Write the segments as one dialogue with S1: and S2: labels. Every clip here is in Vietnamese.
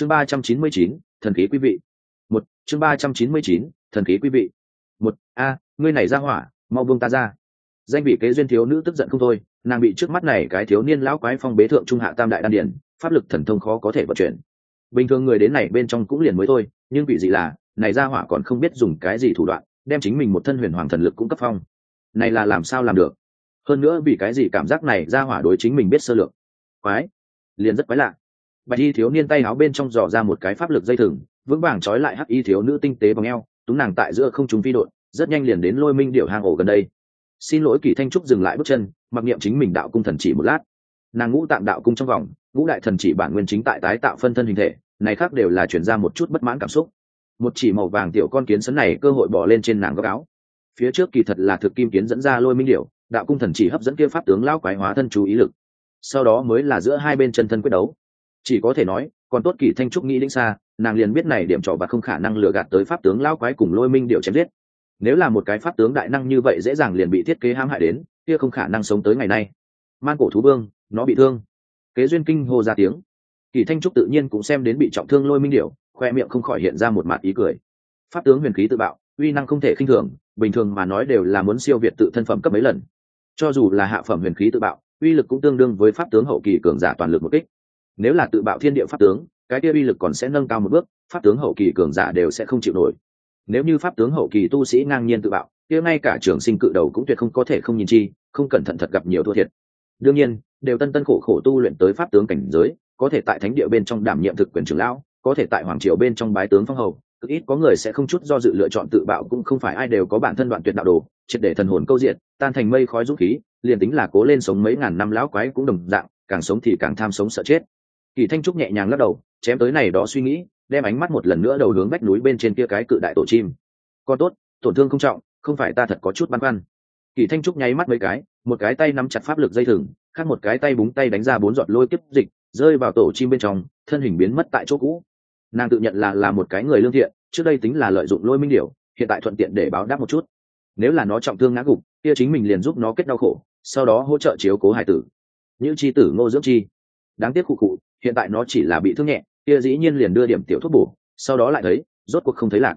S1: chương ba trăm chín mươi chín, thần khí quý vị. Một, chương ba trăm chín mươi chín, thần khí quý vị. Một, a, ngươi này ra hỏa, mau buông ta ra. Danh vị kế duyên thiếu nữ tức giận không thôi, nàng bị trước mắt này cái thiếu niên lão quái phong bế thượng trung hạ tam đại đan điển pháp lực thần thông khó có thể vận chuyển. Bình thường người đến này bên trong cũng liền mới thôi, nhưng bị gì là, này ra hỏa còn không biết dùng cái gì thủ đoạn, đem chính mình một thân huyền hoàng thần lực cũng cấp phong. Này là làm sao làm được? Hơn nữa vì cái gì cảm giác này ra hỏa đối chính mình biết sơ lược? Quái, liền rất quái lạ bạch y thiếu niên tay áo bên trong dò ra một cái pháp lực dây thừng, vững vàng trói lại hắc y thiếu nữ tinh tế bằng eo, túng nàng tại giữa không trung phi đội rất nhanh liền đến lôi minh điệu hang ổ gần đây. Xin lỗi kỳ thanh trúc dừng lại bước chân, mặc niệm chính mình đạo cung thần chỉ một lát. Nàng ngũ tạm đạo cung trong vòng, ngũ đại thần chỉ bản nguyên chính tại tái tạo phân thân hình thể, này khác đều là chuyển ra một chút bất mãn cảm xúc. Một chỉ màu vàng tiểu con kiến sấn này cơ hội bỏ lên trên nàng góc áo. Phía trước kỳ thật là thực kim kiến dẫn ra lôi minh điệu đạo cung thần chỉ hấp dẫn kia pháp tướng lao quái hóa thân chú ý lực. Sau đó mới là giữa hai bên chân thân quyết đấu chỉ có thể nói, còn tốt kỳ thanh trúc nghĩ linh xa, nàng liền biết này điểm trò và không khả năng lừa gạt tới pháp tướng lao quái cùng lôi minh điệu chém giết. Nếu là một cái pháp tướng đại năng như vậy dễ dàng liền bị thiết kế hãm hại đến, kia không khả năng sống tới ngày nay. Man cổ thú vương, nó bị thương. Kế duyên kinh hô ra tiếng. Kỳ thanh trúc tự nhiên cũng xem đến bị trọng thương lôi minh điệu, khoe miệng không khỏi hiện ra một mặt ý cười. Pháp tướng huyền khí tự bạo, uy năng không thể khinh thường, bình thường mà nói đều là muốn siêu việt tự thân phẩm cấp mấy lần. Cho dù là hạ phẩm huyền khí tự bạo, uy lực cũng tương đương với pháp tướng hậu kỳ cường giả toàn lực một kích nếu là tự bạo thiên địa pháp tướng, cái kia uy lực còn sẽ nâng cao một bước, pháp tướng hậu kỳ cường giả đều sẽ không chịu nổi. Nếu như pháp tướng hậu kỳ tu sĩ ngang nhiên tự bạo, kia ngay cả trường sinh cự đầu cũng tuyệt không có thể không nhìn chi, không cẩn thận thật gặp nhiều thua thiệt. Đương nhiên, đều tân tân khổ khổ tu luyện tới pháp tướng cảnh giới, có thể tại thánh địa bên trong đảm nhiệm thực quyền trưởng lão, có thể tại hoàng triều bên trong bái tướng phong hầu, cực ít có người sẽ không chút do dự lựa chọn tự bạo cũng không phải ai đều có bản thân đoạn tuyệt đạo đồ, triệt để thần hồn câu diện, tan thành mây khói dũng khí, liền tính là cố lên sống mấy ngàn năm lão quái cũng đồng dạng, càng sống thì càng tham sống sợ chết kỳ thanh trúc nhẹ nhàng lắc đầu, chém tới này đó suy nghĩ, đem ánh mắt một lần nữa đầu hướng vách núi bên trên kia cái cự đại tổ chim. Con tốt, tổn thương không trọng, không phải ta thật có chút băn khoăn. Kỳ thanh trúc nháy mắt mấy cái, một cái tay nắm chặt pháp lực dây thừng, khác một cái tay búng tay đánh ra bốn giọt lôi tiếp dịch, rơi vào tổ chim bên trong, thân hình biến mất tại chỗ cũ. Nàng tự nhận là là một cái người lương thiện, trước đây tính là lợi dụng lôi minh điểu, hiện tại thuận tiện để báo đáp một chút. Nếu là nó trọng thương ngã gục, kia chính mình liền giúp nó kết đau khổ, sau đó hỗ trợ chiếu cố hải tử. Như chi tử ngô dưỡng chi. Đáng tiếc cụ cụ hiện tại nó chỉ là bị thương nhẹ, kia dĩ nhiên liền đưa điểm tiểu thuốc bổ, sau đó lại thấy, rốt cuộc không thấy lạc.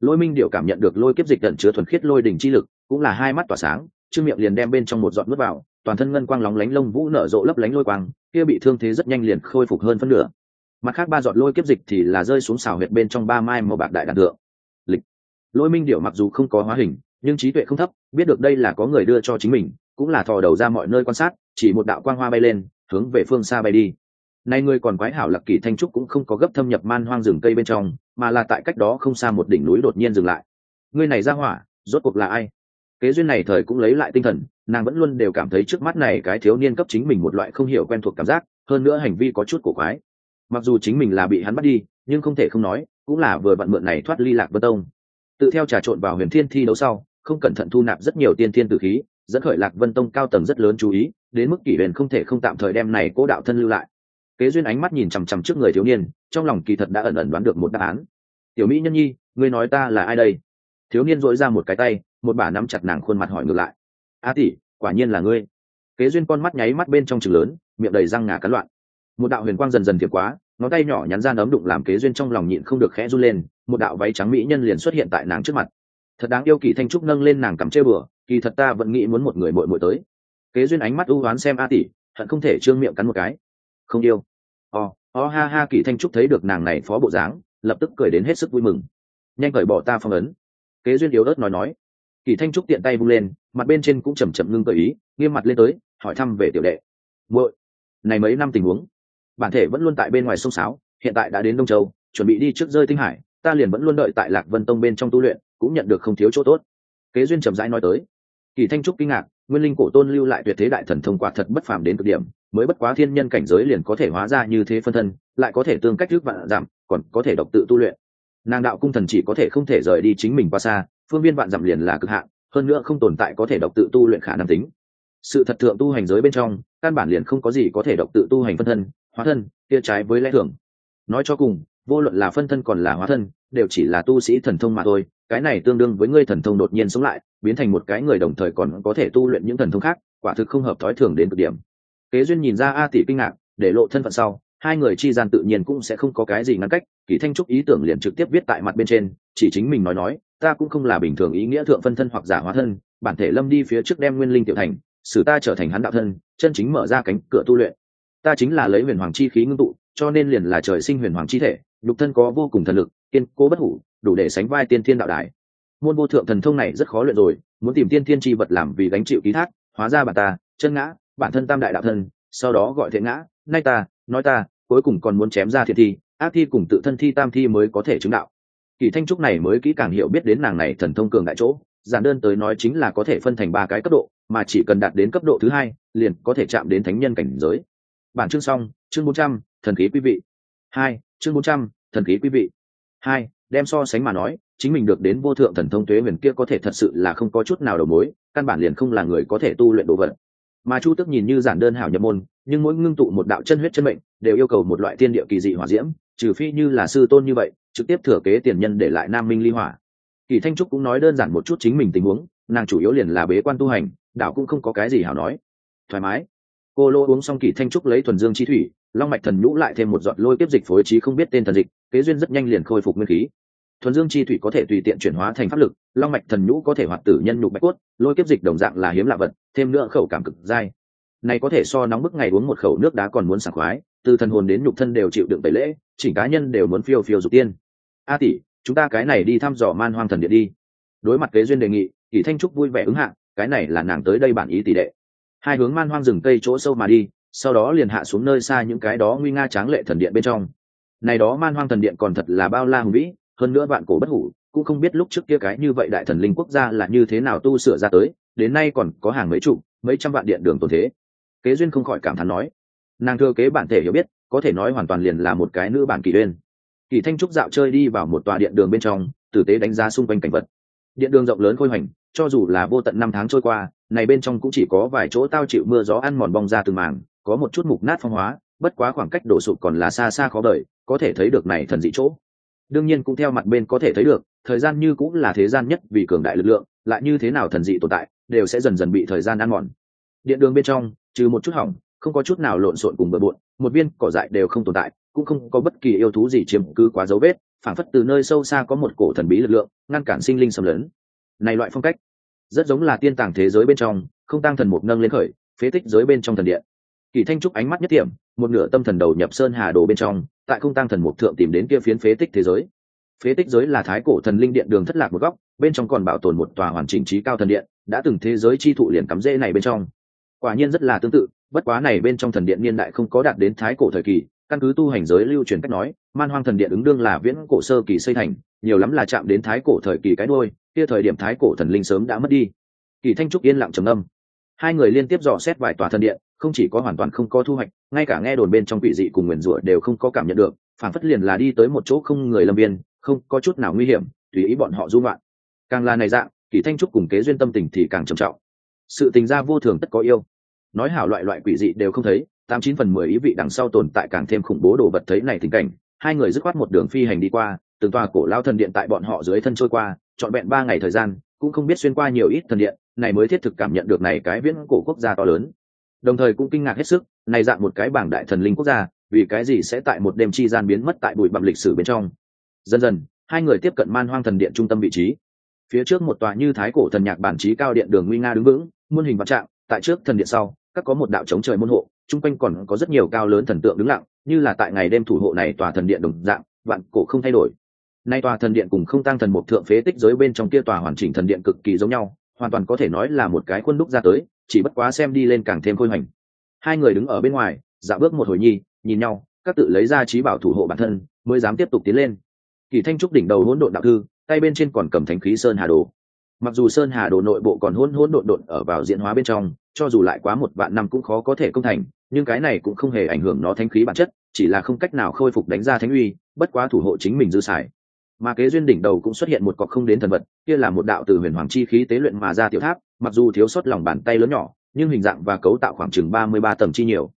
S1: Lôi minh điệu cảm nhận được lôi kiếp dịch tận chứa thuần khiết lôi đỉnh chi lực, cũng là hai mắt tỏa sáng trước miệng liền đem bên trong một giọt nước vào, toàn thân ngân quang lóng lánh lông vũ nở rộ lấp lánh lôi quang, kia bị thương thế rất nhanh liền khôi phục hơn phân nửa. Mặt khác ba giọt lôi kiếp dịch thì là rơi xuống xào huyệt bên trong ba mai màu bạc đại đạn tượng. Lịch. Lôi minh điệu mặc dù không có hóa hình, nhưng trí tuệ không thấp, biết được đây là có người đưa cho chính mình, cũng là thò đầu ra mọi nơi quan sát, chỉ một đạo quang hoa bay lên, hướng về phương xa bay đi nay người còn quái hảo lạc kỳ thanh trúc cũng không có gấp thâm nhập man hoang rừng cây bên trong, mà là tại cách đó không xa một đỉnh núi đột nhiên dừng lại. Người này ra hỏa, rốt cuộc là ai? Kế duyên này thời cũng lấy lại tinh thần, nàng vẫn luôn đều cảm thấy trước mắt này cái thiếu niên cấp chính mình một loại không hiểu quen thuộc cảm giác, hơn nữa hành vi có chút cổ quái. Mặc dù chính mình là bị hắn bắt đi, nhưng không thể không nói, cũng là vừa vặn mượn này thoát ly lạc vân tông. Tự theo trà trộn vào huyền thiên thi đấu sau, không cẩn thận thu nạp rất nhiều tiên thiên tử khí, dẫn khởi lạc vân tông cao tầng rất lớn chú ý, đến mức kỷ huyền không thể không tạm thời đem này cố đạo thân lưu lại kế duyên ánh mắt nhìn chằm chằm trước người thiếu niên, trong lòng kỳ thật đã ẩn ẩn đoán được một đáp án. Tiểu mỹ nhân nhi, ngươi nói ta là ai đây? Thiếu niên dội ra một cái tay, một bà nắm chặt nàng khuôn mặt hỏi ngược lại. A tỷ, quả nhiên là ngươi. Kế duyên con mắt nháy mắt bên trong chừng lớn, miệng đầy răng ngà cắn loạn. Một đạo huyền quang dần dần thiệp quá, ngón tay nhỏ nhắn ra nấm đụng làm kế duyên trong lòng nhịn không được khẽ run lên, một đạo váy trắng mỹ nhân liền xuất hiện tại nàng trước mặt. Thật đáng yêu kỳ thanh trúc nâng lên nàng cầm chơi bừa, kỳ thật ta vẫn nghĩ muốn một người mội mội tới. Kế duyên ánh mắt ưu oán xem a tỷ, hận không thể trương miệng cắn một cái không yêu. O、oh, o、oh, ha ha kỳ thanh trúc thấy được nàng này phó bộ dáng lập tức cười đến hết sức vui mừng. Nhanh cởi bỏ ta phong ấn. Kế duyên yếu ớt nói nói. Kỳ thanh trúc tiện tay vung lên mặt bên trên cũng chầm chậm ngưng cởi ý nghiêm mặt lên tới hỏi thăm về tiểu đệ. Muội này mấy năm tình huống? Bản thể vẫn luôn tại bên ngoài sông sáo hiện tại đã đến đông châu chuẩn bị đi trước rơi tinh hải ta liền vẫn luôn đợi tại lạc vân tông bên trong tu luyện cũng nhận được không thiếu chỗ tốt. Kế duyên trầm rãi nói tới. Kỳ thanh trúc kinh ngạc nguyên linh cổ tôn lưu lại tuyệt thế đại thần thông quả thật bất phàm đến cực điểm mới bất quá thiên nhân cảnh giới liền có thể hóa ra như thế phân thân, lại có thể tương cách trước vạn giảm, còn có thể độc tự tu luyện. Nàng đạo cung thần chỉ có thể không thể rời đi chính mình qua xa, phương viên vạn dặm liền là cực hạn, hơn nữa không tồn tại có thể độc tự tu luyện khả năng tính. Sự thật thượng tu hành giới bên trong, căn bản liền không có gì có thể độc tự tu hành phân thân, hóa thân tia trái với lẽ thường. Nói cho cùng, vô luận là phân thân còn là hóa thân, đều chỉ là tu sĩ thần thông mà thôi, cái này tương đương với ngươi thần thông đột nhiên sống lại, biến thành một cái người đồng thời còn có thể tu luyện những thần thông khác, quả thực không hợp thói thường đến cực điểm kế duyên nhìn ra a tỷ kinh ngạc, để lộ thân phận sau, hai người chi gian tự nhiên cũng sẽ không có cái gì ngăn cách kỷ thanh trúc ý tưởng liền trực tiếp viết tại mặt bên trên, chỉ chính mình nói nói, ta cũng không là bình thường ý nghĩa thượng phân thân hoặc giả hóa thân, bản thể lâm đi phía trước đem nguyên linh tiểu thành, xử ta trở thành hắn đạo thân, chân chính mở ra cánh cửa tu luyện. Ta chính là lấy huyền hoàng chi khí ngưng tụ, cho nên liền là trời sinh huyền hoàng chi thể, nhục thân có vô cùng thần lực, kiên cố bất hủ, đủ để sánh vai tiên thiên đạo đài. Môn vô thượng thần thông này rất khó luyện rồi, muốn tìm tiên thiên chi vật làm vì gánh chịu ký thác, hóa ra bản ta, chân ngã bản thân tam đại đạo thân sau đó gọi thiện ngã, nay ta, nói ta, cuối cùng còn muốn chém ra thiện thi, ác thi cùng tự thân thi tam thi mới có thể chứng đạo. Kỳ thanh trúc này mới kỹ càng hiểu biết đến nàng này thần thông cường đại chỗ, giản đơn tới nói chính là có thể phân thành ba cái cấp độ, mà chỉ cần đạt đến cấp độ thứ hai, liền có thể chạm đến thánh nhân cảnh giới. Bản chương xong, chương bốn trăm, thần khí quý vị. Hai, chương bốn trăm, thần khí quý vị. Hai, đem so sánh mà nói, chính mình được đến vô thượng thần thông tuế huyền kia có thể thật sự là không có chút nào đầu mối, căn bản liền không là người có thể tu luyện đồ vật mà chu tức nhìn như giản đơn hảo nhập môn, nhưng mỗi ngưng tụ một đạo chân huyết chân mệnh, đều yêu cầu một loại tiên địa kỳ dị hỏa diễm, trừ phi như là sư tôn như vậy, trực tiếp thừa kế tiền nhân để lại nam minh ly hỏa. Kỳ thanh trúc cũng nói đơn giản một chút chính mình tình huống, nàng chủ yếu liền là bế quan tu hành, đạo cũng không có cái gì hảo nói. Thoải mái. Cô lô uống xong kỳ thanh trúc lấy thuần dương chi thủy, long mạch thần nhũ lại thêm một giọt lôi tiếp dịch phối trí không biết tên thần dịch, kế duyên rất nhanh liền khôi phục nguyên khí thuần dương chi thủy có thể tùy tiện chuyển hóa thành pháp lực, long mạch thần nhũ có thể hoạt tử nhân nhục bạch cốt, lôi kiếp dịch đồng dạng là hiếm lạ vật, thêm nữa khẩu cảm cực dai. Này có thể so nóng bức ngày uống một khẩu nước đá còn muốn sảng khoái, từ thần hồn đến nhục thân đều chịu đựng tẩy lễ, chỉnh cá nhân đều muốn phiêu phiêu dục tiên. A tỷ, chúng ta cái này đi thăm dò man hoang thần điện đi. Đối mặt kế duyên đề nghị tỷ thanh trúc vui vẻ ứng hạ, cái này là nàng tới đây bản ý tỷ đệ. Hai hướng man hoang rừng cây chỗ sâu mà đi, sau đó liền hạ xuống nơi xa những cái đó nguy nga tráng lệ thần điện bên trong. Này đó man hoang thần điện còn thật là bao la hùng vĩ hơn nữa bạn cổ bất hủ, cũng không biết lúc trước kia cái như vậy đại thần linh quốc gia là như thế nào tu sửa ra tới, đến nay còn có hàng mấy chục, mấy trăm vạn điện đường tồn thế. Kế duyên không khỏi cảm thán nói, nàng thừa kế bản thể hiểu biết, có thể nói hoàn toàn liền là một cái nữ bản kỳ duyên. Kỳ thanh trúc dạo chơi đi vào một tòa điện đường bên trong, tử tế đánh giá xung quanh cảnh vật. Điện đường rộng lớn khôi hoành, cho dù là vô tận năm tháng trôi qua, này bên trong cũng chỉ có vài chỗ tao chịu mưa gió ăn mòn bong ra từng mảng, có một chút mục nát phong hóa, bất quá khoảng cách đổ sụp còn là xa xa khó đợi có thể thấy được này thần dị chỗ đương nhiên cũng theo mặt bên có thể thấy được, thời gian như cũng là thế gian nhất vì cường đại lực lượng, lại như thế nào thần dị tồn tại, đều sẽ dần dần bị thời gian ăn mòn. Điện đường bên trong, trừ một chút hỏng, không có chút nào lộn xộn cùng bừa bộn, một viên cỏ dại đều không tồn tại, cũng không có bất kỳ yêu thú gì chiếm cứ quá dấu vết, phảng phất từ nơi sâu xa có một cổ thần bí lực lượng, ngăn cản sinh linh xâm lấn. Này loại phong cách, rất giống là tiên tàng thế giới bên trong, không tăng thần mục nâng lên khởi, phế tích giới bên trong thần điện kỳ thanh trúc ánh mắt nhất điểm một nửa tâm thần đầu nhập sơn hà đồ bên trong, tại không tăng thần mục thượng tìm đến kia phiến phế tích thế giới. Phế tích giới là thái cổ thần linh điện đường thất lạc một góc, bên trong còn bảo tồn một tòa hoàn chỉnh trí cao thần điện, đã từng thế giới chi thụ liền cắm rễ này bên trong. Quả nhiên rất là tương tự, bất quá này bên trong thần điện niên đại không có đạt đến thái cổ thời kỳ, căn cứ tu hành giới lưu truyền cách nói, man hoang thần điện ứng đương là viễn cổ sơ kỳ xây thành, nhiều lắm là chạm đến thái cổ thời kỳ cái đôi kia thời điểm thái cổ thần linh sớm đã mất đi. Kỳ thanh trúc yên lặng trầm âm hai người liên tiếp dò xét vài tòa thần điện, không chỉ có hoàn toàn không có thu hoạch, ngay cả nghe đồn bên trong quỷ dị cùng nguyền rủa đều không có cảm nhận được, phản phất liền là đi tới một chỗ không người lâm biên không có chút nào nguy hiểm, tùy ý bọn họ du ngoạn. Càng là này dạng kỷ thanh trúc cùng kế duyên tâm tình thì càng trầm trọng. Sự tình gia vô thường tất có yêu. Nói hảo loại loại quỷ dị đều không thấy, tám chín phần mười ý vị đằng sau tồn tại càng thêm khủng bố đồ vật thấy này tình cảnh, hai người dứt khoát một đường phi hành đi qua, từng tòa cổ lao thần điện tại bọn họ dưới thân trôi qua, trọn vẹn ba ngày thời gian cũng không biết xuyên qua nhiều ít thần điện, này mới thiết thực cảm nhận được này cái viễn cổ quốc gia to lớn. Đồng thời cũng kinh ngạc hết sức, này dạng một cái bảng đại thần linh quốc gia, vì cái gì sẽ tại một đêm chi gian biến mất tại bụi bặm lịch sử bên trong? Dần dần, hai người tiếp cận man hoang thần điện trung tâm vị trí. Phía trước một tòa như thái cổ thần nhạc bản trí cao điện đường nguy nga đứng vững, muôn hình vạn trạng, tại trước thần điện sau, các có một đạo chống trời môn hộ, chung quanh còn có rất nhiều cao lớn thần tượng đứng lặng, như là tại ngày đêm thủ hộ này tòa thần điện đồng dạng, vạn cổ không thay đổi nay tòa thần điện cùng không tăng thần một thượng phế tích giới bên trong kia tòa hoàn chỉnh thần điện cực kỳ giống nhau, hoàn toàn có thể nói là một cái khuôn đúc ra tới, chỉ bất quá xem đi lên càng thêm khôi hoành. Hai người đứng ở bên ngoài dạ bước một hồi nhi, nhìn nhau, các tự lấy ra trí bảo thủ hộ bản thân, mới dám tiếp tục tiến lên. Kỳ thanh trúc đỉnh đầu hỗn độn đạo thư, tay bên trên còn cầm thánh khí sơn hà đồ. Mặc dù sơn hà đồ nội bộ còn hỗn hỗn độn độn ở vào diễn hóa bên trong, cho dù lại quá một vạn năm cũng khó có thể công thành, nhưng cái này cũng không hề ảnh hưởng nó thánh khí bản chất, chỉ là không cách nào khôi phục đánh ra thánh uy, bất quá thủ hộ chính mình dư xài mà kế duyên đỉnh đầu cũng xuất hiện một cọc không đến thần vật, kia là một đạo từ huyền hoàng chi khí tế luyện mà ra tiểu tháp, mặc dù thiếu sót lòng bàn tay lớn nhỏ, nhưng hình dạng và cấu tạo khoảng chừng ba mươi ba tầng chi nhiều.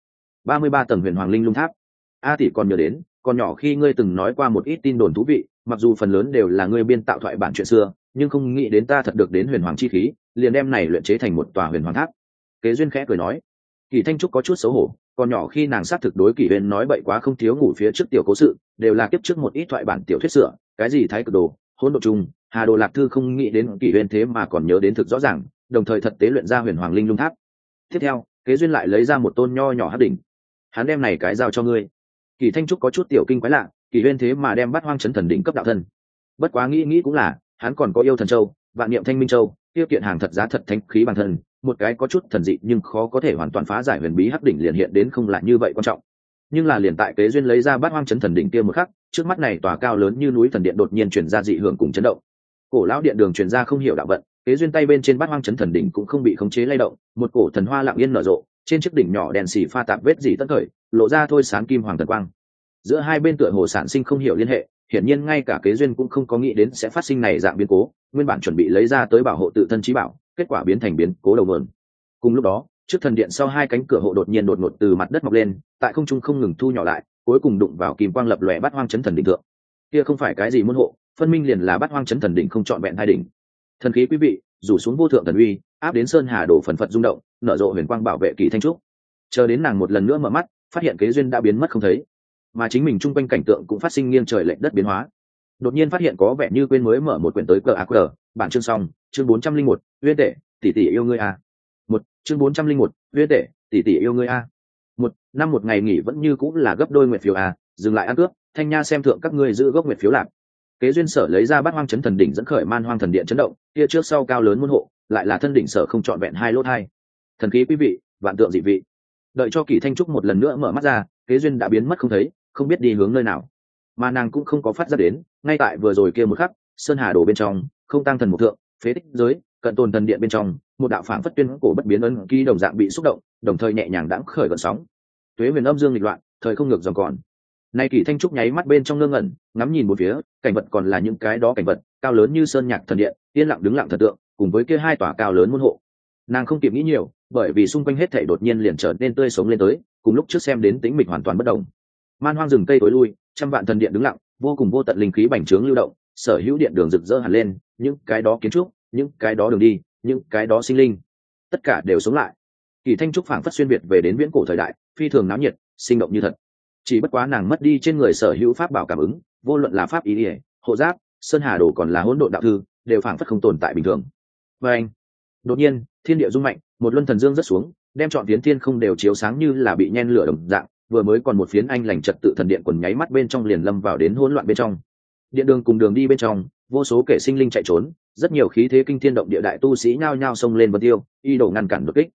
S1: ba mươi ba tầng huyền hoàng linh lung tháp. A tỷ còn nhớ đến, còn nhỏ khi ngươi từng nói qua một ít tin đồn thú vị, mặc dù phần lớn đều là ngươi biên tạo thoại bản chuyện xưa, nhưng không nghĩ đến ta thật được đến huyền hoàng chi khí, liền đem này luyện chế thành một tòa huyền hoàng tháp. Kế duyên khẽ cười nói, kỳ thanh trúc có chút xấu hổ, còn nhỏ khi nàng xác thực đối kỷ huyền nói bậy quá không thiếu ngủ phía trước tiểu cố sự, đều là kiếp trước một ít thoại bản tiểu thuyết sửa cái gì thái cực đồ, hỗn độ chung hà đồ lạc thư không nghĩ đến kỷ huyên thế mà còn nhớ đến thực rõ ràng, đồng thời thật tế luyện ra huyền hoàng linh lung tháp. Tiếp theo, kế duyên lại lấy ra một tôn nho nhỏ hấp đỉnh. Hắn đem này cái giao cho ngươi. Kỳ thanh trúc có chút tiểu kinh quái lạ kỳ huyên thế mà đem bắt hoang chấn thần đỉnh cấp đạo thân. Bất quá nghĩ nghĩ cũng là, hắn còn có yêu thần châu, vạn niệm thanh minh châu, tiêu kiện hàng thật giá thật thánh khí bản thân, một cái có chút thần dị nhưng khó có thể hoàn toàn phá giải huyền bí hắc đỉnh liền hiện đến không là như vậy quan trọng nhưng là liền tại kế duyên lấy ra bát hoang chấn thần đỉnh kia một khắc, trước mắt này tòa cao lớn như núi thần điện đột nhiên chuyển ra dị hưởng cùng chấn động. Cổ lão điện đường chuyển ra không hiểu đạo vận, kế duyên tay bên trên bát hoang chấn thần đỉnh cũng không bị khống chế lay động, một cổ thần hoa lặng yên nở rộ, trên chiếc đỉnh nhỏ đèn xì pha tạp vết dị tất khởi, lộ ra thôi sáng kim hoàng thần quang. Giữa hai bên tựa hồ sản sinh không hiểu liên hệ, hiển nhiên ngay cả kế duyên cũng không có nghĩ đến sẽ phát sinh này dạng biến cố, nguyên bản chuẩn bị lấy ra tới bảo hộ tự thân trí bảo, kết quả biến thành biến cố đầu mượn. Cùng lúc đó trước thần điện sau hai cánh cửa hộ đột nhiên đột ngột từ mặt đất mọc lên, tại không trung không ngừng thu nhỏ lại, cuối cùng đụng vào kim quang lập lòe bắt hoang chấn thần đỉnh thượng. Kia không phải cái gì môn hộ, phân minh liền là bắt hoang chấn thần đỉnh không chọn vẹn hai đỉnh. Thần khí quý vị, rủ xuống vô thượng thần uy, áp đến sơn hà đổ phần phật rung động, nở rộ huyền quang bảo vệ kỳ thanh trúc. Chờ đến nàng một lần nữa mở mắt, phát hiện kế duyên đã biến mất không thấy. Mà chính mình chung quanh cảnh tượng cũng phát sinh nghiêng trời lệch đất biến hóa. Đột nhiên phát hiện có vẻ như quên mới mở một quyển tới cờ à aqr bản chương xong, chương bốn trăm linh một, uyên tệ, tỷ tỷ yêu ngươi à? Chương bốn trăm linh một uyên tệ, tỷ tỷ yêu ngươi a. Một, năm một ngày nghỉ vẫn như cũng là gấp đôi nguyện phiếu a, dừng lại ăn cướp, thanh nha xem thượng các ngươi giữ gốc nguyện phiếu lạc. Kế duyên sở lấy ra bát hoang chấn thần đỉnh dẫn khởi man hoang thần điện chấn động, kia trước sau cao lớn môn hộ, lại là thân đỉnh sở không trọn vẹn hai lốt hai thần khí quý vị, vạn tượng dị vị. Đợi cho kỳ thanh trúc một lần nữa mở mắt ra, kế duyên đã biến mất không thấy, không biết đi hướng nơi nào. Mà nàng cũng không có phát ra đến, ngay tại vừa rồi kia một khắc, sơn hà đổ bên trong, không tăng thần một thượng, phế tích giới, cận tồn thần điện bên trong một đạo phản phất tuyên cổ bất biến ân ký đồng dạng bị xúc động, đồng thời nhẹ nhàng đãng khởi gợn sóng. Tuế huyền âm dương lịch loạn, thời không ngược dòng còn. Nay kỳ thanh trúc nháy mắt bên trong ngơ ngẩn, ngắm nhìn một phía, cảnh vật còn là những cái đó cảnh vật, cao lớn như sơn nhạc thần điện, yên lặng đứng lặng thần tượng, cùng với kia hai tòa cao lớn môn hộ. Nàng không kịp nghĩ nhiều, bởi vì xung quanh hết thảy đột nhiên liền trở nên tươi sống lên tới, cùng lúc trước xem đến tính mịch hoàn toàn bất động. Man hoang rừng cây tối lui, trăm vạn thần điện đứng lặng, vô cùng vô tận linh khí bành trướng lưu động, sở hữu điện đường rực rỡ hẳn lên, những cái đó kiến trúc, những cái đó đường đi những cái đó sinh linh. Tất cả đều sống lại. Kỳ thanh trúc phảng phất xuyên việt về đến viễn cổ thời đại, phi thường náo nhiệt, sinh động như thật. Chỉ bất quá nàng mất đi trên người sở hữu pháp bảo cảm ứng, vô luận là pháp ý ỉa hộ giáp, sơn hà đồ còn là hỗn độn đạo thư, đều phảng phất không tồn tại bình thường. Và anh, đột nhiên, thiên địa rung mạnh, một luân thần dương rất xuống, đem chọn tiến thiên không đều chiếu sáng như là bị nhen lửa đồng dạng, vừa mới còn một phiến anh lành trật tự thần điện quần nháy mắt bên trong liền lâm vào đến hỗn loạn bên trong. Điện đường cùng đường đi bên trong vô số kẻ sinh linh chạy trốn, rất nhiều khí thế kinh thiên động địa đại tu sĩ nhao nhao xông lên vân tiêu, y đổ ngăn cản đột kích.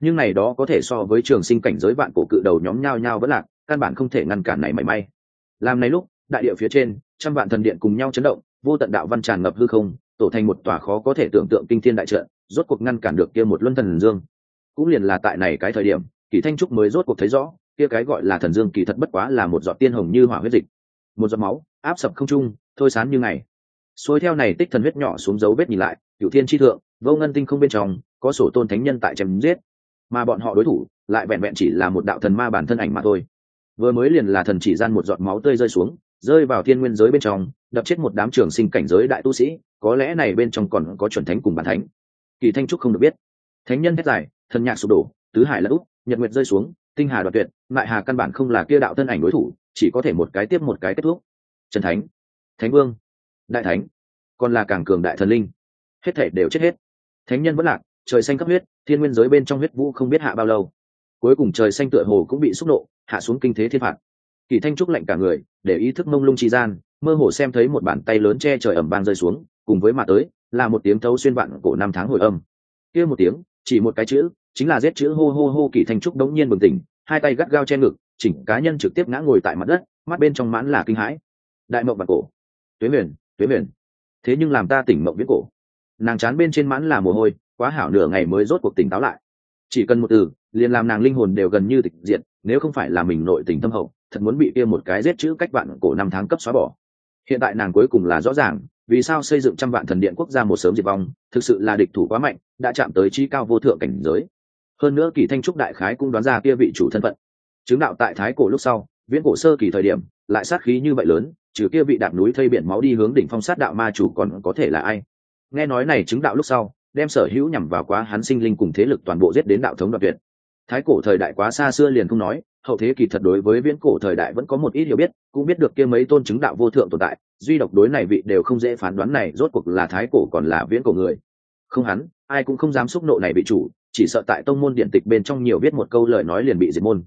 S1: Nhưng này đó có thể so với trường sinh cảnh giới vạn cổ cự đầu nhóm nhao nhao vẫn lạc, căn bản không thể ngăn cản này mảy may. Làm này lúc, đại địa phía trên, trăm vạn thần điện cùng nhau chấn động, vô tận đạo văn tràn ngập hư không, tổ thành một tòa khó có thể tưởng tượng kinh thiên đại trận, rốt cuộc ngăn cản được kia một luân thần dương. Cũng liền là tại này cái thời điểm, kỳ thanh trúc mới rốt cuộc thấy rõ, kia cái gọi là thần dương kỳ thật bất quá là một giọt tiên hồng như hỏa huyết dịch. Một giọt máu, áp sập không trung, thôi sán như ngày xuôi theo này tích thần huyết nhỏ xuống dấu vết nhìn lại cựu thiên tri thượng, vô ngân tinh không bên trong, có sổ tôn thánh nhân tại chém giết. Mà bọn họ đối thủ, lại vẹn vẹn chỉ là một đạo thần ma bản thân ảnh mà thôi. Vừa mới liền là thần chỉ gian một giọt máu tươi rơi xuống, rơi vào thiên nguyên giới bên trong, đập chết một đám trường sinh cảnh giới đại tu sĩ, có lẽ này bên trong còn có chuẩn thánh cùng bản thánh. Kỳ thanh trúc không được biết. Thánh nhân thét dài, thần nhạc sụp đổ, tứ hải lẫn úp nhật nguyệt rơi xuống, tinh hà đoạt tuyệt, lại hà căn bản không là kia đạo thân ảnh đối thủ, chỉ có thể một cái tiếp một cái kết thúc. Trần thánh. Thánh vương đại thánh, còn là càng cường đại thần linh. Hết thể đều chết hết. Thánh nhân vẫn lạc, trời xanh cấp huyết, thiên nguyên giới bên trong huyết vũ không biết hạ bao lâu. Cuối cùng trời xanh tựa hồ cũng bị xúc nộ, hạ xuống kinh thế thiên phạt. Kỳ thanh trúc lạnh cả người, để ý thức mông lung tri gian, mơ hồ xem thấy một bàn tay lớn che trời ẩm bang rơi xuống, cùng với mà tới, là một tiếng thấu xuyên vạn cổ năm tháng hồi âm. Kia một tiếng, chỉ một cái chữ, chính là giết chữ hô hô hô kỳ thanh trúc đống nhiên bừng tỉnh, hai tay gắt gao che ngực, chỉnh cá nhân trực tiếp ngã ngồi tại mặt đất, mắt bên trong mãn là kinh hãi. Đại mộng vạn cổ. Tuế huyền tuế huyền thế nhưng làm ta tỉnh mộng viết cổ. Nàng chán bên trên mãn là mồ hôi, quá hảo nửa ngày mới rốt cuộc tỉnh táo lại. Chỉ cần một từ, liền làm nàng linh hồn đều gần như tịch diện nếu không phải là mình nội tình tâm hậu, thật muốn bị kia một cái giết chữ cách vạn cổ năm tháng cấp xóa bỏ. Hiện tại nàng cuối cùng là rõ ràng, vì sao xây dựng trăm vạn thần điện quốc gia một sớm diệt vong, thực sự là địch thủ quá mạnh, đã chạm tới chi cao vô thượng cảnh giới. Hơn nữa kỳ thanh trúc đại khái cũng đoán ra kia vị chủ thân phận. Chứng đạo tại thái cổ lúc sau, viễn cổ sơ kỳ thời điểm, lại sát khí như vậy lớn trừ kia vị đạp núi thây biển máu đi hướng đỉnh phong sát đạo ma chủ còn có thể là ai? Nghe nói này chứng đạo lúc sau, đem sở hữu nhằm vào quá hắn sinh linh cùng thế lực toàn bộ giết đến đạo thống đoạt tuyệt. Thái cổ thời đại quá xa xưa liền không nói, hậu thế kỳ thật đối với viễn cổ thời đại vẫn có một ít hiểu biết, cũng biết được kia mấy tôn chứng đạo vô thượng tồn tại, duy độc đối này vị đều không dễ phán đoán này, rốt cuộc là thái cổ còn là viễn cổ người. Không hắn, ai cũng không dám xúc nộ này bị chủ, chỉ sợ tại tông môn điện tịch bên trong nhiều viết một câu lời nói liền bị diệt môn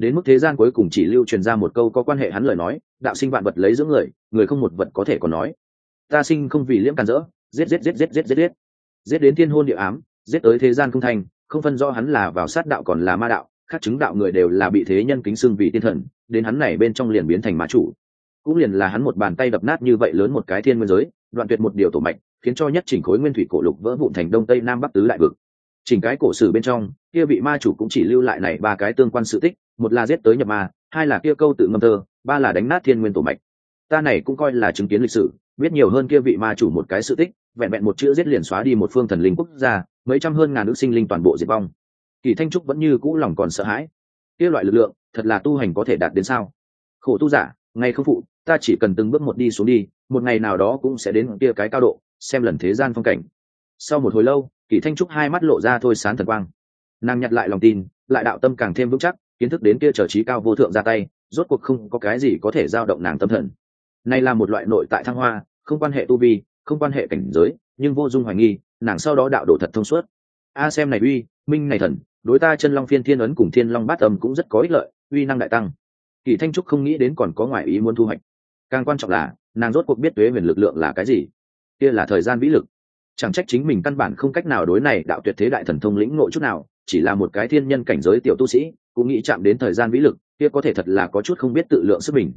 S1: đến mức thế gian cuối cùng chỉ lưu truyền ra một câu có quan hệ hắn lời nói, đạo sinh vạn vật lấy dưỡng người người không một vật có thể còn nói. Ta sinh không vì liễm càn rỡ giết giết giết giết giết giết giết. Giết đến thiên hôn địa ám, giết tới thế gian không thành, không phân do hắn là vào sát đạo còn là ma đạo, khác chứng đạo người đều là bị thế nhân kính xưng vì tiên thần, đến hắn này bên trong liền biến thành ma chủ. Cũng liền là hắn một bàn tay đập nát như vậy lớn một cái thiên nguyên giới, đoạn tuyệt một điều tổ mạch, khiến cho nhất chỉnh khối nguyên thủy cổ lục vỡ vụn thành đông tây nam bắc tứ đại vực. Chỉnh cái cổ sử bên trong kia vị ma chủ cũng chỉ lưu lại này ba cái tương quan sự tích, một là giết tới nhập ma, hai là kia câu tự ngâm thơ, ba là đánh nát thiên nguyên tổ mạch. Ta này cũng coi là chứng kiến lịch sử, biết nhiều hơn kia vị ma chủ một cái sự tích, vẹn vẹn một chữ giết liền xóa đi một phương thần linh quốc gia, mấy trăm hơn ngàn nữ sinh linh toàn bộ diệt vong. Kỳ thanh trúc vẫn như cũ lòng còn sợ hãi. Kia loại lực lượng, thật là tu hành có thể đạt đến sao? Khổ tu giả, ngay không phụ, ta chỉ cần từng bước một đi xuống đi, một ngày nào đó cũng sẽ đến kia cái cao độ, xem lần thế gian phong cảnh. Sau một hồi lâu, kỳ thanh trúc hai mắt lộ ra thôi sán thần quang nàng nhặt lại lòng tin, lại đạo tâm càng thêm vững chắc, kiến thức đến kia trở trí cao vô thượng ra tay, rốt cuộc không có cái gì có thể giao động nàng tâm thần. Nay là một loại nội tại thăng hoa, không quan hệ tu vi, không quan hệ cảnh giới, nhưng vô dung hoài nghi, nàng sau đó đạo đổ thật thông suốt. A xem này uy, minh này thần, đối ta chân long phiên thiên ấn cùng thiên long bát âm cũng rất có ích lợi, uy năng đại tăng. Kỳ thanh trúc không nghĩ đến còn có ngoại ý muốn thu hoạch. Càng quan trọng là, nàng rốt cuộc biết tuế huyền lực lượng là cái gì. Kia là thời gian vĩ lực chẳng trách chính mình căn bản không cách nào đối này đạo tuyệt thế đại thần thông lĩnh ngộ chút nào, chỉ là một cái thiên nhân cảnh giới tiểu tu sĩ, cũng nghĩ chạm đến thời gian vĩ lực, kia có thể thật là có chút không biết tự lượng sức mình.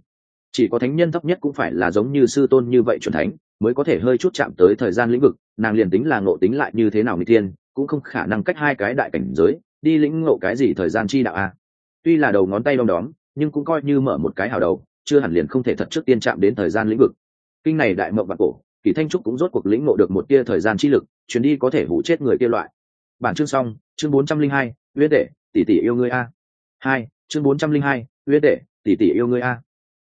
S1: Chỉ có thánh nhân thấp nhất cũng phải là giống như sư tôn như vậy chuẩn thánh, mới có thể hơi chút chạm tới thời gian lĩnh vực, nàng liền tính là ngộ tính lại như thế nào người thiên, cũng không khả năng cách hai cái đại cảnh giới, đi lĩnh ngộ cái gì thời gian chi đạo a tuy là đầu ngón tay đong đóm, nhưng cũng coi như mở một cái hào đầu, chưa hẳn liền không thể thật trước tiên chạm đến thời gian lĩnh vực. Kinh này đại mộng và cổ kỳ thanh trúc cũng rốt cuộc lĩnh ngộ được một tia thời gian chi lực, chuyến đi có thể hủ chết người kia loại. Bản chương xong, chương bốn trăm linh hai uyên tể tỷ tỷ yêu ngươi a. Hai, chương bốn trăm linh hai uyên tể tỷ tỷ yêu ngươi a.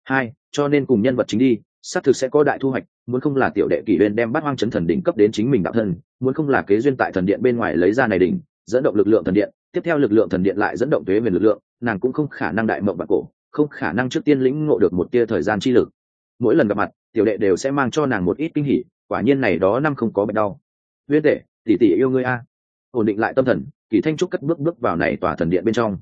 S1: Hai, cho nên cùng nhân vật chính đi, xác thực sẽ có đại thu hoạch, muốn không là tiểu đệ kỷ uyên đem bát hoang chấn thần đỉnh cấp đến chính mình đạo thân, muốn không là kế duyên tại thần điện bên ngoài lấy ra này đỉnh, dẫn động lực lượng thần điện, tiếp theo lực lượng thần điện lại dẫn động thuế về lực lượng, nàng cũng không khả năng đại mộng bạc cổ, không khả năng trước tiên lĩnh ngộ được một tia thời gian chi lực mỗi lần gặp mặt, tiểu đệ đều sẽ mang cho nàng một ít kinh hỉ, quả nhiên này đó năm không có bệnh đau. Huyết đệ tỷ tỷ yêu ngươi a. Ổn định lại tâm thần, kỳ thanh trúc cất bước bước vào này tòa thần điện bên trong.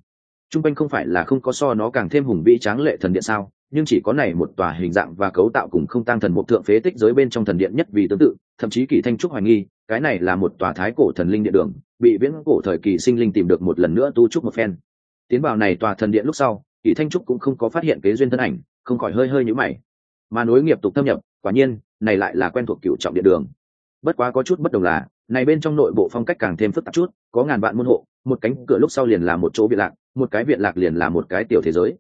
S1: Trung quanh không phải là không có so nó càng thêm hùng vĩ tráng lệ thần điện sao, nhưng chỉ có này một tòa hình dạng và cấu tạo cùng không tăng thần một thượng phế tích giới bên trong thần điện nhất vì tương tự, thậm chí kỳ thanh trúc hoài nghi, cái này là một tòa thái cổ thần linh điện đường, bị viễn cổ thời kỳ sinh linh tìm được một lần nữa tu trúc một phen. Tiến vào này tòa thần điện lúc sau, kỳ thanh trúc cũng không có phát hiện kế duyên thân ảnh, không khỏi hơi hơi nhữ mày mà nối nghiệp tục thâm nhập, quả nhiên, này lại là quen thuộc cựu trọng điện đường. Bất quá có chút bất đồng là, này bên trong nội bộ phong cách càng thêm phức tạp chút, có ngàn vạn môn hộ, một cánh cửa lúc sau liền là một chỗ viện lạc, một cái viện lạc liền là một cái tiểu thế giới.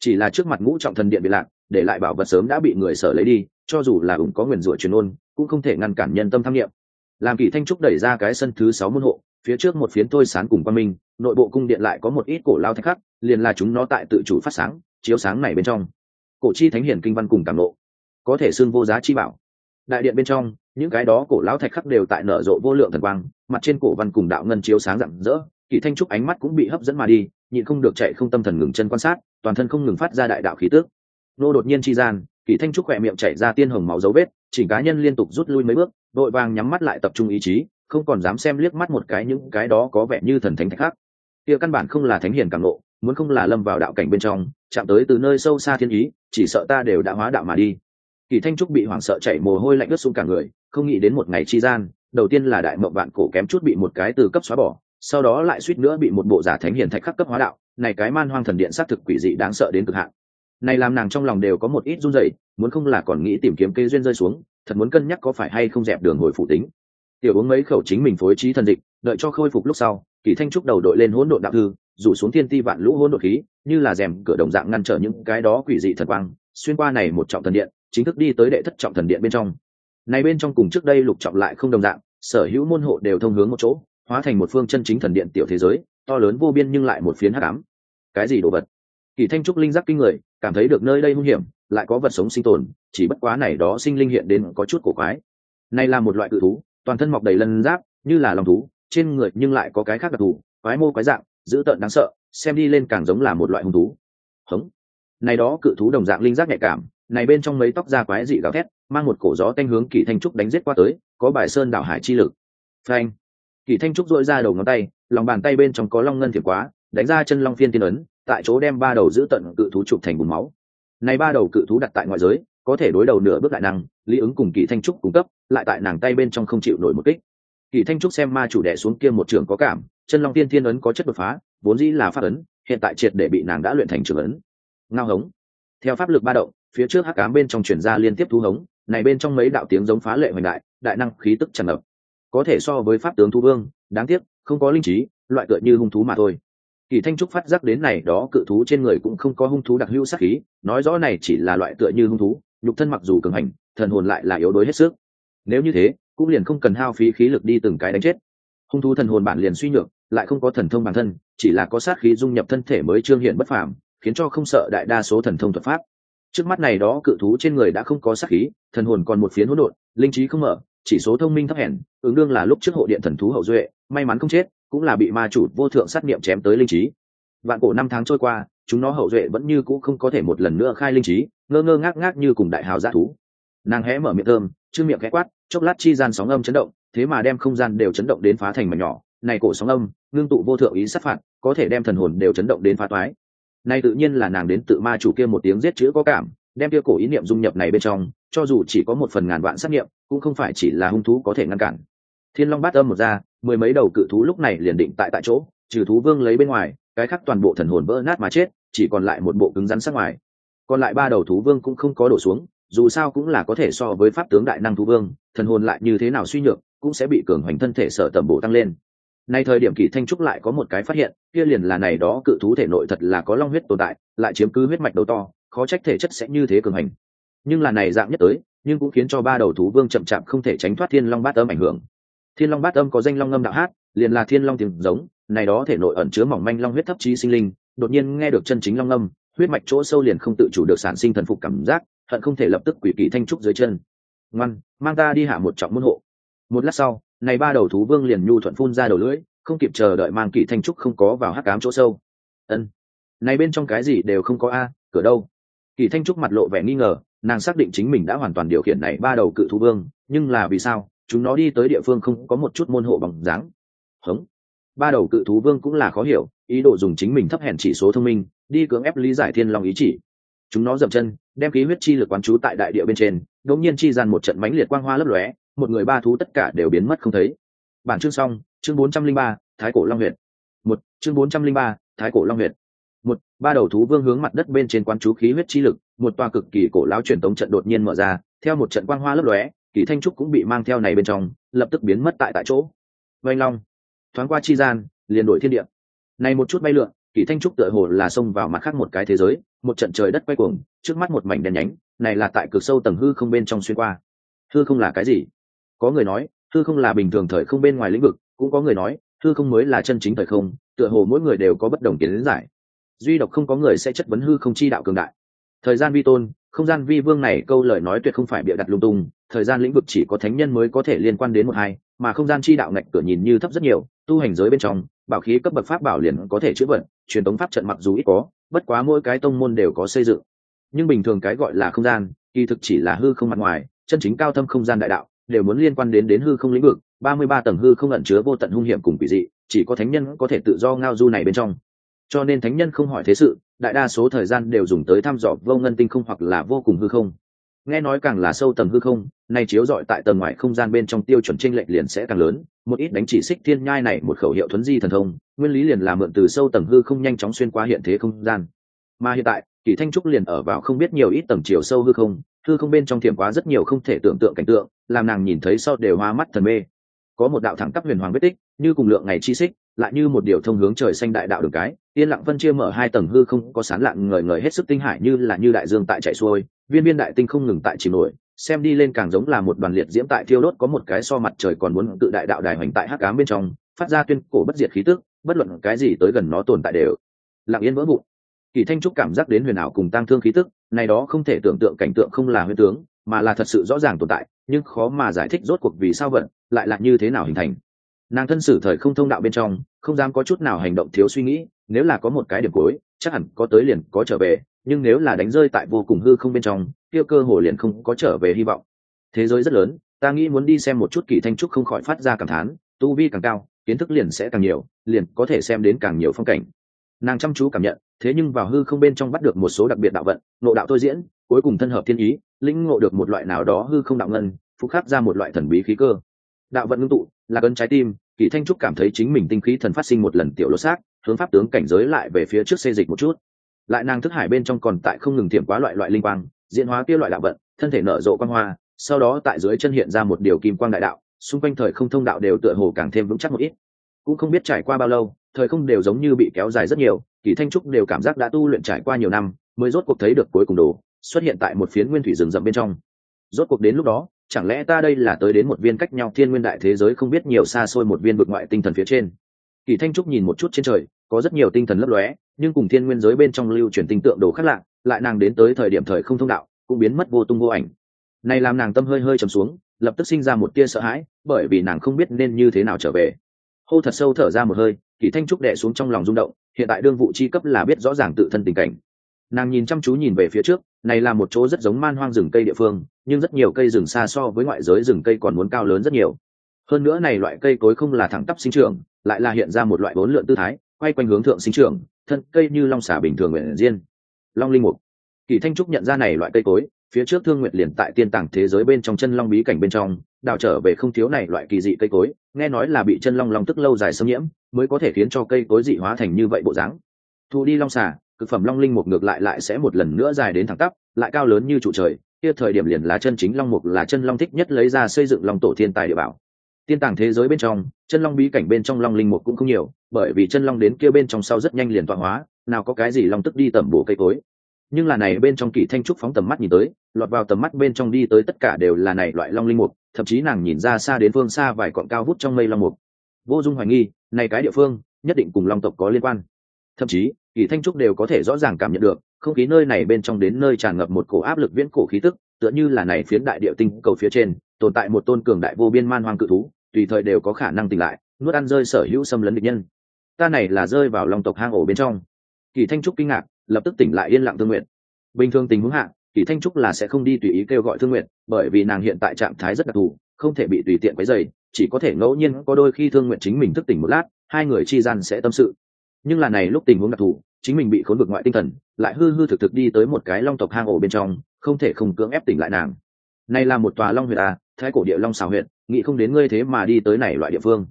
S1: Chỉ là trước mặt ngũ trọng thần điện viện lạc, để lại bảo vật sớm đã bị người sở lấy đi, cho dù là ủng có nguyền rủa truyền ôn, cũng không thể ngăn cản nhân tâm tham nghiệm làm kỳ thanh trúc đẩy ra cái sân thứ sáu môn hộ, phía trước một phiến tôi sáng cùng quan minh, nội bộ cung điện lại có một ít cổ lao thạch khắc, liền là chúng nó tại tự chủ phát sáng, chiếu sáng này bên trong cổ chi thánh hiển kinh văn cùng cảm nộ. Có thể xưng vô giá chi bảo. Đại điện bên trong, những cái đó cổ lão thạch khắc đều tại nở rộ vô lượng thần quang, mặt trên cổ văn cùng đạo ngân chiếu sáng rạng rỡ, kỳ thanh trúc ánh mắt cũng bị hấp dẫn mà đi, nhịn không được chạy không tâm thần ngừng chân quan sát, toàn thân không ngừng phát ra đại đạo khí tước nô đột nhiên chi gian, kỳ thanh trúc khỏe miệng chảy ra tiên hồng máu dấu vết, chỉnh cá nhân liên tục rút lui mấy bước, đội vàng nhắm mắt lại tập trung ý chí, không còn dám xem liếc mắt một cái những cái đó có vẻ như thần thánh thạch khác kia căn bản không là thánh hiền càng nộ, muốn không là lâm vào đạo cảnh bên trong, chạm tới từ nơi sâu xa thiên ý chỉ sợ ta đều đã hóa đạo mà đi. Kỳ thanh trúc bị hoảng sợ chảy mồ hôi lạnh ướt xuống cả người, không nghĩ đến một ngày chi gian, đầu tiên là đại mộng vạn cổ kém chút bị một cái từ cấp xóa bỏ, sau đó lại suýt nữa bị một bộ giả thánh hiền thạch khắc cấp hóa đạo, này cái man hoang thần điện xác thực quỷ dị đáng sợ đến cực hạn. Này làm nàng trong lòng đều có một ít run rẩy, muốn không là còn nghĩ tìm kiếm cây duyên rơi xuống, thật muốn cân nhắc có phải hay không dẹp đường hồi phụ tính. Tiểu uống mấy khẩu chính mình phối trí thần dịch, đợi cho khôi phục lúc sau, kỳ thanh trúc đầu đội lên hỗn độn đạo thư rủ xuống thiên ti vạn lũ hỗn độn khí, như là rèm cửa đồng dạng ngăn trở những cái đó quỷ dị thần quang, xuyên qua này một trọng thần điện, chính thức đi tới đệ thất trọng thần điện bên trong. Này bên trong cùng trước đây lục trọng lại không đồng dạng, sở hữu môn hộ đều thông hướng một chỗ, hóa thành một phương chân chính thần điện tiểu thế giới, to lớn vô biên nhưng lại một phiến hắc ám. Cái gì đồ vật? Kỳ thanh trúc linh giác kinh người, cảm thấy được nơi đây hung hiểm, lại có vật sống sinh tồn, chỉ bất quá này đó sinh linh hiện đến có chút cổ quái. Này là một loại cự thú, toàn thân mọc đầy lân giáp, như là lòng thú, trên người nhưng lại có cái khác đặc thù, quái mô quái dạng dữ tợn đáng sợ, xem đi lên càng giống là một loại hung thú. Hống. Này đó cự thú đồng dạng linh giác nhạy cảm, này bên trong mấy tóc da quái dị gào thét, mang một cổ gió tanh hướng kỳ thanh trúc đánh giết qua tới, có bài sơn đảo hải chi lực. Phanh. Kỳ thanh trúc dội ra đầu ngón tay, lòng bàn tay bên trong có long ngân thiệt quá, đánh ra chân long phiên tiên ấn, tại chỗ đem ba đầu giữ tận cự thú chụp thành bùn máu. Này ba đầu cự thú đặt tại ngoại giới, có thể đối đầu nửa bước đại năng, lý ứng cùng kỳ thanh trúc cung cấp, lại tại nàng tay bên trong không chịu nổi một kích. Kỳ thanh trúc xem ma chủ đẻ xuống kia một trường có cảm chân long tiên thiên ấn có chất đột phá, vốn dĩ là pháp ấn, hiện tại triệt để bị nàng đã luyện thành trường ấn. Ngao hống. Theo pháp lực ba động, phía trước hắc ám bên trong truyền ra liên tiếp thu hống, này bên trong mấy đạo tiếng giống phá lệ hoành đại đại năng khí tức tràn ngập. Có thể so với pháp tướng thu vương, đáng tiếc, không có linh trí, loại tựa như hung thú mà thôi. Kỳ thanh trúc phát giác đến này đó cự thú trên người cũng không có hung thú đặc hữu sát khí, nói rõ này chỉ là loại tựa như hung thú, nhục thân mặc dù cường hành, thần hồn lại là yếu đuối hết sức. Nếu như thế, cũng liền không cần hao phí khí lực đi từng cái đánh chết hung thú thần hồn bản liền suy nhược, lại không có thần thông bản thân, chỉ là có sát khí dung nhập thân thể mới trương hiện bất phàm, khiến cho không sợ đại đa số thần thông thuật pháp. Trước mắt này đó cự thú trên người đã không có sát khí, thần hồn còn một phiến hỗn độn, linh trí không mở, chỉ số thông minh thấp hèn, ứng đương là lúc trước hộ điện thần thú hậu duệ, may mắn không chết, cũng là bị ma chủ vô thượng sát niệm chém tới linh trí. Vạn cổ năm tháng trôi qua, chúng nó hậu duệ vẫn như cũ không có thể một lần nữa khai linh trí, ngơ ngơ ngác ngác như cùng đại hào g thú. Nàng hé mở miệng thơm, chư miệng khẽ quát, chốc lát chi gian sóng âm chấn động thế mà đem không gian đều chấn động đến phá thành mảnh nhỏ. Này cổ sóng âm, ngưng tụ vô thượng ý sát phạt, có thể đem thần hồn đều chấn động đến phá toái. Này tự nhiên là nàng đến tự ma chủ kia một tiếng giết chữ có cảm, đem kia cổ ý niệm dung nhập này bên trong, cho dù chỉ có một phần ngàn vạn sát niệm, cũng không phải chỉ là hung thú có thể ngăn cản. Thiên long bát âm một ra, mười mấy đầu cự thú lúc này liền định tại tại chỗ, trừ thú vương lấy bên ngoài, cái khác toàn bộ thần hồn vỡ nát mà chết, chỉ còn lại một bộ cứng rắn sát ngoài. Còn lại ba đầu thú vương cũng không có đổ xuống, dù sao cũng là có thể so với pháp tướng đại năng thú vương, thần hồn lại như thế nào suy nhược cũng sẽ bị cường hoành thân thể sở tầm bổ tăng lên. Nay thời điểm kỳ thanh trúc lại có một cái phát hiện, kia liền là này đó cự thú thể nội thật là có long huyết tồn tại, lại chiếm cứ huyết mạch đầu to, khó trách thể chất sẽ như thế cường hành nhưng là này dạng nhất tới, nhưng cũng khiến cho ba đầu thú vương chậm chạp không thể tránh thoát thiên long bát âm ảnh hưởng. Thiên long bát âm có danh long ngâm đạo hát, liền là thiên long tiếng giống, này đó thể nội ẩn chứa mỏng manh long huyết thấp trí sinh linh, đột nhiên nghe được chân chính long ngâm, huyết mạch chỗ sâu liền không tự chủ được sản sinh thần phục cảm giác, hận không thể lập tức quỷ kỳ thanh trúc dưới chân. Ngoan, mang ta đi hạ một trọng môn hộ một lát sau, này ba đầu thú vương liền nhu thuận phun ra đầu lưỡi, không kịp chờ đợi mang kỷ thanh trúc không có vào hắc cám chỗ sâu. Ân. Này bên trong cái gì đều không có a, cửa đâu? Kỷ thanh trúc mặt lộ vẻ nghi ngờ, nàng xác định chính mình đã hoàn toàn điều khiển này ba đầu cự thú vương, nhưng là vì sao, chúng nó đi tới địa phương không có một chút môn hộ bằng dáng. Hống. Ba đầu cự thú vương cũng là khó hiểu, ý đồ dùng chính mình thấp hèn chỉ số thông minh, đi cưỡng ép lý giải thiên long ý chỉ. Chúng nó dậm chân, đem khí huyết chi lực quán trú tại đại địa bên trên, đột nhiên chi dàn một trận mãnh liệt quang hoa lấp lóe một người ba thú tất cả đều biến mất không thấy. Bản chương xong, chương bốn trăm linh ba, thái cổ long huyệt. Một, chương bốn trăm linh ba, thái cổ long huyệt. Một, ba đầu thú vương hướng mặt đất bên trên quán chú khí huyết chi lực, một toa cực kỳ cổ lão truyền tống trận đột nhiên mở ra, theo một trận quang hoa lấp lóe, kỳ thanh trúc cũng bị mang theo này bên trong, lập tức biến mất tại tại chỗ. Vanh long, thoáng qua chi gian, liền đổi thiên địa. Này một chút bay lượn, kỳ thanh trúc tựa hồ là xông vào mặt khác một cái thế giới, một trận trời đất quay cuồng, trước mắt một mảnh đen nhánh, này là tại cực sâu tầng hư không bên trong xuyên qua. Hư không là cái gì? Có người nói hư không là bình thường thời không bên ngoài lĩnh vực, cũng có người nói hư không mới là chân chính thời không, tựa hồ mỗi người đều có bất đồng kiến giải. Duy độc không có người sẽ chất vấn hư không chi đạo cường đại. Thời gian vi tôn, không gian vi vương này câu lời nói tuyệt không phải bịa đặt lung tung, thời gian lĩnh vực chỉ có thánh nhân mới có thể liên quan đến một hai, mà không gian chi đạo ngạch cửa nhìn như thấp rất nhiều, tu hành giới bên trong, bảo khí cấp bậc pháp bảo liền có thể chữa vận, truyền thống pháp trận mặc dù ít có, bất quá mỗi cái tông môn đều có xây dựng. Nhưng bình thường cái gọi là không gian, kỳ thực chỉ là hư không mặt ngoài, chân chính cao thâm không gian đại đạo đều muốn liên quan đến đến hư không lĩnh vực, ba mươi ba tầng hư không ẩn chứa vô tận hung hiểm cùng quỷ dị, chỉ có thánh nhân có thể tự do ngao du này bên trong. Cho nên thánh nhân không hỏi thế sự, đại đa số thời gian đều dùng tới thăm dò vô ngân tinh không hoặc là vô cùng hư không. Nghe nói càng là sâu tầng hư không, nay chiếu dọi tại tầng ngoài không gian bên trong tiêu chuẩn tranh lệch liền sẽ càng lớn, một ít đánh chỉ xích thiên nhai này một khẩu hiệu thuấn di thần thông, nguyên lý liền là mượn từ sâu tầng hư không nhanh chóng xuyên qua hiện thế không gian. Mà hiện tại kỳ thanh trúc liền ở vào không biết nhiều ít tầng chiều sâu hư không Thư không bên trong thiểm quá rất nhiều không thể tưởng tượng cảnh tượng, làm nàng nhìn thấy sau đều hoa mắt thần mê. Có một đạo thẳng tắp huyền hoàng vết tích, như cùng lượng ngày chi xích, lại như một điều thông hướng trời xanh đại đạo đường cái. Yên lặng phân chia mở hai tầng hư không, có sán lạng ngời ngời hết sức tinh hải như là như đại dương tại chạy xuôi. Viên viên đại tinh không ngừng tại chìm nổi, xem đi lên càng giống là một đoàn liệt diễm tại thiêu đốt, có một cái so mặt trời còn muốn tự đại đạo đài hoành tại hắc ám bên trong, phát ra tuyên cổ bất diệt khí tức, bất luận cái gì tới gần nó tồn tại đều. Lặng yên vỡ vụn. Kỳ thanh trúc cảm giác đến huyền ảo cùng tăng thương khí tức này đó không thể tưởng tượng cảnh tượng không là huyễn tướng, mà là thật sự rõ ràng tồn tại, nhưng khó mà giải thích rốt cuộc vì sao vận lại là như thế nào hình thành. Nàng thân sử thời không thông đạo bên trong, không dám có chút nào hành động thiếu suy nghĩ, nếu là có một cái điểm cuối, chắc hẳn có tới liền có trở về, nhưng nếu là đánh rơi tại vô cùng hư không bên trong, kia cơ hồ liền không có trở về hy vọng. Thế giới rất lớn, ta nghĩ muốn đi xem một chút kỳ thanh trúc không khỏi phát ra cảm thán, tu vi càng cao, kiến thức liền sẽ càng nhiều, liền có thể xem đến càng nhiều phong cảnh. Nàng chăm chú cảm nhận thế nhưng vào hư không bên trong bắt được một số đặc biệt đạo vận nộ đạo tôi diễn, cuối cùng thân hợp thiên ý, lĩnh ngộ được một loại nào đó hư không đạo ngân phúc khắc ra một loại thần bí khí cơ. Đạo vận ngưng tụ, là cơn trái tim, kỳ thanh trúc cảm thấy chính mình tinh khí thần phát sinh một lần tiểu lột xác, hướng pháp tướng cảnh giới lại về phía trước xê dịch một chút. Lại nàng thức hải bên trong còn tại không ngừng thiểm quá loại loại linh quang, diễn hóa kia loại đạo vận, thân thể nở rộ quang hoa, sau đó tại dưới chân hiện ra một điều kim quang đại đạo, xung quanh thời không thông đạo đều tựa hồ càng thêm vững chắc một ít. Cũng không biết trải qua bao lâu thời không đều giống như bị kéo dài rất nhiều, kỳ thanh trúc đều cảm giác đã tu luyện trải qua nhiều năm, mới rốt cuộc thấy được cuối cùng đồ, xuất hiện tại một phiến nguyên thủy rừng rậm bên trong. Rốt cuộc đến lúc đó, chẳng lẽ ta đây là tới đến một viên cách nhau thiên nguyên đại thế giới không biết nhiều xa xôi một viên vực ngoại tinh thần phía trên? Kỳ thanh trúc nhìn một chút trên trời, có rất nhiều tinh thần lấp lóe, nhưng cùng thiên nguyên giới bên trong lưu truyền tinh tượng đồ khác lạ, lại nàng đến tới thời điểm thời không thông đạo, cũng biến mất vô tung vô ảnh. Này làm nàng tâm hơi hơi trầm xuống, lập tức sinh ra một tia sợ hãi, bởi vì nàng không biết nên như thế nào trở về. Hô thật sâu thở ra một hơi kỳ thanh trúc đệ xuống trong lòng rung động, hiện tại đương vụ chi cấp là biết rõ ràng tự thân tình cảnh. Nàng nhìn chăm chú nhìn về phía trước, này là một chỗ rất giống man hoang rừng cây địa phương, nhưng rất nhiều cây rừng xa so với ngoại giới rừng cây còn muốn cao lớn rất nhiều. Hơn nữa này loại cây cối không là thẳng tắp sinh trưởng, lại là hiện ra một loại bốn lượn tư thái, quay quanh hướng thượng sinh trưởng, thân cây như long xả bình thường nguyện diên long linh mục. Kỳ thanh trúc nhận ra này loại cây cối, phía trước thương nguyệt liền tại tiên tàng thế giới bên trong chân long bí cảnh bên trong, đào trở về không thiếu này loại kỳ dị cây cối, nghe nói là bị chân long long tức lâu dài xâm nhiễm mới có thể khiến cho cây cối dị hóa thành như vậy bộ dáng. Thu đi long xà, cực phẩm long linh mục ngược lại lại sẽ một lần nữa dài đến thẳng tắp lại cao lớn như trụ trời. Kia thời điểm liền là chân chính long mục là chân long thích nhất lấy ra xây dựng long tổ thiên tài địa bảo. Tiên tàng thế giới bên trong chân long bí cảnh bên trong long linh mục cũng không nhiều bởi vì chân long đến kia bên trong sau rất nhanh liền tọa hóa nào có cái gì long tức đi tẩm bổ cây cối. Nhưng là này bên trong kỳ thanh trúc phóng tầm mắt nhìn tới lọt vào tầm mắt bên trong đi tới tất cả đều là này loại long linh mục thậm chí nàng nhìn ra xa đến phương xa vài cọn cao vút trong mây long mục vô dung hoài nghi, này cái địa phương, nhất định cùng long tộc có liên quan. Thậm chí, kỳ thanh trúc đều có thể rõ ràng cảm nhận được, không khí nơi này bên trong đến nơi tràn ngập một cổ áp lực viễn cổ khí tức, tựa như là này phiến đại địa tinh cầu phía trên, tồn tại một tôn cường đại vô biên man hoang cự thú, tùy thời đều có khả năng tỉnh lại, nuốt ăn rơi sở hữu xâm lấn địch nhân. Ta này là rơi vào lòng tộc hang ổ bên trong. Kỳ thanh trúc kinh ngạc, lập tức tỉnh lại yên lặng thương nguyện. Bình thường tình huống hạ, kỳ thanh trúc là sẽ không đi tùy ý kêu gọi thương nguyện, bởi vì nàng hiện tại trạng thái rất đặc thù, không thể bị tùy tiện quấy dày chỉ có thể ngẫu nhiên có đôi khi thương nguyện chính mình thức tỉnh một lát, hai người chi gian sẽ tâm sự. Nhưng là này lúc tình huống đặc thù, chính mình bị khốn vực ngoại tinh thần, lại hư hư thực thực đi tới một cái long tộc hang ổ bên trong, không thể không cưỡng ép tỉnh lại nàng. Này là một tòa long huyệt à thái cổ địa long xào huyện, nghĩ không đến ngươi thế mà đi tới này loại địa phương.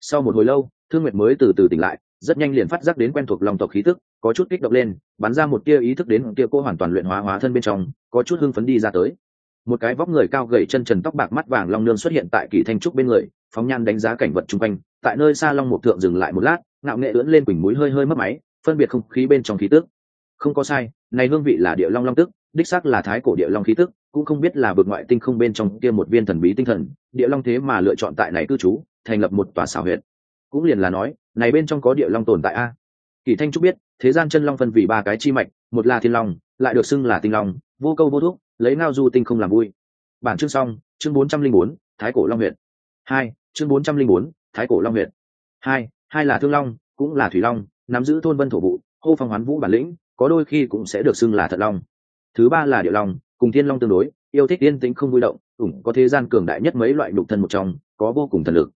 S1: Sau một hồi lâu, thương nguyệt mới từ từ tỉnh lại, rất nhanh liền phát giác đến quen thuộc long tộc khí tức, có chút kích động lên, bắn ra một tia ý thức đến tia cô hoàn toàn luyện hóa hóa thân bên trong, có chút hưng phấn đi ra tới một cái vóc người cao gầy chân trần tóc bạc mắt vàng long nương xuất hiện tại kỳ thanh trúc bên người, phóng nhan đánh giá cảnh vật chung quanh. Tại nơi xa long một thượng dừng lại một lát, ngạo nghệ ưỡn lên quỳnh mũi hơi hơi mất máy, phân biệt không khí bên trong khí tức. Không có sai, này hương vị là địa long long tức, đích xác là thái cổ địa long khí tức, cũng không biết là bực ngoại tinh không bên trong kia một viên thần bí tinh thần, địa long thế mà lựa chọn tại này cư trú, thành lập một tòa xảo huyện cũng liền là nói, này bên trong có địa long tồn tại a. Kỳ thanh trúc biết, thế gian chân long phân vì ba cái chi mạch, một là thiên long, lại được xưng là tinh long, vô câu vô thuốc lấy ngao du tinh không làm vui. Bản chương xong, chương bốn trăm linh bốn, thái cổ long huyện hai, chương bốn trăm linh bốn, thái cổ long huyện hai hai là thương long, cũng là thủy long, nắm giữ thôn vân thổ vụ hô phong hoán vũ bản lĩnh, có đôi khi cũng sẽ được xưng là thật long. Thứ ba là địa long, cùng thiên long tương đối, yêu thích yên tĩnh không vui động, ủng có thế gian cường đại nhất mấy loại nhục thân một trong, có vô cùng thần lực.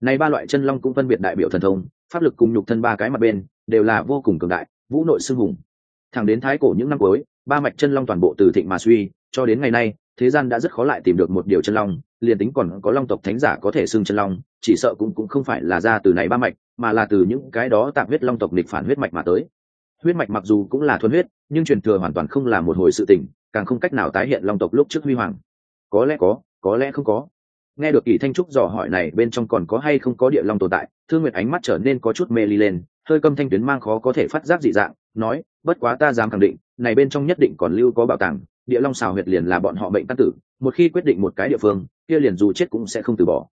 S1: Này ba loại chân long cũng phân biệt đại biểu thần thông, pháp lực cùng nhục thân ba cái mặt bên, đều là vô cùng cường đại, vũ nội xưng hùng. Thẳng đến thái cổ những năm cuối, ba mạch chân long toàn bộ từ thịnh mà suy cho đến ngày nay, thế gian đã rất khó lại tìm được một điều chân long, liền tính còn có long tộc thánh giả có thể xưng chân long, chỉ sợ cũng cũng không phải là ra từ này ba mạch, mà là từ những cái đó tạm huyết long tộc nghịch phản huyết mạch mà tới. Huyết mạch mặc dù cũng là thuần huyết, nhưng truyền thừa hoàn toàn không là một hồi sự tình, càng không cách nào tái hiện long tộc lúc trước huy hoàng. Có lẽ có có lẽ không có. Nghe được kỳ thanh trúc dò hỏi này, bên trong còn có hay không có địa long tồn tại, thương nguyệt ánh mắt trở nên có chút mê ly lên, hơi câm thanh tuyến mang khó có thể phát giác dị dạng, nói, bất quá ta dám khẳng định, này bên trong nhất định còn lưu có bảo tàng địa long xào huyệt liền là bọn họ mệnh tăng tử, một khi quyết định một cái địa phương, kia liền dù chết cũng sẽ không từ bỏ.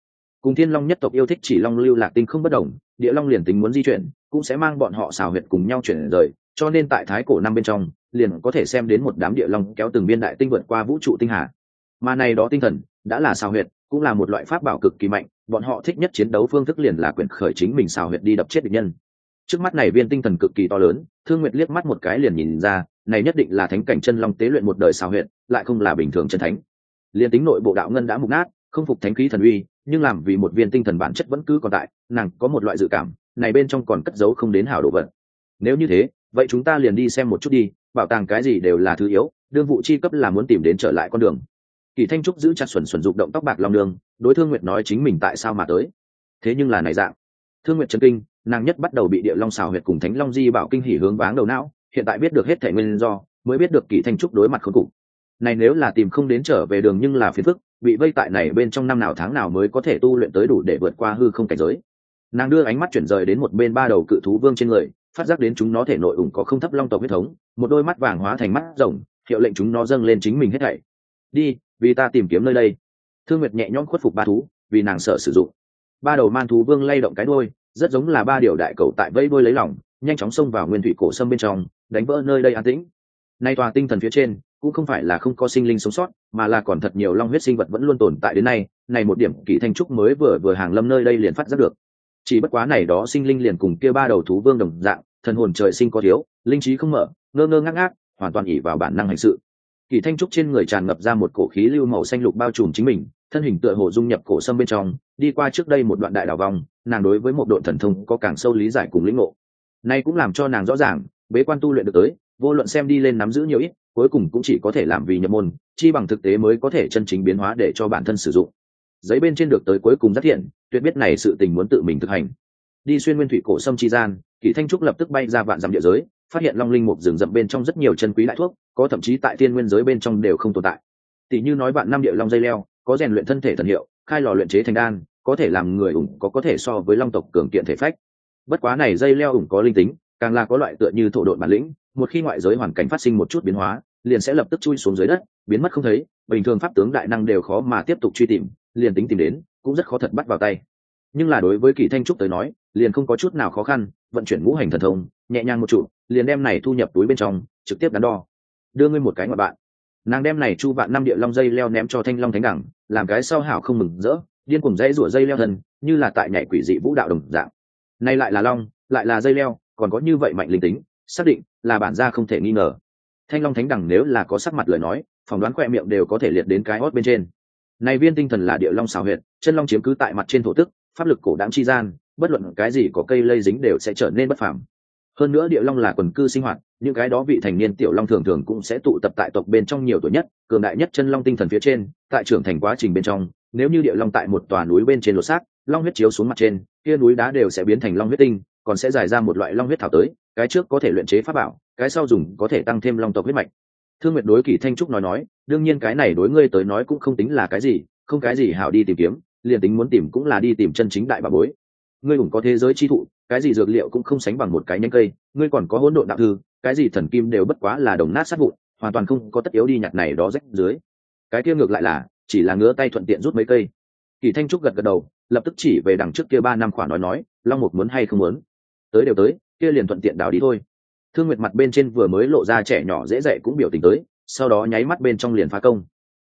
S1: Cùng thiên long nhất tộc yêu thích chỉ long lưu lạc tinh không bất đồng, địa long liền tính muốn di chuyển, cũng sẽ mang bọn họ xào huyệt cùng nhau chuyển rời, cho nên tại thái cổ năm bên trong, liền có thể xem đến một đám địa long kéo từng biên đại tinh vượt qua vũ trụ tinh hà. Mà này đó tinh thần, đã là xào huyệt, cũng là một loại pháp bảo cực kỳ mạnh, bọn họ thích nhất chiến đấu phương thức liền là quyền khởi chính mình xào huyệt đi đập chết địch nhân. Trước mắt này viên tinh thần cực kỳ to lớn thương nguyệt liếc mắt một cái liền nhìn ra, này nhất định là thánh cảnh chân long tế luyện một đời xào huyệt, lại không là bình thường chân thánh. Liên tính nội bộ đạo ngân đã mục nát, không phục thánh khí thần uy, nhưng làm vì một viên tinh thần bản chất vẫn cứ còn tại, nàng có một loại dự cảm, này bên trong còn cất giấu không đến hảo đồ vật. Nếu như thế, vậy chúng ta liền đi xem một chút đi, bảo tàng cái gì đều là thứ yếu, đương vụ chi cấp là muốn tìm đến trở lại con đường. Kỳ thanh trúc giữ chặt xuẩn xuẩn dục động tóc bạc lòng đường, đối thương nguyệt nói chính mình tại sao mà tới. Thế nhưng là này dạng. Thương nguyệt trần kinh nàng nhất bắt đầu bị địa long xào huyệt cùng thánh long di bảo kinh hỉ hướng váng đầu não, hiện tại biết được hết thể nguyên do, mới biết được kỳ thanh trúc đối mặt khốn cục này nếu là tìm không đến trở về đường nhưng là phiền phức, bị vây tại này bên trong năm nào tháng nào mới có thể tu luyện tới đủ để vượt qua hư không cảnh giới. Nàng đưa ánh mắt chuyển rời đến một bên ba đầu cự thú vương trên người, phát giác đến chúng nó thể nội ủng có không thấp long tộc huyết thống, một đôi mắt vàng hóa thành mắt rồng, hiệu lệnh chúng nó dâng lên chính mình hết thảy. Đi, vì ta tìm kiếm nơi đây. Thương nguyệt nhẹ nhõm khuất phục ba thú, vì nàng sợ sử dụng. Ba đầu man thú vương lay động cái đôi rất giống là ba điều đại cầu tại vây đôi lấy lỏng nhanh chóng xông vào nguyên thủy cổ sâm bên trong, đánh vỡ nơi đây an tĩnh. Nay tòa tinh thần phía trên, cũng không phải là không có sinh linh sống sót, mà là còn thật nhiều long huyết sinh vật vẫn luôn tồn tại đến nay, này một điểm kỳ thanh trúc mới vừa vừa hàng lâm nơi đây liền phát giác được. Chỉ bất quá này đó sinh linh liền cùng kia ba đầu thú vương đồng dạng, thần hồn trời sinh có thiếu, linh trí không mở, ngơ ngơ ngác ngác, hoàn toàn ỉ vào bản năng hành sự. Kỳ thanh trúc trên người tràn ngập ra một cổ khí lưu màu xanh lục bao trùm chính mình thân hình tựa hồ dung nhập cổ sâm bên trong, đi qua trước đây một đoạn đại đảo vòng, nàng đối với một đội thần thông có càng sâu lý giải cùng lĩnh ngộ. Nay cũng làm cho nàng rõ ràng, bế quan tu luyện được tới, vô luận xem đi lên nắm giữ nhiều ít, cuối cùng cũng chỉ có thể làm vì nhập môn, chi bằng thực tế mới có thể chân chính biến hóa để cho bản thân sử dụng. Giấy bên trên được tới cuối cùng rất thiện, tuyệt biết này sự tình muốn tự mình thực hành. Đi xuyên nguyên thủy cổ sâm chi gian, kỷ thanh trúc lập tức bay ra vạn dặm địa giới, phát hiện long linh mục rừng rậm bên trong rất nhiều chân quý đại thuốc, có thậm chí tại tiên nguyên giới bên trong đều không tồn tại. Tỷ như nói bạn năm địa long dây leo có rèn luyện thân thể thần hiệu, khai lò luyện chế thành đan, có thể làm người ủng có có thể so với long tộc cường kiện thể phách. Bất quá này dây leo ủng có linh tính, càng là có loại tựa như thổ độn bản lĩnh, một khi ngoại giới hoàn cảnh phát sinh một chút biến hóa, liền sẽ lập tức chui xuống dưới đất, biến mất không thấy, bình thường pháp tướng đại năng đều khó mà tiếp tục truy tìm, liền tính tìm đến, cũng rất khó thật bắt vào tay. Nhưng là đối với kỳ thanh trúc tới nói, liền không có chút nào khó khăn, vận chuyển ngũ hành thần thông, nhẹ nhàng một trụ liền đem này thu nhập túi bên trong, trực tiếp đắn đo. Đưa ngươi một cái ngoại bạn nàng đem này chu vạn năm địa long dây leo ném cho thanh long thánh đẳng, làm cái sau hảo không mừng rỡ, điên cùng dây rủa dây leo thần như là tại nhảy quỷ dị vũ đạo đồng dạng. Nay lại là long, lại là dây leo, còn có như vậy mạnh linh tính, xác định là bản gia không thể nghi ngờ. Thanh long thánh đẳng nếu là có sắc mặt lời nói, phỏng đoán khoe miệng đều có thể liệt đến cái hót bên trên. Này viên tinh thần là địa long xào huyệt, chân long chiếm cứ tại mặt trên thổ tức, pháp lực cổ đáng chi gian, bất luận cái gì có cây lây dính đều sẽ trở nên bất phàm hơn nữa địa long là quần cư sinh hoạt, những cái đó vị thành niên tiểu long thường thường cũng sẽ tụ tập tại tộc bên trong nhiều tuổi nhất, cường đại nhất chân long tinh thần phía trên, tại trưởng thành quá trình bên trong, nếu như địa long tại một tòa núi bên trên lột xác, long huyết chiếu xuống mặt trên, kia núi đá đều sẽ biến thành long huyết tinh, còn sẽ giải ra một loại long huyết thảo tới, cái trước có thể luyện chế pháp bảo, cái sau dùng có thể tăng thêm long tộc huyết mạch. Thương nguyệt đối kỳ thanh trúc nói nói, đương nhiên cái này đối ngươi tới nói cũng không tính là cái gì, không cái gì hảo đi tìm kiếm, liền tính muốn tìm cũng là đi tìm chân chính đại bà bối ngươi cũng có thế giới chi thụ, cái gì dược liệu cũng không sánh bằng một cái nhánh cây, ngươi còn có hỗn độn đạo thư, cái gì thần kim đều bất quá là đồng nát sát vụn, hoàn toàn không có tất yếu đi nhặt này đó rách dưới. Cái kia ngược lại là, chỉ là ngứa tay thuận tiện rút mấy cây. Kỳ thanh trúc gật gật đầu, lập tức chỉ về đằng trước kia ba năm khoản nói nói, long mục muốn hay không muốn? Tới đều tới, kia liền thuận tiện đào đi thôi. Thương nguyệt mặt bên trên vừa mới lộ ra trẻ nhỏ dễ dạy cũng biểu tình tới, sau đó nháy mắt bên trong liền phá công.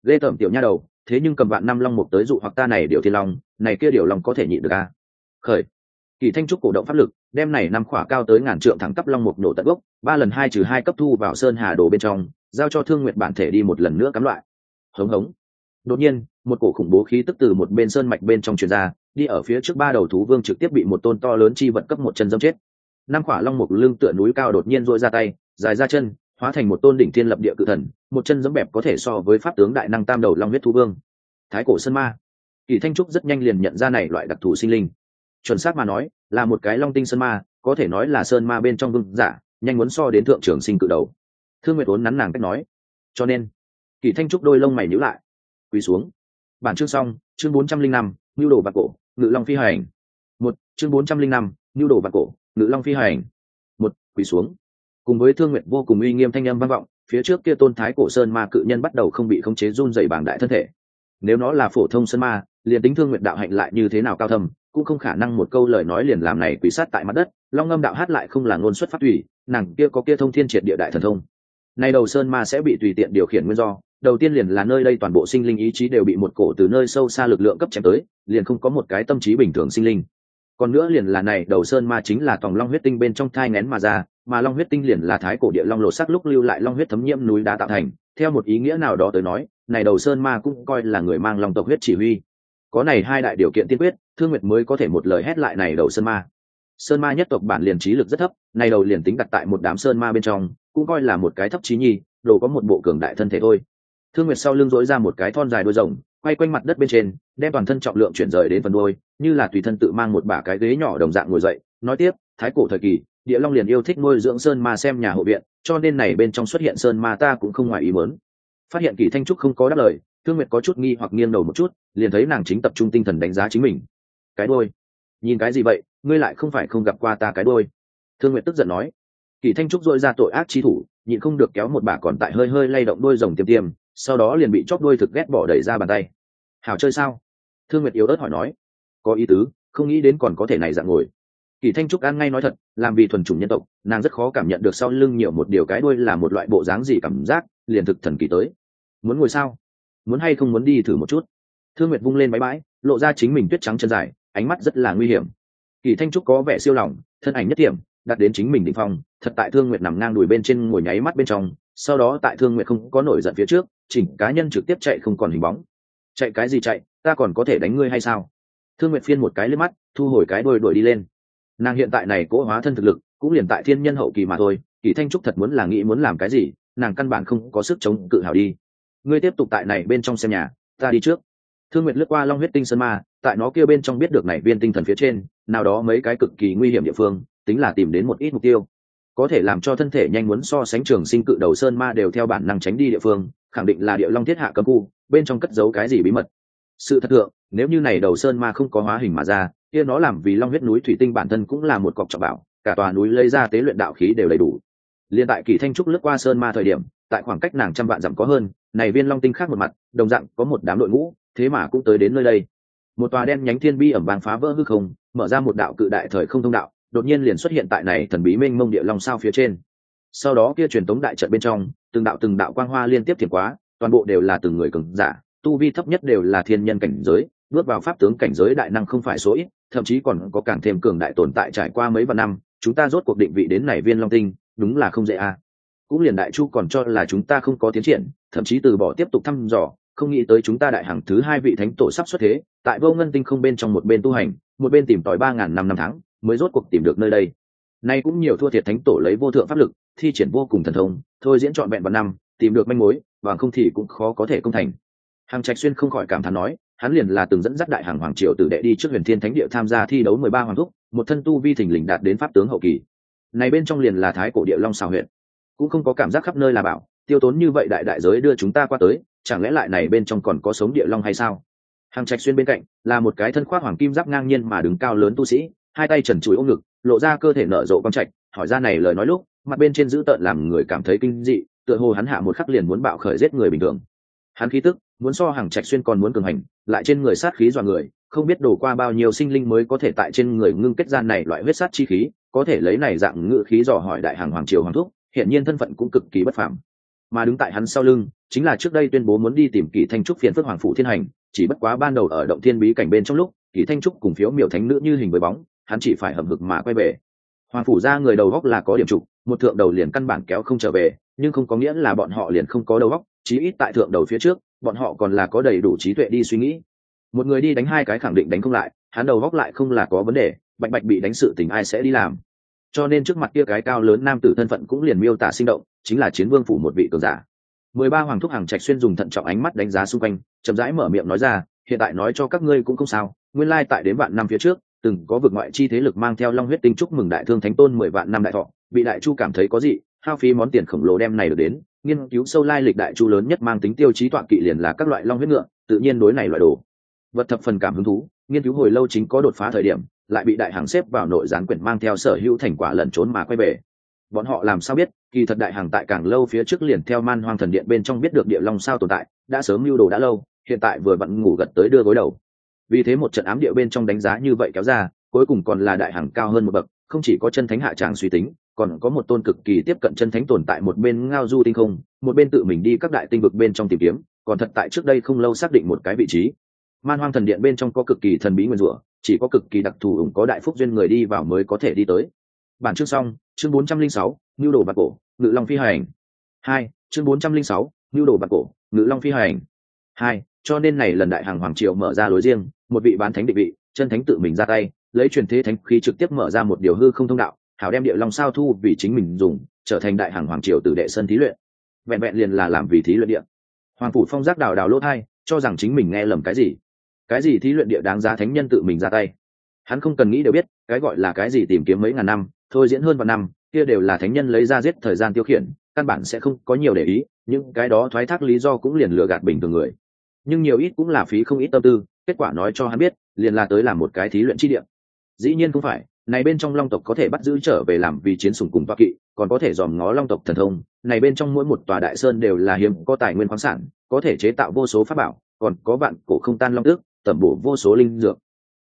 S1: Lê tởm tiểu nha đầu, thế nhưng cầm vạn năm long mục tới dụ hoặc ta này điều thiên long, này kia điều lòng có thể nhịn được à? Khởi. Kỳ thanh trúc cổ động pháp lực, đem này năm khỏa cao tới ngàn trượng thẳng cấp long mục nổ tận gốc, ba lần hai trừ hai cấp thu vào sơn hà đồ bên trong, giao cho thương nguyệt bản thể đi một lần nữa cắm loại. Hống hống. Đột nhiên, một cổ khủng bố khí tức từ một bên sơn mạch bên trong truyền ra, đi ở phía trước ba đầu thú vương trực tiếp bị một tôn to lớn chi vật cấp một chân dâm chết. Năm khỏa long mục lưng tựa núi cao đột nhiên dội ra tay, dài ra chân, hóa thành một tôn đỉnh thiên lập địa cự thần, một chân dẫm bẹp có thể so với pháp tướng đại năng tam đầu long huyết thú vương. Thái cổ sơn ma. Kỳ thanh trúc rất nhanh liền nhận ra này loại đặc thù sinh linh chuẩn xác mà nói, là một cái long tinh sơn ma, có thể nói là sơn ma bên trong vương giả, nhanh muốn so đến thượng trưởng sinh cự đầu. Thương nguyệt uốn nắn nàng cách nói. Cho nên, kỳ thanh trúc đôi lông mày nhữ lại. Quỳ xuống. Bản chương xong, chương bốn trăm linh năm mưu đồ bạc cổ, ngự long phi hành. Một, chương bốn trăm linh năm mưu đồ bạc cổ, ngự long phi hành. Một, quỳ xuống. Cùng với thương nguyện vô cùng uy nghiêm thanh âm vang vọng, phía trước kia tôn thái cổ sơn ma cự nhân bắt đầu không bị khống chế run dày bảng đại thân thể. Nếu nó là phổ thông sơn ma, liền tính thương nguyện đạo hạnh lại như thế nào cao thầm cũng không khả năng một câu lời nói liền làm này quỷ sát tại mặt đất, long ngâm đạo hát lại không là ngôn xuất phát thủy nàng kia có kia thông thiên triệt địa đại thần thông. Nay đầu sơn ma sẽ bị tùy tiện điều khiển nguyên do, đầu tiên liền là nơi đây toàn bộ sinh linh ý chí đều bị một cổ từ nơi sâu xa lực lượng cấp chém tới, liền không có một cái tâm trí bình thường sinh linh. Còn nữa liền là này đầu sơn ma chính là tòng long huyết tinh bên trong thai ngén mà ra, mà long huyết tinh liền là thái cổ địa long lộ sắc lúc lưu lại long huyết thấm nhiễm núi đá tạo thành. Theo một ý nghĩa nào đó tới nói, này đầu sơn ma cũng coi là người mang long tộc huyết chỉ huy có này hai đại điều kiện tiên quyết, thương nguyệt mới có thể một lời hét lại này đầu sơn ma. Sơn ma nhất tộc bản liền trí lực rất thấp, này đầu liền tính đặt tại một đám sơn ma bên trong, cũng coi là một cái thấp trí nhi, đồ có một bộ cường đại thân thể thôi. Thương nguyệt sau lưng dối ra một cái thon dài đôi rồng, quay quanh mặt đất bên trên, đem toàn thân trọng lượng chuyển rời đến phần đôi như là tùy thân tự mang một bả cái ghế nhỏ đồng dạng ngồi dậy, nói tiếp, thái cổ thời kỳ, địa long liền yêu thích nuôi dưỡng sơn ma xem nhà hộ viện, cho nên này bên trong xuất hiện sơn ma ta cũng không ngoài ý muốn. Phát hiện kỳ thanh trúc không có đáp lời thương nguyệt có chút nghi hoặc nghiêng đầu một chút, liền thấy nàng chính tập trung tinh thần đánh giá chính mình. Cái đôi nhìn cái gì vậy, ngươi lại không phải không gặp qua ta cái đôi thương nguyệt tức giận nói. Kỳ thanh trúc dội ra tội ác chi thủ, nhịn không được kéo một bà còn tại hơi hơi lay động đôi rồng tiêm tiêm sau đó liền bị chóp đôi thực ghét bỏ đẩy ra bàn tay. Hảo chơi sao? Thương nguyệt yếu ớt hỏi nói. Có ý tứ, không nghĩ đến còn có thể này dạng ngồi. Kỳ thanh trúc ăn ngay nói thật, làm vì thuần chủng nhân tộc, nàng rất khó cảm nhận được sau lưng nhiều một điều cái đuôi là một loại bộ dáng gì cảm giác, liền thực thần kỳ tới. Muốn ngồi sao? Muốn hay không muốn đi thử một chút. Thương nguyệt vung lên máy bãi, lộ ra chính mình tuyết trắng chân dài, ánh mắt rất là nguy hiểm. Kỳ thanh trúc có vẻ siêu lòng, thân ảnh nhất điểm đặt đến chính mình định phong, thật tại thương nguyệt nằm ngang đùi bên trên ngồi nháy mắt bên trong, sau đó tại thương nguyệt không có nổi giận phía trước, chỉnh cá nhân trực tiếp chạy không còn hình bóng. Chạy cái gì chạy? Ta còn có thể đánh ngươi hay sao? Thương nguyệt phiên một cái lên mắt, thu hồi cái đôi đuổi đi lên. Nàng hiện tại này cỗ hóa thân thực lực, cũng liền tại thiên nhân hậu kỳ mà thôi, kỳ thanh trúc thật muốn là nghĩ muốn làm cái gì, nàng căn bản không có sức chống cự hào đi ngươi tiếp tục tại này bên trong xem nhà, ta đi trước. Thương nguyệt lướt qua long huyết tinh sơn ma, tại nó kia bên trong biết được này viên tinh thần phía trên, nào đó mấy cái cực kỳ nguy hiểm địa phương, tính là tìm đến một ít mục tiêu. Có thể làm cho thân thể nhanh muốn so sánh trường sinh cự đầu sơn ma đều theo bản năng tránh đi địa phương, khẳng định là địa long thiết hạ cấm khu, bên trong cất giấu cái gì bí mật. Sự thật thượng, nếu như này đầu sơn ma không có hóa hình mà ra, kia nó làm vì long huyết núi thủy tinh bản thân cũng là một cọc trọng bảo, cả tòa núi lấy ra tế luyện đạo khí đều đầy đủ. Liên tại kỳ thanh trúc lướt qua sơn ma thời điểm, tại khoảng cách nàng trăm vạn dặm có hơn này viên long tinh khác một mặt, đồng dạng có một đám đội ngũ, thế mà cũng tới đến nơi đây một tòa đen nhánh thiên bi ẩm vàng phá vỡ hư không, mở ra một đạo cự đại thời không thông đạo, đột nhiên liền xuất hiện tại này thần bí mênh mông địa long sao phía trên sau đó kia truyền tống đại trận bên trong, từng đạo từng đạo quang hoa liên tiếp thiền quá, toàn bộ đều là từng người cường giả, tu vi thấp nhất đều là thiên nhân cảnh giới, bước vào pháp tướng cảnh giới đại năng không phải số ít, thậm chí còn có càng thêm cường đại tồn tại trải qua mấy vạn năm, chúng ta rốt cuộc định vị đến này viên long tinh, đúng là không dễ à. cũng liền đại chu còn cho là chúng ta không có tiến triển thậm chí từ bỏ tiếp tục thăm dò, không nghĩ tới chúng ta đại hàng thứ hai vị thánh tổ sắp xuất thế, tại vô ngân tinh không bên trong một bên tu hành, một bên tìm tòi ba ngàn năm năm tháng, mới rốt cuộc tìm được nơi đây. Nay cũng nhiều thua thiệt thánh tổ lấy vô thượng pháp lực, thi triển vô cùng thần thông, thôi diễn trọn vẹn vào năm, tìm được manh mối, bằng không thì cũng khó có thể công thành. Hàng trạch xuyên không khỏi cảm thán nói, hắn liền là từng dẫn dắt đại hàng hoàng triều tử đệ đi trước huyền thiên thánh địa tham gia thi đấu mười ba hoàng thúc, một thân tu vi thình lình đạt đến pháp tướng hậu kỳ. Này bên trong liền là thái cổ địa long xào huyện cũng không có cảm giác khắp nơi là bảo tiêu tốn như vậy đại đại giới đưa chúng ta qua tới, chẳng lẽ lại này bên trong còn có sống địa long hay sao hàng trạch xuyên bên cạnh, là một cái thân khoác hoàng kim giáp ngang nhiên mà đứng cao lớn tu sĩ, hai tay trần trụi ôm ngực, lộ ra cơ thể nở rộ quang trạch, hỏi ra này lời nói lúc, mặt bên trên dữ tợn làm người cảm thấy kinh dị, tựa hồ hắn hạ một khắc liền muốn bạo khởi giết người bình thường hắn khí tức, muốn so hàng trạch xuyên còn muốn cường hành, lại trên người sát khí dọa người, không biết đổ qua bao nhiêu sinh linh mới có thể tại trên người ngưng kết gian này loại huyết sát chi khí, có thể lấy này dạng ngự khí dò hỏi đại hàng hoàng triều hoàng thúc, hiện nhiên thân phận cũng cực kỳ bất phàm mà đứng tại hắn sau lưng, chính là trước đây tuyên bố muốn đi tìm kỳ thanh trúc phiền phước hoàng phủ thiên hành, chỉ bất quá ban đầu ở động thiên bí cảnh bên trong lúc, kỳ thanh trúc cùng phiếu miểu thánh nữ như hình với bóng, hắn chỉ phải hầm hực mà quay về. Hoàng phủ ra người đầu góc là có điểm trục, một thượng đầu liền căn bản kéo không trở về, nhưng không có nghĩa là bọn họ liền không có đầu góc, chí ít tại thượng đầu phía trước, bọn họ còn là có đầy đủ trí tuệ đi suy nghĩ. Một người đi đánh hai cái khẳng định đánh không lại, hắn đầu góc lại không là có vấn đề, bạch bạch bị đánh sự tình ai sẽ đi làm. Cho nên trước mặt kia cái cao lớn nam tử thân phận cũng liền miêu tả sinh động chính là chiến vương phủ một vị cường giả. Mười ba hoàng thúc hàng trạch xuyên dùng thận trọng ánh mắt đánh giá xung quanh, chậm rãi mở miệng nói ra, hiện tại nói cho các ngươi cũng không sao, nguyên lai tại đến vạn năm phía trước, từng có vực ngoại chi thế lực mang theo long huyết tinh chúc mừng đại thương thánh tôn mười vạn năm đại thọ, bị đại chu cảm thấy có gì hao phí món tiền khổng lồ đem này được đến, nghiên cứu sâu lai lịch đại chu lớn nhất mang tính tiêu chí tọa kỵ liền là các loại long huyết ngựa, tự nhiên đối này loại đồ. Vật thập phần cảm hứng thú, nghiên cứu hồi lâu chính có đột phá thời điểm, lại bị đại hàng xếp vào nội gián quyển mang theo sở hữu thành quả lẩn trốn mà quay về. Bọn họ làm sao biết? Kỳ thật đại hàng tại càng lâu phía trước liền theo man hoang thần điện bên trong biết được địa long sao tồn tại, đã sớm mưu đồ đã lâu, hiện tại vừa vặn ngủ gật tới đưa gối đầu. Vì thế một trận ám địa bên trong đánh giá như vậy kéo ra, cuối cùng còn là đại hàng cao hơn một bậc, không chỉ có chân thánh hạ tràng suy tính, còn có một tôn cực kỳ tiếp cận chân thánh tồn tại một bên ngao du tinh không, một bên tự mình đi các đại tinh vực bên trong tìm kiếm, còn thật tại trước đây không lâu xác định một cái vị trí. Man hoang thần điện bên trong có cực kỳ thần bí nguyên rủa, chỉ có cực kỳ đặc thù ủng có đại phúc duyên người đi vào mới có thể đi tới. Bản chương xong chương bốn trăm linh sáu nhu đồ bạc cổ ngự long phi hành. Hai chương bốn trăm linh sáu nhu đồ bạc cổ ngự long phi hành. Hai cho nên này lần đại hàng hoàng triều mở ra lối riêng một vị bán thánh định vị chân thánh tự mình ra tay lấy truyền thế thánh khí trực tiếp mở ra một điều hư không thông đạo hảo đem địa long sao thu vì chính mình dùng trở thành đại hàng hoàng triều từ đệ sân thí luyện. Vẹn vẹn liền là làm vì thí luyện địa. Hoàng phủ phong giác đào đào lỗ hai, cho rằng chính mình nghe lầm cái gì. Cái gì thí luyện địa đáng giá thánh nhân tự mình ra tay? Hắn không cần nghĩ đều biết cái gọi là cái gì tìm kiếm mấy ngàn năm thôi diễn hơn vạn năm, kia đều là thánh nhân lấy ra giết thời gian tiêu khiển, căn bản sẽ không có nhiều để ý, những cái đó thoái thác lý do cũng liền lừa gạt bình thường người. Nhưng nhiều ít cũng là phí không ít tâm tư, kết quả nói cho hắn biết, liền là tới làm một cái thí luyện chi địa. Dĩ nhiên không phải, này bên trong long tộc có thể bắt giữ trở về làm vì chiến sùng cùng toa kỵ, còn có thể dòm ngó long tộc thần thông, này bên trong mỗi một tòa đại sơn đều là hiếm có tài nguyên khoáng sản, có thể chế tạo vô số pháp bảo, còn có vạn cổ không tan long tước, tẩm bổ vô số linh dược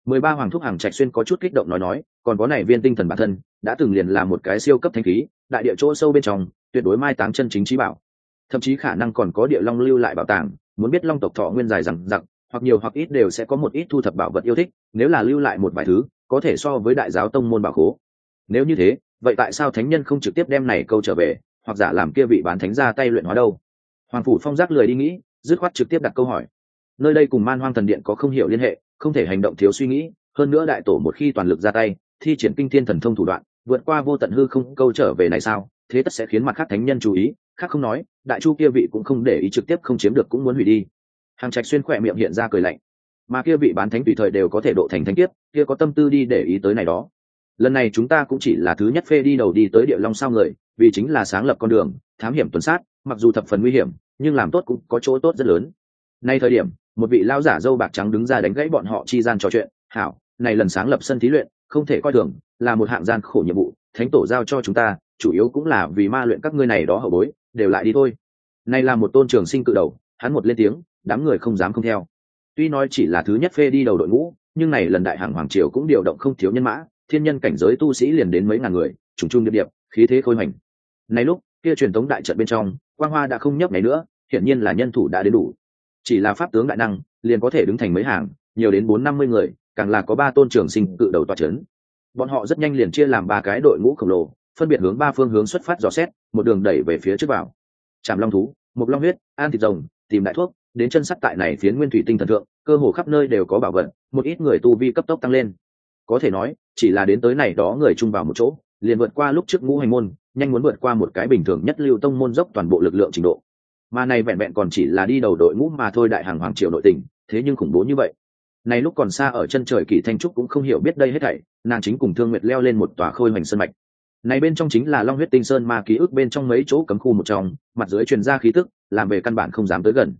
S1: mười ba hoàng thúc hàng trạch xuyên có chút kích động nói nói, còn có này viên tinh thần bản thân, đã từng liền là một cái siêu cấp thanh khí, đại địa chỗ sâu bên trong, tuyệt đối mai táng chân chính trí bảo. Thậm chí khả năng còn có địa long lưu lại bảo tàng, muốn biết long tộc thọ nguyên dài rằng rằng hoặc nhiều hoặc ít đều sẽ có một ít thu thập bảo vật yêu thích, nếu là lưu lại một vài thứ, có thể so với đại giáo tông môn bảo khố. Nếu như thế, vậy tại sao thánh nhân không trực tiếp đem này câu trở về, hoặc giả làm kia vị bán thánh ra tay luyện hóa đâu? Hoàng phủ phong giác lười đi nghĩ, dứt khoát trực tiếp đặt câu hỏi. Nơi đây cùng man hoang thần điện có không hiểu liên hệ không thể hành động thiếu suy nghĩ, hơn nữa đại tổ một khi toàn lực ra tay, thi triển kinh thiên thần thông thủ đoạn, vượt qua vô tận hư không, câu trở về này sao? Thế tất sẽ khiến mặt khác thánh nhân chú ý, khác không nói, đại chu kia vị cũng không để ý trực tiếp không chiếm được cũng muốn hủy đi. Hàng trạch xuyên khỏe miệng hiện ra cười lạnh. Mà kia vị bán thánh tùy thời đều có thể độ thành thánh kiếp, kia có tâm tư đi để ý tới này đó. Lần này chúng ta cũng chỉ là thứ nhất phê đi đầu đi tới địa long sao người, vì chính là sáng lập con đường, thám hiểm tuần sát, mặc dù thập phần nguy hiểm, nhưng làm tốt cũng có chỗ tốt rất lớn. Nay thời điểm một vị lao giả dâu bạc trắng đứng ra đánh gãy bọn họ chi gian trò chuyện. Hảo, này lần sáng lập sân thí luyện, không thể coi thường, là một hạng gian khổ nhiệm vụ, thánh tổ giao cho chúng ta, chủ yếu cũng là vì ma luyện các ngươi này đó hậu bối, đều lại đi thôi. Này là một tôn trường sinh cự đầu, hắn một lên tiếng, đám người không dám không theo. Tuy nói chỉ là thứ nhất phê đi đầu đội ngũ, nhưng này lần đại hàng hoàng triều cũng điều động không thiếu nhân mã, thiên nhân cảnh giới tu sĩ liền đến mấy ngàn người, trùng trung điệp điệp, khí thế khôi hoành. Này lúc, kia truyền thống đại trận bên trong, quang hoa đã không nhấp này nữa, hiển nhiên là nhân thủ đã đến đủ chỉ là pháp tướng đại năng, liền có thể đứng thành mấy hàng, nhiều đến bốn năm mươi người, càng là có ba tôn trường sinh cự đầu toa c h ấ n bọn họ rất nhanh liền chia làm ba cái đội ngũ khổng lồ, phân biệt hướng ba phương hướng xuất phát dò xét, một đường đẩy về phía trước vào. Tràm long thú mục long huyết, an thịt rồng, tìm đại thuốc, đến chân sắt tại này phiến nguyên thủy tinh thần thượng, cơ hồ khắp nơi đều có bảo vật, một ít người tu vi cấp tốc tăng lên. Có thể nói, chỉ là đến tới này đó người chung vào một chỗ, liền vượt qua lúc trước ngũ hành môn, nhanh muốn vượt qua một cái bình thường nhất lưu tông môn dốc toàn bộ lực lượng trình độ mà này vẹn vẹn còn chỉ là đi đầu đội ngũ mà thôi đại hàng hoàng triều nội tình, thế nhưng khủng bố như vậy. Này lúc còn xa ở chân trời kỳ thanh trúc cũng không hiểu biết đây hết thảy, nàng chính cùng thương nguyệt leo lên một tòa khôi hoành sơn mạch. Này bên trong chính là long huyết tinh sơn ma ký ức bên trong mấy chỗ cấm khu một trong, mặt dưới truyền ra khí tức, làm về căn bản không dám tới gần.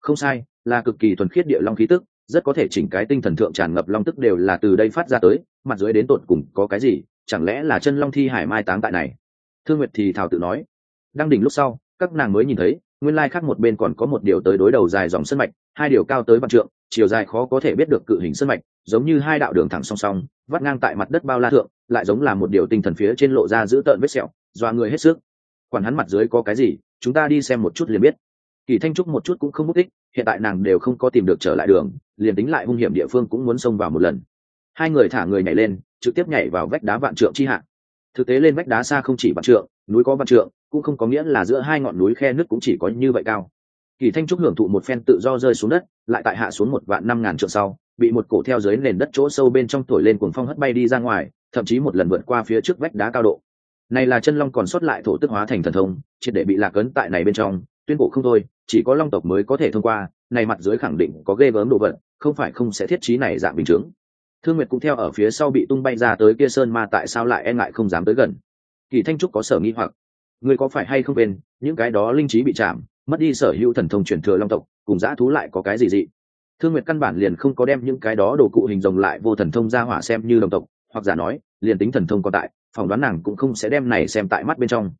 S1: Không sai, là cực kỳ thuần khiết địa long khí tức, rất có thể chỉnh cái tinh thần thượng tràn ngập long tức đều là từ đây phát ra tới, mặt dưới đến tột cùng có cái gì, chẳng lẽ là chân long thi hải mai táng tại này? Thương nguyệt thì thảo tự nói. Đang đỉnh lúc sau, các nàng mới nhìn thấy nguyên lai khác một bên còn có một điều tới đối đầu dài dòng sân mạch, hai điều cao tới vạn trượng, chiều dài khó có thể biết được cự hình sân mạch, giống như hai đạo đường thẳng song song, vắt ngang tại mặt đất bao la thượng, lại giống là một điều tinh thần phía trên lộ ra giữ tợn vết sẹo doa người hết sức. Quản hắn mặt dưới có cái gì, chúng ta đi xem một chút liền biết. Kỳ thanh trúc một chút cũng không mất tích, hiện tại nàng đều không có tìm được trở lại đường, liền tính lại hung hiểm địa phương cũng muốn xông vào một lần. Hai người thả người nhảy lên, trực tiếp nhảy vào vách đá vạn trượng chi hạ. Thực tế lên vách đá xa không chỉ vạn trượng núi có vạn trượng, cũng không có nghĩa là giữa hai ngọn núi khe nước cũng chỉ có như vậy cao. Kỳ thanh trúc hưởng thụ một phen tự do rơi xuống đất, lại tại hạ xuống một vạn năm ngàn trượng sau, bị một cổ theo dưới nền đất chỗ sâu bên trong thổi lên cuồng phong hất bay đi ra ngoài, thậm chí một lần vượt qua phía trước vách đá cao độ. Này là chân long còn sót lại thổ tức hóa thành thần thông, triệt để bị lạc ấn tại này bên trong, tuyên cổ không thôi, chỉ có long tộc mới có thể thông qua, này mặt dưới khẳng định có ghê gớm đồ vật, không phải không sẽ thiết trí này dạng bình chứng thương nguyệt cũng theo ở phía sau bị tung bay ra tới kia sơn ma tại sao lại e ngại không dám tới gần kỳ thanh trúc có sở nghi hoặc. Người có phải hay không bên những cái đó linh trí bị chạm, mất đi sở hữu thần thông truyền thừa long tộc, cùng dã thú lại có cái gì dị? Thương nguyệt căn bản liền không có đem những cái đó đồ cụ hình rồng lại vô thần thông ra hỏa xem như đồng tộc, hoặc giả nói, liền tính thần thông còn tại, phỏng đoán nàng cũng không sẽ đem này xem tại mắt bên trong.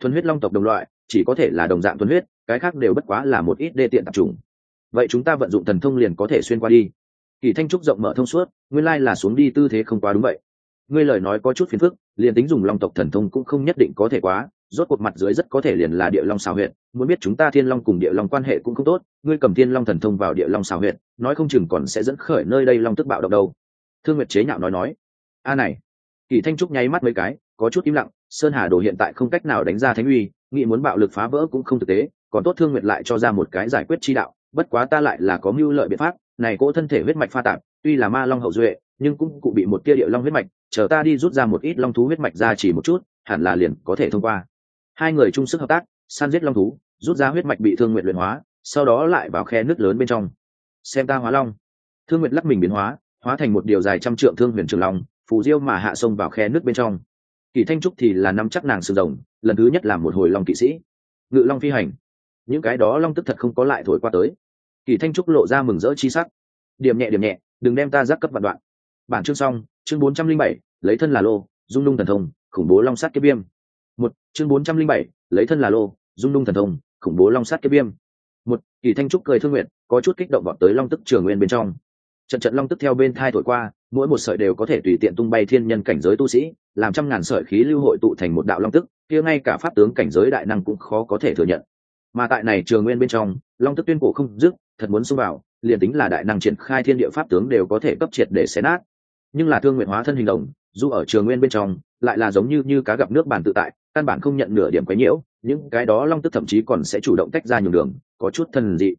S1: Thuần huyết long tộc đồng loại, chỉ có thể là đồng dạng thuần huyết, cái khác đều bất quá là một ít đê tiện tạp trùng vậy chúng ta vận dụng thần thông liền có thể xuyên qua đi. Kỳ thanh trúc rộng mở thông suốt, nguyên lai là xuống đi tư thế không quá đúng vậy ngươi lời nói có chút phiền phức, liền tính dùng long tộc thần thông cũng không nhất định có thể quá, rốt cuộc mặt dưới rất có thể liền là địa long xào huyện muốn biết chúng ta thiên long cùng địa long quan hệ cũng không tốt, ngươi cầm thiên long thần thông vào địa long xào huyện nói không chừng còn sẽ dẫn khởi nơi đây long tức bạo động đâu. Thương nguyệt chế nhạo nói nói. A này. Kỳ thanh trúc nháy mắt mấy cái, có chút im lặng, sơn hà đồ hiện tại không cách nào đánh ra thánh uy, nghĩ muốn bạo lực phá vỡ cũng không thực tế, còn tốt thương nguyệt lại cho ra một cái giải quyết chi đạo, bất quá ta lại là có mưu lợi biện pháp, này cỗ thân thể huyết mạch pha tạp, tuy là ma long hậu duệ nhưng cũng cụ bị một tia địa long huyết mạch, chờ ta đi rút ra một ít long thú huyết mạch ra chỉ một chút, hẳn là liền có thể thông qua. Hai người chung sức hợp tác, săn giết long thú, rút ra huyết mạch bị thương nguyện luyện hóa, sau đó lại vào khe nước lớn bên trong. Xem ta hóa long. Thương nguyện lắc mình biến hóa hóa thành một điều dài trăm trượng thương huyền trường long, phù diêu mà hạ sông vào khe nước bên trong. Kỳ thanh trúc thì là năm chắc nàng sừng rồng, lần thứ nhất là một hồi long kỵ sĩ. Ngự long phi hành. Những cái đó long tức thật không có lại thổi qua tới. Kỳ thanh trúc lộ ra mừng rỡ chi sắc. Điểm nhẹ điểm nhẹ, đừng đem ta giác cấp vạn đoạn bản chương xong, chương bốn trăm linh bảy, lấy thân là lô, dung lung thần thông, khủng bố long sát kiếp viêm. Một, chương bốn trăm linh bảy, lấy thân là lô, dung lung thần thông, khủng bố long sát kiếp viêm. Một, kỳ thanh trúc cười thương nguyện, có chút kích động vọt tới long tức trường nguyên bên trong. Trận trận long tức theo bên thai thổi qua, mỗi một sợi đều có thể tùy tiện tung bay thiên nhân cảnh giới tu sĩ, làm trăm ngàn sợi khí lưu hội tụ thành một đạo long tức, kia ngay cả pháp tướng cảnh giới đại năng cũng khó có thể thừa nhận. Mà tại này trường nguyên bên trong, long tức tuyên cổ không dứt, thật muốn xông vào, liền tính là đại năng triển khai thiên địa pháp tướng đều có thể cấp triệt để xé nát nhưng là thương nguyện hóa thân hình đồng, dù ở trường nguyên bên trong, lại là giống như như cá gặp nước bản tự tại, căn bản không nhận nửa điểm quấy nhiễu, những cái đó long tức thậm chí còn sẽ chủ động tách ra nhường đường, có chút thần dị.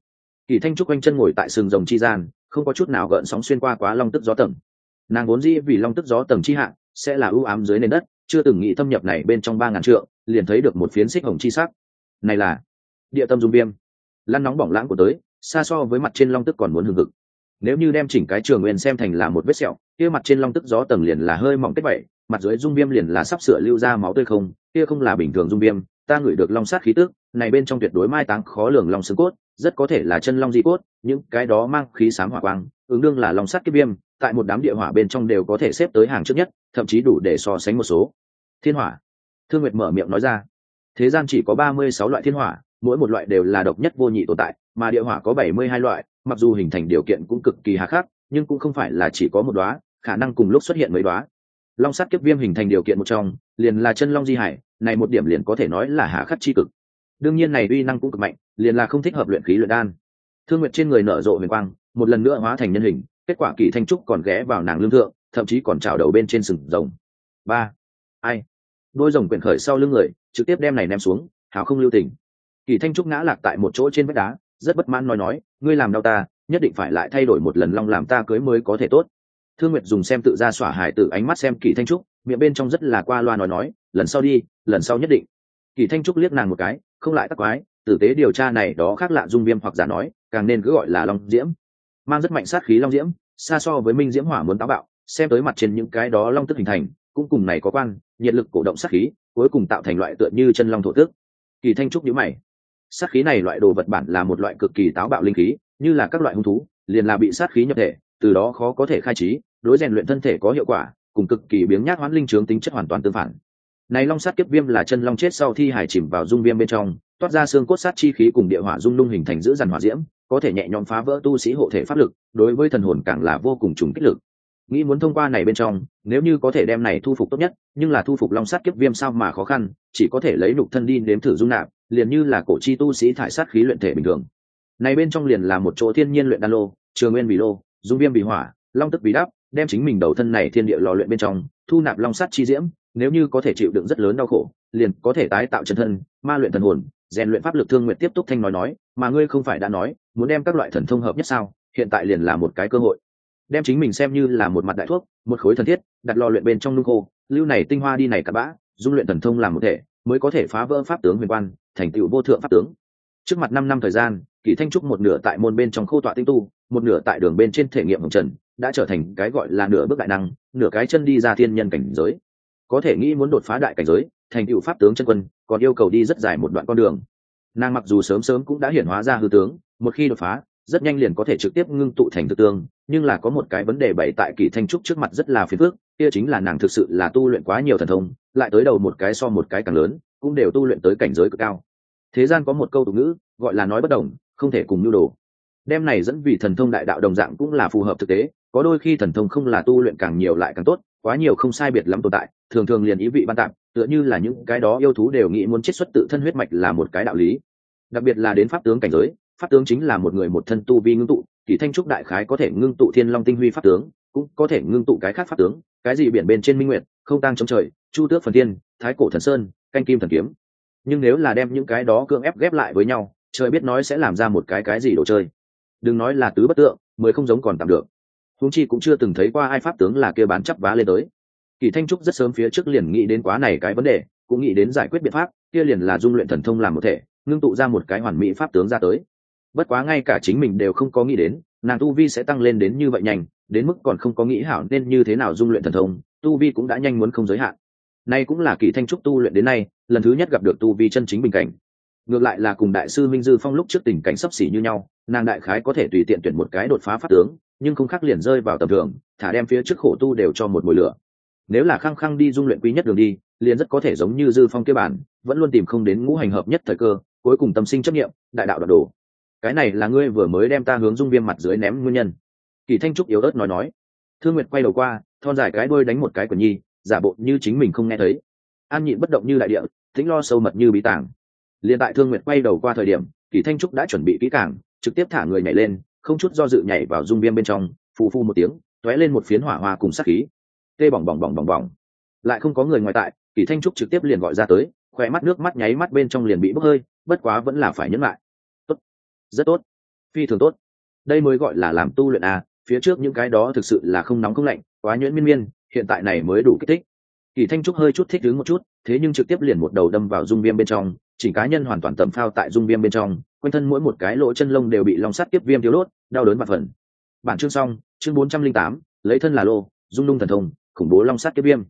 S1: Kỳ thanh trúc quanh chân ngồi tại sừng rồng chi gian, không có chút nào gợn sóng xuyên qua quá long tức gió tầng. Nàng vốn dĩ vì long tức gió tầng chi hạng sẽ là ưu ám dưới nền đất, chưa từng nghĩ thâm nhập này bên trong ba ngàn trượng, liền thấy được một phiến xích hồng chi sắc. Này là địa tâm dung viêm. Lăn nóng bỏng lãng của tới, xa so với mặt trên long tức còn muốn hừng hực nếu như đem chỉnh cái trường nguyên xem thành là một vết sẹo, kia mặt trên long tức gió tầng liền là hơi mỏng kết bảy mặt dưới dung viêm liền là sắp sửa lưu ra máu tươi không, kia không là bình thường dung viêm, ta ngửi được long sát khí tức, này bên trong tuyệt đối mai táng khó lường long xương cốt, rất có thể là chân long di cốt, những cái đó mang khí sám hỏa quang, ứng đương là long sát kiếp viêm, tại một đám địa hỏa bên trong đều có thể xếp tới hàng trước nhất, thậm chí đủ để so sánh một số. Thiên hỏa. Thương nguyệt mở miệng nói ra. Thế gian chỉ có ba mươi sáu loại thiên hỏa, mỗi một loại đều là độc nhất vô nhị tồn tại mà địa hỏa có bảy mươi hai loại, mặc dù hình thành điều kiện cũng cực kỳ hà khắc, nhưng cũng không phải là chỉ có một đóa, khả năng cùng lúc xuất hiện mấy đóa. Long sắt kiếp viêm hình thành điều kiện một trong, liền là chân long di hải, này một điểm liền có thể nói là hà khắc chi cực. Đương nhiên này uy năng cũng cực mạnh, liền là không thích hợp luyện khí luyện đan. Thương nguyệt trên người nở rộ huyền quang, một lần nữa hóa thành nhân hình, kết quả kỳ thanh trúc còn ghé vào nàng lương thượng, thậm chí còn trào đầu bên trên sừng rồng. Ba. Ai? Đôi rồng quyển khởi sau lưng người, trực tiếp đem này ném xuống, hào không lưu tình. Kỳ thanh trúc ngã lạc tại một chỗ trên vách đá rất bất mãn nói nói, ngươi làm đau ta, nhất định phải lại thay đổi một lần long làm ta cưới mới có thể tốt. Thương nguyệt dùng xem tự ra xỏa hải tử ánh mắt xem kỳ thanh trúc, miệng bên trong rất là qua loa nói nói, lần sau đi, lần sau nhất định. Kỳ thanh trúc liếc nàng một cái, không lại tắc quái, tử tế điều tra này đó khác lạ dung viêm hoặc giả nói, càng nên cứ gọi là long diễm. Mang rất mạnh sát khí long diễm, xa so với minh diễm hỏa muốn táo bạo, xem tới mặt trên những cái đó long tức hình thành, cũng cùng này có quan, nhiệt lực cổ động sát khí, cuối cùng tạo thành loại tựa như chân long thổ tước kỳ thanh trúc nhíu mày sát khí này loại đồ vật bản là một loại cực kỳ táo bạo linh khí, như là các loại hung thú, liền là bị sát khí nhập thể, từ đó khó có thể khai trí, đối rèn luyện thân thể có hiệu quả, cùng cực kỳ biếng nhát hoán linh trướng tính chất hoàn toàn tương phản. Này long sát kiếp viêm là chân long chết sau thi hải chìm vào dung viêm bên trong, toát ra xương cốt sát chi khí cùng địa hỏa dung lung hình thành giữ dằn hỏa diễm, có thể nhẹ nhõm phá vỡ tu sĩ hộ thể pháp lực, đối với thần hồn càng là vô cùng trùng kích lực. Nghĩ muốn thông qua này bên trong, nếu như có thể đem này thu phục tốt nhất, nhưng là thu phục long sát kiếp viêm sao mà khó khăn, chỉ có thể lấy nục thân đi nếm thử dung nạp liền như là cổ chi tu sĩ thải sát khí luyện thể bình thường. Này bên trong liền là một chỗ thiên nhiên luyện đan lô, trường nguyên vì lô, dung viêm vì hỏa, long tức vì đắp, đem chính mình đầu thân này thiên địa lò luyện bên trong, thu nạp long sát chi diễm, nếu như có thể chịu đựng rất lớn đau khổ, liền có thể tái tạo chân thân, ma luyện thần hồn, rèn luyện pháp lực thương nguyện tiếp tục thanh nói nói, mà ngươi không phải đã nói, muốn đem các loại thần thông hợp nhất sao, hiện tại liền là một cái cơ hội. Đem chính mình xem như là một mặt đại thuốc, một khối thần thiết, đặt lò luyện bên trong nung khô, lưu này tinh hoa đi này cặp bã, dung luyện thần thông làm một thể mới có thể phá vỡ pháp tướng huyền quan, thành tựu vô thượng pháp tướng. Trước mặt năm năm thời gian kỳ thanh trúc một nửa tại môn bên trong khô tọa tinh tu, một nửa tại đường bên trên thể nghiệm hồng trần, đã trở thành cái gọi là nửa bước đại năng, nửa cái chân đi ra thiên nhân cảnh giới. Có thể nghĩ muốn đột phá đại cảnh giới, thành tựu pháp tướng chân quân, còn yêu cầu đi rất dài một đoạn con đường. Nàng mặc dù sớm sớm cũng đã hiển hóa ra hư tướng, một khi đột phá rất nhanh liền có thể trực tiếp ngưng tụ thành thực tương, nhưng là có một cái vấn đề bày tại kỳ thanh trúc trước mặt rất là phiền phức, kia chính là nàng thực sự là tu luyện quá nhiều thần thông, lại tới đầu một cái so một cái càng lớn, cũng đều tu luyện tới cảnh giới cực cao. Thế gian có một câu tục ngữ, gọi là nói bất đồng, không thể cùng nhu đồ. Đem này dẫn vì thần thông đại đạo đồng dạng cũng là phù hợp thực tế, có đôi khi thần thông không là tu luyện càng nhiều lại càng tốt, quá nhiều không sai biệt lắm tồn tại, thường thường liền ý vị ban tạm tựa như là những cái đó yêu thú đều nghĩ muốn chết xuất tự thân huyết mạch là một cái đạo lý. Đặc biệt là đến pháp tướng cảnh giới pháp tướng chính là một người một thân tu vi ngưng tụ, kỳ thanh trúc đại khái có thể ngưng tụ thiên long tinh huy pháp tướng, cũng có thể ngưng tụ cái khác pháp tướng, cái gì biển bên trên minh nguyện không tăng trong trời, chu tước phần tiên thái cổ thần sơn, canh kim thần kiếm. Nhưng nếu là đem những cái đó cưỡng ép ghép lại với nhau, trời biết nói sẽ làm ra một cái cái gì đồ chơi. Đừng nói là tứ bất tượng mới không giống còn tạm được. Húng chi cũng chưa từng thấy qua ai pháp tướng là kia bán chắp vá lên tới. Kỳ thanh trúc rất sớm phía trước liền nghĩ đến quá này cái vấn đề, cũng nghĩ đến giải quyết biện pháp, kia liền là dung luyện thần thông làm một thể, ngưng tụ ra một cái hoàn mỹ pháp tướng ra tới bất quá ngay cả chính mình đều không có nghĩ đến, nàng tu vi sẽ tăng lên đến như vậy nhanh, đến mức còn không có nghĩ hảo nên như thế nào dung luyện thần thông, tu vi cũng đã nhanh muốn không giới hạn. Nay cũng là kỳ thanh trúc tu luyện đến nay, lần thứ nhất gặp được tu vi chân chính bình cảnh. Ngược lại là cùng đại sư minh dư phong lúc trước tình cảnh sấp xỉ như nhau, nàng đại khái có thể tùy tiện tuyển một cái đột phá phát tướng, nhưng không khác liền rơi vào tầm thường, thả đem phía trước khổ tu đều cho một mùi lửa. Nếu là khăng khăng đi dung luyện quý nhất đường đi, liền rất có thể giống như dư phong kia bản, vẫn luôn tìm không đến ngũ hành hợp nhất thời cơ, cuối cùng tâm sinh chấp nghiệm đại đạo đoạt đồ cái này là ngươi vừa mới đem ta hướng dung viêm mặt dưới ném nguyên nhân. Kỳ thanh trúc yếu ớt nói nói. Thương nguyệt quay đầu qua, thon dài cái đôi đánh một cái của nhi, giả bộ như chính mình không nghe thấy. An nhịn bất động như đại địa tính lo sâu mật như bí tàng liền tại thương nguyệt quay đầu qua thời điểm, kỳ thanh trúc đã chuẩn bị kỹ càng, trực tiếp thả người nhảy lên, không chút do dự nhảy vào dung viêm bên trong, phù phu một tiếng, tóe lên một phiến hỏa hoa cùng sắc khí. Tê bỏng bỏng bỏng bỏng bỏng. Lại không có người ngoài tại, kỳ thanh trúc trực tiếp liền gọi ra tới khỏe mắt nước mắt nháy mắt bên trong liền bị bốc hơi, bất quá vẫn là phải nhấn lại rất tốt, phi thường tốt. Đây mới gọi là làm tu luyện à phía trước những cái đó thực sự là không nóng không lạnh, quá nhuyễn miên miên, hiện tại này mới đủ kích thích. Kỳ thanh trúc hơi chút thích đứng một chút, thế nhưng trực tiếp liền một đầu đâm vào dung viêm bên trong chỉnh cá nhân hoàn toàn tầm phao tại dung viêm bên trong, quanh thân mỗi một cái lỗ chân lông đều bị long sắt tiếp viêm thiếu đốt, đau đớn và phần. Bản chương xong, chương bốn trăm linh tám, lấy thân là lô, dung nung thần thông, khủng bố long sắt tiếp viêm.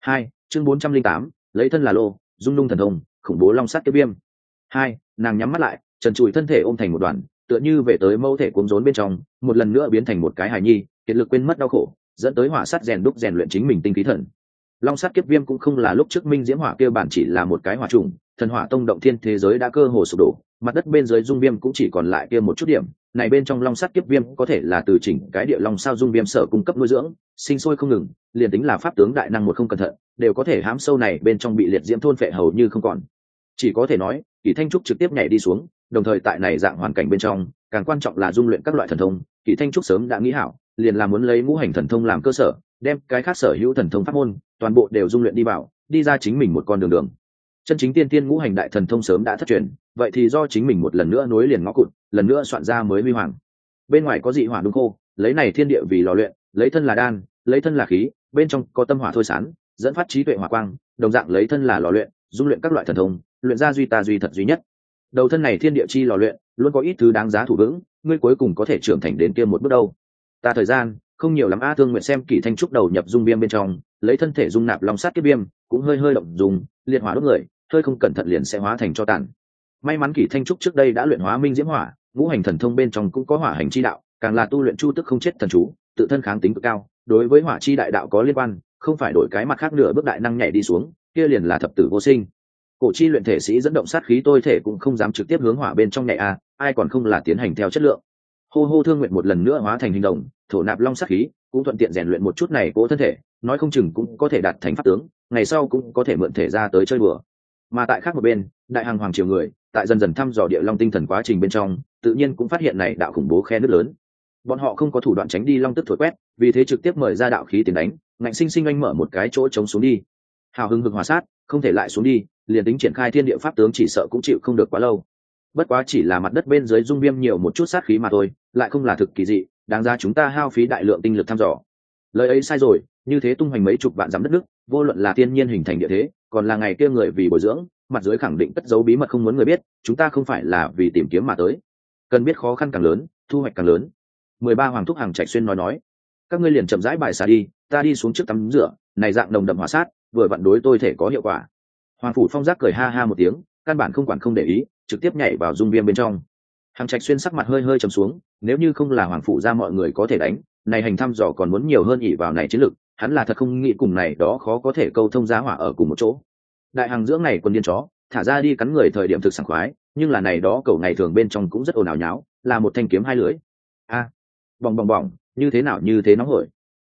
S1: Hai, chương bốn trăm linh tám, lấy thân là lô, dung nung thần thông, khủng bố long sắt tiếp viêm. Hai, nàng nhắm mắt lại trần trụi thân thể ôm thành một đoàn, tựa như về tới mẫu thể cuốn rốn bên trong, một lần nữa biến thành một cái hài nhi, kiệt lực quên mất đau khổ, dẫn tới hỏa sắt rèn đúc rèn luyện chính mình tinh khí thần. Long sắt kiếp viêm cũng không là lúc trước minh diễm hỏa kia bản chỉ là một cái hỏa trùng, thần hỏa tông động thiên thế giới đã cơ hồ sụp đổ, mặt đất bên dưới dung viêm cũng chỉ còn lại kia một chút điểm, này bên trong long sắt kiếp viêm có thể là từ chỉnh cái địa long sao dung viêm sở cung cấp nuôi dưỡng, sinh sôi không ngừng, liền tính là pháp tướng đại năng một không cẩn thận, đều có thể hám sâu này bên trong bị liệt diễm thôn phệ hầu như không còn. Chỉ có thể nói, kỳ thanh trúc trực tiếp nhảy đi xuống đồng thời tại này dạng hoàn cảnh bên trong, càng quan trọng là dung luyện các loại thần thông kỳ thanh trúc sớm đã nghĩ hảo, liền là muốn lấy ngũ hành thần thông làm cơ sở, đem cái khác sở hữu thần thông pháp môn, toàn bộ đều dung luyện đi vào, đi ra chính mình một con đường đường. Chân chính tiên tiên ngũ hành đại thần thông sớm đã thất truyền, vậy thì do chính mình một lần nữa nối liền ngõ cụt, lần nữa soạn ra mới huy hoàng. Bên ngoài có dị hỏa đúng khô, lấy này thiên địa vì lò luyện, lấy thân là đan, lấy thân là khí, bên trong có tâm hỏa thôi sán, dẫn phát trí tuệ hỏa quang, đồng dạng lấy thân là lò luyện, dung luyện các loại thần thông, luyện ra duy ta duy thật duy nhất đầu thân này thiên địa chi lò luyện, luôn có ít thứ đáng giá thủ vững, ngươi cuối cùng có thể trưởng thành đến kia một bước đâu. Ta thời gian, không nhiều lắm a thương nguyện xem kỳ thanh trúc đầu nhập dung viêm bên trong, lấy thân thể dung nạp long sát kiếp viêm, cũng hơi hơi động dùng, liệt hỏa đốt người, hơi không cẩn thận liền sẽ hóa thành cho tàn. May mắn kỳ thanh trúc trước đây đã luyện hóa minh diễm hỏa, ngũ hành thần thông bên trong cũng có hỏa hành chi đạo, càng là tu luyện chu tức không chết thần chú, tự thân kháng tính cực cao, đối với hỏa chi đại đạo có liên quan, không phải đổi cái mặt khác nửa bước đại năng nhảy đi xuống, kia liền là thập tử vô sinh cổ chi luyện thể sĩ dẫn động sát khí tôi thể cũng không dám trực tiếp hướng hỏa bên trong nhảy a à, ai còn không là tiến hành theo chất lượng. Hô hô thương nguyện một lần nữa hóa thành hình đồng, thổ nạp long sát khí, cũng thuận tiện rèn luyện một chút này cố thân thể, nói không chừng cũng có thể đạt thành pháp tướng, ngày sau cũng có thể mượn thể ra tới chơi bừa mà tại khác một bên, đại hàng hoàng triều người, tại dần dần thăm dò địa long tinh thần quá trình bên trong, tự nhiên cũng phát hiện này đạo khủng bố khe nước lớn. Bọn họ không có thủ đoạn tránh đi long tức thổi quét, vì thế trực tiếp mời ra đạo khí tiến đánh, ngạnh sinh sinh anh mở một cái chỗ chống xuống đi. Hào hưng hực hòa sát, không thể lại xuống đi liền tính triển khai thiên địa pháp tướng chỉ sợ cũng chịu không được quá lâu. Bất quá chỉ là mặt đất bên dưới dung viêm nhiều một chút sát khí mà thôi, lại không là thực kỳ dị, đáng ra chúng ta hao phí đại lượng tinh lực thăm dò. Lời ấy sai rồi, như thế tung hoành mấy chục vạn dặm đất nước, vô luận là thiên nhiên hình thành địa thế, còn là ngày kia người vì bồi dưỡng, mặt dưới khẳng định cất giấu bí mật không muốn người biết, chúng ta không phải là vì tìm kiếm mà tới. Cần biết khó khăn càng lớn, thu hoạch càng lớn. Mười ba hoàng thúc hàng trạch xuyên nói nói, các ngươi liền chậm rãi bài xả đi, ta đi xuống trước tắm rửa, này dạng nồng đậm hỏa sát, vừa vặn đối tôi thể có hiệu quả hoàng phủ phong giác cười ha ha một tiếng căn bản không quản không để ý trực tiếp nhảy vào dung viêm bên trong. Hàng trạch xuyên sắc mặt hơi hơi trầm xuống nếu như không là hoàng phủ ra mọi người có thể đánh này hành thăm dò còn muốn nhiều hơn ỉ vào này chiến lực, hắn là thật không nghĩ cùng này đó khó có thể câu thông giá hỏa ở cùng một chỗ. Đại hàng dưỡng này quân điên chó thả ra đi cắn người thời điểm thực sảng khoái nhưng là này đó cầu ngày thường bên trong cũng rất ồn ào nháo là một thanh kiếm hai lưỡi. A! À, bong bong, như thế nào như thế nóng hổi.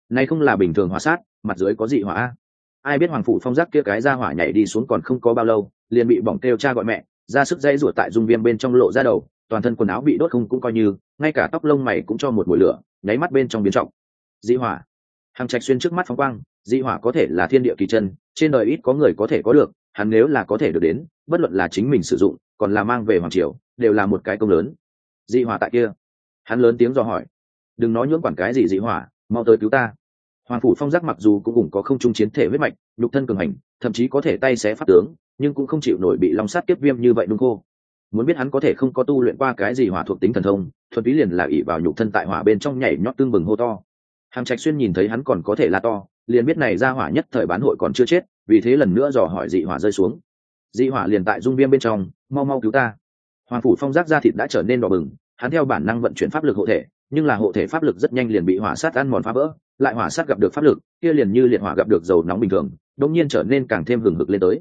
S1: Này không là bình thường hỏa sát mặt dưới có dị hỏa a? Ai biết hoàng phủ phong giác kia cái ra hỏa nhảy đi xuống còn không có bao lâu, liền bị bỏng kêu cha gọi mẹ, ra sức dây ruột tại dung viêm bên trong lộ ra đầu, toàn thân quần áo bị đốt không cũng coi như, ngay cả tóc lông mày cũng cho một mùi lửa, nháy mắt bên trong biến trọng. Dị hỏa. Hàng trạch xuyên trước mắt phóng quang, dị hỏa có thể là thiên địa kỳ chân, trên đời ít có người có thể có được, hắn nếu là có thể được đến, bất luận là chính mình sử dụng, còn là mang về hoàng triều, đều là một cái công lớn. Dị hỏa tại kia. Hắn lớn tiếng dò hỏi. Đừng nói nhưỡng quản cái gì dị hỏa, mau tới cứu ta hoàng phủ phong giác mặc dù cũng cùng có không trung chiến thể huyết mạch, nhục thân cường hành, thậm chí có thể tay xé phát tướng, nhưng cũng không chịu nổi bị long sát tiếp viêm như vậy đúng khô. Muốn biết hắn có thể không có tu luyện qua cái gì hỏa thuộc tính thần thông, thuần túy liền là ỉ vào nhục thân tại hỏa bên trong nhảy nhót tương bừng hô to. Hàng trạch xuyên nhìn thấy hắn còn có thể la to, liền biết này ra hỏa nhất thời bán hội còn chưa chết, vì thế lần nữa dò hỏi dị hỏa rơi xuống. Dị hỏa liền tại dung viêm bên trong, mau mau cứu ta. Hoàng phủ phong giác da thịt đã trở nên đỏ bừng, hắn theo bản năng vận chuyển pháp lực hộ thể, nhưng là hộ thể pháp lực rất nhanh liền bị hỏa sát ăn mòn phá vỡ lại hỏa sát gặp được pháp lực, kia liền như liệt hỏa gặp được dầu nóng bình thường đông nhiên trở nên càng thêm hừng hực lên tới.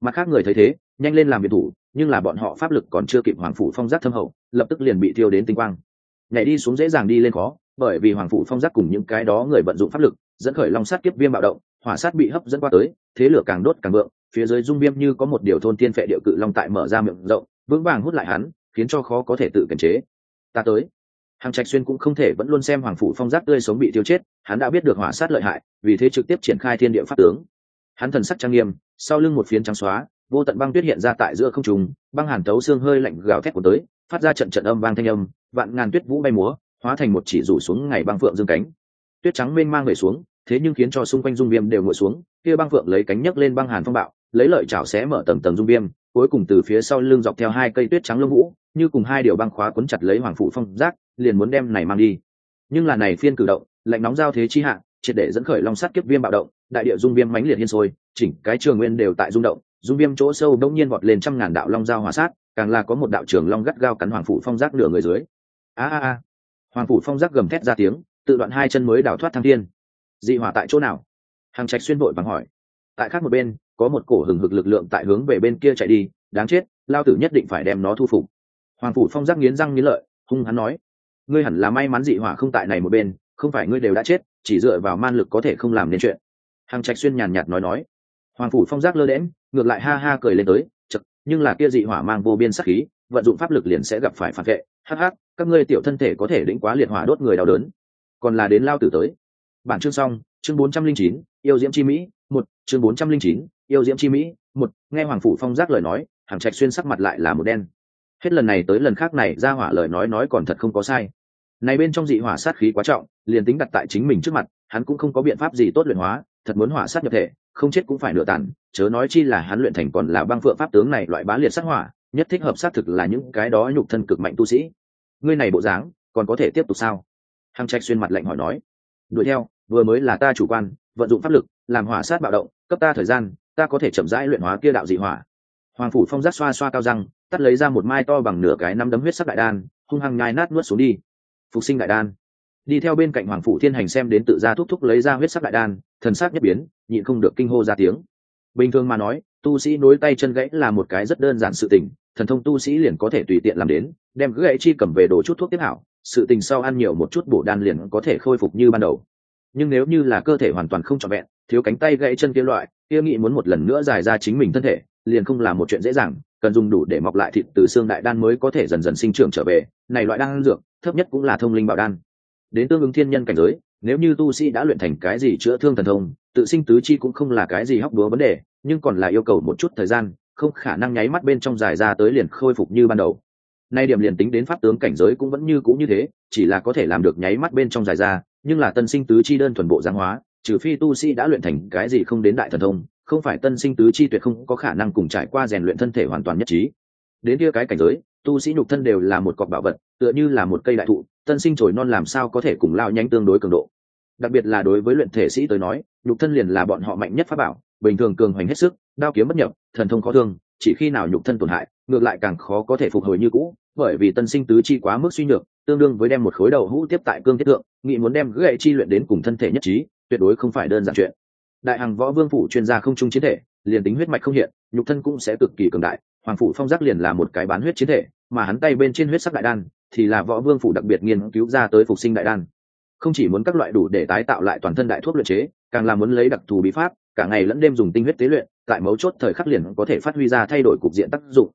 S1: Mặt khác người thấy thế, nhanh lên làm biệt thủ, nhưng là bọn họ pháp lực còn chưa kịp hoàng phủ phong giác thâm hậu, lập tức liền bị thiêu đến tinh quang. Nhảy đi xuống dễ dàng đi lên khó, bởi vì hoàng phủ phong giác cùng những cái đó người vận dụng pháp lực, dẫn khởi long sát kiếp viêm bạo động, hỏa sát bị hấp dẫn qua tới, thế lửa càng đốt càng vượng, phía dưới dung viêm như có một điều thôn tiên phệ địa cự long tại mở ra miệng rộng, vững vàng hút lại hắn, khiến cho khó có thể tự kiềm chế. Ta tới hàng trạch xuyên cũng không thể vẫn luôn xem hoàng phủ phong giác tươi sống bị tiêu chết, hắn đã biết được hỏa sát lợi hại, vì thế trực tiếp triển khai thiên địa pháp tướng. Hắn thần sắc trang nghiêm, sau lưng một phiến trắng xóa, vô tận băng tuyết hiện ra tại giữa không trùng băng hàn tấu xương hơi lạnh gào thét của tới, phát ra trận trận âm vang thanh âm, vạn ngàn tuyết vũ bay múa, hóa thành một chỉ rủ xuống ngày băng phượng dương cánh. Tuyết trắng mênh mang về xuống, thế nhưng khiến cho xung quanh dung viêm đều ngồi xuống, kia băng phượng lấy cánh nhấc lên băng hàn phong bạo, lấy lợi chảo xé mở tầng tầng dung viêm, cuối cùng từ phía sau lưng dọc theo hai cây tuyết trắng lông vũ, như cùng hai điều băng khóa quấn chặt lấy hoàng phụ phong giác liền muốn đem này mang đi. Nhưng là này phiên cử động, lạnh nóng giao thế chi hạ, triệt để dẫn khởi long sắt kiếp viêm bạo động, đại địa dung viêm mãnh liệt hiên sôi, chỉnh cái trường nguyên đều tại rung động, dung viêm chỗ sâu đông nhiên vọt lên trăm ngàn đạo long giao hỏa sát, càng là có một đạo trường long gắt gao cắn hoàng phủ phong giác nửa người dưới. A a a. Hoàng phủ phong giác gầm thét ra tiếng, tự đoạn hai chân mới đào thoát thăng thiên. Dị hỏa tại chỗ nào? Hàng trạch xuyên vội vàng hỏi. Tại khác một bên, có một cổ hừng hực lực lượng tại hướng về bên kia chạy đi, đáng chết, lao tử nhất định phải đem nó thu phục. Hoàng phủ phong giác nghiến răng nghiến lợi, hung hắn nói ngươi hẳn là may mắn dị hỏa không tại này một bên, không phải ngươi đều đã chết, chỉ dựa vào man lực có thể không làm nên chuyện. Hàng trạch xuyên nhàn nhạt nói nói. Hoàng phủ phong giác lơ đễm ngược lại ha ha cười lên tới chật nhưng là kia dị hỏa mang vô biên sắc khí, vận dụng pháp lực liền sẽ gặp phải phản vệ. Hắc hắc các ngươi tiểu thân thể có thể đĩnh quá liệt hỏa đốt người đau đớn. Còn là đến lao tử tới. Bản chương xong, chương bốn trăm linh chín, yêu diễm chi mỹ, một, chương bốn trăm linh chín, yêu diễm chi mỹ, một, nghe hoàng phủ phong giác lời nói hàng trạch xuyên sắc mặt lại là một đen. Hết lần này tới lần khác này ra hỏa lời nói nói còn thật không có sai này bên trong dị hỏa sát khí quá trọng, liền tính đặt tại chính mình trước mặt, hắn cũng không có biện pháp gì tốt luyện hóa, thật muốn hỏa sát nhập thể, không chết cũng phải nửa tàn, chớ nói chi là hắn luyện thành còn là băng phượng pháp tướng này loại bá liệt sát hỏa, nhất thích hợp sát thực là những cái đó nhục thân cực mạnh tu sĩ. Ngươi này bộ dáng, còn có thể tiếp tục sao? Hằng trạch xuyên mặt lạnh hỏi nói. Đuổi theo, vừa mới là ta chủ quan, vận dụng pháp lực, làm hỏa sát bạo động, cấp ta thời gian, ta có thể chậm rãi luyện hóa kia đạo dị hỏa. Hoàng phủ phong giác xoa xoa cao răng, tắt lấy ra một mai to bằng nửa cái năm đấm huyết sắc đại đan, hung hăng nhai nát nuốt xuống đi phục sinh đại đan. Đi theo bên cạnh hoàng phủ thiên hành xem đến tự ra thúc thúc lấy ra huyết sắc đại đan, thần sắc nhất biến, nhịn không được kinh hô ra tiếng. Bình thường mà nói, tu sĩ nối tay chân gãy là một cái rất đơn giản sự tình, thần thông tu sĩ liền có thể tùy tiện làm đến, đem gãy chi cầm về đồ chút thuốc tiếp hảo, sự tình sau ăn nhiều một chút bổ đan liền có thể khôi phục như ban đầu. Nhưng nếu như là cơ thể hoàn toàn không trọn vẹn, thiếu cánh tay gãy chân kia loại, kia nghị muốn một lần nữa dài ra chính mình thân thể, liền không là một chuyện dễ dàng, cần dùng đủ để mọc lại thịt từ xương đại đan mới có thể dần dần sinh trưởng trở về, này loại đan dược thấp nhất cũng là thông linh bảo đan. Đến tương ứng thiên nhân cảnh giới, nếu như tu sĩ đã luyện thành cái gì chữa thương thần thông, tự sinh tứ chi cũng không là cái gì hóc đúa vấn đề, nhưng còn là yêu cầu một chút thời gian, không khả năng nháy mắt bên trong dài ra tới liền khôi phục như ban đầu. Nay điểm liền tính đến pháp tướng cảnh giới cũng vẫn như cũ như thế, chỉ là có thể làm được nháy mắt bên trong dài ra, nhưng là tân sinh tứ chi đơn thuần bộ giáng hóa, trừ phi tu sĩ đã luyện thành cái gì không đến đại thần thông, không phải tân sinh tứ chi tuyệt không có khả năng cùng trải qua rèn luyện thân thể hoàn toàn nhất trí. Đến kia cái cảnh giới tu sĩ nhục thân đều là một cọc bảo vật tựa như là một cây đại thụ tân sinh trồi non làm sao có thể cùng lao nhanh tương đối cường độ. Đặc biệt là đối với luyện thể sĩ tới nói nhục thân liền là bọn họ mạnh nhất pháp bảo bình thường cường hoành hết sức đao kiếm bất nhập thần thông khó thương chỉ khi nào nhục thân tổn hại ngược lại càng khó có thể phục hồi như cũ bởi vì tân sinh tứ chi quá mức suy nhược tương đương với đem một khối đầu hũ tiếp tại cương thiết tượng, nghị muốn đem gậy chi luyện đến cùng thân thể nhất trí tuyệt đối không phải đơn giản chuyện. Đại hàng võ vương phủ chuyên gia không trung chiến thể liền tính huyết mạch không hiện nhục thân cũng sẽ cực kỳ cường đại hoàng phủ phong giác liền là một cái bán huyết chiến thể, mà hắn tay bên trên huyết sắc đại đan thì là võ vương phủ đặc biệt nghiên cứu ra tới phục sinh đại đan. Không chỉ muốn các loại đủ để tái tạo lại toàn thân đại thuốc luyện chế, càng là muốn lấy đặc thù bí pháp, cả ngày lẫn đêm dùng tinh huyết tế luyện, tại mấu chốt thời khắc liền có thể phát huy ra thay đổi cục diện tác dụng.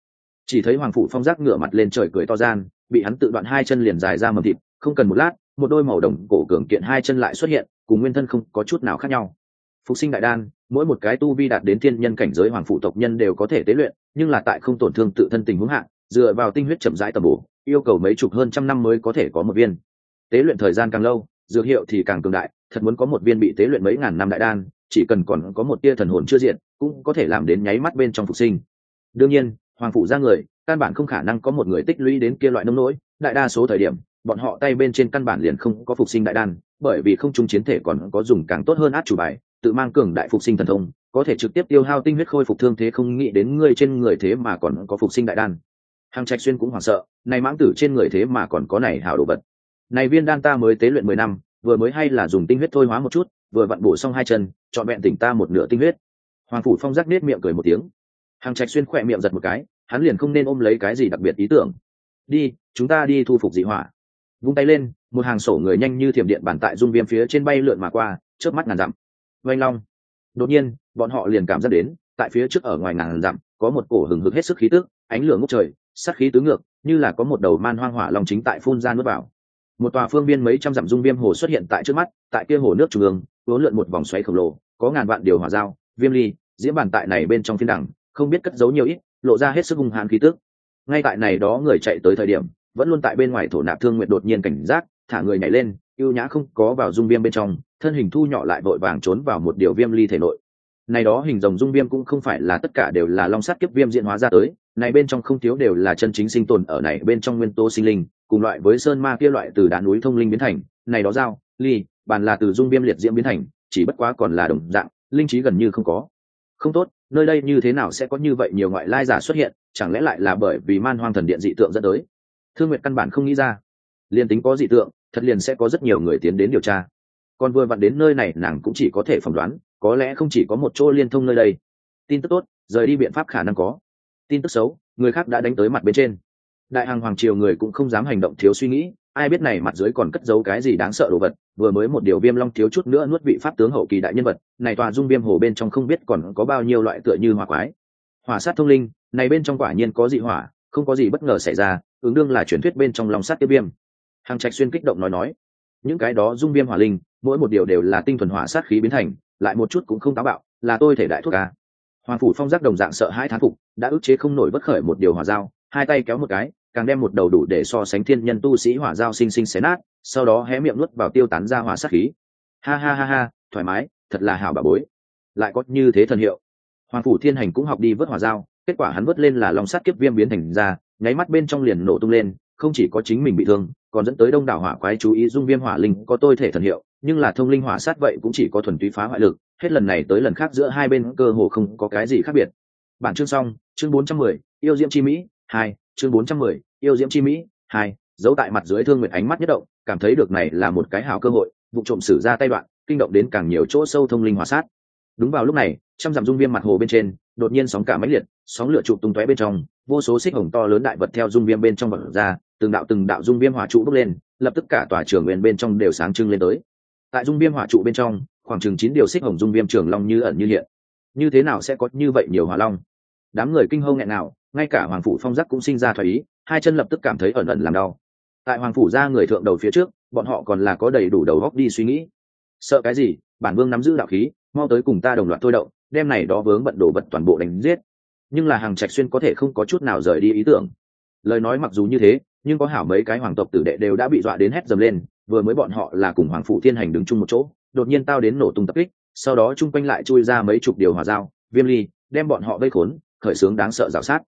S1: Chỉ thấy hoàng phủ phong giác ngửa mặt lên trời cười to gian, bị hắn tự đoạn hai chân liền dài ra mầm thịt, không cần một lát, một đôi màu đồng cổ cường kiện hai chân lại xuất hiện, cùng nguyên thân không có chút nào khác nhau phục sinh đại đan, mỗi một cái tu vi đạt đến thiên nhân cảnh giới hoàng phụ tộc nhân đều có thể tế luyện, nhưng là tại không tổn thương tự thân tình huống hạn dựa vào tinh huyết chậm rãi tầm bổ, yêu cầu mấy chục hơn trăm năm mới có thể có một viên. Tế luyện thời gian càng lâu, dược hiệu thì càng cường đại, thật muốn có một viên bị tế luyện mấy ngàn năm đại đan, chỉ cần còn có một tia thần hồn chưa diện cũng có thể làm đến nháy mắt bên trong phục sinh. Đương nhiên, hoàng phụ ra người, căn bản không khả năng có một người tích lũy đến kia loại nông nỗi, đại đa số thời điểm, bọn họ tay bên trên căn bản liền không có phục sinh đại đan, bởi vì không trung chiến thể còn có dùng càng tốt hơn át chủ bài tự mang cường đại phục sinh thần thông, có thể trực tiếp tiêu hao tinh huyết khôi phục thương thế không nghĩ đến ngươi trên người thế mà còn có phục sinh đại đan. Hàng trạch xuyên cũng hoảng sợ, này mãng tử trên người thế mà còn có này hảo đồ vật. Này viên đan ta mới tế luyện mười năm, vừa mới hay là dùng tinh huyết thôi hóa một chút, vừa vặn bổ xong hai chân chọn vẹn tỉnh ta một nửa tinh huyết. Hoàng phủ phong giác nết miệng cười một tiếng. Hàng trạch xuyên khỏe miệng giật một cái, hắn liền không nên ôm lấy cái gì đặc biệt ý tưởng. Đi, chúng ta đi thu phục dị hỏa. Vung tay lên, một hàng sổ người nhanh như thiểm điện bàn tại dung viêm phía trên bay lượn mà qua trước mắt ngàn dặm oanh long. Đột nhiên, bọn họ liền cảm giác đến, tại phía trước ở ngoài ngàn dặm, có một cổ hừng hực hết sức khí tức, ánh lửa ngốc trời, sát khí tứ ngược, như là có một đầu man hoang hỏa long chính tại phun ra nước vào. Một tòa phương biên mấy trăm dặm dung viêm hồ xuất hiện tại trước mắt, tại kia hồ nước trung ương vốn lượn một vòng xoáy khổng lồ, có ngàn vạn điều hỏa dao viêm ly, diễm bàn tại này bên trong phiên đẳng, không biết cất giấu nhiều ít, lộ ra hết sức hung hãn khí tức. Ngay tại này đó người chạy tới thời điểm, vẫn luôn tại bên ngoài thổ nạp thương nguyện đột nhiên cảnh giác, thả người nhảy lên, ưu nhã không có vào dung viêm bên trong thân hình thu nhỏ lại vội vàng trốn vào một điều viêm ly thể nội. Này đó hình rồng dung viêm cũng không phải là tất cả đều là long sắt kiếp viêm diễn hóa ra tới, này bên trong không thiếu đều là chân chính sinh tồn ở này bên trong nguyên tố sinh linh, cùng loại với sơn ma kia loại từ đá núi thông linh biến thành, này đó dao, ly, bàn là từ dung viêm liệt diễm biến thành, chỉ bất quá còn là đồng dạng, linh trí gần như không có. Không tốt, nơi đây như thế nào sẽ có như vậy nhiều ngoại lai giả xuất hiện, chẳng lẽ lại là bởi vì man hoang thần điện dị tượng dẫn tới? Thương nguyện căn bản không nghĩ ra. Liền tính có dị tượng, thật liền sẽ có rất nhiều người tiến đến điều tra còn vừa vặn đến nơi này, nàng cũng chỉ có thể phỏng đoán, có lẽ không chỉ có một chỗ liên thông nơi đây. Tin tức tốt, rời đi biện pháp khả năng có. Tin tức xấu, người khác đã đánh tới mặt bên trên. Đại hàng hoàng triều người cũng không dám hành động thiếu suy nghĩ, ai biết này mặt dưới còn cất giấu cái gì đáng sợ đồ vật, vừa mới một điều viêm long thiếu chút nữa nuốt vị pháp tướng hậu kỳ đại nhân vật, này tòa dung viêm hồ bên trong không biết còn có bao nhiêu loại tựa như hỏa quái. Hỏa sát thông linh, này bên trong quả nhiên có dị hỏa, không có gì bất ngờ xảy ra, ứng đương là truyền thuyết bên trong lòng sát tiêu viêm. Hàng trạch xuyên kích động nói nói, những cái đó dung viêm hỏa linh mỗi một điều đều là tinh thuần hỏa sát khí biến thành, lại một chút cũng không táo bạo, là tôi thể đại thuốc ca hoàng phủ phong giác đồng dạng sợ hai thán phục, đã ức chế không nổi bất khởi một điều hỏa dao, hai tay kéo một cái, càng đem một đầu đủ để so sánh thiên nhân tu sĩ hỏa dao xinh xinh xé nát, sau đó hé miệng nuốt vào tiêu tán ra hỏa sát khí. Ha ha ha ha, thoải mái, thật là hảo bà bối. Lại có như thế thần hiệu. Hoàng phủ thiên hành cũng học đi vớt hỏa dao, kết quả hắn vớt lên là lòng sắt kiếp viêm biến thành ra nháy mắt bên trong liền nổ tung lên, không chỉ có chính mình bị thương, còn dẫn tới đông đảo hỏa quái chú ý dung viêm hỏa linh có tôi thể thần hiệu nhưng là thông linh hỏa sát vậy cũng chỉ có thuần túy phá hoại lực hết lần này tới lần khác giữa hai bên cơ hồ không có cái gì khác biệt. Bản chương xong chương 410, yêu diễm chi mỹ hai chương 410, yêu diễm chi mỹ hai giấu tại mặt dưới thương nguyệt ánh mắt nhất động cảm thấy được này là một cái hào cơ hội vụ trộm sử ra tay đoạn kinh động đến càng nhiều chỗ sâu thông linh hỏa sát. Đúng vào lúc này trăm dặm dung viêm mặt hồ bên trên đột nhiên sóng cả máy liệt sóng lửa trụ tung tóe bên trong vô số xích hồng to lớn đại vật theo dung viêm bên trong vật ra từng đạo từng đạo dung viêm hỏa trụ bốc lên lập tức cả tòa trường nguyên bên trong đều sáng trưng lên tới tại dung viêm hỏa trụ bên trong, khoảng chừng chín điều xích hồng dung viêm trường long như ẩn như hiện. Như thế nào sẽ có như vậy nhiều hỏa long? Đám người kinh hâu nghẹn nào, ngay cả hoàng phủ phong giác cũng sinh ra thoái ý, hai chân lập tức cảm thấy ẩn ẩn làm đau. Tại hoàng phủ ra người thượng đầu phía trước, bọn họ còn là có đầy đủ đầu góc đi suy nghĩ. Sợ cái gì? Bản vương nắm giữ đạo khí, mau tới cùng ta đồng loạt thôi động, đem này đó vướng bận đổ vật toàn bộ đánh giết. Nhưng là hàng trạch xuyên có thể không có chút nào rời đi ý tưởng. Lời nói mặc dù như thế, nhưng có hảo mấy cái hoàng tộc tử đệ đều đã bị dọa đến hét dầm lên vừa mới bọn họ là cùng hoàng phụ thiên hành đứng chung một chỗ, đột nhiên tao đến nổ tung tập kích, sau đó chung quanh lại chui ra mấy chục điều hòa dao, viêm ly, đem bọn họ vây khốn, khởi xướng đáng sợ rào sát.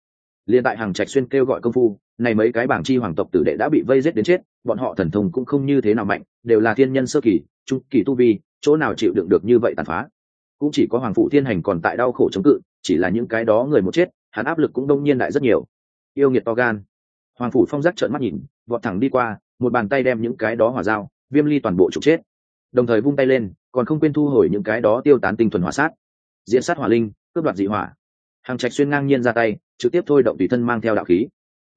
S1: Liền tại hàng trạch xuyên kêu gọi công phu, này mấy cái bảng chi hoàng tộc tử đệ đã bị vây giết đến chết, bọn họ thần thông cũng không như thế nào mạnh, đều là thiên nhân sơ kỳ, trung kỳ tu vi, chỗ nào chịu đựng được như vậy tàn phá. Cũng chỉ có hoàng phụ thiên hành còn tại đau khổ chống cự, chỉ là những cái đó người một chết, hắn áp lực cũng đông nhiên đại rất nhiều. Yêu nghiệt to gan. Hoàng phủ phong giác trợn mắt nhìn, vọt thẳng đi qua một bàn tay đem những cái đó hỏa dao, viêm ly toàn bộ trục chết. Đồng thời vung tay lên, còn không quên thu hồi những cái đó tiêu tán tinh thuần hỏa sát. Diễn sát hỏa linh, cướp đoạt dị hỏa. Hàng trạch xuyên ngang nhiên ra tay, trực tiếp thôi động tùy thân mang theo đạo khí.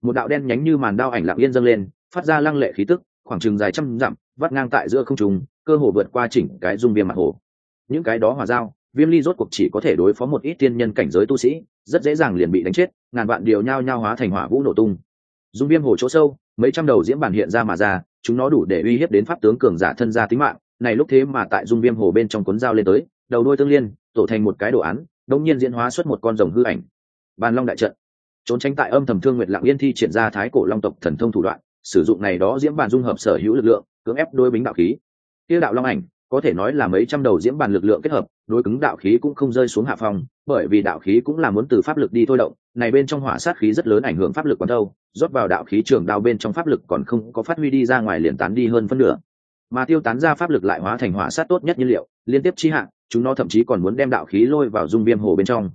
S1: Một đạo đen nhánh như màn đao ảnh lặng yên dâng lên, phát ra lăng lệ khí tức, khoảng chừng dài trăm dặm, vắt ngang tại giữa không trùng cơ hồ vượt qua chỉnh cái dung viêm mặt hồ. Những cái đó hỏa giao viêm ly rốt cuộc chỉ có thể đối phó một ít tiên nhân cảnh giới tu sĩ, rất dễ dàng liền bị đánh chết, ngàn vạn điều nhao nhao hóa thành hỏa vũ nổ tung. Dung viêm hồ chỗ sâu mấy trăm đầu diễm bản hiện ra mà ra chúng nó đủ để uy hiếp đến pháp tướng cường giả thân gia tính mạng. Này lúc thế mà tại dung viêm hồ bên trong cuốn dao lên tới đầu đôi tương liên tổ thành một cái đồ án đông nhiên diễn hóa xuất một con rồng hư ảnh. Bàn long đại trận. Trốn tránh tại âm thầm thương nguyệt lặng yên thi triển ra thái cổ long tộc thần thông thủ đoạn sử dụng này đó diễm bàn dung hợp sở hữu lực lượng cưỡng ép đôi bính đạo khí. Tiêu đạo long ảnh có thể nói là mấy trăm đầu diễm bàn lực lượng kết hợp đối cứng đạo khí cũng không rơi xuống hạ phòng, bởi vì đạo khí cũng là muốn từ pháp lực đi thôi động này bên trong hỏa sát khí rất lớn ảnh hưởng pháp lực quán đâu rót vào đạo khí trường đao bên trong pháp lực còn không có phát huy đi ra ngoài liền tán đi hơn phân nửa. Mà tiêu tán ra pháp lực lại hóa thành hỏa sát tốt nhất nhiên liệu, liên tiếp chi hạng chúng nó thậm chí còn muốn đem đạo khí lôi vào dung viêm hồ bên trong.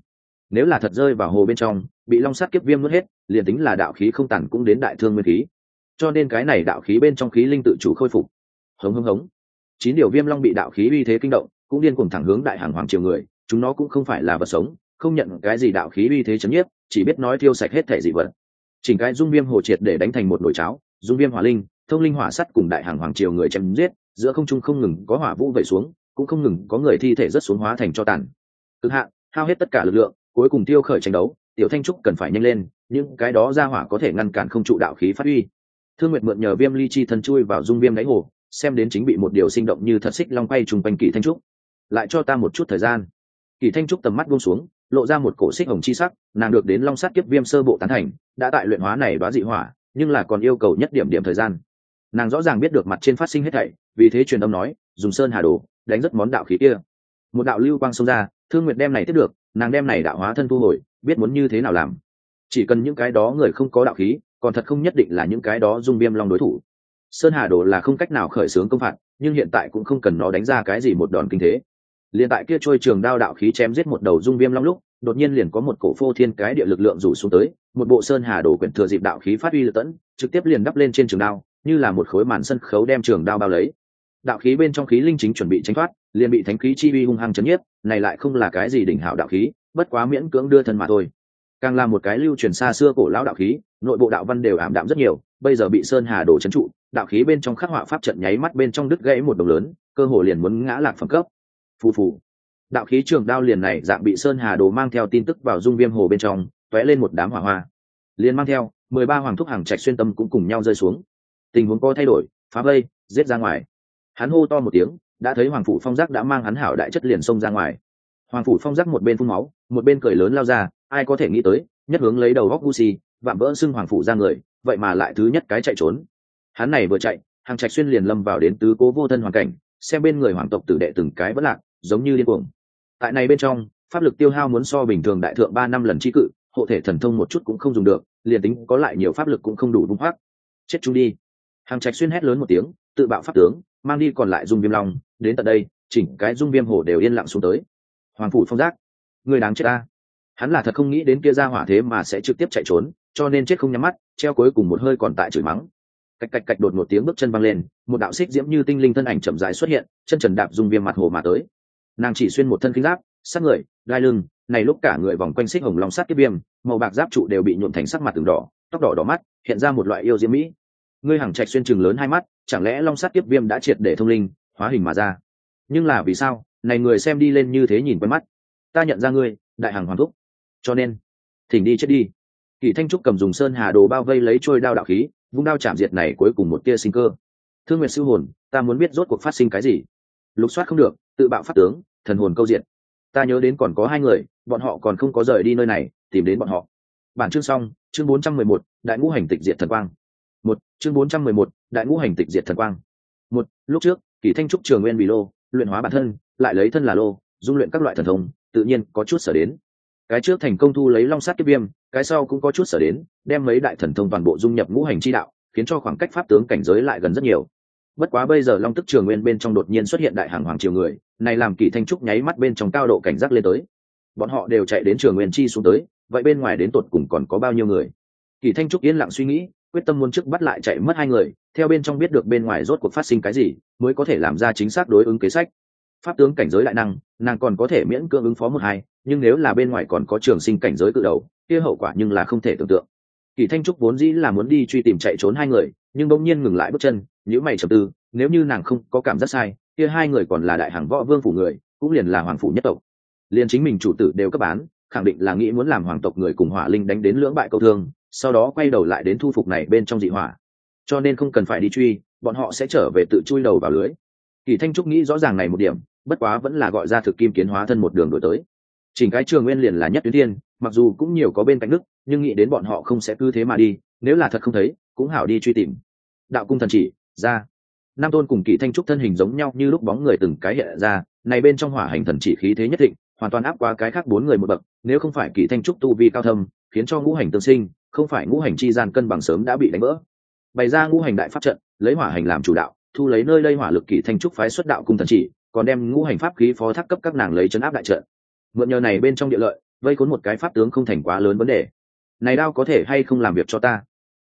S1: Nếu là thật rơi vào hồ bên trong, bị long sắt kiếp viêm nuốt hết, liền tính là đạo khí không tàn cũng đến đại thương nguyên khí. Cho nên cái này đạo khí bên trong khí linh tự chủ khôi phục. Hống hống hống. Chín điều viêm long bị đạo khí uy thế kinh động, cũng điên cùng thẳng hướng đại hàng hoàng triều người, chúng nó cũng không phải là vật sống, không nhận cái gì đạo khí uy thế chấm nhiếp, chỉ biết nói thiêu sạch hết thể dị vật chỉnh cái dung viêm hồ triệt để đánh thành một nồi cháo, dung viêm hỏa linh, thông linh hỏa sắt cùng đại hàng hoàng triều người chém giết, giữa không trung không ngừng có hỏa vũ vẩy xuống, cũng không ngừng có người thi thể rất xuống hóa thành cho tàn. Cực hạn, hao hết tất cả lực lượng, cuối cùng tiêu khởi tranh đấu, tiểu thanh trúc cần phải nhanh lên, những cái đó ra hỏa có thể ngăn cản không trụ đạo khí phát huy. Thương nguyệt mượn nhờ viêm ly chi thân chui vào dung viêm đáy hồ, xem đến chính bị một điều sinh động như thật xích long quay trùng quanh kỳ thanh trúc. Lại cho ta một chút thời gian kỳ thanh trúc tầm mắt buông xuống, lộ ra một cổ xích hồng chi sắc, nàng được đến long sát kiếp viêm sơ bộ tán thành, đã tại luyện hóa này đoá dị hỏa, nhưng là còn yêu cầu nhất điểm điểm thời gian. Nàng rõ ràng biết được mặt trên phát sinh hết thảy, vì thế truyền âm nói, dùng sơn hà đồ, đánh rất món đạo khí kia. Một đạo lưu quang xông ra, thương nguyệt đem này tiếp được, nàng đem này đạo hóa thân thu hồi, biết muốn như thế nào làm. Chỉ cần những cái đó người không có đạo khí, còn thật không nhất định là những cái đó dung viêm long đối thủ. Sơn hà đồ là không cách nào khởi xướng công phạt, nhưng hiện tại cũng không cần nó đánh ra cái gì một đòn kinh thế liền tại kia trôi trường đao đạo khí chém giết một đầu dung viêm long lúc, đột nhiên liền có một cổ phô thiên cái địa lực lượng rủ xuống tới, một bộ sơn hà đổ quyển thừa dịp đạo khí phát uy lực tẫn trực tiếp liền đắp lên trên trường đao, như là một khối màn sân khấu đem trường đao bao lấy. Đạo khí bên trong khí linh chính chuẩn bị tránh thoát, liền bị thánh khí chi uy hung hăng chấn nhiếp, này lại không là cái gì đỉnh hảo đạo khí, bất quá miễn cưỡng đưa thân mà thôi. Càng là một cái lưu truyền xa xưa cổ lão đạo khí, nội bộ đạo văn đều ảm đạm rất nhiều, bây giờ bị sơn hà đổ trấn trụ, đạo khí bên trong khắc họa pháp trận nháy mắt bên trong đứt gãy một đồng lớn, cơ hồ liền muốn ngã lạc phẩm cấp phù phù. Đạo khí trường đao liền này dạng bị sơn hà đồ mang theo tin tức vào dung viêm hồ bên trong tóe lên một đám hỏa hoa. Liền mang theo mười ba hoàng thúc hàng trạch xuyên tâm cũng cùng nhau rơi xuống. Tình huống có thay đổi phá vây giết ra ngoài. Hắn hô to một tiếng đã thấy hoàng phủ phong giác đã mang hắn hảo đại chất liền xông ra ngoài. Hoàng phủ phong giác một bên phun máu một bên cười lớn lao ra ai có thể nghĩ tới nhất hướng lấy đầu góc gu xì, vạm vỡ xưng hoàng phủ ra người vậy mà lại thứ nhất cái chạy trốn. Hắn này vừa chạy hàng trạch xuyên liền lâm vào đến tứ cố vô thân hoàn cảnh xem bên người hoàng tộc tử đệ từng cái vẫn lạc, giống như điên cuồng. Tại này bên trong, pháp lực tiêu hao muốn so bình thường đại thượng ba năm lần trí cự, hộ thể thần thông một chút cũng không dùng được, liền tính có lại nhiều pháp lực cũng không đủ vung hoác chết chung đi. Hàng trạch xuyên hét lớn một tiếng, tự bạo pháp tướng, mang đi còn lại dung viêm long, đến tận đây, chỉnh cái dung viêm hổ đều yên lặng xuống tới. Hoàng phủ phong giác. Người đáng chết ta. Hắn là thật không nghĩ đến kia ra hỏa thế mà sẽ trực tiếp chạy trốn, cho nên chết không nhắm mắt, treo cuối cùng một hơi còn tại chửi mắng cạch cạch cạch đột một tiếng bước chân văng lên, một đạo xích diễm như tinh linh thân ảnh chậm dài xuất hiện, chân trần đạp dùng viêm mặt hồ mà tới. Nàng chỉ xuyên một thân kinh giáp sát người, gai lưng, này lúc cả người vòng quanh xích hồng lòng sát kiếp viêm, màu bạc giáp trụ đều bị nhuộm thành sắc mặt từng đỏ, tóc đỏ đỏ mắt, hiện ra một loại yêu diễm mỹ. Ngươi hàng trạch xuyên chừng lớn hai mắt, chẳng lẽ long sát kiếp viêm đã triệt để thông linh, hóa hình mà ra? Nhưng là vì sao, này người xem đi lên như thế nhìn quen mắt. Ta nhận ra ngươi, đại hàng hoàng thúc. Cho nên, thỉnh đi chết đi. Kỳ thanh trúc cầm dùng sơn hà đồ bao vây lấy trôi đao đạo khí vung đao chạm diệt này cuối cùng một tia sinh cơ. Thương nguyện siêu hồn, ta muốn biết rốt cuộc phát sinh cái gì. Lục soát không được, tự bạo phát tướng, thần hồn câu diện ta nhớ đến còn có hai người, bọn họ còn không có rời đi nơi này, tìm đến bọn họ. Bản chương xong, chương bốn trăm mười một, đại ngũ hành tịch diệt thần quang. Một, chương bốn trăm mười một, đại ngũ hành tịch diệt thần quang. Một, lúc trước, kỳ thanh trúc trường nguyên bị lô, luyện hóa bản thân, lại lấy thân là lô, dung luyện các loại thần thông, tự nhiên có chút sở đến. Cái trước thành công thu lấy long sát kiếp viêm cái sau cũng có chút sở đến, đem mấy đại thần thông toàn bộ dung nhập ngũ hành chi đạo, khiến cho khoảng cách pháp tướng cảnh giới lại gần rất nhiều. Bất quá bây giờ long tức trường nguyên bên trong đột nhiên xuất hiện đại hàng hoàng triều người, này làm kỳ thanh trúc nháy mắt bên trong cao độ cảnh giác lên tới. Bọn họ đều chạy đến trường nguyên chi xuống tới, vậy bên ngoài đến tột cùng còn có bao nhiêu người? Kỳ thanh trúc yên lặng suy nghĩ, quyết tâm muốn trước bắt lại chạy mất hai người, theo bên trong biết được bên ngoài rốt cuộc phát sinh cái gì, mới có thể làm ra chính xác đối ứng kế sách. Pháp tướng cảnh giới lại năng, nàng còn có thể miễn cưỡng ứng phó một hai, nhưng nếu là bên ngoài còn có trường sinh cảnh giới cự đầu kia hậu quả nhưng là không thể tưởng tượng. Kỳ thanh trúc vốn dĩ là muốn đi truy tìm chạy trốn hai người, nhưng bỗng nhiên ngừng lại bước chân nếu mày trầm tư, nếu như nàng không có cảm giác sai, kia hai người còn là đại hàng võ vương phủ người, cũng liền là hoàng phủ nhất tộc. Liền chính mình chủ tử đều cấp bán, khẳng định là nghĩ muốn làm hoàng tộc người cùng hỏa linh đánh đến lưỡng bại câu thương, sau đó quay đầu lại đến thu phục này bên trong dị hỏa. Cho nên không cần phải đi truy, bọn họ sẽ trở về tự chui đầu vào lưới. Kỳ thanh trúc nghĩ rõ ràng này một điểm, bất quá vẫn là gọi ra thực kim kiến hóa thân một đường đổi tới. Chỉnh cái trường nguyên liền là nhất tuyến thiên mặc dù cũng nhiều có bên cạnh nước nhưng nghĩ đến bọn họ không sẽ cứ thế mà đi, nếu là thật không thấy, cũng hảo đi truy tìm. Đạo cung thần chỉ, ra. Nam tôn cùng kỳ thanh trúc thân hình giống nhau như lúc bóng người từng cái hiện ra, này bên trong hỏa hành thần chỉ khí thế nhất định, hoàn toàn áp qua cái khác bốn người một bậc, nếu không phải kỳ thanh trúc tu vi cao thâm, khiến cho ngũ hành tương sinh, không phải ngũ hành chi gian cân bằng sớm đã bị đánh vỡ. Bày ra ngũ hành đại pháp trận, lấy hỏa hành làm chủ đạo, thu lấy nơi đây hỏa lực kỳ thanh trúc phái xuất đạo cung thần chỉ, còn đem ngũ hành pháp khí phó thác cấp các nàng lấy chấn áp đại trận. Mượn nhờ này bên trong địa lợi vây khốn một cái pháp tướng không thành quá lớn vấn đề. Này đao có thể hay không làm việc cho ta?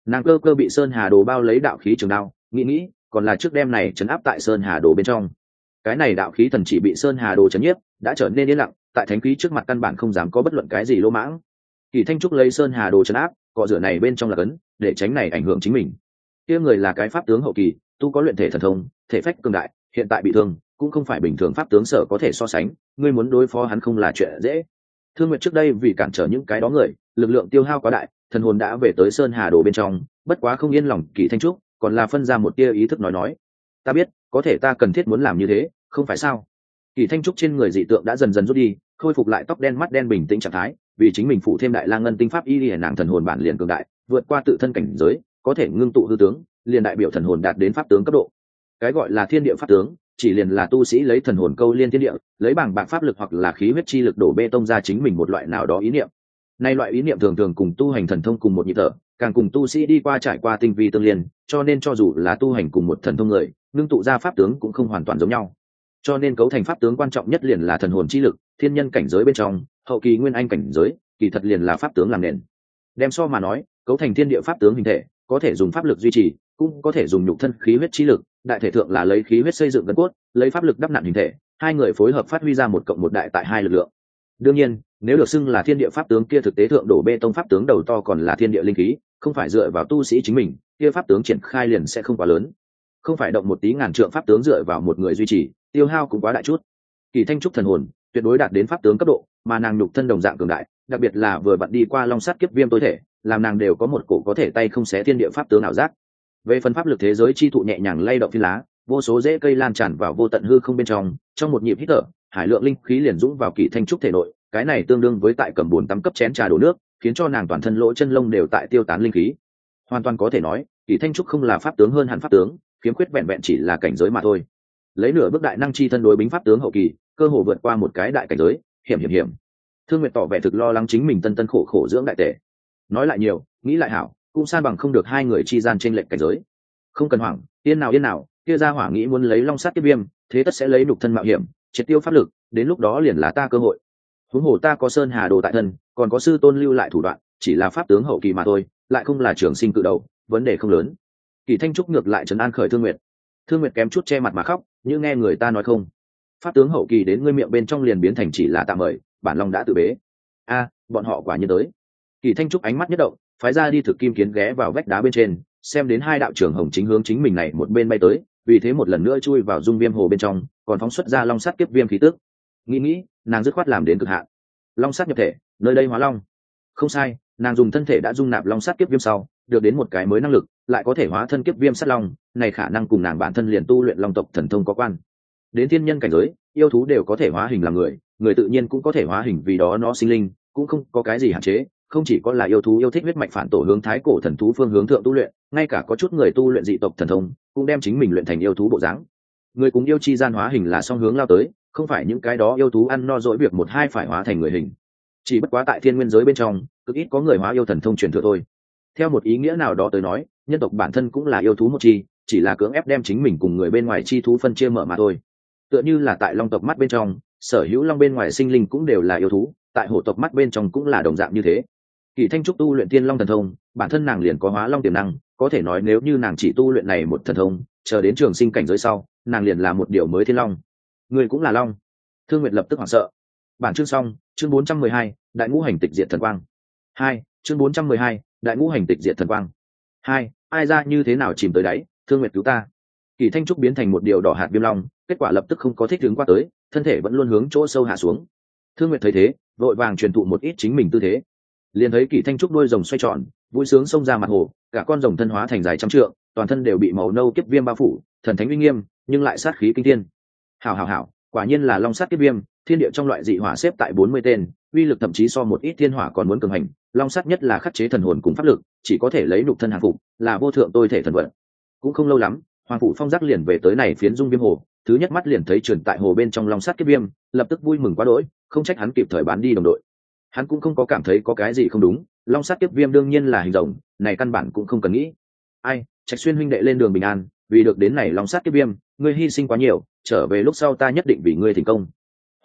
S1: Nàng cơ cơ bị sơn hà đồ bao lấy đạo khí trường đao, nghĩ nghĩ, còn là trước đêm này chấn áp tại sơn hà đồ bên trong. Cái này đạo khí thần chỉ bị sơn hà đồ chấn nhiếp, đã trở nên yên lặng, tại thánh khí trước mặt căn bản không dám có bất luận cái gì lỗ mãng. Kỳ thanh trúc lấy sơn hà đồ chấn áp, cọ rửa này bên trong là cấn, để tránh này ảnh hưởng chính mình. Kia người là cái pháp tướng hậu kỳ, tu có luyện thể thần thông, thể phách cường đại, hiện tại bị thương, cũng không phải bình thường pháp tướng sở có thể so sánh, ngươi muốn đối phó hắn không là chuyện dễ thương nguyện trước đây vì cản trở những cái đó người, lực lượng tiêu hao quá đại, thần hồn đã về tới sơn hà đồ bên trong, bất quá không yên lòng kỳ thanh trúc, còn là phân ra một tia ý thức nói nói. Ta biết, có thể ta cần thiết muốn làm như thế, không phải sao? Kỳ thanh trúc trên người dị tượng đã dần dần rút đi, khôi phục lại tóc đen mắt đen bình tĩnh trạng thái, vì chính mình phụ thêm đại lang ngân tinh pháp y liền nàng thần hồn bản liền cường đại, vượt qua tự thân cảnh giới, có thể ngưng tụ hư tướng, liền đại biểu thần hồn đạt đến pháp tướng cấp độ. Cái gọi là thiên địa pháp tướng chỉ liền là tu sĩ lấy thần hồn câu liên thiên địa, lấy bảng bạc pháp lực hoặc là khí huyết chi lực đổ bê tông ra chính mình một loại nào đó ý niệm. Nay loại ý niệm thường thường cùng tu hành thần thông cùng một nhịp thở, càng cùng tu sĩ đi qua trải qua tinh vi tương liên, cho nên cho dù là tu hành cùng một thần thông người, ngưng tụ ra pháp tướng cũng không hoàn toàn giống nhau. Cho nên cấu thành pháp tướng quan trọng nhất liền là thần hồn chi lực, thiên nhân cảnh giới bên trong, hậu kỳ nguyên anh cảnh giới, kỳ thật liền là pháp tướng làm nền. Đem so mà nói, cấu thành thiên địa pháp tướng hình thể, có thể dùng pháp lực duy trì, cũng có thể dùng nhục thân khí huyết chi lực đại thể thượng là lấy khí huyết xây dựng gân cốt, lấy pháp lực đắp nặn hình thể, hai người phối hợp phát huy ra một cộng một đại tại hai lực lượng. Đương nhiên, nếu được xưng là thiên địa pháp tướng kia thực tế thượng đổ bê tông pháp tướng đầu to còn là thiên địa linh khí, không phải dựa vào tu sĩ chính mình, kia pháp tướng triển khai liền sẽ không quá lớn. Không phải động một tí ngàn trượng pháp tướng dựa vào một người duy trì, tiêu hao cũng quá đại chút. Kỳ thanh trúc thần hồn, tuyệt đối đạt đến pháp tướng cấp độ, mà nàng nhục thân đồng dạng cường đại, đặc biệt là vừa bận đi qua long sát kiếp viêm tối thể, làm nàng đều có một cổ có thể tay không xé thiên địa pháp tướng ảo giác về phần pháp lực thế giới chi thụ nhẹ nhàng lay động phi lá, vô số rễ cây lan tràn vào vô tận hư không bên trong trong một nhịp hít thở, hải lượng linh khí liền dũng vào kỳ thanh trúc thể nội, cái này tương đương với tại cầm bồn tắm cấp chén trà đổ nước, khiến cho nàng toàn thân lỗ chân lông đều tại tiêu tán linh khí. Hoàn toàn có thể nói, kỳ thanh trúc không là pháp tướng hơn hẳn pháp tướng, khiếm khuyết vẹn vẹn chỉ là cảnh giới mà thôi. Lấy nửa bước đại năng chi thân đối bính pháp tướng hậu kỳ, cơ hồ vượt qua một cái đại cảnh giới, hiểm hiểm hiểm. Thương nguyện tỏ vẻ thực lo lắng chính mình tân tân khổ khổ dưỡng đại tể. Nói lại nhiều, nghĩ lại hảo cũng san bằng không được hai người chi gian trên lệnh cảnh giới. Không cần hoảng, yên nào yên nào, kia ra hỏa nghĩ muốn lấy long sát tiếp viêm, thế tất sẽ lấy đục thân mạo hiểm, triệt tiêu pháp lực, đến lúc đó liền là ta cơ hội. Huống hồ ta có sơn hà đồ tại thân, còn có sư tôn lưu lại thủ đoạn, chỉ là pháp tướng hậu kỳ mà thôi, lại không là trường sinh cự đầu, vấn đề không lớn. Kỳ thanh trúc ngược lại trấn an khởi thương nguyệt. Thương nguyệt kém chút che mặt mà khóc, như nghe người ta nói không? Pháp tướng hậu kỳ đến ngươi miệng bên trong liền biến thành chỉ là tạm mời, bản long đã tự bế. A, bọn họ quả nhiên tới. Kỳ thanh trúc ánh mắt nhất động phái ra đi thực kim kiến ghé vào vách đá bên trên, xem đến hai đạo trưởng hồng chính hướng chính mình này một bên bay tới, vì thế một lần nữa chui vào dung viêm hồ bên trong, còn phóng xuất ra long sắt kiếp viêm khí tước nghĩ nghĩ, nàng dứt khoát làm đến cực hạn. Long sắt nhập thể, nơi đây hóa long. Không sai, nàng dùng thân thể đã dung nạp long sắt kiếp viêm sau, được đến một cái mới năng lực, lại có thể hóa thân kiếp viêm sắt long, này khả năng cùng nàng bản thân liền tu luyện long tộc thần thông có quan. Đến thiên nhân cảnh giới, yêu thú đều có thể hóa hình làm người người tự nhiên cũng có thể hóa hình vì đó nó sinh linh, cũng không có cái gì hạn chế không chỉ có là yêu thú yêu thích huyết mạch phản tổ hướng thái cổ thần thú phương hướng thượng tu luyện, ngay cả có chút người tu luyện dị tộc thần thông, cũng đem chính mình luyện thành yêu thú bộ dáng. Người cùng yêu chi gian hóa hình là song hướng lao tới, không phải những cái đó yêu thú ăn no dỗi việc một hai phải hóa thành người hình. Chỉ bất quá tại thiên nguyên giới bên trong, cực ít có người hóa yêu thần thông truyền thừa thôi. Theo một ý nghĩa nào đó tới nói, nhân tộc bản thân cũng là yêu thú một chi, chỉ là cưỡng ép đem chính mình cùng người bên ngoài chi thú phân chia mở mà thôi. Tựa như là tại long tộc mắt bên trong, sở hữu long bên ngoài sinh linh cũng đều là yêu thú, tại hổ tộc mắt bên trong cũng là đồng dạng như thế kỳ thanh trúc tu luyện tiên long thần thông, bản thân nàng liền có hóa long tiềm năng, có thể nói nếu như nàng chỉ tu luyện này một thần thông, chờ đến trường sinh cảnh giới sau, nàng liền là một điều mới thiên long. Người cũng là long. Thương nguyệt lập tức hoảng sợ. Bản chương xong, chương bốn trăm mười hai, đại ngũ hành tịch diệt thần quang. Hai, chương bốn trăm mười hai, đại ngũ hành tịch diệt thần quang. Hai, ai ra như thế nào chìm tới đáy? Thương nguyệt cứu ta. Kỳ thanh trúc biến thành một điều đỏ hạt viêm long, kết quả lập tức không có thích hướng qua tới, thân thể vẫn luôn hướng chỗ sâu hạ xuống. Thương nguyệt thấy thế, vội vàng truyền thụ một ít chính mình tư thế liền thấy kỳ thanh trúc đôi rồng xoay tròn, vui sướng xông ra mặt hồ, cả con rồng thân hóa thành dài trăm trượng, toàn thân đều bị màu nâu kiếp viêm bao phủ, thần thánh uy nghiêm, nhưng lại sát khí kinh thiên. Hào hào hào quả nhiên là long sát kiếp viêm, thiên địa trong loại dị hỏa xếp tại bốn mươi tên, uy lực thậm chí so một ít thiên hỏa còn muốn cường hành, long sát nhất là khắc chế thần hồn cùng pháp lực, chỉ có thể lấy nục thân hàng phục, là vô thượng tôi thể thần vận. Cũng không lâu lắm, hoàng phủ phong giác liền về tới này phiến dung viêm hồ, thứ nhất mắt liền thấy truyền tại hồ bên trong long sát kiếp viêm, lập tức vui mừng quá đỗi, không trách hắn kịp thời bán đi đồng đội hắn cũng không có cảm thấy có cái gì không đúng, long sát kiếp viêm đương nhiên là hình rồng, này căn bản cũng không cần nghĩ. Ai, trạch xuyên huynh đệ lên đường bình an, vì được đến này long sát kiếp viêm, ngươi hy sinh quá nhiều, trở về lúc sau ta nhất định vì ngươi thành công.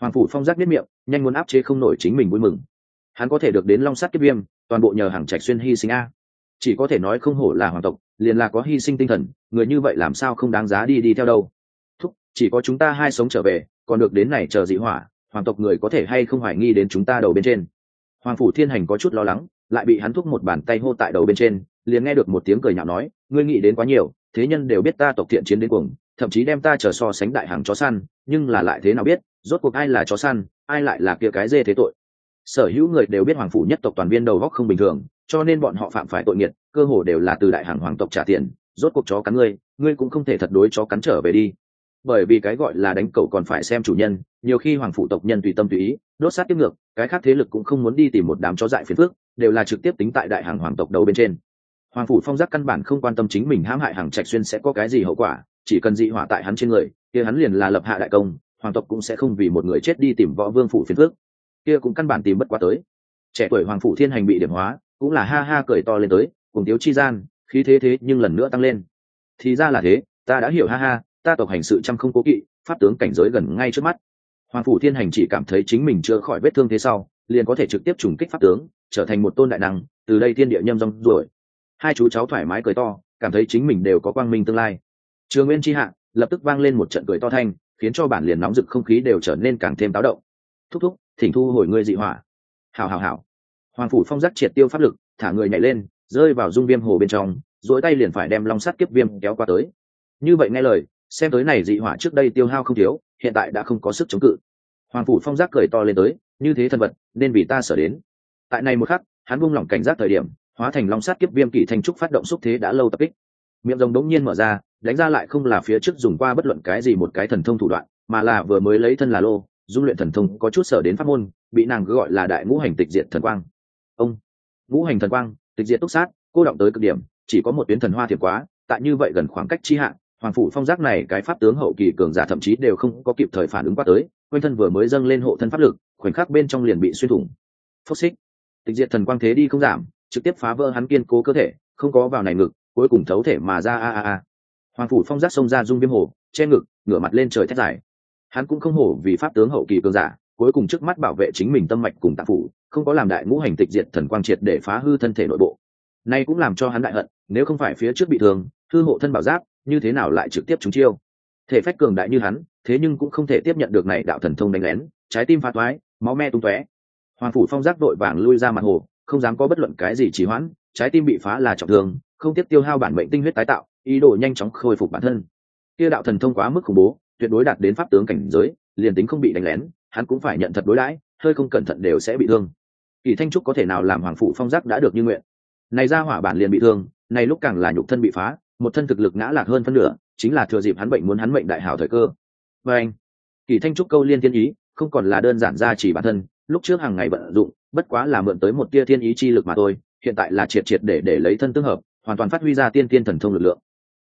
S1: Hoàng phủ phong giác biết miệng, nhanh muốn áp chế không nổi chính mình vui mừng. Hắn có thể được đến long sát kiếp viêm, toàn bộ nhờ hàng trạch xuyên hy sinh a. Chỉ có thể nói không hổ là hoàng tộc, liền là có hy sinh tinh thần, người như vậy làm sao không đáng giá đi đi theo đâu. Thúc, chỉ có chúng ta hai sống trở về, còn được đến này chờ dị hỏa, hoàng tộc người có thể hay không hoài nghi đến chúng ta đầu bên trên hoàng phủ thiên hành có chút lo lắng, lại bị hắn thúc một bàn tay hô tại đầu bên trên, liền nghe được một tiếng cười nhạo nói, ngươi nghĩ đến quá nhiều, thế nhân đều biết ta tộc thiện chiến đến cùng thậm chí đem ta chờ so sánh đại hàng chó săn, nhưng là lại thế nào biết, rốt cuộc ai là chó săn, ai lại là kia cái dê thế tội? Sở hữu người đều biết hoàng phủ nhất tộc toàn viên đầu góc không bình thường, cho nên bọn họ phạm phải tội nghiệt, cơ hồ đều là từ đại hàng hoàng tộc trả tiền, rốt cuộc chó cắn ngươi ngươi cũng không thể thật đối chó cắn trở về đi bởi vì cái gọi là đánh cậu còn phải xem chủ nhân, nhiều khi hoàng phụ tộc nhân tùy tâm tùy ý, đốt sát tiếp ngược, cái khác thế lực cũng không muốn đi tìm một đám chó dại phiền phước đều là trực tiếp tính tại đại hàng hoàng tộc đầu bên trên. Hoàng phủ phong giác căn bản không quan tâm chính mình hãm hại hàng trạch xuyên sẽ có cái gì hậu quả, chỉ cần dị hỏa tại hắn trên người, kia hắn liền là lập hạ đại công, hoàng tộc cũng sẽ không vì một người chết đi tìm võ vương phủ phiền phước kia cũng căn bản tìm bất quá tới. Trẻ tuổi hoàng phủ thiên hành bị điểm hóa, cũng là ha ha cười to lên tới, cùng tiếu chi gian, khí thế thế nhưng lần nữa tăng lên. Thì ra là thế, ta đã hiểu ha ha ta tộc hành sự chăm không cố kỵ, pháp tướng cảnh giới gần ngay trước mắt. Hoàng phủ thiên hành chỉ cảm thấy chính mình chưa khỏi vết thương thế sau, liền có thể trực tiếp trùng kích pháp tướng, trở thành một tôn đại năng, từ đây thiên địa nhâm rong rồi. Hai chú cháu thoải mái cười to, cảm thấy chính mình đều có quang minh tương lai. Trường nguyên tri hạ, lập tức vang lên một trận cười to thanh, khiến cho bản liền nóng rực không khí đều trở nên càng thêm táo động. Thúc thúc, thỉnh thu hồi ngươi dị hỏa. Hào hào hào hoàng phủ phong giác triệt tiêu pháp lực, thả người nhảy lên, rơi vào dung viêm hồ bên trong dỗi tay liền phải đem long sắt kiếp viêm kéo qua tới. Như vậy nghe lời xem tới này dị hỏa trước đây tiêu hao không thiếu, hiện tại đã không có sức chống cự. Hoàng phủ phong giác cười to lên tới, như thế thân vật, nên vì ta sở đến. Tại này một khắc, hắn buông lỏng cảnh giác thời điểm, hóa thành long sắt kiếp viêm kỷ thanh trúc phát động xúc thế đã lâu tập kích. Miệng rồng đống nhiên mở ra, đánh ra lại không là phía trước dùng qua bất luận cái gì một cái thần thông thủ đoạn, mà là vừa mới lấy thân là lô, dung luyện thần thông có chút sở đến pháp môn, bị nàng cứ gọi là đại ngũ hành tịch diệt thần quang. Ông, ngũ hành thần quang, tịch diệt túc sát, cô động tới cực điểm, chỉ có một tuyến thần hoa thiệt quá, tại như vậy gần khoảng cách chi hạn hoàng phủ phong giác này, cái pháp tướng hậu kỳ cường giả thậm chí đều không có kịp thời phản ứng qua tới, quanh thân vừa mới dâng lên hộ thân pháp lực, khoảnh khắc bên trong liền bị xuyên thủng. Phốc xích. Tịch diệt thần quang thế đi không giảm, trực tiếp phá vỡ hắn kiên cố cơ thể, không có vào này ngực, cuối cùng thấu thể mà ra a a a. Hoàng phủ phong giác xông ra dung viêm hồ, che ngực, ngửa mặt lên trời thét dài. Hắn cũng không hổ vì pháp tướng hậu kỳ cường giả, cuối cùng trước mắt bảo vệ chính mình tâm mạch cùng tạp phủ, không có làm đại ngũ hành tịch diệt thần quang triệt để phá hư thân thể nội bộ. Nay cũng làm cho hắn đại hận, nếu không phải phía trước bị thương thư hộ thân bảo giáp như thế nào lại trực tiếp trúng chiêu? Thể phách cường đại như hắn, thế nhưng cũng không thể tiếp nhận được này đạo thần thông đánh lén, trái tim phá toái máu me tung tóe. Hoàng phủ phong giác đội vàng lui ra mặt hồ, không dám có bất luận cái gì trì hoãn, trái tim bị phá là trọng thương, không tiếp tiêu hao bản mệnh tinh huyết tái tạo, ý đồ nhanh chóng khôi phục bản thân. Kia đạo thần thông quá mức khủng bố, tuyệt đối đạt đến pháp tướng cảnh giới, liền tính không bị đánh lén, hắn cũng phải nhận thật đối đãi, hơi không cẩn thận đều sẽ bị thương. Kỳ thanh trúc có thể nào làm hoàng phủ phong giác đã được như nguyện? Này ra hỏa bản liền bị thương, này lúc càng là nhục thân bị phá một thân thực lực ngã lạc hơn phân nửa, chính là thừa dịp hắn bệnh muốn hắn bệnh đại hảo thời cơ. Và anh, kỳ thanh trúc câu liên thiên ý, không còn là đơn giản ra chỉ bản thân, lúc trước hàng ngày vận dụng, bất quá là mượn tới một tia thiên ý chi lực mà thôi, hiện tại là triệt triệt để để lấy thân tương hợp, hoàn toàn phát huy ra tiên tiên thần thông lực lượng.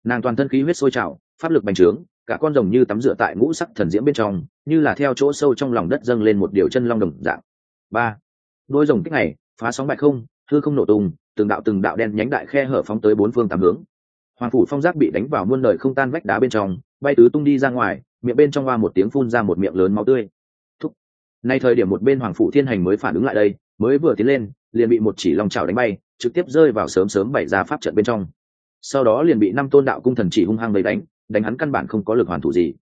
S1: Nàng toàn thân khí huyết sôi trào, pháp lực bành trướng, cả con rồng như tắm rửa tại ngũ sắc thần diễm bên trong, như là theo chỗ sâu trong lòng đất dâng lên một điều chân long đồng dạng. Ba, đôi rồng kích này, phá sóng bạch không, hư không nổ tung, từng đạo từng đạo đen nhánh đại khe hở phóng tới bốn phương tám hướng hoàng phủ phong giác bị đánh vào muôn đời không tan vách đá bên trong, bay tứ tung đi ra ngoài, miệng bên trong hoa một tiếng phun ra một miệng lớn máu tươi. Thúc. Nay thời điểm một bên hoàng phủ thiên hành mới phản ứng lại đây, mới vừa tiến lên, liền bị một chỉ long trào đánh bay, trực tiếp rơi vào sớm sớm bảy ra pháp trận bên trong. Sau đó liền bị năm tôn đạo cung thần chỉ hung hăng lấy đánh đánh hắn căn bản không có lực hoàn thủ gì.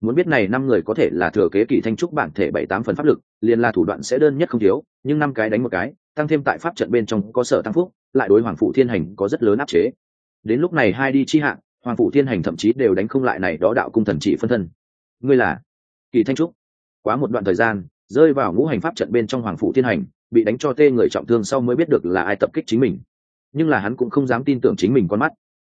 S1: Muốn biết này năm người có thể là thừa kế kỳ thanh trúc bản thể bảy tám phần pháp lực, liền là thủ đoạn sẽ đơn nhất không thiếu, nhưng năm cái đánh một cái, tăng thêm tại pháp trận bên trong có sở tăng phúc, lại đối hoàng phụ thiên hành có rất lớn áp chế đến lúc này hai đi chi hạng hoàng phủ thiên hành thậm chí đều đánh không lại này đó đạo cung thần chỉ phân thân. Ngươi là kỳ thanh trúc. Quá một đoạn thời gian, rơi vào ngũ hành pháp trận bên trong hoàng phủ thiên hành, bị đánh cho tê người trọng thương sau mới biết được là ai tập kích chính mình. Nhưng là hắn cũng không dám tin tưởng chính mình con mắt.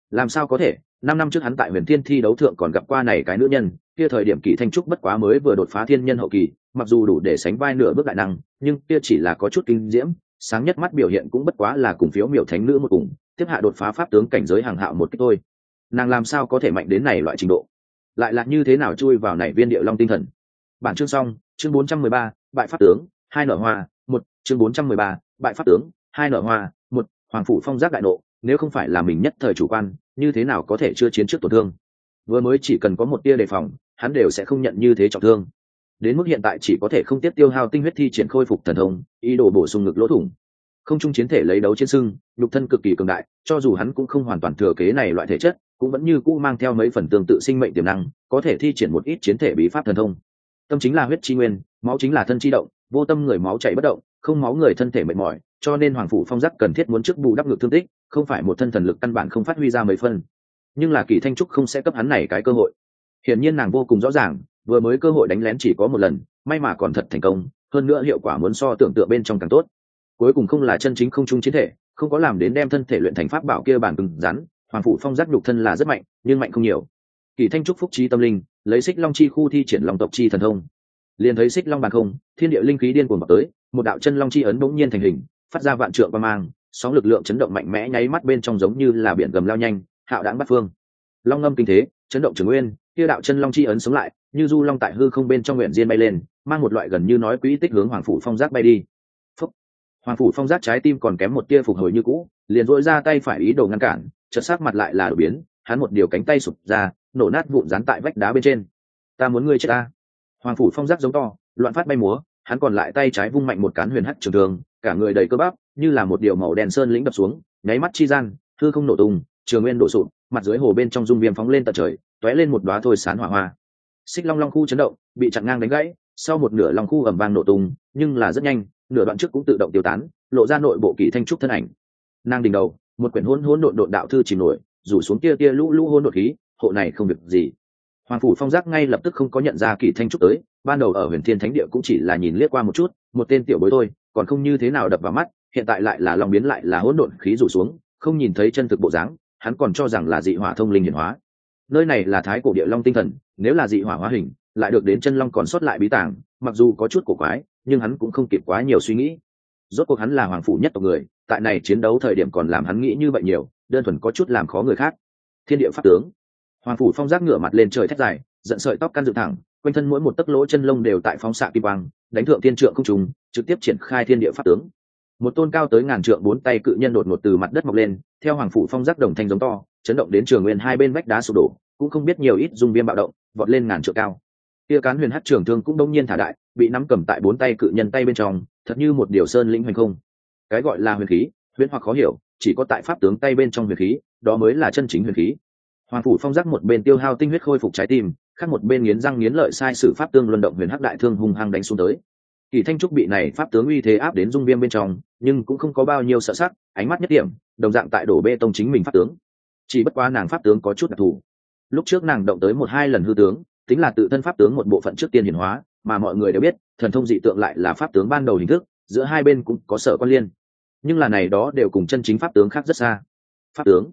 S1: Làm sao có thể? Năm năm trước hắn tại huyền thiên thi đấu thượng còn gặp qua này cái nữ nhân, kia thời điểm kỳ thanh trúc bất quá mới vừa đột phá thiên nhân hậu kỳ, mặc dù đủ để sánh vai nửa bước đại năng, nhưng kia chỉ là có chút kinh diễm sáng nhất mắt biểu hiện cũng bất quá là cùng phiếu miểu thánh nữ một cùng tiếp hạ đột phá pháp tướng cảnh giới hàng hạo một cách thôi. Nàng làm sao có thể mạnh đến này loại trình độ? Lại là như thế nào chui vào này viên địa long tinh thần? Bản chương xong chương 413, bại pháp tướng hai nở hoa một chương 413, bại pháp tướng hai nở hoa một hoàng phủ phong giác đại nộ nếu không phải là mình nhất thời chủ quan như thế nào có thể chưa chiến trước tổn thương? Vừa mới chỉ cần có một tia đề phòng hắn đều sẽ không nhận như thế trọng thương đến mức hiện tại chỉ có thể không tiếp tiêu hao tinh huyết thi triển khôi phục thần thông, ý đồ bổ sung ngực lỗ thủng. Không trung chiến thể lấy đấu chiến sưng nhục thân cực kỳ cường đại, cho dù hắn cũng không hoàn toàn thừa kế này loại thể chất, cũng vẫn như cũ mang theo mấy phần tương tự sinh mệnh tiềm năng, có thể thi triển một ít chiến thể bí pháp thần thông. Tâm chính là huyết chi nguyên, máu chính là thân chi động, vô tâm người máu chảy bất động, không máu người thân thể mệt mỏi, cho nên hoàng phủ phong giác cần thiết muốn trước bù đắp ngược thương tích, không phải một thân thần lực căn bản không phát huy ra mấy phân nhưng là kỳ thanh trúc không sẽ cấp hắn này cái cơ hội. Hiển nhiên nàng vô cùng rõ ràng vừa mới cơ hội đánh lén chỉ có một lần, may mà còn thật thành công, hơn nữa hiệu quả muốn so tưởng tượng bên trong càng tốt. Cuối cùng không là chân chính không chung chiến thể, không có làm đến đem thân thể luyện thành pháp bảo kia bản cứng rắn, hoàng phủ phong giác nhục thân là rất mạnh, nhưng mạnh không nhiều. Kỳ thanh trúc phúc trí tâm linh, lấy xích long chi khu thi triển lòng tộc chi thần thông. Liền thấy xích long bàn không, thiên địa linh khí điên cuồng vào tới, một đạo chân long chi ấn bỗng nhiên thành hình, phát ra vạn trượng qua mang, sóng lực lượng chấn động mạnh mẽ nháy mắt bên trong giống như là biển gầm lao nhanh, hạo đáng bắt phương. Long ngâm kinh thế, chấn động trường nguyên kia đạo chân long chi ấn sống lại như du long tại hư không bên trong nguyện diên bay lên mang một loại gần như nói quỹ tích hướng hoàng phủ phong giác bay đi. Phúc. hoàng phủ phong giác trái tim còn kém một tia phục hồi như cũ liền dội ra tay phải ý đồ ngăn cản chợt sát mặt lại là đổi biến hắn một điều cánh tay sụp ra nổ nát vụn dán tại vách đá bên trên. Ta muốn ngươi chết ta. Hoàng phủ phong giác giống to loạn phát bay múa hắn còn lại tay trái vung mạnh một cán huyền hắt trường đường, cả người đầy cơ bắp như là một điều màu đen sơn lĩnh đập xuống nháy mắt chi gian hư không nổ tung trường nguyên đổ sụp mặt dưới hồ bên trong dung viêm phóng lên tận trời tóe lên một đóa thôi sán hỏa hoa. Xích long long khu chấn động, bị chặn ngang đánh gãy, sau một nửa long khu ầm vang nổ tung, nhưng là rất nhanh, nửa đoạn trước cũng tự động tiêu tán, lộ ra nội bộ kỳ thanh trúc thân ảnh. Nàng đỉnh đầu, một quyển hỗn hỗn độn độn đạo thư chìm nổi, rủ xuống tia tia lũ lũ hỗn độn khí, hộ này không việc gì. Hoàng phủ phong giác ngay lập tức không có nhận ra kỳ thanh trúc tới, ban đầu ở huyền thiên thánh địa cũng chỉ là nhìn liếc qua một chút, một tên tiểu bối thôi, còn không như thế nào đập vào mắt, hiện tại lại là lòng biến lại là hỗn độn khí rủ xuống, không nhìn thấy chân thực bộ dáng, hắn còn cho rằng là dị hỏa thông linh hiển hóa nơi này là thái cổ địa long tinh thần, nếu là dị hỏa hóa hình, lại được đến chân long còn sót lại bí tàng mặc dù có chút cổ quái, nhưng hắn cũng không kịp quá nhiều suy nghĩ. Rốt cuộc hắn là hoàng phủ nhất tộc người, tại này chiến đấu thời điểm còn làm hắn nghĩ như vậy nhiều, đơn thuần có chút làm khó người khác. Thiên địa pháp tướng. Hoàng phủ phong giác ngửa mặt lên trời thét dài, giận sợi tóc căn dựng thẳng, quanh thân mỗi một tấc lỗ chân lông đều tại phóng xạ kim quang, đánh thượng thiên trượng không trùng trực tiếp triển khai thiên địa pháp tướng. Một tôn cao tới ngàn trượng bốn tay cự nhân đột ngột từ mặt đất mọc lên, theo hoàng phủ phong giác đồng thanh giống to chấn động đến trường nguyên hai bên vách đá sụp đổ, cũng không biết nhiều ít dung viêm bạo động, vọt lên ngàn trượng cao. Tia cán huyền hát trường thương cũng đông nhiên thả đại, bị nắm cầm tại bốn tay cự nhân tay bên trong, thật như một điều sơn lĩnh hoành không. Cái gọi là huyền khí, huyền hoặc khó hiểu, chỉ có tại pháp tướng tay bên trong huyền khí, đó mới là chân chính huyền khí. Hoàng phủ phong giác một bên tiêu hao tinh huyết khôi phục trái tim, khác một bên nghiến răng nghiến lợi sai sử pháp tương luân động huyền hắc đại thương hung hăng đánh xuống tới. Kỳ thanh trúc bị này pháp tướng uy thế áp đến dung viêm bên trong, nhưng cũng không có bao nhiêu sợ sắc, ánh mắt nhất điểm, đồng dạng tại đổ bê tông chính mình pháp tướng chỉ bất quá nàng pháp tướng có chút đặc thù. Lúc trước nàng động tới một hai lần hư tướng, tính là tự thân pháp tướng một bộ phận trước tiên hiển hóa, mà mọi người đều biết, thần thông dị tượng lại là pháp tướng ban đầu hình thức, giữa hai bên cũng có sở quan liên. Nhưng là này đó đều cùng chân chính pháp tướng khác rất xa. Pháp tướng.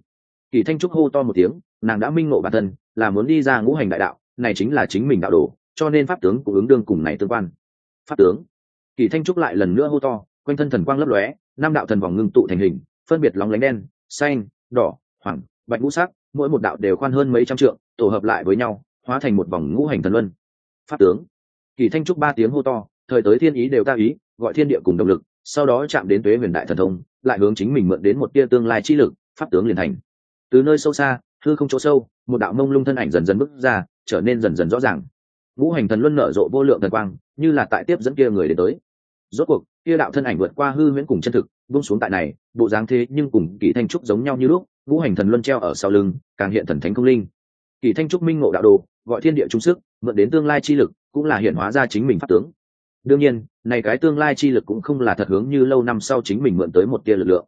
S1: Kỳ thanh trúc hô to một tiếng, nàng đã minh ngộ bản thân, là muốn đi ra ngũ hành đại đạo, này chính là chính mình đạo đồ, cho nên pháp tướng cũng ứng đương cùng này tương quan. Pháp tướng. Kỳ thanh trúc lại lần nữa hô to, quanh thân thần quang lấp lóe, năm đạo thần vòng ngưng tụ thành hình, phân biệt lóng lánh đen, xanh, đỏ, hoàng bạch ngũ sắc, mỗi một đạo đều khoan hơn mấy trăm trượng, tổ hợp lại với nhau, hóa thành một vòng ngũ hành thần luân. Pháp tướng. Kỳ thanh trúc ba tiếng hô to, thời tới thiên ý đều ta ý, gọi thiên địa cùng động lực, sau đó chạm đến tuế huyền đại thần thông, lại hướng chính mình mượn đến một tia tương lai chi lực, pháp tướng liền thành. Từ nơi sâu xa, hư không chỗ sâu, một đạo mông lung thân ảnh dần dần bước ra, trở nên dần dần rõ ràng. Ngũ hành thần luân nở rộ vô lượng thần quang, như là tại tiếp dẫn kia người đến tới. Rốt cuộc, kia đạo thân ảnh vượt qua hư huyễn cùng chân thực, buông xuống tại này, bộ dáng thế nhưng cùng kỳ thanh trúc giống nhau như lúc ngũ hành thần luân treo ở sau lưng, càng hiện thần thánh công linh. Kỳ thanh trúc minh ngộ đạo đồ, gọi thiên địa trung sức, mượn đến tương lai chi lực, cũng là hiện hóa ra chính mình pháp tướng. Đương nhiên, này cái tương lai chi lực cũng không là thật hướng như lâu năm sau chính mình mượn tới một tia lực lượng.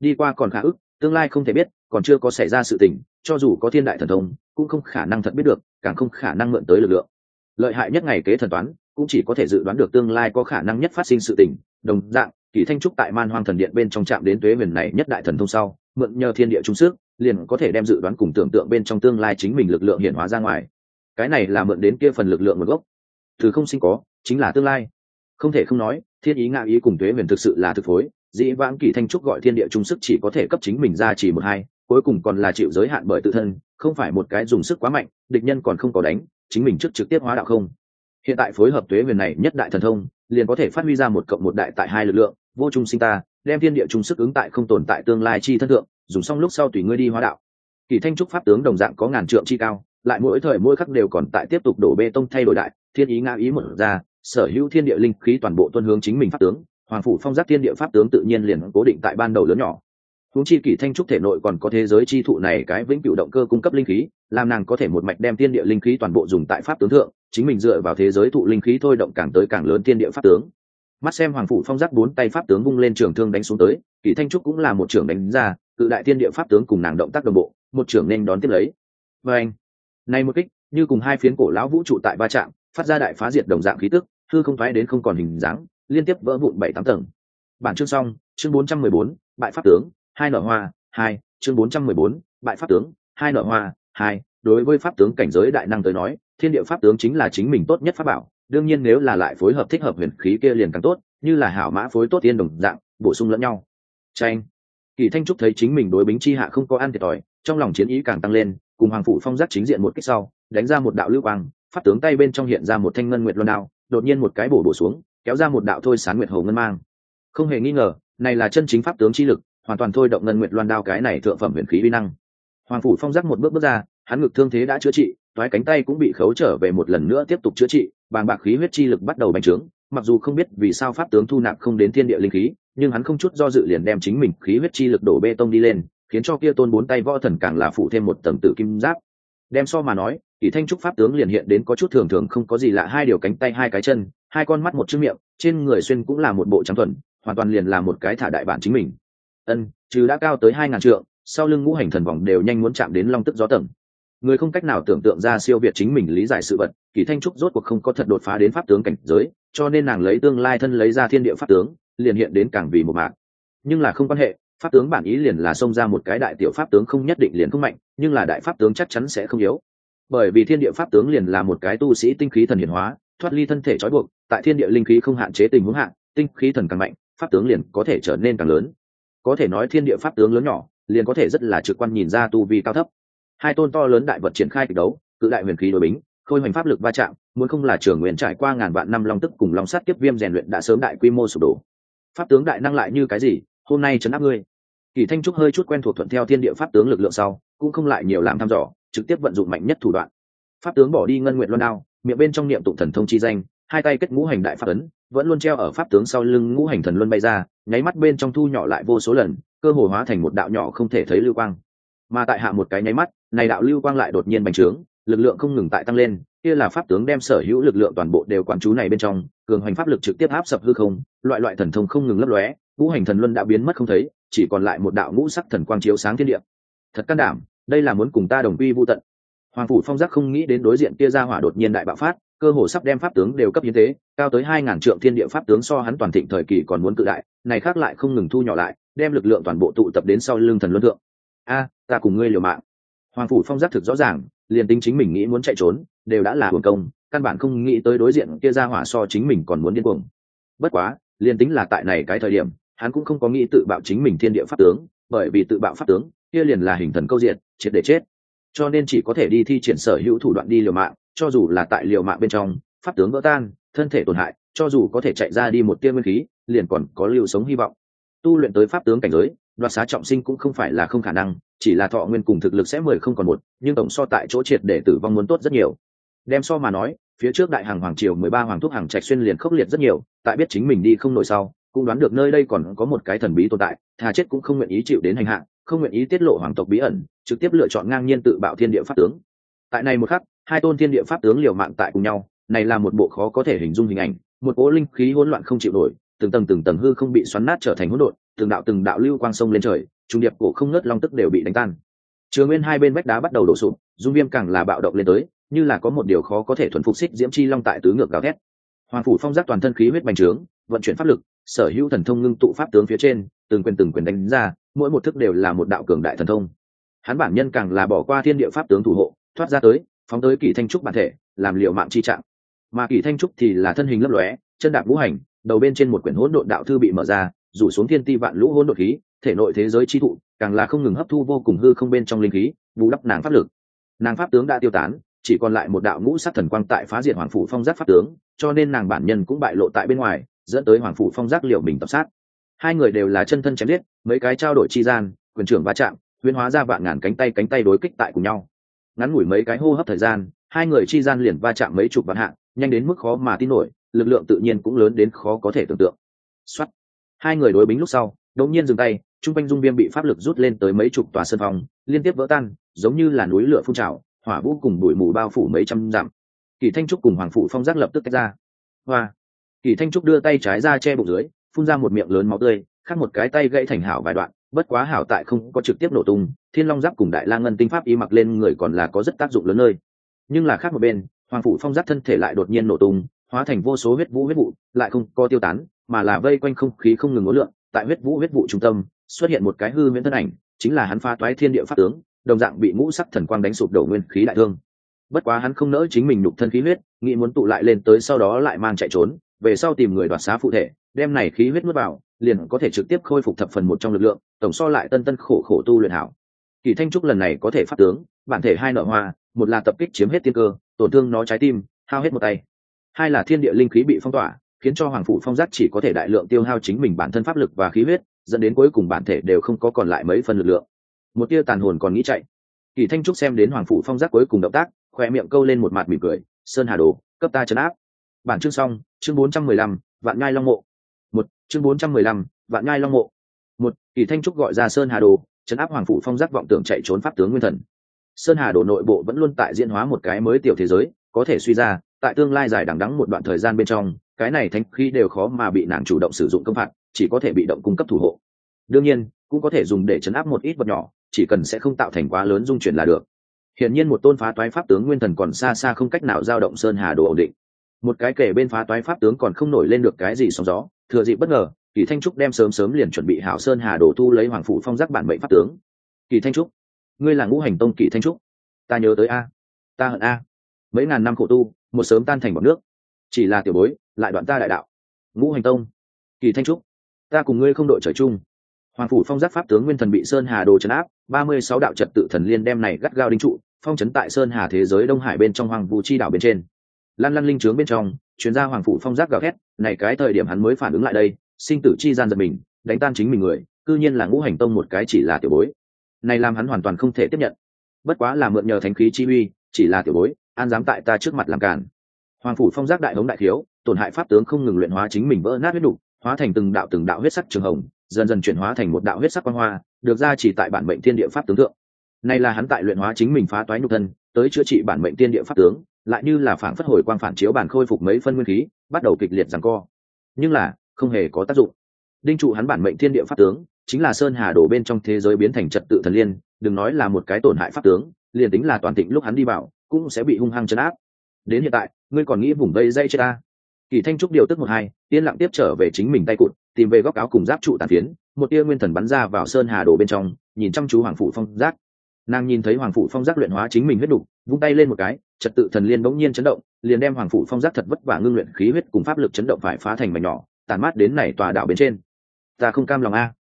S1: Đi qua còn khá ức, tương lai không thể biết, còn chưa có xảy ra sự tình, cho dù có thiên đại thần thông, cũng không khả năng thật biết được, càng không khả năng mượn tới lực lượng. Lợi hại nhất ngày kế thần toán, cũng chỉ có thể dự đoán được tương lai có khả năng nhất phát sinh sự tình. Đồng dạng, kỳ thanh trúc tại man hoang thần điện bên trong trạm đến tuế huyền này nhất đại thần thông sau mượn nhờ thiên địa trung sức, liền có thể đem dự đoán cùng tưởng tượng bên trong tương lai chính mình lực lượng hiện hóa ra ngoài. Cái này là mượn đến kia phần lực lượng nguồn gốc. Từ không sinh có, chính là tương lai. Không thể không nói, thiên ý ngạ ý cùng thuế huyền thực sự là thực phối. Dĩ vãng kỳ thanh trúc gọi thiên địa trung sức chỉ có thể cấp chính mình ra chỉ một hai, cuối cùng còn là chịu giới hạn bởi tự thân, không phải một cái dùng sức quá mạnh, địch nhân còn không có đánh, chính mình trước trực tiếp hóa đạo không. Hiện tại phối hợp thuế huyền này nhất đại thần thông, liền có thể phát huy ra một cộng một đại tại hai lực lượng, vô trung sinh ta đem thiên địa trung sức ứng tại không tồn tại tương lai chi thân thượng, dùng xong lúc sau tùy ngươi đi hóa đạo. Kỳ thanh trúc pháp tướng đồng dạng có ngàn trượng chi cao, lại mỗi thời mỗi khắc đều còn tại tiếp tục đổ bê tông thay đổi đại, thiên ý ngã ý một ra, sở hữu thiên địa linh khí toàn bộ tuân hướng chính mình pháp tướng, hoàng phủ phong giác thiên địa pháp tướng tự nhiên liền cố định tại ban đầu lớn nhỏ. Huống chi kỷ thanh trúc thể nội còn có thế giới chi thụ này cái vĩnh cửu động cơ cung cấp linh khí, làm nàng có thể một mạch đem thiên địa linh khí toàn bộ dùng tại pháp tướng thượng, chính mình dựa vào thế giới thụ linh khí thôi động càng tới càng lớn thiên địa pháp tướng mắt xem hoàng phủ phong giác bốn tay pháp tướng vung lên trường thương đánh xuống tới, kỳ thanh trúc cũng là một trưởng đánh ra, cự đại thiên địa pháp tướng cùng nàng động tác đồng bộ, một trưởng nên đón tiếp lấy. Và anh, nay một kích, như cùng hai phiến cổ lão vũ trụ tại ba trạm phát ra đại phá diệt đồng dạng khí tức, hư không thoái đến không còn hình dáng, liên tiếp vỡ vụn bảy tám tầng. Bản chương xong, chương bốn trăm mười bốn, bại pháp tướng, hai nở hoa, hai, chương bốn trăm mười bốn, bại pháp tướng, hai nở hoa, hai. Đối với pháp tướng cảnh giới đại năng tới nói, thiên địa pháp tướng chính là chính mình tốt nhất pháp bảo đương nhiên nếu là lại phối hợp thích hợp huyền khí kia liền càng tốt, như là hảo mã phối tốt tiên đồng dạng, bổ sung lẫn nhau. Tranh kỳ thanh trúc thấy chính mình đối bính chi hạ không có ăn thiệt thòi, trong lòng chiến ý càng tăng lên, cùng hoàng phủ phong giác chính diện một kích sau, đánh ra một đạo lưu quang, pháp tướng tay bên trong hiện ra một thanh ngân nguyệt luân đao, đột nhiên một cái bổ bổ xuống, kéo ra một đạo thôi sán nguyệt hồ ngân mang. Không hề nghi ngờ, này là chân chính pháp tướng chi lực, hoàn toàn thôi động ngân nguyệt loan đao cái này thượng phẩm huyền khí vi năng. Hoàng phủ phong giác một bước bước ra, hắn ngực thương thế đã chữa trị toái cánh tay cũng bị khấu trở về một lần nữa tiếp tục chữa trị, bàng bạc khí huyết chi lực bắt đầu bành trướng, mặc dù không biết vì sao pháp tướng thu nạp không đến thiên địa linh khí, nhưng hắn không chút do dự liền đem chính mình khí huyết chi lực đổ bê tông đi lên, khiến cho kia tôn bốn tay võ thần càng là phụ thêm một tầng tử kim giáp. Đem so mà nói, kỷ thanh trúc pháp tướng liền hiện đến có chút thường thường không có gì lạ, hai điều cánh tay, hai cái chân, hai con mắt một chữ miệng, trên người xuyên cũng là một bộ trắng thuần, hoàn toàn liền là một cái thả đại bản chính mình. Ân, trừ đã cao tới hai ngàn trượng, sau lưng ngũ hành thần vòng đều nhanh muốn chạm đến long tức gió tầng người không cách nào tưởng tượng ra siêu việt chính mình lý giải sự vật, kỳ thanh trúc rốt cuộc không có thật đột phá đến pháp tướng cảnh giới, cho nên nàng lấy tương lai thân lấy ra thiên địa pháp tướng, liền hiện đến càng vì một mạng nhưng là không quan hệ, pháp tướng bản ý liền là xông ra một cái đại tiểu pháp tướng không nhất định liền không mạnh, nhưng là đại pháp tướng chắc chắn sẽ không yếu. Bởi vì thiên địa pháp tướng liền là một cái tu sĩ tinh khí thần hiển hóa, thoát ly thân thể trói buộc, tại thiên địa linh khí không hạn chế tình huống hạn, tinh khí thần càng mạnh, pháp tướng liền có thể trở nên càng lớn. Có thể nói thiên địa pháp tướng lớn nhỏ, liền có thể rất là trực quan nhìn ra tu vi cao thấp hai tôn to lớn đại vật triển khai kịch đấu, cự đại huyền khí đối bính, khôi hoành pháp lực va chạm, muốn không là trường nguyện trải qua ngàn vạn năm long tức cùng long sắt tiếp viêm rèn luyện đã sớm đại quy mô sụp đổ. Pháp tướng đại năng lại như cái gì, hôm nay chấn áp ngươi. Kỳ thanh trúc hơi chút quen thuộc thuận theo thiên địa pháp tướng lực lượng sau, cũng không lại nhiều làm thăm dò, trực tiếp vận dụng mạnh nhất thủ đoạn. Pháp tướng bỏ đi ngân nguyện luân đao, miệng bên trong niệm tụng thần thông chi danh, hai tay kết ngũ hành đại pháp ấn, vẫn luôn treo ở pháp tướng sau lưng ngũ hành thần luân bay ra, nháy mắt bên trong thu nhỏ lại vô số lần, cơ hồ hóa thành một đạo nhỏ không thể thấy lưu quang. Mà tại hạ một cái nháy mắt này đạo lưu quang lại đột nhiên bành trướng, lực lượng không ngừng tại tăng lên, kia là pháp tướng đem sở hữu lực lượng toàn bộ đều quán chú này bên trong, cường hành pháp lực trực tiếp áp sập hư không, loại loại thần thông không ngừng lấp lóe, ngũ hành thần luân đã biến mất không thấy, chỉ còn lại một đạo ngũ sắc thần quang chiếu sáng thiên địa. Thật can đảm, đây là muốn cùng ta đồng quy vô tận. Hoàng phủ phong giác không nghĩ đến đối diện kia ra hỏa đột nhiên đại bạo phát, cơ hồ sắp đem pháp tướng đều cấp như thế, cao tới hai ngàn trượng thiên địa pháp tướng so hắn toàn thịnh thời kỳ còn muốn cự đại, này khác lại không ngừng thu nhỏ lại, đem lực lượng toàn bộ tụ tập đến sau lưng thần luân thượng. A, ta cùng ngươi liều mạng hoàng phủ phong giác thực rõ ràng, liền tính chính mình nghĩ muốn chạy trốn, đều đã là hưởng công, căn bản không nghĩ tới đối diện kia ra hỏa so chính mình còn muốn điên cuồng. Bất quá, liền tính là tại này cái thời điểm, hắn cũng không có nghĩ tự bạo chính mình thiên địa pháp tướng, bởi vì tự bạo pháp tướng, kia liền là hình thần câu diện triệt để chết. Cho nên chỉ có thể đi thi triển sở hữu thủ đoạn đi liều mạng, cho dù là tại liều mạng bên trong, pháp tướng vỡ tan, thân thể tổn hại, cho dù có thể chạy ra đi một tiên nguyên khí, liền còn có lưu sống hy vọng. Tu luyện tới pháp tướng cảnh giới đoạt xá trọng sinh cũng không phải là không khả năng, chỉ là thọ nguyên cùng thực lực sẽ mười không còn một, nhưng tổng so tại chỗ triệt để tử vong muốn tốt rất nhiều. Đem so mà nói, phía trước đại hàng hoàng triều mười ba hoàng thúc hàng trạch xuyên liền khốc liệt rất nhiều, tại biết chính mình đi không nổi sau, cũng đoán được nơi đây còn có một cái thần bí tồn tại thà chết cũng không nguyện ý chịu đến hành hạ, không nguyện ý tiết lộ hoàng tộc bí ẩn, trực tiếp lựa chọn ngang nhiên tự bạo thiên địa pháp tướng. Tại này một khắc, hai tôn thiên địa pháp tướng liều mạng tại cùng nhau, này là một bộ khó có thể hình dung hình ảnh, một cỗ linh khí hỗn loạn không chịu nổi, từng tầng từng tầng hư không bị xoắn nát trở thành hỗn độn từng đạo từng đạo lưu quang sông lên trời, trung điệp cổ không ngớt long tức đều bị đánh tan. Trường nguyên hai bên vách đá bắt đầu đổ sụp, dung viêm càng là bạo động lên tới, như là có một điều khó có thể thuần phục xích diễm chi long tại tứ ngược gào thét. Hoàng phủ phong giác toàn thân khí huyết bành trướng, vận chuyển pháp lực, sở hữu thần thông ngưng tụ pháp tướng phía trên, từng quyền từng quyền đánh ra, mỗi một thức đều là một đạo cường đại thần thông. Hắn bản nhân càng là bỏ qua thiên địa pháp tướng thủ hộ, thoát ra tới, phóng tới kỳ thanh trúc bản thể, làm liệu mạng chi trạng. Mà kỳ thanh trúc thì là thân hình lấp lóe, chân đạp ngũ hành, đầu bên trên một quyển hỗn độn đạo thư bị mở ra rủ xuống thiên ti vạn lũ hỗn độn khí, thể nội thế giới chi thụ, càng là không ngừng hấp thu vô cùng hư không bên trong linh khí, bù đắp nàng pháp lực. Nàng pháp tướng đã tiêu tán, chỉ còn lại một đạo ngũ sắc thần quang tại phá diệt hoàng phủ phong giác pháp tướng, cho nên nàng bản nhân cũng bại lộ tại bên ngoài, dẫn tới hoàng phủ phong giác liệu mình tập sát. Hai người đều là chân thân chém giết, mấy cái trao đổi chi gian, quyền trưởng va chạm, huyễn hóa ra vạn ngàn cánh tay cánh tay đối kích tại cùng nhau. Ngắn ngủi mấy cái hô hấp thời gian, hai người chi gian liền va chạm mấy chục vạn hạng nhanh đến mức khó mà tin nổi, lực lượng tự nhiên cũng lớn đến khó có thể tưởng tượng. Soát hai người đối bính lúc sau, đột nhiên dừng tay trung quanh dung viêm bị pháp lực rút lên tới mấy chục tòa sân phòng, liên tiếp vỡ tan, giống như là núi lửa phun trào, hỏa vũ cùng bụi mù bao phủ mấy trăm dặm. Kỳ thanh trúc cùng hoàng phụ phong giác lập tức tách ra. Hoa! Kỳ thanh trúc đưa tay trái ra che bụng dưới, phun ra một miệng lớn máu tươi, khác một cái tay gãy thành hảo vài đoạn, bất quá hảo tại không có trực tiếp nổ tung, thiên long giáp cùng đại la ngân tinh pháp y mặc lên người còn là có rất tác dụng lớn nơi. Nhưng là khác một bên, hoàng phủ phong giác thân thể lại đột nhiên nổ tung hóa thành vô số huyết vũ huyết vụ, lại không có tiêu tán, mà là vây quanh không khí không ngừng ngối lượng, tại huyết vũ huyết vụ trung tâm, xuất hiện một cái hư miễn thân ảnh, chính là hắn pha toái thiên địa pháp tướng, đồng dạng bị ngũ sắc thần quang đánh sụp đổ nguyên khí đại thương. Bất quá hắn không nỡ chính mình nhục thân khí huyết, nghĩ muốn tụ lại lên tới sau đó lại mang chạy trốn, về sau tìm người đoạt xá phụ thể, đem này khí huyết nuốt vào, liền có thể trực tiếp khôi phục thập phần một trong lực lượng, tổng so lại tân tân khổ khổ tu luyện hảo. Kỳ thanh trúc lần này có thể phát tướng, bản thể hai nợ hoa, một là tập kích chiếm hết tiên cơ, tổn thương nó trái tim, hao hết một tay hai là thiên địa linh khí bị phong tỏa, khiến cho hoàng phủ phong giác chỉ có thể đại lượng tiêu hao chính mình bản thân pháp lực và khí huyết, dẫn đến cuối cùng bản thể đều không có còn lại mấy phần lực lượng. Một tia tàn hồn còn nghĩ chạy. Kỳ thanh trúc xem đến hoàng phủ phong giác cuối cùng động tác khoe miệng câu lên một mặt mỉm cười, sơn hà đồ, cấp ta chấn áp. Bản chương xong, chương bốn trăm mười lăm, vạn ngai long mộ. Một, chương bốn trăm mười lăm, vạn ngai long mộ. Một, kỳ thanh trúc gọi ra sơn hà đồ chấn áp hoàng phủ phong giác vọng tưởng chạy trốn pháp tướng nguyên thần. Sơn hà đồ nội bộ vẫn luôn tại diễn hóa một cái mới tiểu thế giới, có thể suy ra tại tương lai dài đằng đắng một đoạn thời gian bên trong, cái này thánh khí đều khó mà bị nàng chủ động sử dụng công phạt, chỉ có thể bị động cung cấp thủ hộ. Đương nhiên, cũng có thể dùng để chấn áp một ít vật nhỏ, chỉ cần sẽ không tạo thành quá lớn dung chuyển là được. Hiển nhiên một tôn phá toái pháp tướng nguyên thần còn xa xa không cách nào giao động sơn hà đồ ổn định. Một cái kể bên phá toái pháp tướng còn không nổi lên được cái gì sóng gió, thừa dịp bất ngờ, kỳ thanh trúc đem sớm sớm liền chuẩn bị hảo sơn hà đồ thu lấy hoàng phủ phong giác bản mệnh pháp tướng. Kỳ thanh trúc, ngươi là ngũ hành tông kỳ thanh trúc. Ta nhớ tới a, ta hận a. Mấy ngàn năm khổ tu một sớm tan thành bọn nước. Chỉ là tiểu bối, lại đoạn ta đại đạo. Ngũ hành tông, kỳ thanh trúc, ta cùng ngươi không đội trời chung. Hoàng phủ phong giác pháp tướng nguyên thần bị sơn hà đồ chấn áp, ba mươi sáu đạo trật tự thần liên đem này gắt gao đinh trụ, phong trấn tại sơn hà thế giới đông hải bên trong hoàng vũ chi đảo bên trên. Lan lăn linh trướng bên trong, chuyên gia hoàng phủ phong giác gào thét, này cái thời điểm hắn mới phản ứng lại đây, sinh tử chi gian giật mình, đánh tan chính mình người, cư nhiên là ngũ hành tông một cái chỉ là tiểu bối. Này làm hắn hoàn toàn không thể tiếp nhận. Bất quá là mượn nhờ thánh khí chi uy, chỉ là tiểu bối an dám tại ta trước mặt làm cản hoàng phủ phong giác đại hống đại thiếu, tổn hại pháp tướng không ngừng luyện hóa chính mình vỡ nát huyết đục, hóa thành từng đạo từng đạo huyết sắc trường hồng, dần dần chuyển hóa thành một đạo huyết sắc quan hoa, được ra chỉ tại bản mệnh thiên địa pháp tướng thượng. Nay là hắn tại luyện hóa chính mình phá toái nhục thân, tới chữa trị bản mệnh thiên địa pháp tướng, lại như là phản phất hồi quang phản chiếu bản khôi phục mấy phân nguyên khí, bắt đầu kịch liệt giằng co. Nhưng là, không hề có tác dụng. Đinh trụ hắn bản mệnh thiên địa pháp tướng, chính là sơn hà đổ bên trong thế giới biến thành trật tự thần liên, đừng nói là một cái tổn hại pháp tướng, liền tính là toàn thịnh lúc hắn đi vào cũng sẽ bị hung hăng chấn áp. Đến hiện tại, ngươi còn nghĩ vùng vây dây chết ta? Kỳ thanh trúc điều tức một hai, yên lặng tiếp trở về chính mình tay cụt, tìm về góc áo cùng giáp trụ tàn phiến, một tia nguyên thần bắn ra vào sơn hà đổ bên trong, nhìn chăm chú hoàng phủ phong giác. Nàng nhìn thấy hoàng phủ phong giác luyện hóa chính mình huyết đục, vung tay lên một cái, trật tự thần liên bỗng nhiên chấn động, liền đem hoàng phủ phong giác thật vất vả ngưng luyện khí huyết cùng pháp lực chấn động phải phá thành mảnh nhỏ tàn mát đến này tòa đạo bên trên. Ta không cam lòng a.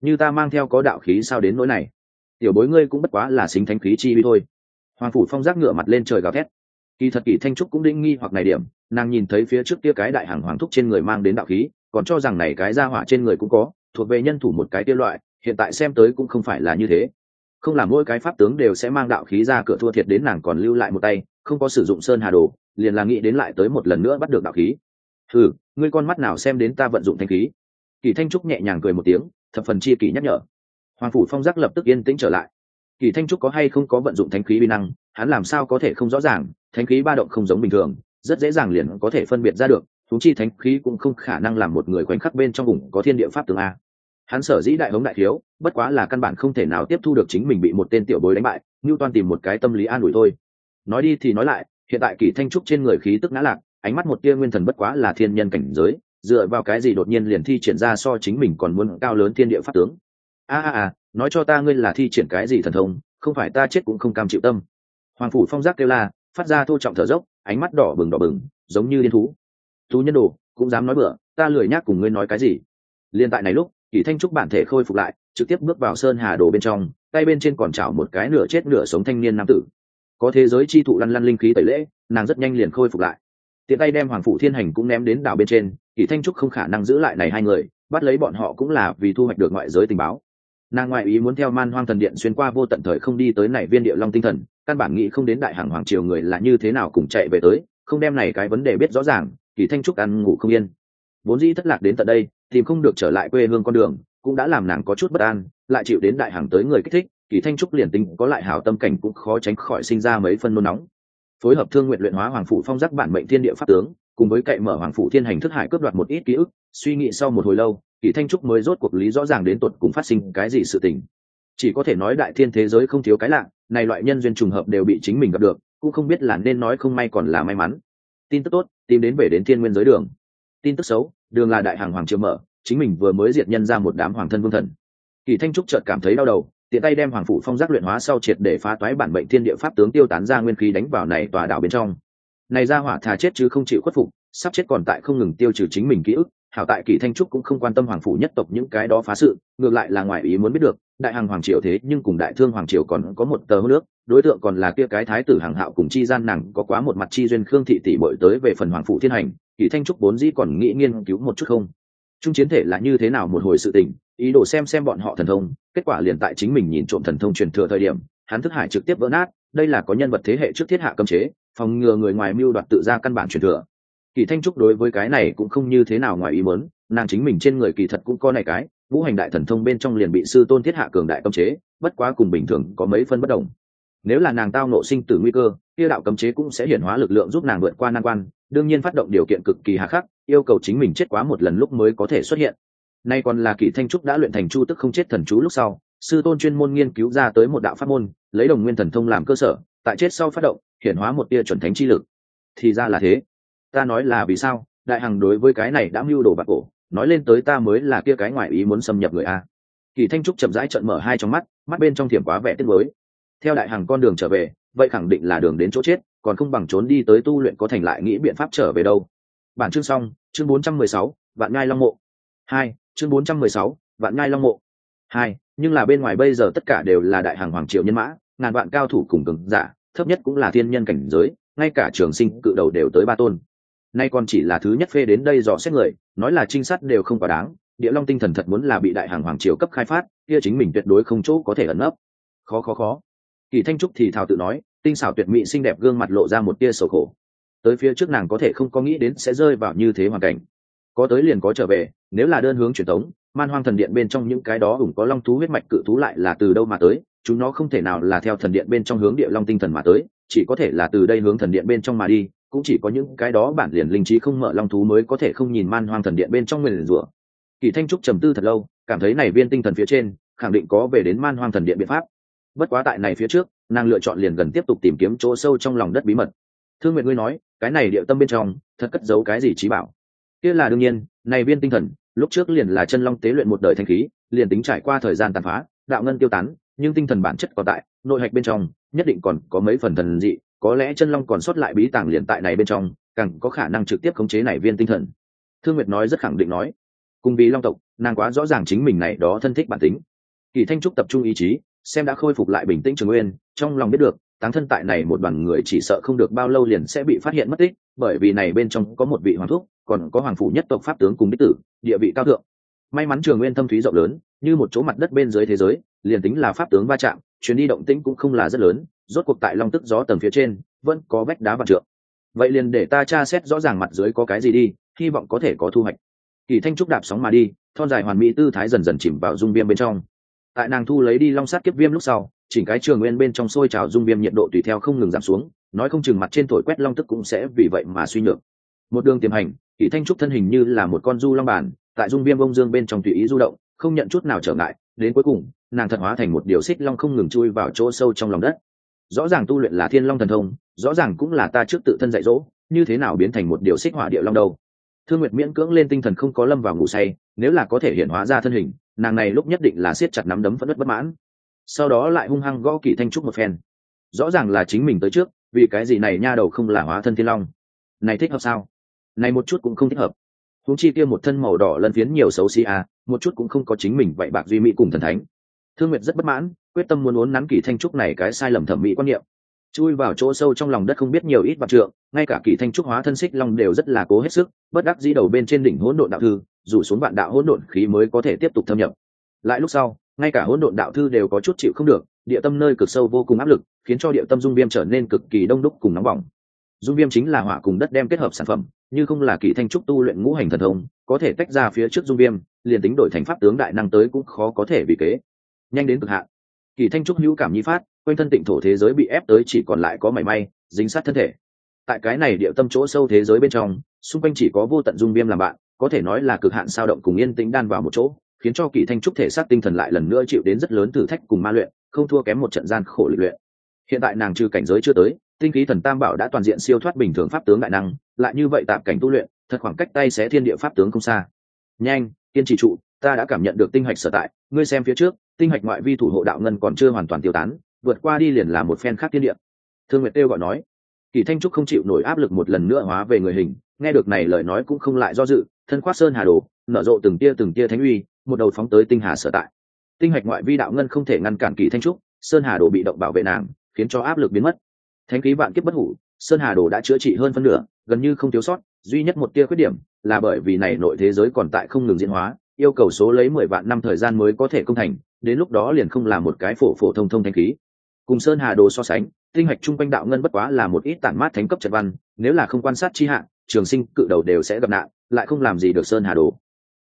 S1: Như ta mang theo có đạo khí sao đến nỗi này? Tiểu bối ngươi cũng bất quá là xính thánh khí chi vi thôi hoàng phủ phong giác ngửa mặt lên trời gào thét. Kỳ thật kỳ thanh trúc cũng định nghi hoặc này điểm, nàng nhìn thấy phía trước kia cái đại hàng hoàng thúc trên người mang đến đạo khí, còn cho rằng này cái ra hỏa trên người cũng có, thuộc về nhân thủ một cái kia loại, hiện tại xem tới cũng không phải là như thế. Không làm mỗi cái pháp tướng đều sẽ mang đạo khí ra cửa thua thiệt đến nàng còn lưu lại một tay, không có sử dụng sơn hà đồ, liền là nghĩ đến lại tới một lần nữa bắt được đạo khí. Ừ ngươi con mắt nào xem đến ta vận dụng thanh khí? Kỳ thanh trúc nhẹ nhàng cười một tiếng, thập phần chi kỳ nhắc nhở. Hoàng phủ phong giác lập tức yên tĩnh trở lại kỳ thanh trúc có hay không có vận dụng Thánh khí vi năng, hắn làm sao có thể không rõ ràng, Thánh khí ba động không giống bình thường, rất dễ dàng liền có thể phân biệt ra được thú chi thánh khí cũng không khả năng làm một người khoảnh khắc bên trong vùng có thiên địa pháp tường a. Hắn sở dĩ đại hống đại thiếu, bất quá là căn bản không thể nào tiếp thu được chính mình bị một tên tiểu bối đánh bại như toàn tìm một cái tâm lý an ủi thôi. Nói đi thì nói lại, hiện tại kỳ thanh trúc trên người khí tức ngã lạc ánh mắt một tia nguyên thần bất quá là thiên nhân cảnh giới, dựa vào cái gì đột nhiên liền thi triển ra so chính mình còn muốn cao lớn thiên địa pháp tướng? A a a nói cho ta ngươi là thi triển cái gì thần thông, không phải ta chết cũng không cam chịu tâm. Hoàng phủ phong giác kêu la, phát ra thô trọng thở dốc, ánh mắt đỏ bừng đỏ bừng, giống như điên thú. Thú nhân đồ, cũng dám nói bựa ta lười nhác cùng ngươi nói cái gì. Liên tại này lúc kỷ thanh trúc bản thể khôi phục lại, trực tiếp bước vào sơn hà đồ bên trong, tay bên trên còn chảo một cái nửa chết nửa sống thanh niên nam tử. Có thế giới chi thụ lăn lăn linh khí tẩy lễ, nàng rất nhanh liền khôi phục lại. Tiện tay đem hoàng phủ thiên hành cũng ném đến đảo bên trên kỷ thanh trúc không khả năng giữ lại này hai người, bắt lấy bọn họ cũng là vì thu hoạch được ngoại giới tình báo nàng ngoại ý muốn theo man hoang thần điện xuyên qua vô tận thời không đi tới này viên địa long tinh thần, căn bản nghĩ không đến đại hàng hoàng triều người là như thế nào cùng chạy về tới, không đem này cái vấn đề biết rõ ràng, kỳ thanh trúc ăn ngủ không yên. Vốn dĩ thất lạc đến tận đây, tìm không được trở lại quê hương con đường, cũng đã làm nàng có chút bất an, lại chịu đến đại hàng tới người kích thích, kỳ thanh trúc liền tính có lại hảo tâm cảnh cũng khó tránh khỏi sinh ra mấy phân nôn nóng. Phối hợp thương nguyện luyện hóa hoàng phủ phong giác bản mệnh thiên địa pháp tướng, cùng với cậy mở hoàng phủ thiên hành thức hải cướp đoạt một ít ký ức, suy nghĩ sau một hồi lâu kỳ thanh trúc mới rốt cuộc lý rõ ràng đến tột cùng phát sinh cái gì sự tình. Chỉ có thể nói đại thiên thế giới không thiếu cái lạ, này loại nhân duyên trùng hợp đều bị chính mình gặp được, cũng không biết là nên nói không may còn là may mắn. Tin tức tốt, tìm đến về đến thiên nguyên giới đường. Tin tức xấu, đường là đại hàng hoàng chưa mở, chính mình vừa mới diệt nhân ra một đám hoàng thân vương thần. Kỳ thanh trúc chợt cảm thấy đau đầu, tiện tay đem hoàng phủ phong giác luyện hóa sau triệt để phá toái bản bệnh thiên địa pháp tướng tiêu tán ra nguyên khí đánh vào này tòa đảo bên trong. Này ra hỏa thà chết chứ không chịu khuất phục, sắp chết còn tại không ngừng tiêu trừ chính mình ký ức hảo tại kỳ thanh trúc cũng không quan tâm hoàng phủ nhất tộc những cái đó phá sự, ngược lại là ngoài ý muốn biết được, đại hàng hoàng triều thế nhưng cùng đại thương hoàng triều còn có một tờ hô nước đối tượng còn là kia cái thái tử hàng hạo cùng chi gian nàng có quá một mặt chi duyên khương thị tỷ bội tới về phần hoàng phủ thiên hành, kỳ thanh trúc vốn dĩ còn nghĩ nghiên cứu một chút không? Trung chiến thể là như thế nào một hồi sự tình, ý đồ xem xem bọn họ thần thông, kết quả liền tại chính mình nhìn trộm thần thông truyền thừa thời điểm, hắn thức hải trực tiếp vỡ nát, đây là có nhân vật thế hệ trước thiết hạ cấm chế, phòng ngừa người ngoài mưu đoạt tự ra căn bản truyền thừa kỳ thanh trúc đối với cái này cũng không như thế nào ngoài ý muốn, nàng chính mình trên người kỳ thật cũng có này cái vũ hành đại thần thông bên trong liền bị sư tôn thiết hạ cường đại cấm chế, bất quá cùng bình thường có mấy phân bất đồng. Nếu là nàng tao nộ sinh tử nguy cơ, kia đạo cấm chế cũng sẽ hiển hóa lực lượng giúp nàng vượt qua nan quan, đương nhiên phát động điều kiện cực kỳ hà khắc, yêu cầu chính mình chết quá một lần lúc mới có thể xuất hiện. Nay còn là kỳ thanh trúc đã luyện thành chu tức không chết thần chú lúc sau, sư tôn chuyên môn nghiên cứu ra tới một đạo pháp môn, lấy đồng nguyên thần thông làm cơ sở, tại chết sau phát động, hiển hóa một tia chuẩn thánh chi lực. Thì ra là thế ta nói là vì sao đại hằng đối với cái này đã mưu đồ bạc cổ nói lên tới ta mới là kia cái ngoại ý muốn xâm nhập người a. Kỳ thanh trúc chậm rãi trận mở hai trong mắt mắt bên trong thiểm quá vẻ tiếc mới theo đại hằng con đường trở về vậy khẳng định là đường đến chỗ chết còn không bằng trốn đi tới tu luyện có thành lại nghĩ biện pháp trở về đâu. Bản chương xong chương 416, vạn ngai long mộ. Hai chương 416, vạn ngai long mộ. Hai nhưng là bên ngoài bây giờ tất cả đều là đại hàng hoàng triều nhân mã ngàn vạn cao thủ cùng cường giả thấp nhất cũng là thiên nhân cảnh giới ngay cả trường sinh cự đầu đều tới ba tôn nay còn chỉ là thứ nhất phê đến đây dò xét người, nói là trinh sát đều không quá đáng, địa long tinh thần thật muốn là bị đại hàng hoàng triều cấp khai phát, kia chính mình tuyệt đối không chỗ có thể ẩn nấp. Khó khó khó. Kỳ thanh trúc thì thào tự nói, tinh xảo tuyệt mỹ xinh đẹp gương mặt lộ ra một tia sầu khổ. Tới phía trước nàng có thể không có nghĩ đến sẽ rơi vào như thế hoàn cảnh. Có tới liền có trở về, nếu là đơn hướng truyền thống, man hoang thần điện bên trong những cái đó ủng có long thú huyết mạch cự thú lại là từ đâu mà tới, chúng nó không thể nào là theo thần điện bên trong hướng địa long tinh thần mà tới, chỉ có thể là từ đây hướng thần điện bên trong mà đi cũng chỉ có những cái đó bản liền linh trí không mở long thú mới có thể không nhìn man hoang thần điện bên trong nguyền rủa. Kỳ thanh trúc trầm tư thật lâu, cảm thấy này viên tinh thần phía trên, khẳng định có về đến man hoang thần điện biện pháp. Bất quá tại này phía trước, nàng lựa chọn liền gần tiếp tục tìm kiếm chỗ sâu trong lòng đất bí mật. Thương nguyện ngươi nói, cái này địa tâm bên trong, thật cất giấu cái gì trí bảo? Kia là đương nhiên, này viên tinh thần, lúc trước liền là chân long tế luyện một đời thanh khí, liền tính trải qua thời gian tàn phá, đạo ngân tiêu tán, nhưng tinh thần bản chất còn tại, nội hạch bên trong, nhất định còn có mấy phần thần dị có lẽ chân long còn sót lại bí tàng liền tại này bên trong, càng có khả năng trực tiếp khống chế này viên tinh thần. Thương nguyệt nói rất khẳng định nói, cùng vì long tộc, nàng quá rõ ràng chính mình này đó thân thích bản tính. Kỳ thanh trúc tập trung ý chí, xem đã khôi phục lại bình tĩnh trường nguyên, trong lòng biết được, táng thân tại này một đoàn người chỉ sợ không được bao lâu liền sẽ bị phát hiện mất tích, bởi vì này bên trong có một vị hoàng thúc, còn có hoàng phủ nhất tộc pháp tướng cùng đích tử, địa vị cao thượng. May mắn trường nguyên thâm thúy rộng lớn, như một chỗ mặt đất bên dưới thế giới, liền tính là pháp tướng va chạm, chuyến đi động tĩnh cũng không là rất lớn rốt cuộc tại long tức gió tầng phía trên, vẫn có vách đá vạn trượng. Vậy liền để ta tra xét rõ ràng mặt dưới có cái gì đi, hy vọng có thể có thu hoạch. Kỳ thanh trúc đạp sóng mà đi, thon dài hoàn mỹ tư thái dần dần chìm vào dung viêm bên trong. Tại nàng thu lấy đi long sát kiếp viêm lúc sau, chỉnh cái trường nguyên bên trong sôi trào dung viêm nhiệt độ tùy theo không ngừng giảm xuống, nói không chừng mặt trên thổi quét long tức cũng sẽ vì vậy mà suy nhược. Một đường tiềm hành, kỳ thanh trúc thân hình như là một con du long bản, tại dung viêm bông dương bên trong tùy ý du động, không nhận chút nào trở ngại, đến cuối cùng, nàng thật hóa thành một điều xích long không ngừng chui vào chỗ sâu trong lòng đất rõ ràng tu luyện là thiên long thần thông, rõ ràng cũng là ta trước tự thân dạy dỗ, như thế nào biến thành một điều xích hỏa địa long đâu. Thương nguyệt miễn cưỡng lên tinh thần không có lâm vào ngủ say, nếu là có thể hiện hóa ra thân hình, nàng này lúc nhất định là siết chặt nắm đấm phẫn nứt bất mãn. Sau đó lại hung hăng gõ kỳ thanh trúc một phen. Rõ ràng là chính mình tới trước, vì cái gì này nha đầu không là hóa thân thiên long? Này thích hợp sao? Này một chút cũng không thích hợp. Huống chi kia một thân màu đỏ lân phiến nhiều xấu xí à một chút cũng không có chính mình vậy bạc duy mỹ cùng thần thánh thương nguyệt rất bất mãn, quyết tâm muốn uốn nắn kỳ thanh trúc này cái sai lầm thẩm mỹ quan niệm. Chui vào chỗ sâu trong lòng đất không biết nhiều ít vạn trượng, ngay cả kỳ thanh trúc hóa thân xích long đều rất là cố hết sức, bất đắc dĩ đầu bên trên đỉnh hỗn độn đạo thư, rủ xuống vạn đạo hỗn độn khí mới có thể tiếp tục thâm nhập. Lại lúc sau, ngay cả hỗn độn đạo thư đều có chút chịu không được, địa tâm nơi cực sâu vô cùng áp lực, khiến cho địa tâm dung viêm trở nên cực kỳ đông đúc cùng nóng bỏng. Dung viêm chính là hỏa cùng đất đem kết hợp sản phẩm, như không là kỳ thanh trúc tu luyện ngũ hành thần thông, có thể tách ra phía trước dung viêm, liền tính đổi thành pháp tướng đại năng tới cũng khó có thể bị kế nhanh đến cực hạn. Kỳ thanh trúc hữu cảm nhi phát, quanh thân tịnh thổ thế giới bị ép tới chỉ còn lại có mảy may, dính sát thân thể. Tại cái này địa tâm chỗ sâu thế giới bên trong, xung quanh chỉ có vô tận dung viêm làm bạn, có thể nói là cực hạn sao động cùng yên tĩnh đan vào một chỗ, khiến cho kỳ thanh trúc thể xác tinh thần lại lần nữa chịu đến rất lớn thử thách cùng ma luyện, không thua kém một trận gian khổ luyện luyện. Hiện tại nàng trừ cảnh giới chưa tới, tinh khí thần tam bảo đã toàn diện siêu thoát bình thường pháp tướng đại năng, lại như vậy tạm cảnh tu luyện, thật khoảng cách tay sẽ thiên địa pháp tướng không xa. Nhanh, kiên trì trụ, ta đã cảm nhận được tinh hạch sở tại, ngươi xem phía trước tinh hạch ngoại vi thủ hộ đạo ngân còn chưa hoàn toàn tiêu tán, vượt qua đi liền là một phen khác thiên địa. Thương nguyệt tiêu gọi nói, kỳ thanh trúc không chịu nổi áp lực một lần nữa hóa về người hình, nghe được này lời nói cũng không lại do dự, thân khoác sơn hà đồ, nở rộ từng tia từng tia thánh uy, một đầu phóng tới tinh hà sở tại. Tinh hạch ngoại vi đạo ngân không thể ngăn cản kỳ thanh trúc, sơn hà đồ bị động bảo vệ nàng, khiến cho áp lực biến mất. Thánh khí vạn kiếp bất hủ, sơn hà đồ đã chữa trị hơn phân nửa, gần như không thiếu sót, duy nhất một tia khuyết điểm là bởi vì này nội thế giới còn tại không ngừng diễn hóa yêu cầu số lấy mười vạn năm thời gian mới có thể công thành, đến lúc đó liền không là một cái phổ phổ thông thông thanh khí. Cùng sơn hà đồ so sánh, tinh hạch chung quanh đạo ngân bất quá là một ít tản mát thánh cấp trận văn, nếu là không quan sát chi hạn trường sinh, cự đầu đều sẽ gặp nạn, lại không làm gì được sơn hà đồ.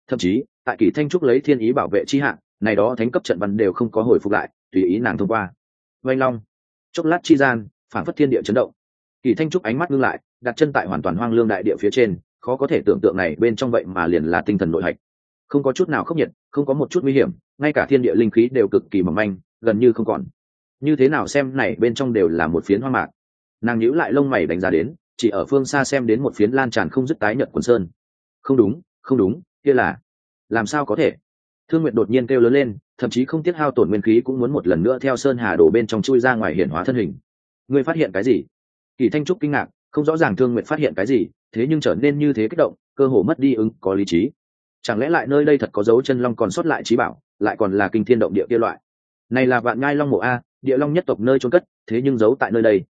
S1: Thậm chí, tại kỳ thanh trúc lấy thiên ý bảo vệ chi hạn này đó thánh cấp trận văn đều không có hồi phục lại, tùy ý nàng thông qua. Vanh long. Chốc lát chi gian, phản phất thiên địa chấn động. Kỳ thanh trúc ánh mắt ngưng lại, đặt chân tại hoàn toàn hoang lương đại địa phía trên, khó có thể tưởng tượng này bên trong vậy mà liền là tinh thần nội hạch không có chút nào khốc nhiệt, không có một chút nguy hiểm, ngay cả thiên địa linh khí đều cực kỳ mỏng manh, gần như không còn. Như thế nào xem này bên trong đều là một phiến hoang mạc. Nàng nhíu lại lông mày đánh giá đến, chỉ ở phương xa xem đến một phiến lan tràn không dứt tái nhật quần sơn. Không đúng không đúng, kia là, làm sao có thể? Thương nguyện đột nhiên kêu lớn lên, thậm chí không tiếc hao tổn nguyên khí cũng muốn một lần nữa theo sơn hà đổ bên trong chui ra ngoài hiển hóa thân hình. Ngươi phát hiện cái gì? Kỳ thanh trúc kinh ngạc, không rõ ràng thương nguyện phát hiện cái gì, thế nhưng trở nên như thế kích động, cơ hồ mất đi ứng, có lý trí chẳng lẽ lại nơi đây thật có dấu chân long còn sót lại trí bảo, lại còn là kinh thiên động địa kia loại? Này là vạn ngai long mộ a, địa long nhất tộc nơi trốn cất, thế nhưng giấu tại nơi đây.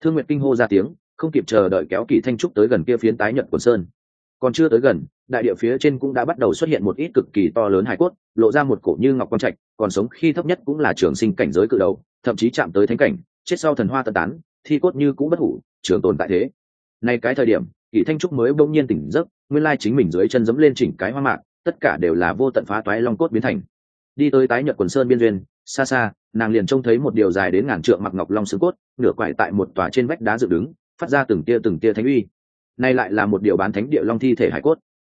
S1: Thương nguyện kinh hô ra tiếng, không kịp chờ đợi kéo kỳ thanh trúc tới gần kia phiến tái nhận quần sơn. Còn chưa tới gần, đại địa phía trên cũng đã bắt đầu xuất hiện một ít cực kỳ to lớn hải cốt, lộ ra một cổ như ngọc quang trạch, còn sống khi thấp nhất cũng là trường sinh cảnh giới cự đầu, thậm chí chạm tới thánh cảnh, chết sau thần hoa tân tán, thi cốt như cũ bất hủ, trường tồn tại thế. Nay cái thời điểm kỷ thanh trúc mới bỗng nhiên tỉnh giấc nguyên lai chính mình dưới chân dẫm lên chỉnh cái hoa mạc tất cả đều là vô tận phá toái long cốt biến thành. Đi tới tái nhật quần sơn biên duyên xa xa nàng liền trông thấy một điều dài đến ngàn trượng mặc ngọc long xương cốt nửa quải tại một tòa trên vách đá dựng đứng phát ra từng tia từng tia thánh uy. Nay lại là một điều bán thánh địa long thi thể hải cốt.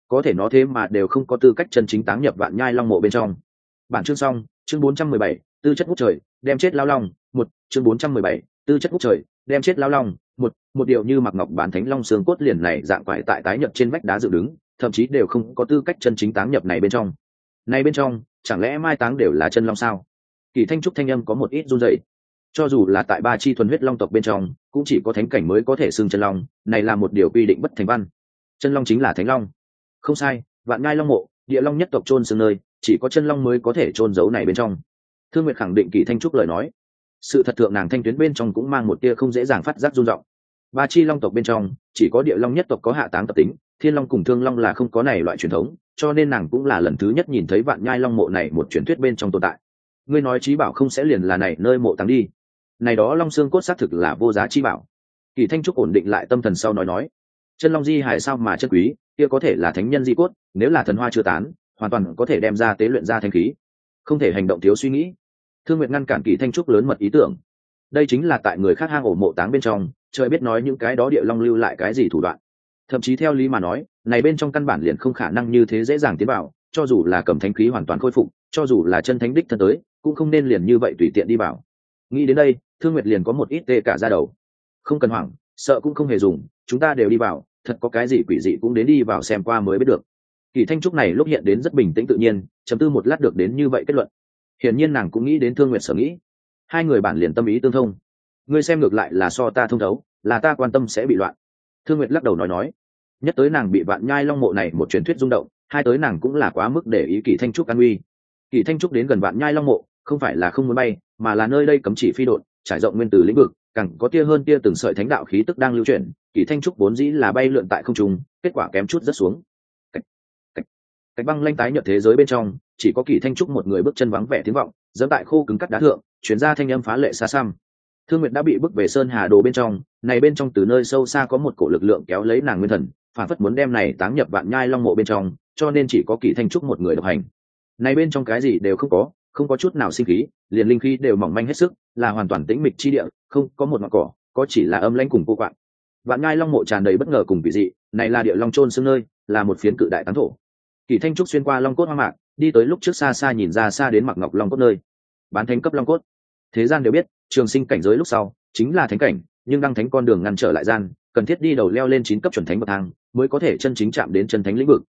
S1: Có thể nó thế mà đều không có tư cách chân chính táng nhập vạn nhai long mộ bên trong. Bản chương xong chương 417, tư chất hút trời đem chết lao long một chương 417, tư chất hút trời đem chết lao long một một điều như mặc ngọc bán thánh long xương cốt liền này dạng quải tại tái nhập trên vách đá dựng đứng, thậm chí đều không có tư cách chân chính táng nhập này bên trong. Này bên trong, chẳng lẽ mai táng đều là chân long sao? Kỳ thanh trúc thanh âm có một ít run rẩy. Cho dù là tại ba chi thuần huyết long tộc bên trong, cũng chỉ có thánh cảnh mới có thể xưng chân long, này là một điều quy định bất thành văn. Chân long chính là thánh long. Không sai, vạn ngai long mộ, địa long nhất tộc trôn xương nơi, chỉ có chân long mới có thể trôn giấu này bên trong. Thương nguyệt khẳng định kỳ thanh trúc lời nói. Sự thật thượng nàng thanh tuyến bên trong cũng mang một tia không dễ dàng phát giác run rộng ba chi long tộc bên trong, chỉ có địa long nhất tộc có hạ táng tập tính, thiên long cùng thương long là không có này loại truyền thống, cho nên nàng cũng là lần thứ nhất nhìn thấy vạn nhai long mộ này một truyền thuyết bên trong tồn tại. Ngươi nói trí bảo không sẽ liền là này nơi mộ táng đi. Này đó long xương cốt xác thực là vô giá chi bảo. Kỳ thanh trúc ổn định lại tâm thần sau nói nói, chân long di hải sao mà chân quý, kia có thể là thánh nhân di cốt, nếu là thần hoa chưa tán, hoàn toàn có thể đem ra tế luyện ra thanh khí. Không thể hành động thiếu suy nghĩ. Thương nguyện ngăn cản kỳ thanh trúc lớn mật ý tưởng. Đây chính là tại người khác hang ổ mộ táng bên trong trời biết nói những cái đó địa long lưu lại cái gì thủ đoạn. Thậm chí theo lý mà nói, này bên trong căn bản liền không khả năng như thế dễ dàng tiến vào, cho dù là cầm thánh khí hoàn toàn khôi phục, cho dù là chân thánh đích thân tới, cũng không nên liền như vậy tùy tiện đi vào. Nghĩ đến đây, thương nguyệt liền có một ít tê cả ra đầu. Không cần hoảng, sợ cũng không hề dùng, chúng ta đều đi vào, thật có cái gì quỷ dị cũng đến đi vào xem qua mới biết được. Kỳ thanh trúc này lúc hiện đến rất bình tĩnh tự nhiên, chấm tư một lát được đến như vậy kết luận. Hiển nhiên nàng cũng nghĩ đến thương nguyệt sở nghĩ. Hai người bản liền tâm ý tương thông ngươi xem ngược lại là so ta thông thấu là ta quan tâm sẽ bị loạn. Thương nguyệt lắc đầu nói nói. Nhất tới nàng bị vạn nhai long mộ này một truyền thuyết rung động hai tới nàng cũng là quá mức để ý kỳ thanh trúc an uy. Kỳ thanh trúc đến gần vạn nhai long mộ không phải là không muốn bay mà là nơi đây cấm chỉ phi đột trải rộng nguyên tử lĩnh vực càng có tia hơn tia từng sợi thánh đạo khí tức đang lưu chuyển kỳ thanh trúc vốn dĩ là bay lượn tại không trung kết quả kém chút rất xuống. Cách, cách, cách băng lanh tái nhợt thế giới bên trong chỉ có kỳ thanh trúc một người bước chân vắng vẻ tiếng vọng dẫm tại khô cứng cắt đá thượng chuyển ra thanh âm phá lệ xa xăm thương nguyệt đã bị bước về sơn hà đồ bên trong, này bên trong từ nơi sâu xa có một cổ lực lượng kéo lấy nàng nguyên thần, phản phất muốn đem này táng nhập vạn nhai long mộ bên trong, cho nên chỉ có kỳ thanh trúc một người độc hành. Này bên trong cái gì đều không có không có chút nào sinh khí, liền linh khí đều mỏng manh hết sức, là hoàn toàn tĩnh mịch chi địa, không có một ngọn cỏ, có chỉ là âm lãnh cùng cô quạng. Vạn nhai long mộ tràn đầy bất ngờ cùng vị dị, này là địa long trôn xương nơi, là một phiến cự đại tán thổ. Kỳ thanh trúc xuyên qua long cốt hoa mạc, đi tới lúc trước xa xa nhìn ra xa đến mặc ngọc long cốt nơi. Bán thanh cấp long cốt. Thế gian đều biết trường sinh cảnh giới lúc sau, chính là thánh cảnh, nhưng đăng thánh con đường ngăn trở lại gian, cần thiết đi đầu leo lên chín cấp chuẩn thánh bậc thang mới có thể chân chính chạm đến chân thánh lĩnh vực.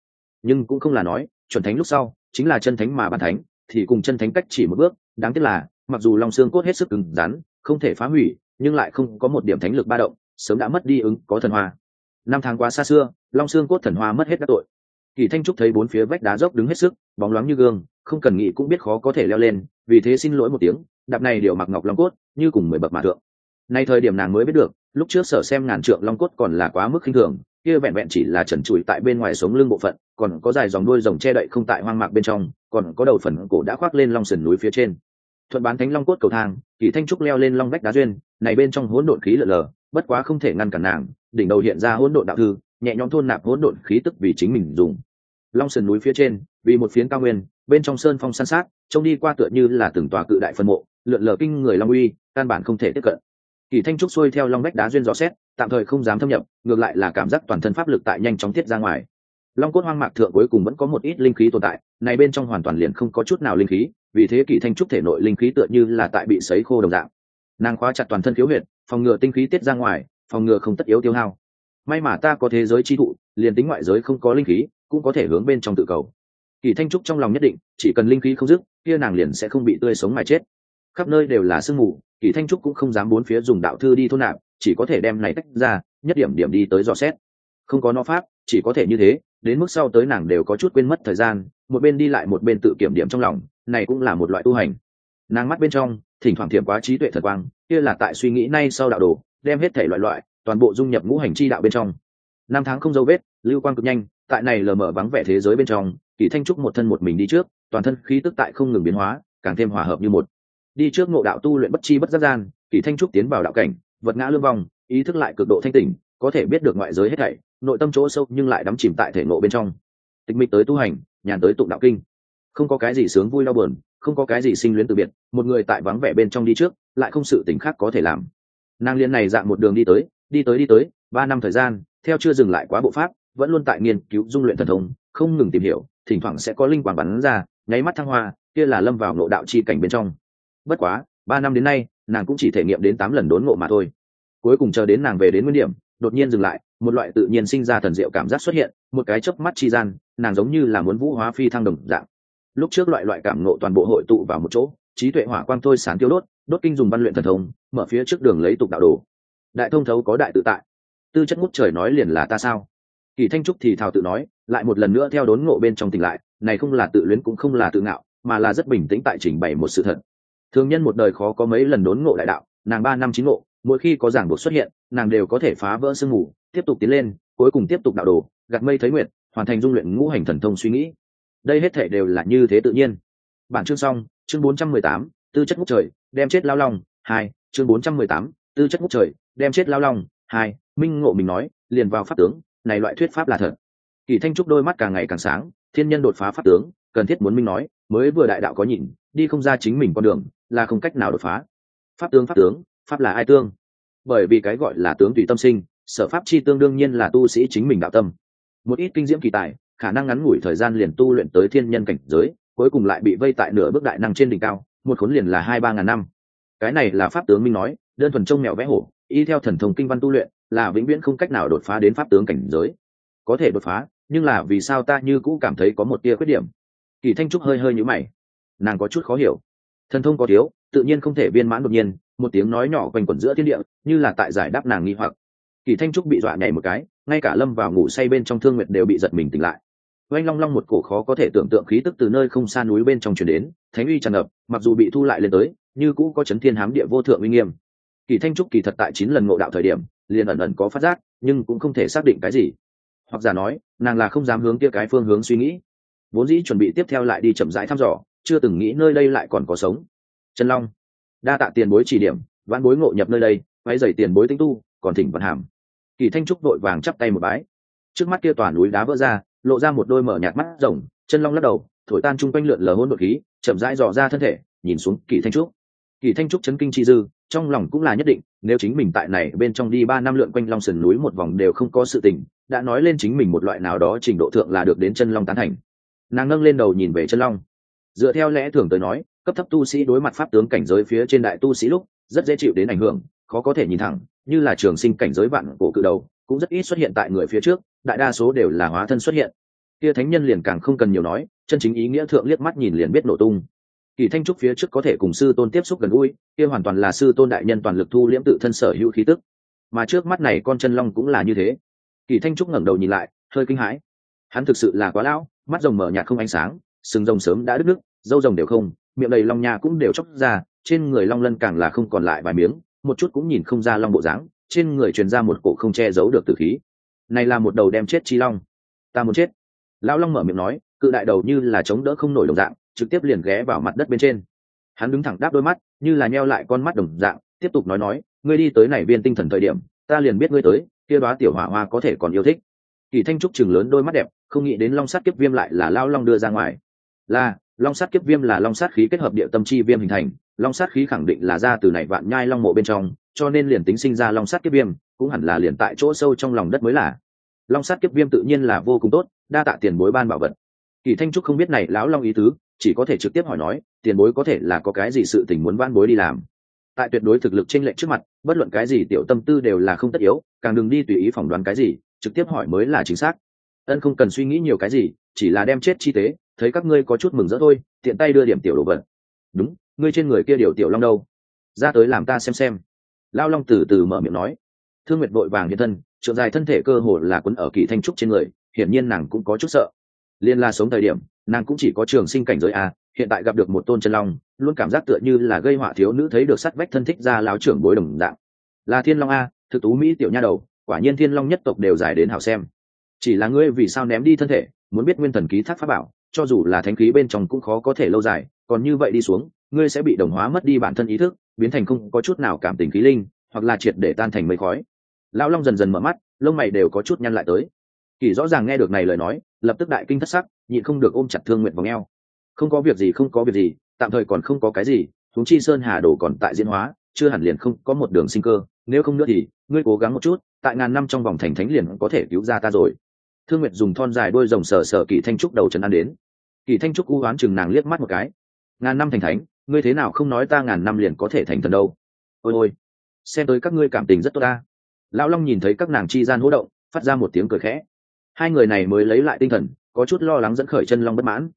S1: Nhưng cũng không là nói, chuẩn thánh lúc sau, chính là chân thánh mà bàn thánh, thì cùng chân thánh cách chỉ một bước, đáng tiếc là, mặc dù long xương cốt hết sức cứng rắn, không thể phá hủy, nhưng lại không có một điểm thánh lực ba động, sớm đã mất đi ứng, có thần hoa. Năm tháng quá xa xưa long xương cốt thần hoa mất hết các tội kỳ thanh trúc thấy bốn phía vách đá dốc đứng hết sức, bóng loáng như gương, không cần nghĩ cũng biết khó có thể leo lên, vì thế xin lỗi một tiếng, đạp này điều mặc ngọc long cốt, như cùng mười bậc mà thượng. Nay thời điểm nàng mới biết được, lúc trước sở xem ngàn trượng long cốt còn là quá mức khinh thường, kia vẹn vẹn chỉ là trần trụi tại bên ngoài sống lưng bộ phận, còn có dài dòng đuôi rồng che đậy không tại hoang mạc bên trong, còn có đầu phần cổ đã khoác lên long sườn núi phía trên. Thuận bán thánh long cốt cầu thang, kỳ thanh trúc leo lên long vách đá duyên, này bên trong hỗn độn khí lở lờ, bất quá không thể ngăn cản nàng, đỉnh đầu hiện ra hỗn độn đạo thư, nhẹ nhõm thôn nạp hỗn độn khí tức vì chính mình dùng long sườn núi phía trên, vì một phiến cao nguyên, bên trong sơn phong san sát, trông đi qua tựa như là từng tòa cự đại phân mộ, lượn lờ kinh người long uy, căn bản không thể tiếp cận. Kỳ thanh trúc xuôi theo long vách đá duyên dò xét, tạm thời không dám thâm nhập, ngược lại là cảm giác toàn thân pháp lực tại nhanh chóng tiết ra ngoài. Long cốt hoang mạc thượng cuối cùng vẫn có một ít linh khí tồn tại, này bên trong hoàn toàn liền không có chút nào linh khí, vì thế kỳ thanh trúc thể nội linh khí tựa như là tại bị sấy khô đồng dạng. Nàng khóa chặt toàn thân khiếu huyệt, phòng ngừa tinh khí tiết ra ngoài, phòng ngừa không tất yếu tiêu hao. May mà ta có thế giới chi thụ, liền tính ngoại giới không có linh khí cũng có thể hướng bên trong tự cầu. Kỳ thanh trúc trong lòng nhất định, chỉ cần linh khí không dứt, kia nàng liền sẽ không bị tươi sống mà chết. Khắp nơi đều là sương mù, kỳ thanh trúc cũng không dám bốn phía dùng đạo thư đi thôn nạp, chỉ có thể đem này tách ra, nhất điểm điểm đi tới dò xét. Không có nó pháp, chỉ có thể như thế, đến mức sau tới nàng đều có chút quên mất thời gian, một bên đi lại một bên tự kiểm điểm trong lòng, này cũng là một loại tu hành. Nàng mắt bên trong, thỉnh thoảng thiểm quá trí tuệ thật quang, kia là tại suy nghĩ nay sau đạo đồ, đem hết thể loại loại, toàn bộ dung nhập ngũ hành chi đạo bên trong. Năm tháng không dấu vết, lưu quang cực nhanh tại này lờ mờ vắng vẻ thế giới bên trong, kỳ thanh trúc một thân một mình đi trước, toàn thân khí tức tại không ngừng biến hóa, càng thêm hòa hợp như một. Đi trước ngộ đạo tu luyện bất chi bất giác gian, kỳ thanh trúc tiến vào đạo cảnh, vật ngã lương vong, ý thức lại cực độ thanh tỉnh, có thể biết được ngoại giới hết thảy, nội tâm chỗ sâu nhưng lại đắm chìm tại thể ngộ bên trong. Tịch mịch tới tu hành, nhàn tới tụng đạo kinh. Không có cái gì sướng vui đau buồn, không có cái gì sinh luyến từ biệt, một người tại vắng vẻ bên trong đi trước, lại không sự tỉnh khác có thể làm. Nàng liên này dạng một đường đi tới đi tới đi tới, ba năm thời gian, theo chưa dừng lại quá bộ pháp vẫn luôn tại nghiên cứu dung luyện thần thông, không ngừng tìm hiểu, thỉnh thoảng sẽ có linh quang bắn ra, nháy mắt thăng hoa, kia là lâm vào ngộ đạo chi cảnh bên trong. Bất quá, ba năm đến nay, nàng cũng chỉ thể nghiệm đến tám lần đốn ngộ mà thôi. Cuối cùng chờ đến nàng về đến nguyên điểm, đột nhiên dừng lại, một loại tự nhiên sinh ra thần diệu cảm giác xuất hiện, một cái chớp mắt chi gian, nàng giống như là muốn vũ hóa phi thăng đồng dạng. Lúc trước loại loại cảm ngộ toàn bộ hội tụ vào một chỗ, trí tuệ hỏa quang thôi sáng tiêu đốt đốt kinh dùng văn luyện thần thông, mở phía trước đường lấy tục đạo đồ. Đại thông thấu có đại tự tại. Tư chất ngút trời nói liền là ta sao? Kỳ thanh trúc thì thào tự nói, lại một lần nữa theo đốn ngộ bên trong tỉnh lại, này không là tự luyến cũng không là tự ngạo, mà là rất bình tĩnh tại trình bày một sự thật. Thường nhân một đời khó có mấy lần đốn ngộ đại đạo, nàng ba năm chín ngộ, mỗi khi có giảng buộc xuất hiện, nàng đều có thể phá vỡ sương mù, tiếp tục tiến lên, cuối cùng tiếp tục đạo đồ gặt mây thấy nguyện hoàn thành dung luyện ngũ hành thần thông suy nghĩ. Đây hết thể đều là như thế tự nhiên. Bản chương xong, chương bốn trăm mười tám, tư chất ngút trời, đem chết lao long, hai, chương bốn trăm mười tám, tư chất ngút trời, đem chết lao long, hai, minh ngộ mình nói, liền vào pháp tướng này loại thuyết pháp là thật. Kỳ thanh trúc đôi mắt càng ngày càng sáng, thiên nhân đột phá pháp tướng, cần thiết muốn minh nói, mới vừa đại đạo có nhìn, đi không ra chính mình con đường, là không cách nào đột phá. Pháp tướng pháp tướng, pháp là ai tương? Bởi vì cái gọi là tướng tùy tâm sinh, sở pháp chi tương đương nhiên là tu sĩ chính mình đạo tâm. Một ít kinh diễm kỳ tài, khả năng ngắn ngủi thời gian liền tu luyện tới thiên nhân cảnh giới, cuối cùng lại bị vây tại nửa bước đại năng trên đỉnh cao, một khốn liền là hai ba ngàn năm. Cái này là pháp tướng minh nói, đơn thuần trông mèo vẽ hổ, y theo thần thông kinh văn tu luyện là vĩnh viễn không cách nào đột phá đến pháp tướng cảnh giới. Có thể đột phá, nhưng là vì sao ta như cũ cảm thấy có một tia khuyết điểm? Kỳ thanh trúc hơi hơi nhữ mày. Nàng có chút khó hiểu. Thần thông có thiếu, tự nhiên không thể viên mãn đột nhiên, một tiếng nói nhỏ quanh quẩn giữa thiên địa, như là tại giải đáp nàng nghi hoặc. Kỳ thanh trúc bị dọa nhảy một cái, ngay cả lâm vào ngủ say bên trong thương nguyệt đều bị giật mình tỉnh lại. Oanh long long một cổ khó có thể tưởng tượng khí tức từ nơi không xa núi bên trong chuyển đến, thánh uy tràn ngập, mặc dù bị thu lại lên tới, như cũ có chấn thiên hám địa vô thượng uy nghiêm. Kỳ thanh trúc kỳ thật tại chín lần ngộ đạo thời điểm liền ẩn ẩn có phát giác, nhưng cũng không thể xác định cái gì. Hoặc giả nói, nàng là không dám hướng kia cái phương hướng suy nghĩ. Vốn dĩ chuẩn bị tiếp theo lại đi chậm rãi thăm dò, chưa từng nghĩ nơi đây lại còn có sống. Trần long, đa tạ tiền bối chỉ điểm, vãn bối ngộ nhập nơi đây váy dày tiền bối tinh tu, còn thỉnh vận hàm. Kỳ thanh trúc đội vàng chắp tay một bái. Trước mắt kia toàn núi đá vỡ ra, lộ ra một đôi mở nhạt mắt rồng, chân long lắc đầu, thổi tan chung quanh lượn lờ hôn đột khí, chậm rãi dò ra thân thể, nhìn xuống kỳ thanh trúc. Kỳ thanh trúc chấn kinh chi dư trong lòng cũng là nhất định, nếu chính mình tại này bên trong đi ba năm lượn quanh long sườn núi một vòng đều không có sự tình, đã nói lên chính mình một loại nào đó trình độ thượng là được đến chân long tán thành. Nàng nâng lên đầu nhìn về chân long. Dựa theo lẽ thường tới nói, cấp thấp tu sĩ đối mặt pháp tướng cảnh giới phía trên đại tu sĩ lúc, rất dễ chịu đến ảnh hưởng, khó có thể nhìn thẳng, như là trường sinh cảnh giới vạn cổ cự đầu, cũng rất ít xuất hiện tại người phía trước, đại đa số đều là hóa thân xuất hiện. Kia thánh nhân liền càng không cần nhiều nói, chân chính ý nghĩa thượng liếc mắt nhìn liền biết nổ tung kỳ thanh trúc phía trước có thể cùng sư tôn tiếp xúc gần gũi, kia hoàn toàn là sư tôn đại nhân toàn lực thu liễm tự thân sở hữu khí tức. Mà trước mắt này con chân long cũng là như thế. Kỳ thanh trúc ngẩng đầu nhìn lại, hơi kinh hãi. Hắn thực sự là quá lão, mắt rồng mở nhạt không ánh sáng, sừng rồng sớm đã đứt nước, dâu rồng đều không, miệng đầy long nha cũng đều chóc ra, trên người long lân càng là không còn lại vài miếng, một chút cũng nhìn không ra long bộ dáng, trên người truyền ra một cổ không che giấu được tử khí. Này là một đầu đem chết chi long. Ta muốn chết. Lão long mở miệng nói, cự đại đầu như là chống đỡ không nổi đồng dạng trực tiếp liền ghé vào mặt đất bên trên. Hắn đứng thẳng đáp đôi mắt, như là nheo lại con mắt đồng dạng, tiếp tục nói nói, ngươi đi tới này viên tinh thần thời điểm, ta liền biết ngươi tới, kia đoá tiểu hỏa hoa có thể còn yêu thích. Kỳ thanh trúc chừng lớn đôi mắt đẹp, không nghĩ đến long sát kiếp viêm lại là lao long đưa ra ngoài. Là, long sát kiếp viêm là long sát khí kết hợp địa tâm chi viêm hình thành, long sát khí khẳng định là ra từ này vạn nhai long mộ bên trong, cho nên liền tính sinh ra long sát kiếp viêm, cũng hẳn là liền tại chỗ sâu trong lòng đất mới là. Long sát kiếp viêm tự nhiên là vô cùng tốt, đa tạ tiền bối ban bảo vật. Kỳ thanh trúc không biết này lão long ý tứ chỉ có thể trực tiếp hỏi nói, tiền bối có thể là có cái gì sự tình muốn ban bối đi làm? Tại tuyệt đối thực lực trên lệnh trước mặt, bất luận cái gì tiểu tâm tư đều là không tất yếu, càng đừng đi tùy ý phỏng đoán cái gì, trực tiếp hỏi mới là chính xác. Ân không cần suy nghĩ nhiều cái gì, chỉ là đem chết chi tế, thấy các ngươi có chút mừng rỡ thôi, tiện tay đưa điểm tiểu đồ vật. Đúng, ngươi trên người kia điều tiểu long đâu? Ra tới làm ta xem xem. Lao long từ từ mở miệng nói. Thương nguyệt vội vàng hiện thân, trượng dài thân thể cơ hồ là quấn ở kỳ thanh trúc trên người, hiển nhiên nàng cũng có chút sợ. Liên la sống thời điểm nàng cũng chỉ có trường sinh cảnh giới a, hiện tại gặp được một tôn chân long, luôn cảm giác tựa như là gây họa thiếu nữ thấy được sắt vách thân thích ra láo trưởng bối đồng dạng. Là thiên long a, thực tú mỹ tiểu nha đầu, quả nhiên thiên long nhất tộc đều giải đến hảo xem. Chỉ là ngươi vì sao ném đi thân thể, muốn biết nguyên thần ký thác pháp bảo, cho dù là thánh khí bên trong cũng khó có thể lâu dài, còn như vậy đi xuống, ngươi sẽ bị đồng hóa mất đi bản thân ý thức, biến thành không có chút nào cảm tình khí linh, hoặc là triệt để tan thành mây khói. Lão long dần dần mở mắt, lông mày đều có chút nhăn lại tới kỳ rõ ràng nghe được này lời nói, lập tức đại kinh thất sắc, nhịn không được ôm chặt thương nguyện vào ngheo. Không có việc gì, không có việc gì, tạm thời còn không có cái gì thúng chi sơn hà đồ còn tại diễn hóa, chưa hẳn liền không có một đường sinh cơ, nếu không nữa thì, ngươi cố gắng một chút, tại ngàn năm trong vòng thành thánh liền có thể cứu ra ta rồi. Thương nguyệt dùng thon dài đôi rồng sờ sờ kỳ thanh trúc đầu trần ăn đến. Kỳ thanh trúc u oán chừng nàng liếc mắt một cái. Ngàn năm thành thánh, ngươi thế nào không nói ta ngàn năm liền có thể thành thần đâu? Ôi ôi, xem tới các ngươi cảm tình rất tốt ta. Lão long nhìn thấy các nàng chi gian hỗ động, phát ra một tiếng cười khẽ hai người này mới lấy lại tinh thần, có chút lo lắng dẫn khởi chân long bất mãn.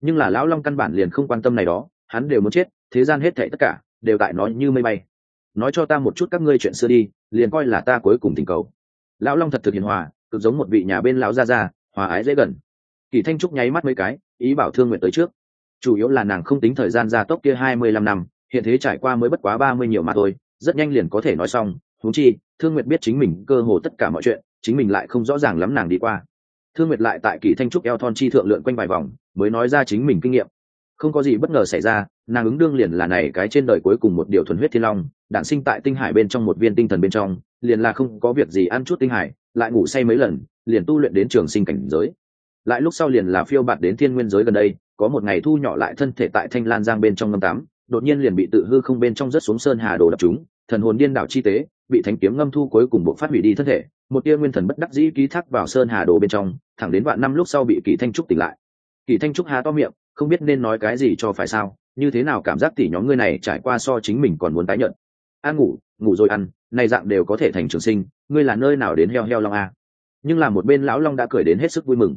S1: Nhưng là lão long căn bản liền không quan tâm này đó, hắn đều muốn chết, thế gian hết thệ tất cả đều tại nói như mây bay. Nói cho ta một chút các ngươi chuyện xưa đi, liền coi là ta cuối cùng tình cầu. Lão long thật thực hiền hòa, cực giống một vị nhà bên lão gia gia, hòa ái dễ gần. Kỳ thanh trúc nháy mắt mấy cái, ý bảo thương nguyện tới trước. Chủ yếu là nàng không tính thời gian gia tốc kia hai mươi lăm năm, hiện thế trải qua mới bất quá ba mươi nhiều mà thôi, rất nhanh liền có thể nói xong. Thú chi, thương nguyệt biết chính mình cơ hồ tất cả mọi chuyện chính mình lại không rõ ràng lắm nàng đi qua. Thương nguyệt lại tại kỳ thanh trúc eo thon chi thượng lượn quanh vài vòng, mới nói ra chính mình kinh nghiệm. Không có gì bất ngờ xảy ra, nàng ứng đương liền là này cái trên đời cuối cùng một điều thuần huyết thiên long, đản sinh tại tinh hải bên trong một viên tinh thần bên trong, liền là không có việc gì ăn chút tinh hải, lại ngủ say mấy lần, liền tu luyện đến trường sinh cảnh giới. Lại lúc sau liền là phiêu bạt đến thiên nguyên giới gần đây, có một ngày thu nhỏ lại thân thể tại thanh lan giang bên trong ngâm tắm, đột nhiên liền bị tự hư không bên trong rất xuống sơn hà đồ đập chúng, thần hồn điên đảo chi tế, bị thánh kiếm ngâm thu cuối cùng bộ phát hủy đi thân thể một tia nguyên thần bất đắc dĩ ký thác vào sơn hà đồ bên trong, thẳng đến vạn năm lúc sau bị kỳ thanh trúc tỉnh lại. Kỳ thanh trúc há to miệng, không biết nên nói cái gì cho phải sao, như thế nào cảm giác tỉ nhóm ngươi này trải qua so chính mình còn muốn tái nhận ăn ngủ ngủ rồi ăn, này dạng đều có thể thành trường sinh, ngươi là nơi nào đến heo heo long a? Nhưng là một bên lão long đã cười đến hết sức vui mừng.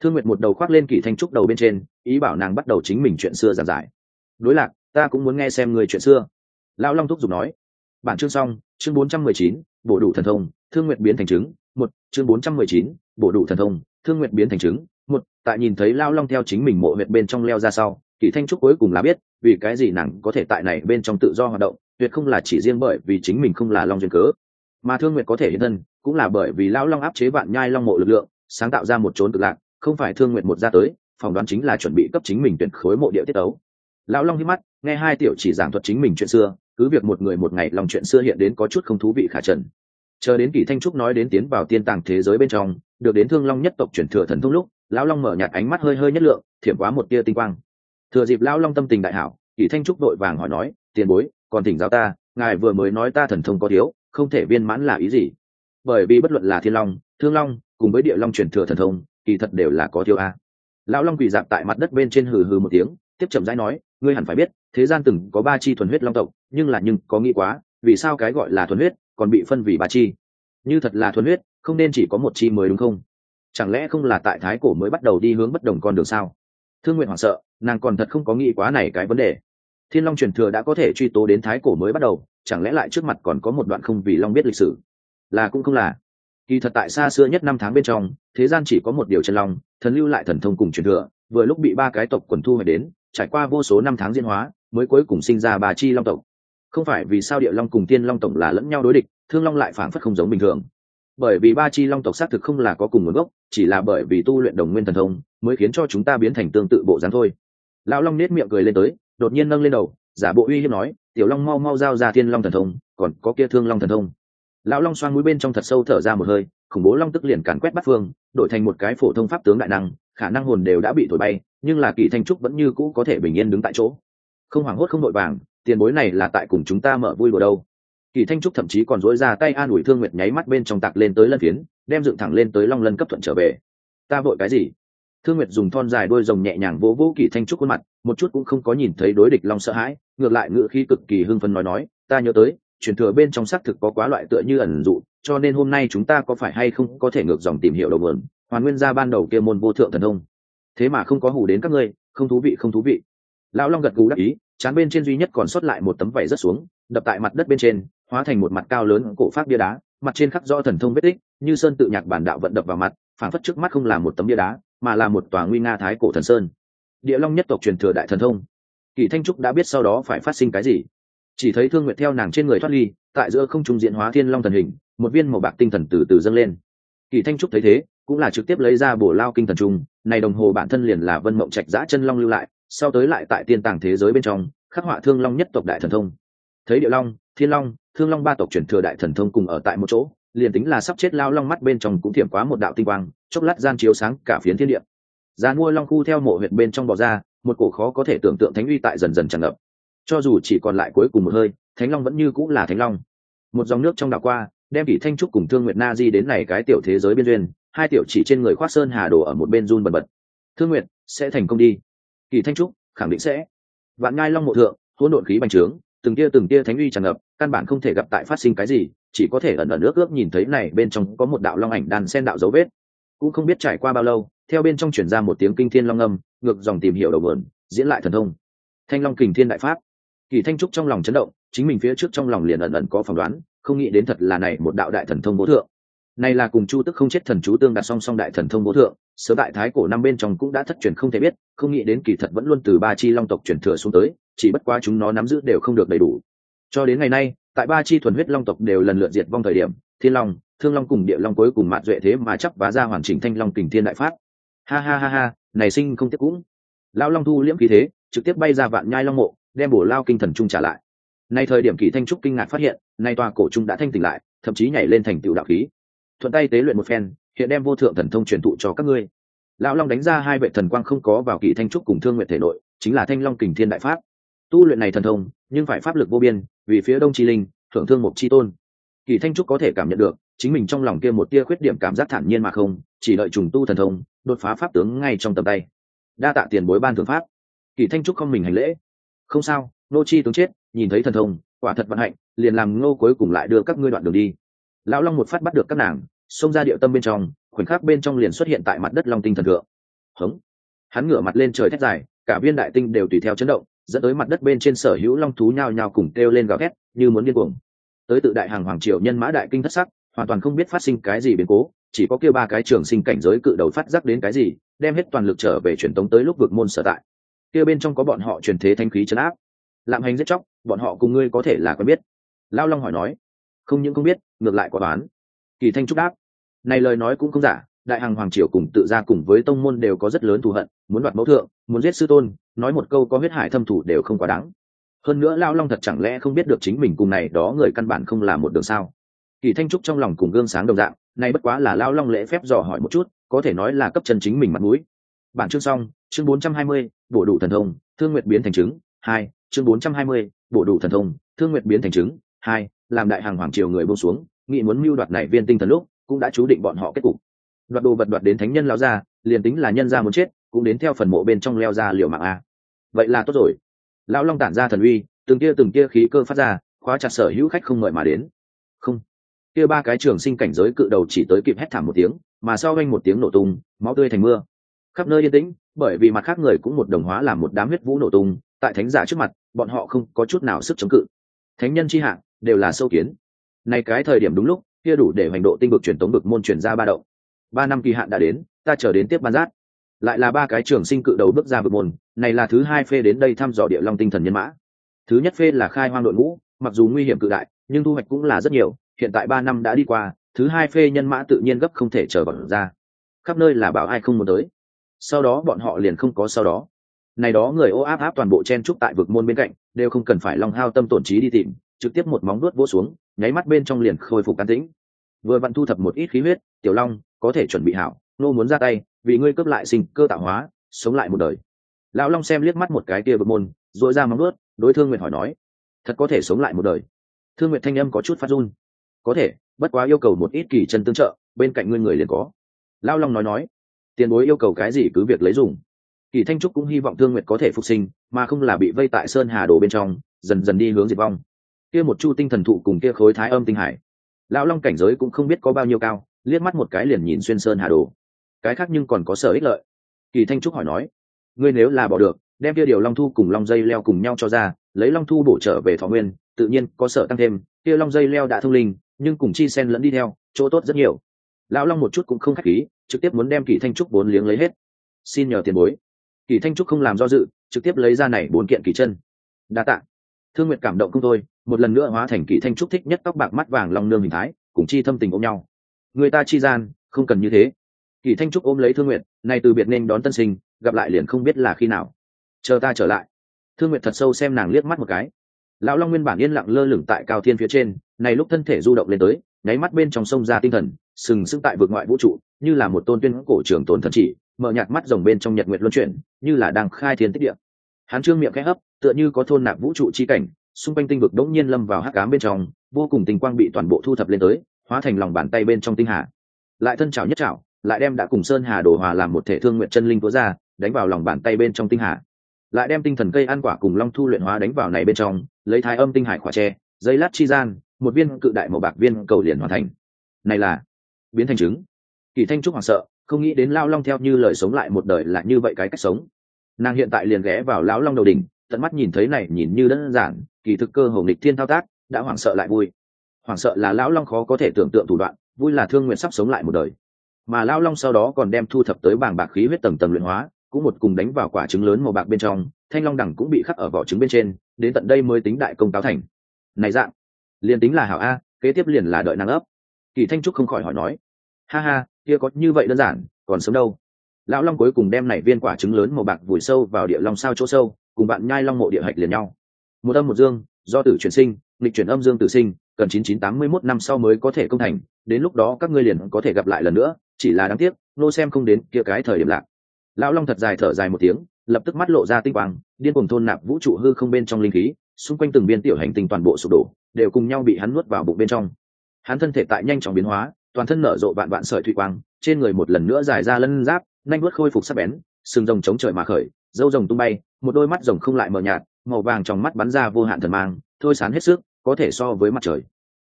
S1: Thương nguyệt một đầu khoác lên kỷ thanh trúc đầu bên trên, ý bảo nàng bắt đầu chính mình chuyện xưa giảng giải. Đối lạc, ta cũng muốn nghe xem người chuyện xưa. Lão long thúc giục nói. Bản chương xong, chương bốn trăm mười chín bộ đủ thần thông thương nguyệt biến thành trứng, một, chương bốn trăm mười chín bộ đủ thần thông, thương nguyệt biến thành trứng, một, tại nhìn thấy lao long theo chính mình mộ huyệt bên trong leo ra sau, kỷ thanh trúc cuối cùng là biết, vì cái gì nàng có thể tại này bên trong tự do hoạt động, tuyệt không là chỉ riêng bởi vì chính mình không là long duyên cớ. Mà thương nguyệt có thể hiện thân, cũng là bởi vì lao long áp chế vạn nhai long mộ lực lượng, sáng tạo ra một trốn cực lạc, không phải thương nguyệt một ra tới, phỏng đoán chính là chuẩn bị cấp chính mình tuyển khối mộ địa tiết ấu lão long hít mắt, nghe hai tiểu chỉ giảng thuật chính mình chuyện xưa, cứ việc một người một ngày lòng chuyện xưa hiện đến có chút không thú vị khả trần chờ đến kỳ thanh trúc nói đến tiến vào tiên tàng thế giới bên trong, được đến thương long nhất tộc chuyển thừa thần thông lúc, lão long mở nhạt ánh mắt hơi hơi nhất lượng, thiểm quá một tia tinh quang. Thừa dịp lão long tâm tình đại hảo, kỳ thanh trúc đội vàng hỏi nói, tiền bối, còn thỉnh giáo ta, ngài vừa mới nói ta thần thông có thiếu, không thể viên mãn là ý gì? Bởi vì bất luận là thiên long, thương long, cùng với địa long chuyển thừa thần thông, kỳ thật đều là có thiếu a. Lão long quỳ dạp tại mặt đất bên trên hừ hừ một tiếng, tiếp chậm rãi nói, ngươi hẳn phải biết, thế gian từng có ba chi thuần huyết long tộc, nhưng là nhưng có nghĩ quá, vì sao cái gọi là thuần huyết còn bị phân vì ba chi. Như thật là thuần huyết, không nên chỉ có một chi mới đúng không? Chẳng lẽ không là tại thái cổ mới bắt đầu đi hướng bất đồng con đường sao? Thương nguyện hoảng sợ, nàng còn thật không có nghĩ quá này cái vấn đề. Thiên long truyền thừa đã có thể truy tố đến thái cổ mới bắt đầu, chẳng lẽ lại trước mặt còn có một đoạn không vì long biết lịch sử? Là cũng không là. Kỳ thật tại xa xưa nhất năm tháng bên trong, thế gian chỉ có một điều chân long, thần lưu lại thần thông cùng truyền thừa, vừa lúc bị ba cái tộc quần thu hồi đến, trải qua vô số năm tháng diễn hóa, mới cuối cùng sinh ra bà chi long tộc không phải vì sao địa long cùng tiên long tổng là lẫn nhau đối địch, thương long lại phản phất không giống bình thường. Bởi vì ba chi long tộc xác thực không là có cùng nguồn gốc, chỉ là bởi vì tu luyện đồng nguyên thần thông mới khiến cho chúng ta biến thành tương tự bộ dáng thôi. Lão long nết miệng cười lên tới, đột nhiên nâng lên đầu, giả bộ uy hiếp nói, tiểu long mau mau giao ra thiên long thần thông, còn có kia thương long thần thông. Lão long xoan mũi bên trong thật sâu thở ra một hơi, khủng bố long tức liền càn quét bắt phương, đổi thành một cái phổ thông pháp tướng đại năng, khả năng hồn đều đã bị thổi bay, nhưng là kỳ thanh trúc vẫn như cũ có thể bình yên đứng tại chỗ. Không hoảng hốt không đội vàng tiền bối này là tại cùng chúng ta mở vui đùa đâu. Kỳ thanh trúc thậm chí còn dối ra tay an ủi thương nguyệt nháy mắt bên trong tạc lên tới lân phiến, đem dựng thẳng lên tới long lân cấp thuận trở về. Ta vội cái gì? Thương nguyệt dùng thon dài đôi rồng nhẹ nhàng vỗ vỗ kỳ thanh trúc khuôn mặt, một chút cũng không có nhìn thấy đối địch long sợ hãi, ngược lại ngự khi cực kỳ hưng phấn nói nói, ta nhớ tới, truyền thừa bên trong xác thực có quá loại tựa như ẩn dụ, cho nên hôm nay chúng ta có phải hay không có thể ngược dòng tìm hiểu đầu nguồn, hoàn nguyên ra ban đầu kia môn vô thượng thần thông. Thế mà không có hù đến các ngươi, không thú vị, không thú vị. Lão long gật gù đắc ý chán bên trên duy nhất còn sót lại một tấm vảy rất xuống, đập tại mặt đất bên trên, hóa thành một mặt cao lớn cổ phát bia đá, mặt trên khắc do thần thông vết tích, như sơn tự nhạc bản đạo vận đập vào mặt phản phất trước mắt không là một tấm bia đá, mà là một tòa nguy nga thái cổ thần sơn. Địa long nhất tộc truyền thừa đại thần thông. Kỳ thanh trúc đã biết sau đó phải phát sinh cái gì. Chỉ thấy thương nguyệt theo nàng trên người thoát ly, tại giữa không trung diện hóa thiên long thần hình, một viên màu bạc tinh thần từ từ dâng lên. Kỳ thanh trúc thấy thế, cũng là trực tiếp lấy ra bổ lao kinh thần trung này đồng hồ bản thân liền là vân mộng trạch giã chân long lưu lại sau tới lại tại tiên tàng thế giới bên trong, khắc họa thương long nhất tộc đại thần thông. Thấy địa long, thiên long, thương long ba tộc chuyển thừa đại thần thông cùng ở tại một chỗ, liền tính là sắp chết lao long mắt bên trong cũng thiểm quá một đạo tinh quang, chốc lát gian chiếu sáng cả phiến thiên địa. Giá mua long khu theo mộ huyện bên trong bò ra, một cổ khó có thể tưởng tượng thánh uy tại dần dần tràn ngập. Cho dù chỉ còn lại cuối cùng một hơi, thánh long vẫn như cũng là thánh long. Một dòng nước trong đảo qua, đem kỷ thanh trúc cùng thương nguyệt na di đến này cái tiểu thế giới biên duyên, hai tiểu chỉ trên người khoác sơn hà đồ ở một bên run bần bật. Thương nguyệt, sẽ thành công đi kỳ thanh trúc khẳng định sẽ. Vạn ngai long mộ thượng, hỗn độn khí bành trướng, từng tia từng tia thánh uy tràn ngập, căn bản không thể gặp tại phát sinh cái gì, chỉ có thể ẩn ẩn nước ước nhìn thấy này bên trong có một đạo long ảnh đàn sen đạo dấu vết. Cũng không biết trải qua bao lâu, theo bên trong chuyển ra một tiếng kinh thiên long âm, ngược dòng tìm hiểu đầu vườn, diễn lại thần thông. Thanh long kình thiên đại pháp. Kỳ thanh trúc trong lòng chấn động, chính mình phía trước trong lòng liền ẩn ẩn có phỏng đoán, không nghĩ đến thật là này một đạo đại thần thông bố thượng. Này là cùng chu tức không chết thần chú tương đặt song song đại thần thông bố thượng sớm đại thái cổ năm bên trong cũng đã thất truyền không thể biết, không nghĩ đến kỳ thật vẫn luôn từ ba chi long tộc truyền thừa xuống tới, chỉ bất quá chúng nó nắm giữ đều không được đầy đủ. Cho đến ngày nay, tại ba chi thuần huyết long tộc đều lần lượt diệt vong thời điểm, thiên long, thương long cùng địa long cuối cùng mạt duệ thế mà chấp vá ra hoàn chỉnh thanh long kình thiên đại phát. ha ha ha ha, này sinh không tiếc cũng. Lao long thu liễm khí thế, trực tiếp bay ra vạn nhai long mộ, đem bổ lao kinh thần trung trả lại. Nay thời điểm kỳ thanh trúc kinh ngạc phát hiện, nay tòa cổ trung đã thanh tỉnh lại, thậm chí nhảy lên thành tựu đạo khí. Thuận tay tế luyện một phen hiện đem vô thượng thần thông truyền thụ cho các ngươi. Lão long đánh ra hai vệ thần quang không có vào kỳ thanh trúc cùng thương nguyện thể nội, chính là thanh long kình thiên đại pháp. Tu luyện này thần thông, nhưng phải pháp lực vô biên, vì phía đông chi linh, thưởng thương một chi tôn. Kỳ thanh trúc có thể cảm nhận được, chính mình trong lòng kia một tia khuyết điểm cảm giác thản nhiên mà không, chỉ đợi trùng tu thần thông, đột phá pháp tướng ngay trong tầm tay. Đa tạ tiền bối ban thượng pháp. Kỳ thanh trúc không mình hành lễ. Không sao, nô chi tướng chết, nhìn thấy thần thông, quả thật vận hạnh, liền làm ngô cuối cùng lại đưa các ngươi đoạn đường đi. Lão long một phát bắt được các nàng xông ra địa tâm bên trong, khoảnh khắc bên trong liền xuất hiện tại mặt đất long tinh thần thượng. Hống! Hắn ngửa mặt lên trời thét dài, cả viên đại tinh đều tùy theo chấn động, dẫn tới mặt đất bên trên sở hữu long thú nhao nhao cùng kêu lên gào thét, như muốn điên cuồng. Tới tự đại hàng hoàng triều nhân mã đại kinh thất sắc, hoàn toàn không biết phát sinh cái gì biến cố, chỉ có kêu ba cái trường sinh cảnh giới cự đầu phát giác đến cái gì, đem hết toàn lực trở về truyền tống tới lúc vực môn sở tại. Kia bên trong có bọn họ truyền thế thanh khí chấn áp. Lạm hành giết chóc, bọn họ cùng ngươi có thể là quen biết. Lao long hỏi nói, không những không biết, ngược lại quả bán kỳ thanh trúc đáp này lời nói cũng không giả đại hàng hoàng triều cùng tự gia cùng với tông môn đều có rất lớn thù hận muốn đoạt mẫu thượng muốn giết sư tôn nói một câu có huyết hải thâm thủ đều không quá đáng. Hơn nữa lao long thật chẳng lẽ không biết được chính mình cùng này đó người căn bản không là một đường sao? Kỳ thanh trúc trong lòng cùng gương sáng đồng dạng nay bất quá là lao long lễ phép dò hỏi một chút có thể nói là cấp chân chính mình mặt mũi. Bản chương xong chương 420, bổ đủ thần thông thương nguyệt biến thành chứng hai chương 420, bổ đủ thần thông thương nguyệt biến thành chứng hai làm đại hàng hoàng triều người buông xuống nghị muốn mưu đoạt này viên tinh thần lúc, cũng đã chú định bọn họ kết cục. Đoạt đồ vật đoạt đến thánh nhân lao ra liền tính là nhân ra muốn chết, cũng đến theo phần mộ bên trong leo ra liều mạng a. Vậy là tốt rồi. Lão long tản ra thần uy, từng kia từng kia khí cơ phát ra, khóa chặt sở hữu khách không mời mà đến. Không. Kia ba cái trường sinh cảnh giới cự đầu chỉ tới kịp hét thảm một tiếng, mà sau anh một tiếng nổ tung, máu tươi thành mưa. Khắp nơi yên tĩnh, bởi vì mặt khác người cũng một đồng hóa làm một đám huyết vũ nổ tung, tại thánh giả trước mặt, bọn họ không có chút nào sức chống cự. Thánh nhân chi hạng đều là sâu kiến này cái thời điểm đúng lúc, kia đủ để hành độ tinh vực truyền tống vực môn truyền ra ba động. Ba năm kỳ hạn đã đến, ta chờ đến tiếp ban giác lại là ba cái trường sinh cự đầu bước ra vực môn, này là thứ hai phê đến đây thăm dò địa long tinh thần nhân mã. Thứ nhất phê là khai hoang đội ngũ, mặc dù nguy hiểm cự đại, nhưng thu hoạch cũng là rất nhiều, hiện tại ba năm đã đi qua, thứ hai phê nhân mã tự nhiên gấp không thể chờ bọn ra. Khắp nơi là bảo ai không muốn tới. Sau đó bọn họ liền không có sau đó. Này đó người ô áp áp toàn bộ chen trúc tại vực môn bên cạnh, đều không cần phải long hao tâm tổn trí đi tìm, trực tiếp một móng đuốt vỗ xuống nháy mắt bên trong liền khôi phục can tĩnh. Vừa vặn thu thập một ít khí huyết, tiểu long, có thể chuẩn bị hảo, nô muốn ra tay, vì ngươi cướp lại sinh cơ tạo hóa, sống lại một đời. Lão long xem liếc mắt một cái kia vực môn dội ra móng ướt đối thương nguyện hỏi nói, thật có thể sống lại một đời? Thương nguyện thanh âm có chút phát run. Có thể, bất quá yêu cầu một ít kỳ chân tương trợ, bên cạnh ngươi người liền có. Lão long nói nói, tiền bối yêu cầu cái gì cứ việc lấy dùng. Kỳ thanh trúc cũng hy vọng thương nguyệt có thể phục sinh, mà không là bị vây tại sơn hà đồ bên trong, dần dần đi hướng diệt vong kia một chu tinh thần thụ cùng kia khối thái âm tinh hải. Lão long cảnh giới cũng không biết có bao nhiêu cao, liếc mắt một cái liền nhìn xuyên sơn hà đồ. Cái khác nhưng còn có sở ích lợi. Kỳ thanh trúc hỏi nói, ngươi nếu là bỏ được, đem kia điều long thu cùng long dây leo cùng nhau cho ra, lấy long thu bổ trở về thọ nguyên, tự nhiên có sở tăng thêm, kia long dây leo đã thông linh, nhưng cùng chi sen lẫn đi theo, chỗ tốt rất nhiều. Lão long một chút cũng không khách khí, trực tiếp muốn đem kỳ thanh trúc bốn liếng lấy hết. Xin nhờ tiền bối. Kỳ thanh trúc không làm do dự, trực tiếp lấy ra này bốn kiện kỳ chân. Đa tạ. Thương nguyện cảm động không thôi một lần nữa hóa thành kỳ thanh trúc thích nhất tóc bạc mắt vàng long nương hình thái, cùng chi thâm tình ôm nhau. Người ta chi gian, không cần như thế. Kỳ thanh trúc ôm lấy thương nguyện nay từ biệt nên đón tân sinh, gặp lại liền không biết là khi nào. Chờ ta trở lại. Thương nguyện thật sâu xem nàng liếc mắt một cái. Lão long nguyên bản yên lặng lơ lửng tại cao thiên phía trên, này lúc thân thể du động lên tới, nháy mắt bên trong sông ra tinh thần, sừng sững tại vực ngoại vũ trụ, như là một tôn tuyên cổ trường tồn thần chỉ, mở nhạt mắt rồng bên trong nhật nguyệt luân chuyển, như là đang khai thiên tích địa. Hắn trương miệng khẽ hấp, tựa như có thôn nạp vũ trụ chi cảnh xung quanh tinh vực đống nhiên lâm vào hắc ám bên trong, vô cùng tình quang bị toàn bộ thu thập lên tới, hóa thành lòng bàn tay bên trong tinh hà. Lại thân chảo nhất chảo, lại đem đã cùng sơn hà đổ hòa làm một thể thương nguyện chân linh tố ra, đánh vào lòng bàn tay bên trong tinh hà. Lại đem tinh thần cây ăn quả cùng long thu luyện hóa đánh vào này bên trong, lấy thái âm tinh hải khỏa tre, dây lát chi gian, một viên cự đại màu bạc viên cầu liền hoàn thành. Này là biến thành trứng. Kỳ thanh trúc hoảng sợ, không nghĩ đến lao long theo như lời sống lại một đời là như vậy cái cách sống. Nàng hiện tại liền ghé vào lão long đầu đỉnh tận mắt nhìn thấy này nhìn như đơn giản, kỳ thực cơ hồ nghịch thiên thao tác, đã hoảng sợ lại vui. Hoảng sợ là lão long khó có thể tưởng tượng thủ đoạn, vui là thương nguyện sắp sống lại một đời. Mà lão long sau đó còn đem thu thập tới bảng bạc khí huyết tầng tầng luyện hóa, cũng một cùng đánh vào quả trứng lớn màu bạc bên trong, thanh long đẳng cũng bị khắc ở vỏ trứng bên trên, đến tận đây mới tính đại công táo thành. Này dạng, liền tính là hảo a, kế tiếp liền là đợi năng ấp. Kỳ thanh trúc không khỏi hỏi nói. Ha ha, kia có như vậy đơn giản, còn sớm đâu. Lão long cuối cùng đem nảy viên quả trứng lớn màu bạc vùi sâu vào địa long sao chỗ sâu cùng bạn nhai long mộ địa hạch liền nhau. Một âm một dương, do tử chuyển sinh lịch chuyển âm dương tử sinh, cần chín chín tám mươi mốt năm sau mới có thể công thành, đến lúc đó các ngươi liền có thể gặp lại lần nữa, chỉ là đáng tiếc, nô xem không đến kia cái thời điểm lạc lão long thật dài thở dài một tiếng, lập tức mắt lộ ra tinh quang, điên cuồng thôn nạp vũ trụ hư không bên trong linh khí, xung quanh từng viên tiểu hành tinh toàn bộ sụp đổ, đều cùng nhau bị hắn nuốt vào bụng bên trong. Hắn thân thể tại nhanh chóng biến hóa, toàn thân nở rộ vạn vạn sợi thủy quang, trên người một lần nữa dài ra lân giáp, nhanh vuốt khôi phục sắc bén, sừng rồng chống trời mà khởi dâu rồng tung bay, một đôi mắt rồng không lại mờ nhạt, màu vàng trong mắt bắn ra vô hạn thần mang, thôi sán hết sức, có thể so với mặt trời.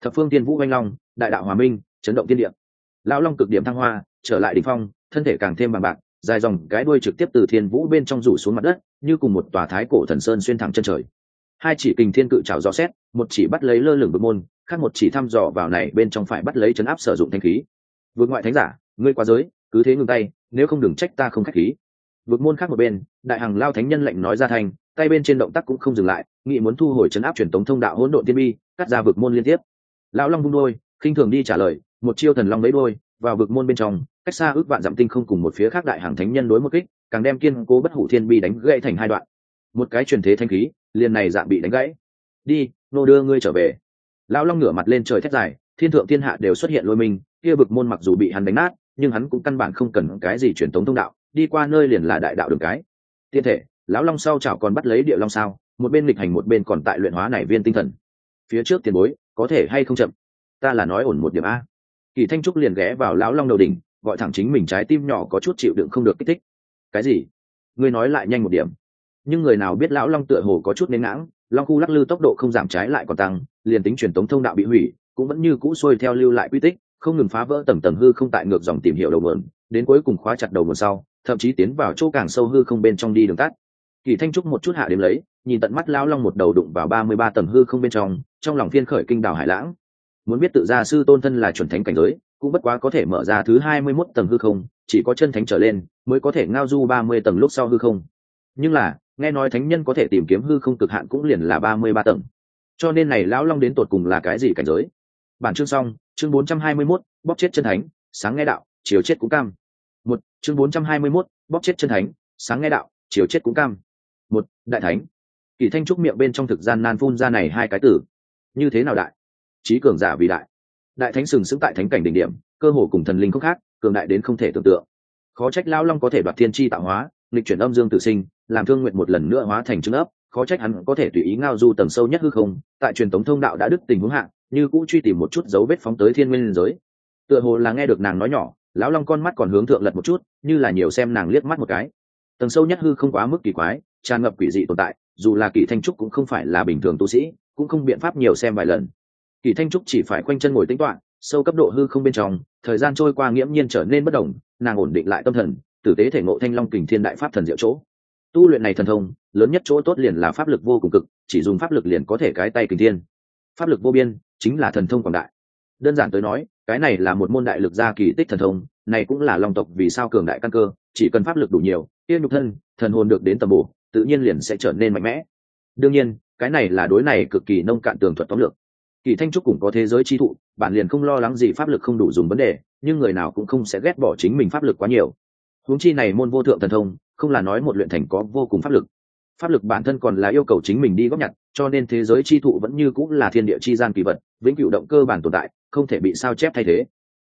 S1: Thập phương tiên vũ oanh long, đại đạo hòa minh, chấn động tiên địa. Lão long cực điểm thăng hoa, trở lại đ ỉ n h phong, thân thể càng thêm bằng bạc, dài dòng cái đuôi trực tiếp từ thiên vũ bên trong rủ xuống mặt đất, như cùng một tòa thái cổ thần sơn xuyên thẳng chân trời. Hai chỉ kình thiên cự trào dò xét, một chỉ bắt lấy lơ lửng vực môn, khác một chỉ thăm dò vào này bên trong phải bắt lấy chấn áp sử dụng thanh khí. Vượt ngoại thánh giả, ngươi qua giới, cứ thế ngừng tay, nếu không đừng trách ta không khách khí vượt môn khác một bên, đại hàng lao thánh nhân lệnh nói ra thành, tay bên trên động tác cũng không dừng lại nghị muốn thu hồi chấn áp truyền tống thông đạo hỗn độn tiên bi, cắt ra vực môn liên tiếp. Lão long vung đôi khinh thường đi trả lời, một chiêu thần long lấy đôi vào vực môn bên trong, cách xa ước vạn dặm tinh không cùng một phía khác đại hàng thánh nhân đối một kích, càng đem kiên cố bất hủ thiên bi đánh gãy thành hai đoạn. Một cái truyền thế thanh khí, liền này dạng bị đánh gãy. Đi, nô đưa ngươi trở về. Lão long ngửa mặt lên trời thét dài, thiên thượng thiên hạ đều xuất hiện lôi mình kia bực môn mặc dù bị hắn đánh nát, nhưng hắn cũng căn bản không cần cái gì truyền tống thông đạo đi qua nơi liền là đại đạo đường cái. Tiên thể, lão long sau chảo còn bắt lấy địa long sao, một bên lịch hành một bên còn tại luyện hóa nảy viên tinh thần. Phía trước tiền bối, có thể hay không chậm? Ta là nói ổn một điểm a. Kỳ thanh trúc liền ghé vào lão long đầu đỉnh, gọi thẳng chính mình trái tim nhỏ có chút chịu đựng không được kích thích. Cái gì? Ngươi nói lại nhanh một điểm. Nhưng người nào biết lão long tựa hồ có chút nến ngãng, long khu lắc lư tốc độ không giảm trái lại còn tăng, liền tính truyền tống thông đạo bị hủy, cũng vẫn như cũ xuôi theo lưu lại quy tích, không ngừng phá vỡ tầng tầng hư không tại ngược dòng tìm hiểu đầu mượn đến cuối cùng khóa chặt đầu mượn sau thậm chí tiến vào chỗ càng sâu hư không bên trong đi đường tắt. Kỳ thanh trúc một chút hạ đếm lấy, nhìn tận mắt lão long một đầu đụng vào ba mươi ba tầng hư không bên trong trong lòng phiên khởi kinh đảo hải lãng. Muốn biết tự gia sư tôn thân là chuẩn thánh cảnh giới, cũng bất quá có thể mở ra thứ hai mươi mốt tầng hư không, chỉ có chân thánh trở lên mới có thể ngao du ba mươi tầng lúc sau hư không. Nhưng là, nghe nói thánh nhân có thể tìm kiếm hư không cực hạn cũng liền là ba mươi ba tầng. Cho nên này lão long đến tột cùng là cái gì cảnh giới? Bản chương xong, chương bốn trăm hai mươi mốt bóc chết chân thánh, sáng nghe đạo, chiều chết cũng cam một, chương bốn trăm hai mươi mốt bóc chết chân thánh, sáng nghe đạo, chiều chết cũng cam. Một, đại thánh. Kỳ thanh trúc miệng bên trong thực gian nan phun ra này hai cái tử như thế nào đại? Trí cường giả vì đại. Đại thánh sừng sững tại thánh cảnh đỉnh điểm, cơ hồ cùng thần linh không khác, cường đại đến không thể tưởng tượng. Khó trách lao long có thể đoạt thiên tri tạo hóa lịch chuyển âm dương tự sinh, làm thương nguyện một lần nữa hóa thành trứng ấp, khó trách hắn có thể tùy ý ngao du tầng sâu nhất hư không, tại truyền tống thông đạo đã đứt tình huống hạng như cũ truy tìm một chút dấu vết phóng tới thiên nguyên giới. Tựa hồ là nghe được nàng nói nhỏ lão long con mắt còn hướng thượng lật một chút, như là nhiều xem nàng liếc mắt một cái. Tầng sâu nhất hư không quá mức kỳ quái, tràn ngập quỷ dị tồn tại, dù là kỳ thanh trúc cũng không phải là bình thường tu sĩ, cũng không biện pháp nhiều xem vài lần. Kỳ thanh trúc chỉ phải quanh chân ngồi tính toạ sâu cấp độ hư không bên trong, thời gian trôi qua nghiễm nhiên trở nên bất đồng nàng ổn định lại tâm thần, tử tế thể ngộ thanh long kình thiên đại pháp thần diệu chỗ. Tu luyện này thần thông, lớn nhất chỗ tốt liền là pháp lực vô cùng cực, chỉ dùng pháp lực liền có thể cái tay kình thiên. Pháp lực vô biên, chính là thần thông quảng đại. Đơn giản tới nói cái này là một môn đại lực gia kỳ tích thần thông, này cũng là long tộc vì sao cường đại căn cơ, chỉ cần pháp lực đủ nhiều, tiên nhục thân, thần hồn được đến tầm bổ, tự nhiên liền sẽ trở nên mạnh mẽ. Đương nhiên, cái này là đối này cực kỳ nông cạn tường thuật tóm lược. Kỳ thanh trúc cũng có thế giới chi thụ, bản liền không lo lắng gì pháp lực không đủ dùng vấn đề, nhưng người nào cũng không sẽ ghét bỏ chính mình pháp lực quá nhiều. Huống chi này môn vô thượng thần thông, không là nói một luyện thành có vô cùng pháp lực pháp lực bản thân còn là yêu cầu chính mình đi góp nhặt cho nên thế giới chi thụ vẫn như cũng là thiên địa chi gian kỳ vật vĩnh cửu động cơ bản tồn tại không thể bị sao chép thay thế.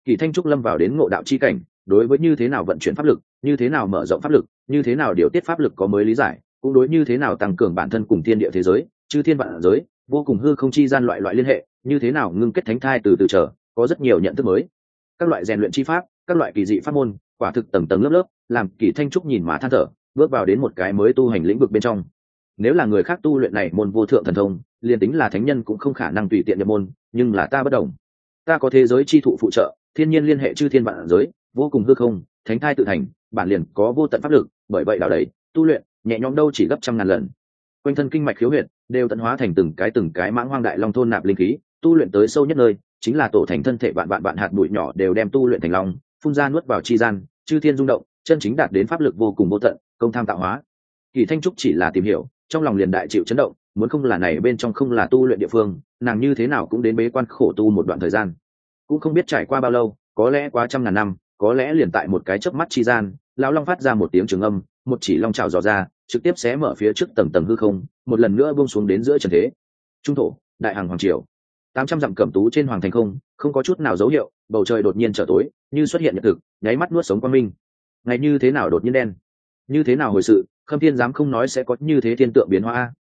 S1: Kỳ thanh trúc lâm vào đến ngộ đạo chi cảnh đối với như thế nào vận chuyển pháp lực như thế nào mở rộng pháp lực như thế nào điều tiết pháp lực có mới lý giải cũng đối như thế nào tăng cường bản thân cùng thiên địa thế giới chư thiên vạn giới vô cùng hư không chi gian loại loại liên hệ như thế nào ngưng kết thánh thai từ từ trở, có rất nhiều nhận thức mới. Các loại rèn luyện chi pháp các loại kỳ dị pháp môn quả thực tầng tầng lớp lớp làm kỳ thanh trúc nhìn mà than thở bước vào đến một cái mới tu hành lĩnh vực bên trong. Nếu là người khác tu luyện này môn vô thượng thần thông, liền tính là thánh nhân cũng không khả năng tùy tiện nhập môn, nhưng là ta bất đồng. Ta có thế giới chi thụ phụ trợ, thiên nhiên liên hệ chư thiên vạn giới, vô cùng hư không, thánh thai tự thành, bản liền có vô tận pháp lực, bởi vậy đạo đấy tu luyện, nhẹ nhõm đâu chỉ gấp trăm ngàn lần. Quanh thân kinh mạch khiếu huyệt, đều tận hóa thành từng cái từng cái mãng hoang đại long thôn nạp linh khí, tu luyện tới sâu nhất nơi, chính là tổ thành thân thể vạn vạn vạn hạt bụi nhỏ đều đem tu luyện thành long, phun ra nuốt vào chi gian, chư thiên rung động, chân chính đạt đến pháp lực vô cùng vô tận công tham tạo hóa. Kỳ thanh trúc chỉ là tìm hiểu, trong lòng liền đại chịu chấn động, muốn không là này bên trong không là tu luyện địa phương, nàng như thế nào cũng đến bế quan khổ tu một đoạn thời gian. Cũng không biết trải qua bao lâu, có lẽ quá trăm ngàn năm, có lẽ liền tại một cái chớp mắt chi gian, lão long phát ra một tiếng trường âm, một chỉ long trào dò ra, trực tiếp xé mở phía trước tầng tầng hư không, một lần nữa buông xuống đến giữa trần thế. Trung thổ, đại hàng hoàng triều. Tám trăm dặm cẩm tú trên hoàng thành không không có chút nào dấu hiệu, bầu trời đột nhiên trở tối, như xuất hiện nhật thực, nháy mắt nuốt sống quang minh. Ngày như thế nào đột nhiên đen? Như thế nào hồi sự, khâm thiên dám không nói sẽ có như thế thiên tượng biến hóa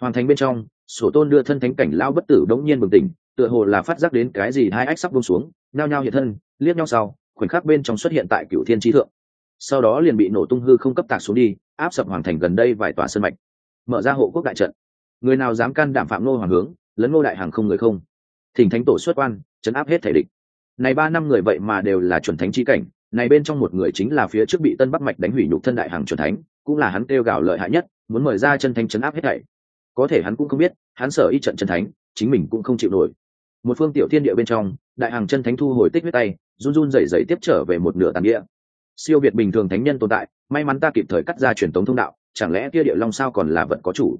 S1: hoàng thành bên trong, sổ tôn đưa thân thánh cảnh lao bất tử đống nhiên bừng tỉnh, tựa hồ là phát giác đến cái gì hai ách sắp buông xuống, nhao nhao hiện thân, liếc nhau sau, khoảnh khắc bên trong xuất hiện tại cựu thiên trí thượng. Sau đó liền bị nổ tung hư không cấp tạc xuống đi, áp sập hoàng thành gần đây vài tòa sân mạch. Mở ra hộ quốc đại trận. Người nào dám can đảm phạm nô hoàng hướng, lấn ngô đại hàng không người không? Thỉnh thánh tổ xuất quan, chấn áp hết thể địch. Này ba năm người vậy mà đều là chuẩn thánh chi cảnh này bên trong một người chính là phía trước bị tân bắc mạch đánh hủy nhục thân đại hàng chuẩn thánh, cũng là hắn kêu gào lợi hại nhất, muốn mời ra chân thánh chấn áp hết thảy. Có thể hắn cũng không biết, hắn sở y trận chân thánh, chính mình cũng không chịu nổi. Một phương tiểu thiên địa bên trong, đại hàng chân thánh thu hồi tích huyết tay, run run rẩy rẩy tiếp trở về một nửa tàn địa. Siêu việt bình thường thánh nhân tồn tại, may mắn ta kịp thời cắt ra truyền tống thông đạo, chẳng lẽ kia địa long sao còn là vật có chủ?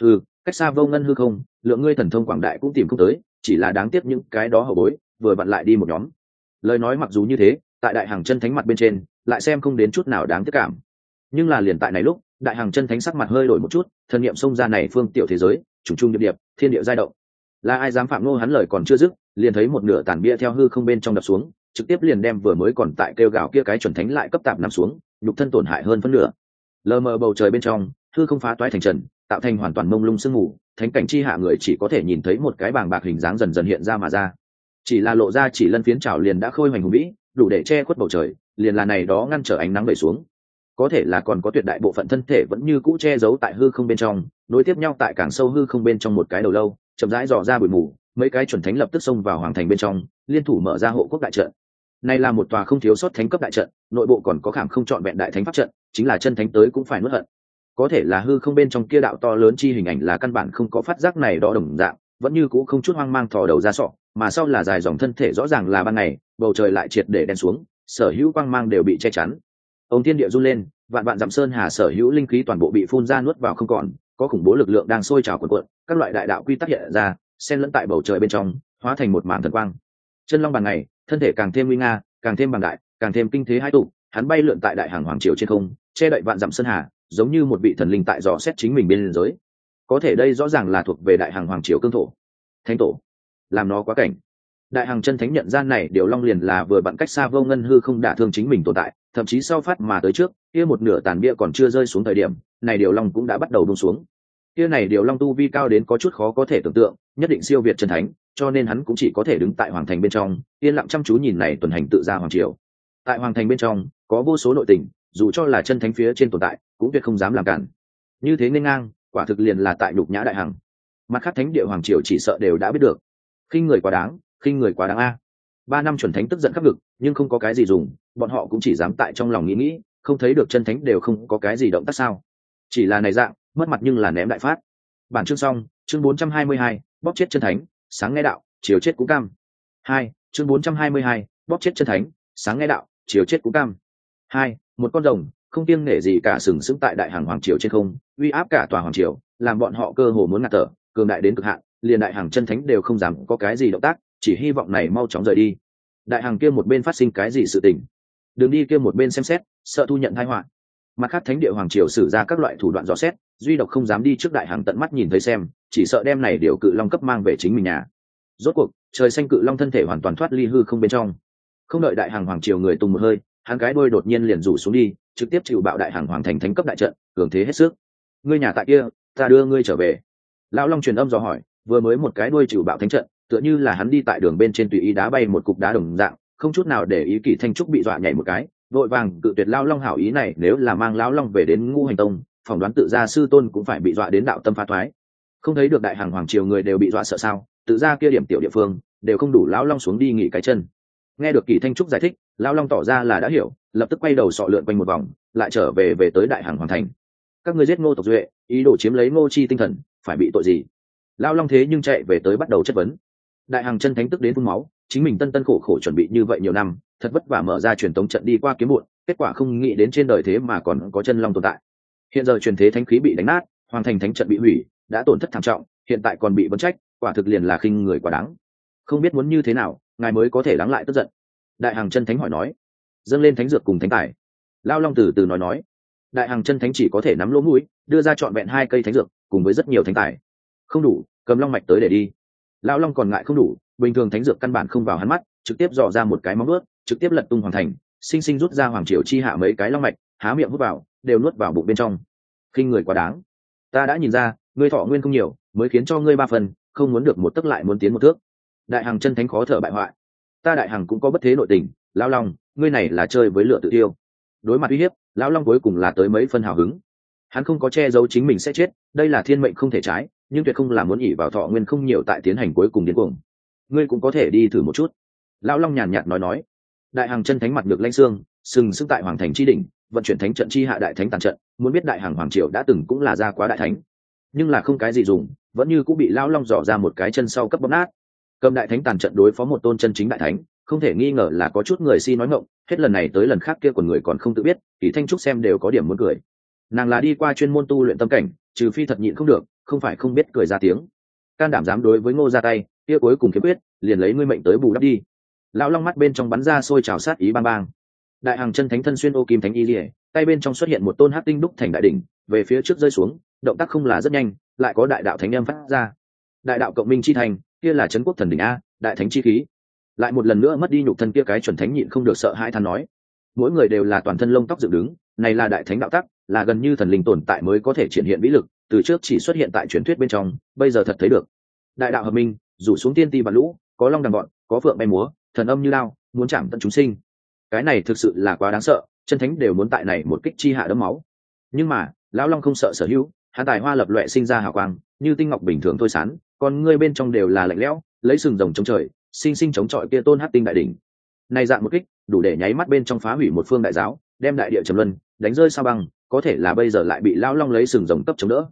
S1: Hư cách xa vô ngân hư không, lượng ngươi thần thông quảng đại cũng tìm không tới, chỉ là đáng tiếc những cái đó hậu bối, vừa vặn lại đi một nhóm. Lời nói mặc dù như thế tại đại hàng chân thánh mặt bên trên, lại xem không đến chút nào đáng tiếc cảm. Nhưng là liền tại này lúc, đại hàng chân thánh sắc mặt hơi đổi một chút, thần niệm xông ra này phương tiểu thế giới, trùng trung điệp điệp, thiên địa giai động. Là ai dám phạm nô hắn lời còn chưa dứt, liền thấy một nửa tàn bia theo hư không bên trong đập xuống, trực tiếp liền đem vừa mới còn tại kêu gào kia cái chuẩn thánh lại cấp tạp nằm xuống, nhục thân tổn hại hơn phân nửa. Lờ mờ bầu trời bên trong, hư không phá toái thành trần, tạo thành hoàn toàn mông lung sương mù, thánh cảnh chi hạ người chỉ có thể nhìn thấy một cái bàng bạc hình dáng dần dần hiện ra mà ra. Chỉ là lộ ra chỉ lân phiến trào liền đã khôi hoành hùng vĩ đủ để che khuất bầu trời, liền là này đó ngăn trở ánh nắng về xuống. Có thể là còn có tuyệt đại bộ phận thân thể vẫn như cũ che giấu tại hư không bên trong, nối tiếp nhau tại càng sâu hư không bên trong một cái đầu lâu, chậm rãi dò ra bụi mù, mấy cái chuẩn thánh lập tức xông vào hoàng thành bên trong, liên thủ mở ra hộ quốc đại trận. Này là một tòa không thiếu sót thánh cấp đại trận, nội bộ còn có khảm không chọn vẹn đại thánh pháp trận, chính là chân thánh tới cũng phải nuốt hận. Có thể là hư không bên trong kia đạo to lớn chi hình ảnh là căn bản không có phát giác này đó đồng dạng, vẫn như cũ không chút hoang mang thò đầu ra sọ, mà sau là dài dòng thân thể rõ ràng là ban ngày bầu trời lại triệt để đen xuống, sở hữu quang mang đều bị che chắn. Ông thiên địa run lên, vạn vạn dặm sơn hà sở hữu linh khí toàn bộ bị phun ra nuốt vào không còn, có khủng bố lực lượng đang sôi trào cuộn cuộn, các loại đại đạo quy tắc hiện ra, xen lẫn tại bầu trời bên trong, hóa thành một màn thần quang. Chân long bàn ngày, thân thể càng thêm nguy nga, càng thêm bằng đại, càng thêm kinh thế hai tụ, hắn bay lượn tại đại hàng hoàng triều trên không, che đậy vạn dặm sơn hà, giống như một vị thần linh tại dò xét chính mình bên giới có thể đây rõ ràng là thuộc về đại hàng hoàng triều cương thổ. Thánh tổ, làm nó quá cảnh đại hàng chân thánh nhận ra này điều long liền là vừa bận cách xa vô ngân hư không đả thương chính mình tồn tại, thậm chí sau phát mà tới trước, kia một nửa tàn bia còn chưa rơi xuống thời điểm, này điều long cũng đã bắt đầu bung xuống. Kia này điều long tu vi cao đến có chút khó có thể tưởng tượng, nhất định siêu việt chân thánh, cho nên hắn cũng chỉ có thể đứng tại hoàng thành bên trong, yên lặng chăm chú nhìn này tuần hành tự ra hoàng triều. Tại hoàng thành bên trong, có vô số nội tình, dù cho là chân thánh phía trên tồn tại, cũng tuyệt không dám làm cản. Như thế nên ngang, quả thực liền là tại nhục nhã đại hằng. Mặt khác thánh địa hoàng triều chỉ sợ đều đã biết được. Khinh người quá đáng khinh người quá đáng a. Ba năm chuẩn thánh tức giận khắc ngực nhưng không có cái gì dùng bọn họ cũng chỉ dám tại trong lòng nghĩ nghĩ không thấy được chân thánh đều không có cái gì động tác sao. Chỉ là này dạng mất mặt nhưng là ném đại phát. Bản chương xong chương 422, bóp chết chân thánh sáng nghe đạo chiều chết cũng cam. Hai chương 422, bóp chết chân thánh sáng nghe đạo chiều chết cũng cam. Hai một con rồng không kiêng nể gì cả sừng sững tại đại hàng hoàng triều trên không uy áp cả tòa hoàng triều làm bọn họ cơ hồ muốn ngạt thở cường đại đến cực hạn liền đại hàng chân thánh đều không dám có cái gì động tác chỉ hy vọng này mau chóng rời đi. Đại hàng kia một bên phát sinh cái gì sự tình? Đường đi kia một bên xem xét, sợ thu nhận tai họa. Mặt khác thánh địa hoàng triều sử ra các loại thủ đoạn dò xét, duy độc không dám đi trước đại hàng tận mắt nhìn thấy xem, chỉ sợ đem này điều cự long cấp mang về chính mình nhà. Rốt cuộc, trời xanh cự long thân thể hoàn toàn thoát ly hư không bên trong. Không đợi đại hàng hoàng triều người tung một hơi, hắn cái đôi đột nhiên liền rủ xuống đi, trực tiếp chịu bạo đại hàng hoàng thành thánh cấp đại trận, cường thế hết sức. Ngươi nhà tại kia, ta đưa ngươi trở về. Lão long truyền âm dò hỏi, vừa mới một cái đuôi chịu bạo thánh trận tựa như là hắn đi tại đường bên trên tùy ý đá bay một cục đá đồng dạng, không chút nào để ý kỷ thanh trúc bị dọa nhảy một cái, vội vàng cự tuyệt lao long hảo ý này, nếu là mang lão long về đến ngũ hành tông, phỏng đoán tự gia sư tôn cũng phải bị dọa đến đạo tâm phá thoái. Không thấy được đại hàng hoàng triều người đều bị dọa sợ sao, tự ra kia điểm tiểu địa phương, đều không đủ lão long xuống đi nghỉ cái chân. Nghe được kỳ thanh trúc giải thích lão long tỏ ra là đã hiểu, lập tức quay đầu sọ lượn quanh một vòng, lại trở về về tới đại hàng hoàng thành. Các người giết ngô tộc duệ, ý đồ chiếm lấy ngô chi tinh thần, phải bị tội gì? Lão long thế nhưng chạy về tới bắt đầu chất vấn đại hàng chân thánh tức đến phun máu, chính mình tân tân khổ khổ chuẩn bị như vậy nhiều năm, thật vất vả mở ra truyền thống trận đi qua kiếm muộn kết quả không nghĩ đến trên đời thế mà còn có chân long tồn tại. Hiện giờ truyền thế thánh khí bị đánh nát hoàn thành thánh trận bị hủy, đã tổn thất thảm trọng, hiện tại còn bị vấn trách, quả thực liền là khinh người quá đáng. Không biết muốn như thế nào, ngài mới có thể lắng lại tức giận. Đại hàng chân thánh hỏi nói. Dâng lên thánh dược cùng thánh tài. Lao long từ từ nói nói. Đại hàng chân thánh chỉ có thể nắm lỗ mũi, đưa ra trọn vẹn hai cây thánh dược, cùng với rất nhiều thánh tài. Không đủ, cầm long mạch tới để đi. Lão long còn ngại không đủ, bình thường thánh dược căn bản không vào hắn mắt, trực tiếp dò ra một cái móng ướt trực tiếp lật tung hoàng thành, sinh sinh rút ra hoàng triều chi hạ mấy cái long mạch, há miệng hút vào, đều nuốt vào bụng bên trong. Khi người quá đáng. Ta đã nhìn ra, ngươi thọ nguyên không nhiều, mới khiến cho ngươi ba phần, không muốn được một tức lại muốn tiến một thước. Đại hàng chân thánh khó thở bại hoại. Ta đại hàng cũng có bất thế nội tình, lão long, ngươi này là chơi với lửa tự tiêu. Đối mặt uy hiếp, lão long cuối cùng là tới mấy phân hào hứng. Hắn không có che giấu chính mình sẽ chết, đây là thiên mệnh không thể trái nhưng tuyệt không là muốn ỉ vào thọ nguyên không nhiều tại tiến hành cuối cùng điên cuồng. Ngươi cũng có thể đi thử một chút. Lão long nhàn nhạt nói nói. Đại hàng chân thánh mặt ngược lanh xương, sừng sững tại hoàng thành tri đỉnh, vận chuyển thánh trận chi hạ đại thánh tàn trận, muốn biết đại hàng hoàng triều đã từng cũng là ra quá đại thánh. Nhưng là không cái gì dùng, vẫn như cũng bị lão long dò ra một cái chân sau cấp bóp nát. Cầm đại thánh tàn trận đối phó một tôn chân chính đại thánh, không thể nghi ngờ là có chút người si nói ngộng hết lần này tới lần khác kia của người còn không tự biết, kỳ thanh trúc xem đều có điểm muốn cười. Nàng là đi qua chuyên môn tu luyện tâm cảnh, trừ phi thật nhịn không được không phải không biết cười ra tiếng. Can đảm dám đối với ngô ra tay, kia cuối cùng kiếm quyết, liền lấy ngươi mệnh tới bù đắp đi. Lão long mắt bên trong bắn ra sôi trào sát ý bang bang. Đại hàng chân thánh thân xuyên ô kim thánh y rỉa tay bên trong xuất hiện một tôn hát tinh đúc thành đại đỉnh, về phía trước rơi xuống, động tác không là rất nhanh, lại có đại đạo thánh em phát ra. Đại đạo cộng minh chi thành, kia là trấn quốc thần đỉnh a, đại thánh chi khí. Lại một lần nữa mất đi nhục thân kia cái chuẩn thánh nhịn không được sợ hai than nói. Mỗi người đều là toàn thân lông tóc dựng đứng, này là đại thánh đạo tắc, là gần như thần linh tồn tại mới có thể triển hiện vĩ lực từ trước chỉ xuất hiện tại truyền thuyết bên trong, bây giờ thật thấy được. Đại đạo hợp minh, rủ xuống tiên ti và lũ, có long đằng gọn có phượng bay múa, thần âm như lao, muốn chạm tận chúng sinh. Cái này thực sự là quá đáng sợ, chân thánh đều muốn tại này một kích chi hạ đấm máu. Nhưng mà, lão long không sợ sở hữu hạ tài hoa lập loệ sinh ra hào quang, như tinh ngọc bình thường thôi sán còn ngươi bên trong đều là lạnh lẽo, lấy sừng rồng chống trời, sinh sinh chống chọi kia tôn hát tinh đại đỉnh. Này dạng một kích, đủ để nháy mắt bên trong phá hủy một phương đại giáo, đem đại địa trầm luân, đánh rơi sao băng, có thể là bây giờ lại bị lão long lấy sừng rồng cấp chống đỡ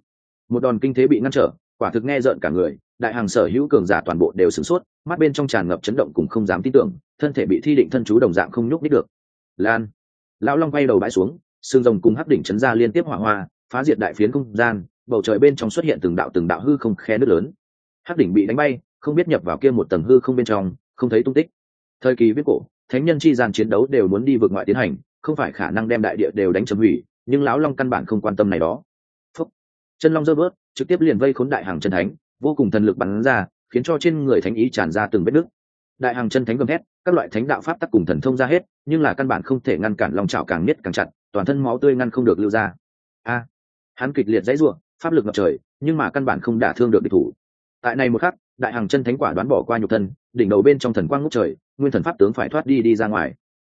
S1: một đòn kinh thế bị ngăn trở, quả thực nghe rợn cả người, đại hàng sở hữu cường giả toàn bộ đều sửng sốt, mắt bên trong tràn ngập chấn động cùng không dám tin tưởng, thân thể bị thi định thân chú đồng dạng không nhúc nít được. Lan, lão long quay đầu bãi xuống, xương rồng cùng hắc đỉnh chấn ra liên tiếp hỏa hoa, phá diệt đại phiến không gian, bầu trời bên trong xuất hiện từng đạo từng đạo hư không khe nước lớn. Hắc đỉnh bị đánh bay, không biết nhập vào kia một tầng hư không bên trong, không thấy tung tích. Thời kỳ viết cổ, thánh nhân chi gian chiến đấu đều muốn đi vượt ngoại tiến hành, không phải khả năng đem đại địa đều đánh chấm hủy, nhưng lão long căn bản không quan tâm này đó chân long dơ bớt, trực tiếp liền vây khốn đại hàng chân thánh, vô cùng thần lực bắn ra, khiến cho trên người thánh ý tràn ra từng vết nứt. Đại hàng chân thánh gầm hét các loại thánh đạo pháp tắc cùng thần thông ra hết, nhưng là căn bản không thể ngăn cản lòng trào càng nhất càng chặt, toàn thân máu tươi ngăn không được lưu ra. A! Hắn kịch liệt dãy ruộng, pháp lực ngập trời, nhưng mà căn bản không đả thương được địch thủ. Tại này một khắc, đại hàng chân thánh quả đoán bỏ qua nhục thân, đỉnh đầu bên trong thần quang ngút trời, nguyên thần pháp tướng phải thoát đi đi ra ngoài.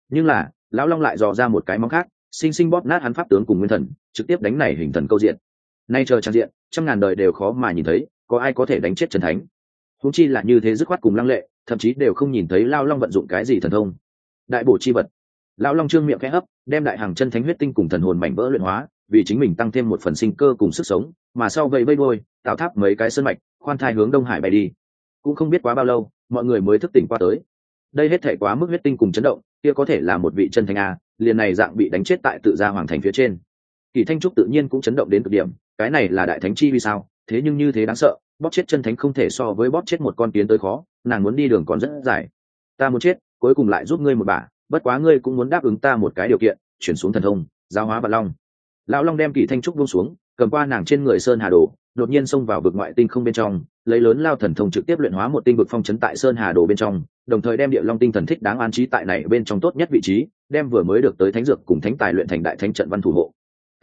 S1: Nhưng là, lão long lại dò ra một cái móng khác, sinh sinh bóp nát hắn pháp tướng cùng nguyên thần, trực tiếp đánh này hình thần câu diện nay chờ trang diện, trăm ngàn đời đều khó mà nhìn thấy, có ai có thể đánh chết trần thánh? Húng chi là như thế dứt khoát cùng lăng lệ, thậm chí đều không nhìn thấy lao long vận dụng cái gì thần thông. Đại bổ chi vật. Lão long trương miệng khẽ hấp, đem đại hàng chân thánh huyết tinh cùng thần hồn mảnh vỡ luyện hóa, vì chính mình tăng thêm một phần sinh cơ cùng sức sống, mà sau vây vây đôi tạo tháp mấy cái sân mạch, khoan thai hướng đông hải bay đi. Cũng không biết quá bao lâu, mọi người mới thức tỉnh qua tới. Đây hết thể quá mức huyết tinh cùng chấn động, kia có thể là một vị chân thánh a, liền này dạng bị đánh chết tại tự gia hoàng thành phía trên. Kỳ thanh trúc tự nhiên cũng chấn động đến cực điểm cái này là đại thánh chi vì sao? Thế nhưng như thế đáng sợ, bóp chết chân thánh không thể so với bóp chết một con tiến tới khó, nàng muốn đi đường còn rất dài. Ta muốn chết, cuối cùng lại giúp ngươi một bà, bất quá ngươi cũng muốn đáp ứng ta một cái điều kiện, chuyển xuống thần thông, giáo hóa vạn long. Lão long đem kỳ thanh trúc buông xuống, cầm qua nàng trên người sơn hà đồ, đột nhiên xông vào vực ngoại tinh không bên trong, lấy lớn lao thần thông trực tiếp luyện hóa một tinh vực phong chấn tại sơn hà đồ bên trong, đồng thời đem địa long tinh thần thích đáng an trí tại này bên trong tốt nhất vị trí, đem vừa mới được tới thánh dược cùng thánh tài luyện thành đại thánh trận văn thủ hộ.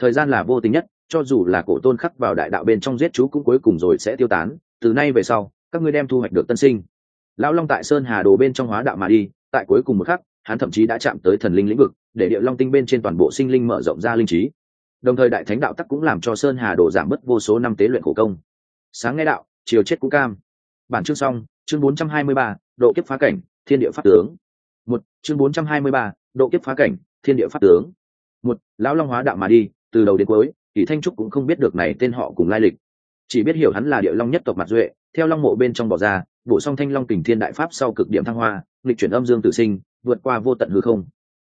S1: Thời gian là vô tình nhất cho dù là cổ tôn khắc vào đại đạo bên trong giết chú cũng cuối cùng rồi sẽ tiêu tán từ nay về sau các ngươi đem thu hoạch được tân sinh. Lão long tại sơn hà đồ bên trong hóa đạo mà đi tại cuối cùng một khắc hắn thậm chí đã chạm tới thần linh lĩnh vực để địa long tinh bên trên toàn bộ sinh linh mở rộng ra linh trí. Đồng thời đại thánh đạo tắc cũng làm cho sơn hà đồ giảm bớt vô số năm tế luyện khổ công. Sáng nghe đạo chiều chết cũng cam. Bản chương xong chương 423, độ kiếp phá cảnh thiên địa pháp tướng. Một chương 423, độ kiếp phá cảnh thiên địa pháp tướng. Một lão long hóa đạo mà đi từ đầu đến cuối kỳ thanh trúc cũng không biết được này tên họ cùng lai lịch. Chỉ biết hiểu hắn là địa long nhất tộc mặt duệ, theo long mộ bên trong bỏ ra, bổ song thanh long kình thiên đại pháp sau cực điểm thăng hoa lịch chuyển âm dương tử sinh, vượt qua vô tận hư không.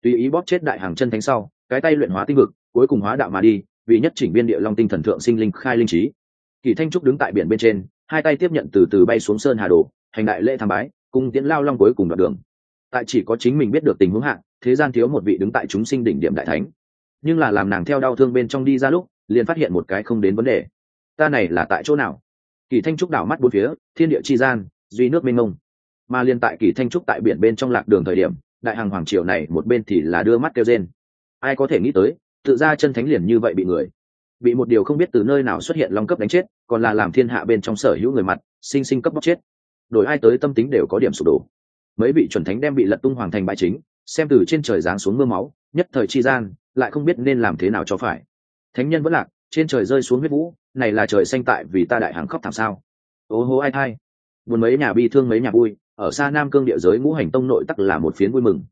S1: Tùy ý bóp chết đại hàng chân thánh sau, cái tay luyện hóa tinh vực, cuối cùng hóa đạo mà đi, vì nhất chỉnh biên địa long tinh thần thượng sinh linh khai linh trí. Kỳ thanh trúc đứng tại biển bên trên, hai tay tiếp nhận từ từ bay xuống sơn hà đồ, hành đại lễ tham bái, cùng tiễn lao long cuối cùng đoạn đường. Tại chỉ có chính mình biết được tình huống hạn thế gian thiếu một vị đứng tại chúng sinh đỉnh điểm đại thánh nhưng là làm nàng theo đau thương bên trong đi ra lúc, liền phát hiện một cái không đến vấn đề. Ta này là tại chỗ nào? Kỳ thanh trúc đảo mắt bốn phía, thiên địa chi gian, duy nước mênh mông. Mà liên tại kỳ thanh trúc tại biển bên trong lạc đường thời điểm, đại hàng hoàng triều này một bên thì là đưa mắt kêu trên ai có thể nghĩ tới, tự ra chân thánh liền như vậy bị người. Bị một điều không biết từ nơi nào xuất hiện long cấp đánh chết, còn là làm thiên hạ bên trong sở hữu người mặt, sinh sinh cấp bóc chết. Đổi ai tới tâm tính đều có điểm sụp đổ. Mấy vị chuẩn thánh đem bị lật tung hoàng thành bại chính, xem từ trên trời giáng xuống mưa máu, nhất thời chi gian lại không biết nên làm thế nào cho phải. Thánh nhân vẫn lạc, trên trời rơi xuống huyết vũ, này là trời xanh tại vì ta đại hàng khóc thảm sao. Ô hô ai thai. Buồn mấy nhà bi thương mấy nhà vui, ở xa nam cương địa giới ngũ hành tông nội tắc là một phiến vui mừng.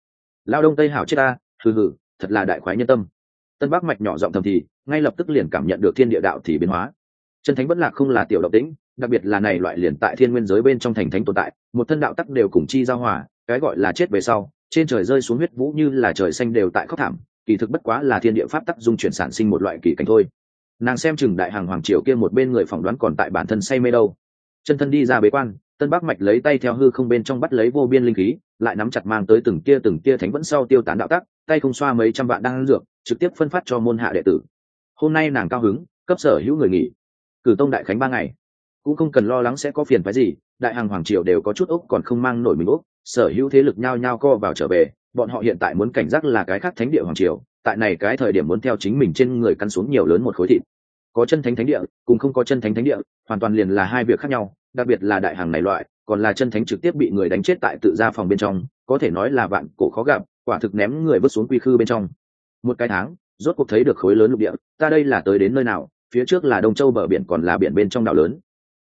S1: Lao đông tây hảo chết ta, hừ hừ, thật là đại khoái nhân tâm. Tân bắc mạch nhỏ giọng thầm thì, ngay lập tức liền cảm nhận được thiên địa đạo thì biến hóa. Chân thánh vẫn lạc không là tiểu động tĩnh, đặc biệt là này loại liền tại thiên nguyên giới bên trong thành thánh tồn tại, một thân đạo tắc đều cùng chi giao hòa, cái gọi là chết về sau, trên trời rơi xuống huyết vũ như là trời xanh đều tại khóc thảm kỳ thực bất quá là thiên địa pháp tắc dung chuyển sản sinh một loại kỳ cảnh thôi. Nàng xem chừng đại hàng hoàng triều kia một bên người phỏng đoán còn tại bản thân say mê đâu. Chân thân đi ra bế quan, tân bắc mạch lấy tay theo hư không bên trong bắt lấy vô biên linh khí, lại nắm chặt mang tới từng kia từng kia thánh vẫn sau tiêu tán đạo tắc, tay không xoa mấy trăm vạn đang dược, trực tiếp phân phát cho môn hạ đệ tử. Hôm nay nàng cao hứng, cấp sở hữu người nghỉ. Cử tông đại khánh ba ngày. Cũng không cần lo lắng sẽ có phiền phái gì, đại hàng hoàng triều đều có chút ốc còn không mang nổi mình ốc, sở hữu thế lực nhao nhao co vào trở về bọn họ hiện tại muốn cảnh giác là cái khác thánh địa hoàng triều, tại này cái thời điểm muốn theo chính mình trên người căn xuống nhiều lớn một khối thịt. Có chân thánh thánh địa, cùng không có chân thánh thánh địa, hoàn toàn liền là hai việc khác nhau, đặc biệt là đại hàng này loại, còn là chân thánh trực tiếp bị người đánh chết tại tự gia phòng bên trong, có thể nói là vạn cổ khó gặp, quả thực ném người vứt xuống quy khư bên trong. Một cái tháng, rốt cuộc thấy được khối lớn lục địa, ta đây là tới đến nơi nào, phía trước là đông châu bờ biển còn là biển bên trong đảo lớn.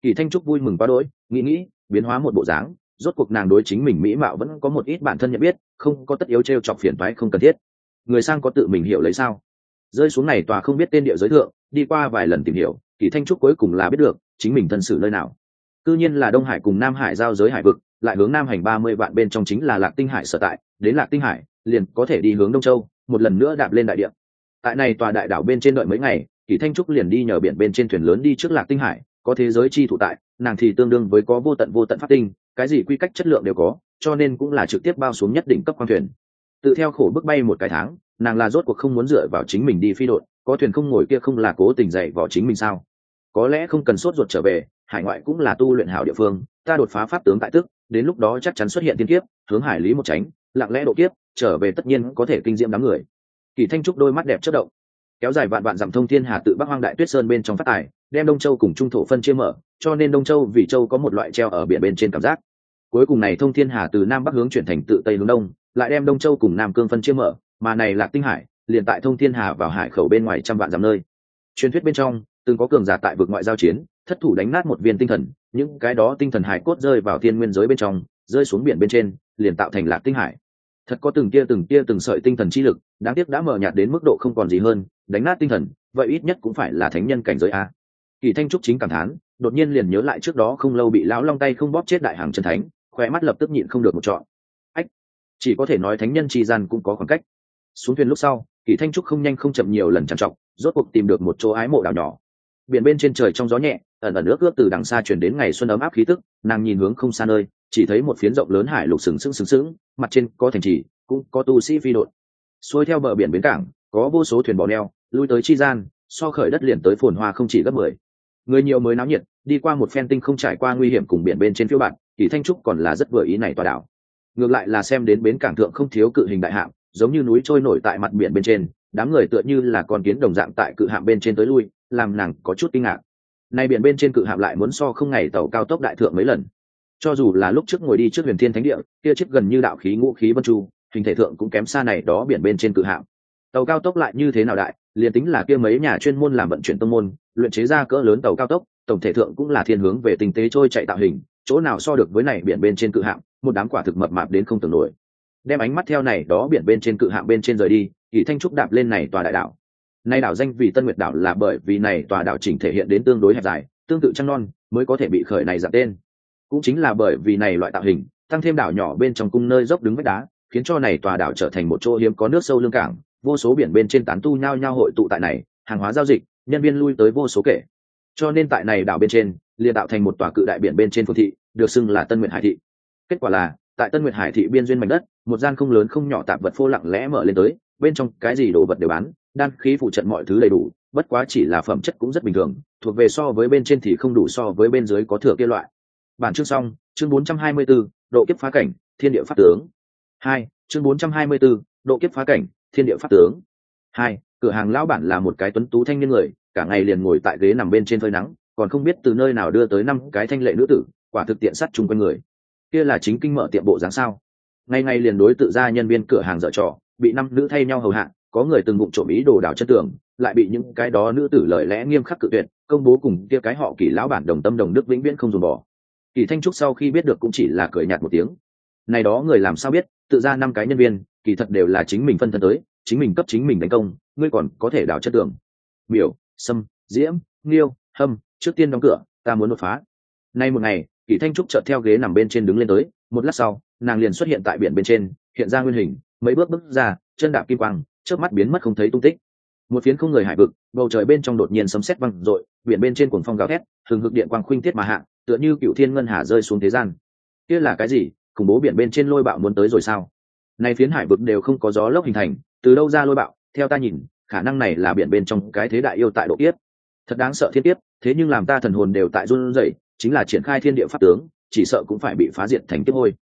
S1: Kỳ thanh trúc vui mừng quá đỗi, nghĩ nghĩ, biến hóa một bộ dáng rốt cuộc nàng đối chính mình mỹ mạo vẫn có một ít bản thân nhận biết, không có tất yếu t r e o chọc phiền toái không cần thiết. Người sang có tự mình hiểu lấy sao? Rơi xuống này tòa không biết tên địa giới thượng, đi qua vài lần tìm hiểu, kỳ thanh trúc cuối cùng là biết được chính mình thân sự nơi nào. Cư nhiên là đông hải cùng nam hải giao giới hải vực, lại hướng nam hành ba mươi vạn bên trong chính là lạc tinh hải sở tại, đến lạc tinh hải, liền có thể đi hướng đông châu, một lần nữa đạp lên đại địa. Tại này tòa đại đảo bên trên đợi mấy ngày, kỳ thanh trúc liền đi nhờ biển bên trên thuyền lớn đi trước lạc tinh hải, có thế giới chi thụ tại, nàng thì tương đương với có vô tận vô tận pháp tinh cái gì quy cách chất lượng đều có, cho nên cũng là trực tiếp bao xuống nhất định cấp quan thuyền. Tự theo khổ bước bay một cái tháng, nàng là rốt cuộc không muốn dựa vào chính mình đi phi đội, có thuyền không ngồi kia không là cố tình dạy vào chính mình sao? Có lẽ không cần sốt ruột trở về, hải ngoại cũng là tu luyện hảo địa phương, ta đột phá pháp tướng tại tức, đến lúc đó chắc chắn xuất hiện tiên kiếp, hướng hải lý một tránh, lặng lẽ độ kiếp, trở về tất nhiên có thể kinh diễm đám người. Kỳ thanh trúc đôi mắt đẹp chất động kéo dài vạn vạn dặm thông thiên hà tự bắc hoang đại tuyết sơn bên trong phát tài, đem đông châu cùng trung thổ phân chia mở, cho nên đông châu vì châu có một loại treo ở biển bên trên cảm giác. Cuối cùng này thông thiên hà từ nam bắc hướng chuyển thành tự tây hướng đông, lại đem đông châu cùng nam cương phân chia mở, mà này là tinh hải, liền tại thông thiên hà vào hải khẩu bên ngoài trăm vạn dặm nơi. Truyền thuyết bên trong, từng có cường giả tại vực ngoại giao chiến, thất thủ đánh nát một viên tinh thần, những cái đó tinh thần hải cốt rơi vào thiên nguyên giới bên trong, rơi xuống biển bên trên, liền tạo thành lạc tinh hải. Thật có từng tia từng tia từng sợi tinh thần chi lực, đáng tiếc đã mở nhạt đến mức độ không còn gì hơn đánh nát tinh thần, vậy ít nhất cũng phải là thánh nhân cảnh giới a. Kỳ thanh trúc chính cảm thán, đột nhiên liền nhớ lại trước đó không lâu bị lão long tay không bóp chết đại hàng trần thánh khoe mắt lập tức nhịn không được một trọn. Ách, chỉ có thể nói thánh nhân tri gian cũng có khoảng cách. Xuống thuyền lúc sau, kỳ thanh trúc không nhanh không chậm nhiều lần trằn trọc, rốt cuộc tìm được một chỗ ái mộ đảo nhỏ. Biển bên trên trời trong gió nhẹ, ẩn ẩn nước ướt từ đằng xa chuyển đến ngày xuân ấm áp khí tức, nàng nhìn hướng không xa nơi, chỉ thấy một phiến rộng lớn hải lục sừng sững sừng sững, mặt trên có thành trì, cũng có tu sĩ phi đội. Xuôi theo bờ biển bến cảng, có vô số thuyền bò neo lui tới chi gian, so khởi đất liền tới phồn hoa không chỉ gấp mười. Người nhiều mới náo nhiệt, đi qua một phen tinh không trải qua nguy hiểm cùng biển bên trên phiêu bạn kỳ thanh trúc còn là rất vừa ý này tòa đảo. Ngược lại là xem đến bến cảng thượng không thiếu cự hình đại hạm, giống như núi trôi nổi tại mặt biển bên trên, đám người tựa như là con kiến đồng dạng tại cự hạm bên trên tới lui, làm nàng có chút kinh ngạc. Nay biển bên trên cự hạm lại muốn so không ngày tàu cao tốc đại thượng mấy lần. Cho dù là lúc trước ngồi đi trước huyền thiên thánh địa, kia chiếc gần như đạo khí ngũ khí vân chu, hình thể thượng cũng kém xa này đó biển bên trên cự hạm tàu cao tốc lại như thế nào đại, liền tính là kia mấy nhà chuyên môn làm vận chuyển tông môn, luyện chế ra cỡ lớn tàu cao tốc, tổng thể thượng cũng là thiên hướng về tinh tế trôi chạy tạo hình, chỗ nào so được với này biển bên trên cự hạm, một đám quả thực mập mạp đến không tưởng nổi. Đem ánh mắt theo này đó biển bên trên cự hạm bên trên rời đi, kỳ thanh trúc đạp lên này tòa đại đảo. Nay đảo danh vì tân nguyệt đảo là bởi vì này tòa đảo chỉnh thể hiện đến tương đối hẹp dài, tương tự trăng non mới có thể bị khởi này dạng tên. Cũng chính là bởi vì này loại tạo hình, tăng thêm đảo nhỏ bên trong cung nơi dốc đứng vách đá, khiến cho này tòa đảo trở thành một chỗ hiếm có nước sâu lương cảng vô số biển bên trên tán tu nhao nhao hội tụ tại này hàng hóa giao dịch nhân viên lui tới vô số kể. Cho nên tại này đảo bên trên liền tạo thành một tòa cự đại biển bên trên phương thị được xưng là tân nguyện hải thị. Kết quả là tại tân nguyệt hải thị biên duyên mảnh đất một gian không lớn không nhỏ tạp vật phô lặng lẽ mở lên tới bên trong cái gì đồ vật đều bán đan khí phụ trận mọi thứ đầy đủ bất quá chỉ là phẩm chất cũng rất bình thường thuộc về so với bên trên thì không đủ so với bên dưới có thừa kia loại. Bản chương xong chương 424, độ kiếp phá cảnh thiên địa pháp tướng. Hai chương 424, độ kiếp phá cảnh thiên địa pháp tướng. Hai, cửa hàng lão bản là một cái tuấn tú thanh niên người, cả ngày liền ngồi tại ghế nằm bên trên phơi nắng, còn không biết từ nơi nào đưa tới năm cái thanh lệ nữ tử, quả thực tiện sắt chung quanh người. Kia là chính kinh mở tiệm bộ dáng sao? Ngày ngày liền đối tự ra nhân viên cửa hàng dở trò, bị năm nữ thay nhau hầu hạ, có người từng bụng trộm ý đồ đảo chân tường, lại bị những cái đó nữ tử lời lẽ nghiêm khắc cự tuyệt, công bố cùng kia cái họ kỳ lão bản đồng tâm đồng đức vĩnh viễn không dùng bỏ. Kỳ thanh trúc sau khi biết được cũng chỉ là cười nhạt một tiếng. Này đó người làm sao biết, tự ra năm cái nhân viên kỳ thật đều là chính mình phân thân tới, chính mình cấp chính mình đánh công, ngươi còn có thể đảo chất tường biểu, sâm, diễm, nghiêu, hâm, trước tiên đóng cửa, ta muốn đột phá. Nay một ngày, kỳ thanh trúc chợt theo ghế nằm bên trên đứng lên tới, một lát sau, nàng liền xuất hiện tại biển bên trên, hiện ra nguyên hình, mấy bước bước ra, chân đạp kim quang trước mắt biến mất không thấy tung tích. Một phiến không người hải vực, bầu trời bên trong đột nhiên sấm sét văng rội biển bên trên cuồng phong gào thét thường hực điện quang khuynh tiết mà hạ, tựa như cựu thiên ngân hà rơi xuống thế gian. Kia là cái gì? Khủng bố biển bên trên lôi bạo muốn tới rồi sao? Này phiến hải vực đều không có gió lốc hình thành, từ đâu ra lôi bạo, theo ta nhìn, khả năng này là biển bên trong cái thế đại yêu tại độ kiếp. Thật đáng sợ thiên kiếp, thế nhưng làm ta thần hồn đều tại run rẩy, chính là triển khai thiên địa pháp tướng, chỉ sợ cũng phải bị phá diệt thành kiếp hôi.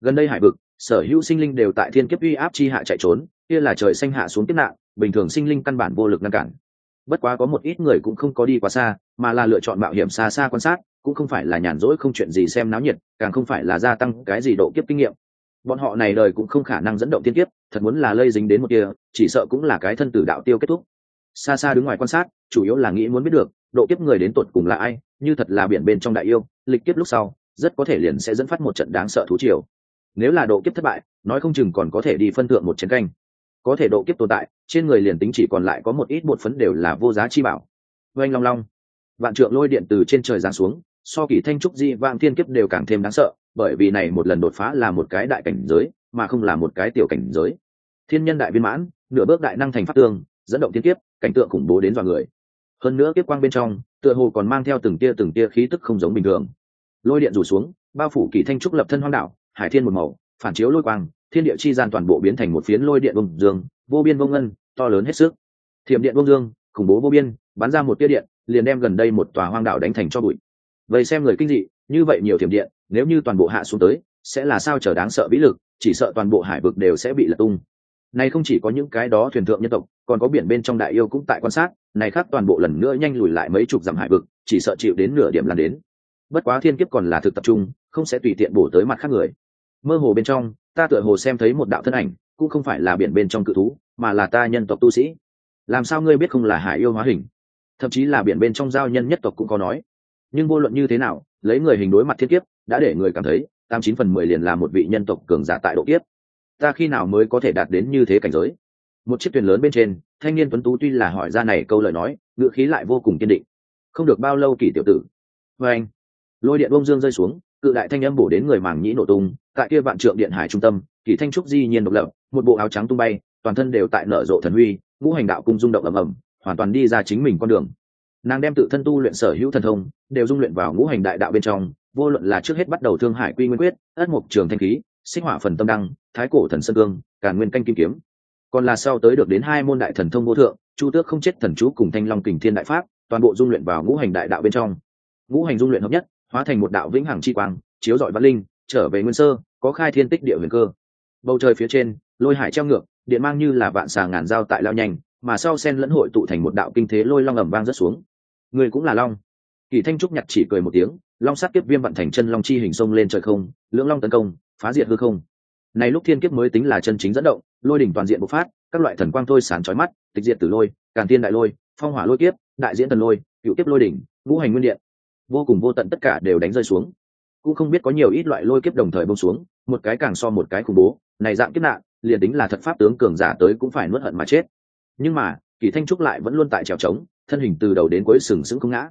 S1: Gần đây hải vực, sở hữu sinh linh đều tại thiên kiếp uy áp chi hạ chạy trốn, kia là trời xanh hạ xuống kiếp nạn, bình thường sinh linh căn bản vô lực ngăn cản. Bất quá có một ít người cũng không có đi quá xa, mà là lựa chọn mạo hiểm xa xa quan sát, cũng không phải là nhàn rỗi không chuyện gì xem náo nhiệt, càng không phải là gia tăng cái gì độ kiếp kinh nghiệm bọn họ này đời cũng không khả năng dẫn động tiên kiếp, thật muốn là lây dính đến một kia, chỉ sợ cũng là cái thân tử đạo tiêu kết thúc. Xa xa đứng ngoài quan sát, chủ yếu là nghĩ muốn biết được, độ kiếp người đến tột cùng là ai, như thật là biển bên trong đại yêu, lịch kiếp lúc sau, rất có thể liền sẽ dẫn phát một trận đáng sợ thú triều. Nếu là độ kiếp thất bại, nói không chừng còn có thể đi phân thượng một chiến canh. Có thể độ kiếp tồn tại, trên người liền tính chỉ còn lại có một ít bột phấn đều là vô giá chi bảo. Oanh long long. Vạn trượng lôi điện từ trên trời giáng xuống, so kỳ thanh trúc di vang thiên kiếp đều càng thêm đáng sợ bởi vì này một lần đột phá là một cái đại cảnh giới, mà không là một cái tiểu cảnh giới. Thiên nhân đại viên mãn, nửa bước đại năng thành pháp tương, dẫn động thiên kiếp, cảnh tượng khủng bố đến dọa người. Hơn nữa kiếp quang bên trong, tựa hồ còn mang theo từng tia từng tia khí tức không giống bình thường. Lôi điện rủ xuống, bao phủ kỳ thanh trúc lập thân hoang đạo hải thiên một màu, phản chiếu lôi quang, thiên địa chi gian toàn bộ biến thành một phiến lôi điện vùng dương, vô biên vô ngân, to lớn hết sức. Thiểm điện bông dương, khủng bố vô biên, bắn ra một tia điện, liền đem gần đây một tòa hoang đảo đánh thành cho bụi. Vậy xem người kinh dị, như vậy nhiều thiểm điện nếu như toàn bộ hạ xuống tới, sẽ là sao trở đáng sợ vĩ lực, chỉ sợ toàn bộ hải vực đều sẽ bị lật tung. Này không chỉ có những cái đó thuyền thượng nhân tộc, còn có biển bên trong đại yêu cũng tại quan sát, này khác toàn bộ lần nữa nhanh lùi lại mấy chục dặm hải vực, chỉ sợ chịu đến nửa điểm lan đến. Bất quá thiên kiếp còn là thực tập trung, không sẽ tùy tiện bổ tới mặt khác người. Mơ hồ bên trong, ta tựa hồ xem thấy một đạo thân ảnh, cũng không phải là biển bên trong cự thú, mà là ta nhân tộc tu sĩ. Làm sao ngươi biết không là hải yêu hóa hình? Thậm chí là biển bên trong giao nhân nhất tộc cũng có nói nhưng vô luận như thế nào, lấy người hình đối mặt thiên kiếp, đã để người cảm thấy, tám chín phần mười liền là một vị nhân tộc cường giả tại độ kiếp. Ta khi nào mới có thể đạt đến như thế cảnh giới? Một chiếc thuyền lớn bên trên, thanh niên tuấn tú tuy là hỏi ra này câu lời nói, ngữ khí lại vô cùng kiên định. Không được bao lâu kỳ tiểu tử. Vê anh, lôi điện bông dương rơi xuống, cự đại thanh âm bổ đến người màng nhĩ nổ tung, tại kia vạn trượng điện hải trung tâm, kỳ thanh trúc di nhiên độc lập, một bộ áo trắng tung bay, toàn thân đều tại nở rộ thần huy, ngũ hành đạo cung rung động ầm ầm, hoàn toàn đi ra chính mình con đường nàng đem tự thân tu luyện sở hữu thần thông, đều dung luyện vào ngũ hành đại đạo bên trong, vô luận là trước hết bắt đầu thương hải quy nguyên quyết, ất mục trường thanh khí, sinh hỏa phần tâm đăng, thái cổ thần sơn cương, càn nguyên canh kim kiếm. Còn là sau tới được đến hai môn đại thần thông vô thượng, chu tước không chết thần chú cùng thanh long kình thiên đại pháp, toàn bộ dung luyện vào ngũ hành đại đạo bên trong. Ngũ hành dung luyện hợp nhất, hóa thành một đạo vĩnh hằng chi quang, chiếu dọi văn linh, trở về nguyên sơ, có khai thiên tích địa huyền cơ. Bầu trời phía trên, lôi hải treo ngược, điện mang như là vạn xà ngàn dao tại lao nhanh, mà sau sen lẫn hội tụ thành một đạo kinh thế lôi long ẩm vang rất xuống người cũng là long. Kỳ thanh trúc nhặt chỉ cười một tiếng, long sát kiếp viêm vận thành chân long chi hình sông lên trời không, lưỡng long tấn công, phá diệt hư không. Này lúc thiên kiếp mới tính là chân chính dẫn động, lôi đỉnh toàn diện bộc phát, các loại thần quang thôi sán chói mắt, tịch diệt tử lôi, càn thiên đại lôi, phong hỏa lôi kiếp, đại diễn thần lôi, cựu kiếp lôi đỉnh, ngũ hành nguyên điện. Vô cùng vô tận tất cả đều đánh rơi xuống. Cũng không biết có nhiều ít loại lôi kiếp đồng thời bông xuống, một cái càng so một cái khủng bố, này dạng kiếp nạn, liền tính là thật pháp tướng cường giả tới cũng phải nuốt hận mà chết. Nhưng mà, kỳ thanh trúc lại vẫn luôn tại trèo trống thân hình từ đầu đến cuối sừng sững không ngã.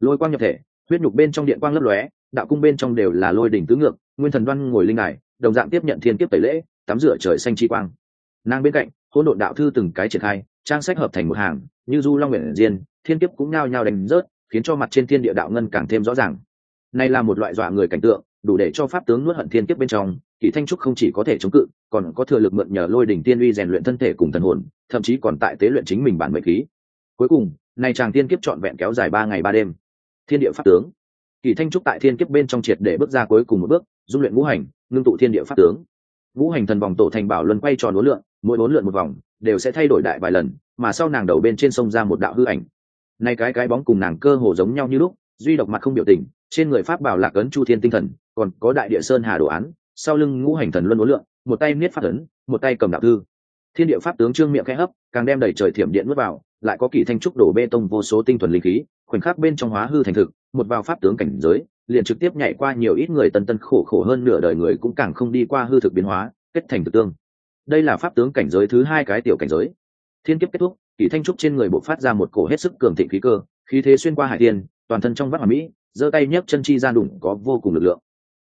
S1: Lôi quang nhập thể, huyết nhục bên trong điện quang lấp lóe, đạo cung bên trong đều là lôi đỉnh tứ ngược, nguyên thần đoan ngồi linh đài, đồng dạng tiếp nhận thiên kiếp tẩy lễ, tắm rửa trời xanh chi quang. Nàng bên cạnh, hỗn độn đạo thư từng cái triển khai, trang sách hợp thành một hàng, như du long nguyện diên, thiên kiếp cũng nhao nhao đánh rớt, khiến cho mặt trên thiên địa đạo ngân càng thêm rõ ràng. Này là một loại dọa người cảnh tượng, đủ để cho pháp tướng nuốt hận thiên kiếp bên trong kỳ thanh trúc không chỉ có thể chống cự, còn có thừa lực mượn nhờ lôi đỉnh tiên uy rèn luyện thân thể cùng thần hồn, thậm chí còn tại tế luyện chính mình bản mệnh khí. Cuối cùng này chàng tiên kiếp trọn vẹn kéo dài ba ngày ba đêm. Thiên địa pháp tướng. Kỳ thanh trúc tại thiên kiếp bên trong triệt để bước ra cuối cùng một bước, dung luyện ngũ hành, ngưng tụ thiên địa pháp tướng. Ngũ hành thần vòng tổ thành bảo luân quay tròn bốn lượn, mỗi bốn lượn một vòng, đều sẽ thay đổi đại vài lần, mà sau nàng đầu bên trên sông ra một đạo hư ảnh. Nay cái cái bóng cùng nàng cơ hồ giống nhau như lúc, duy độc mặt không biểu tình, trên người pháp bảo lạc ấn chu thiên tinh thần, còn có đại địa sơn hà đồ án, sau lưng ngũ hành thần luân bốn lượn, một tay niết pháp ấn, một tay cầm đạo thư thiên địa pháp tướng trương miệng khẽ hấp, càng đem đẩy trời thiểm điện nuốt vào, lại có kỳ thanh trúc đổ bê tông vô số tinh thuần linh khí, khoảnh khắc bên trong hóa hư thành thực, một vào pháp tướng cảnh giới, liền trực tiếp nhảy qua nhiều ít người tân tân khổ khổ hơn nửa đời người cũng càng không đi qua hư thực biến hóa, kết thành thực tương. Đây là pháp tướng cảnh giới thứ hai cái tiểu cảnh giới. Thiên kiếp kết thúc, kỳ thanh trúc trên người bộ phát ra một cổ hết sức cường thịnh khí cơ, khí thế xuyên qua hải tiên toàn thân trong vắt hòa mỹ, giơ tay nhấc chân chi ra đủng có vô cùng lực lượng.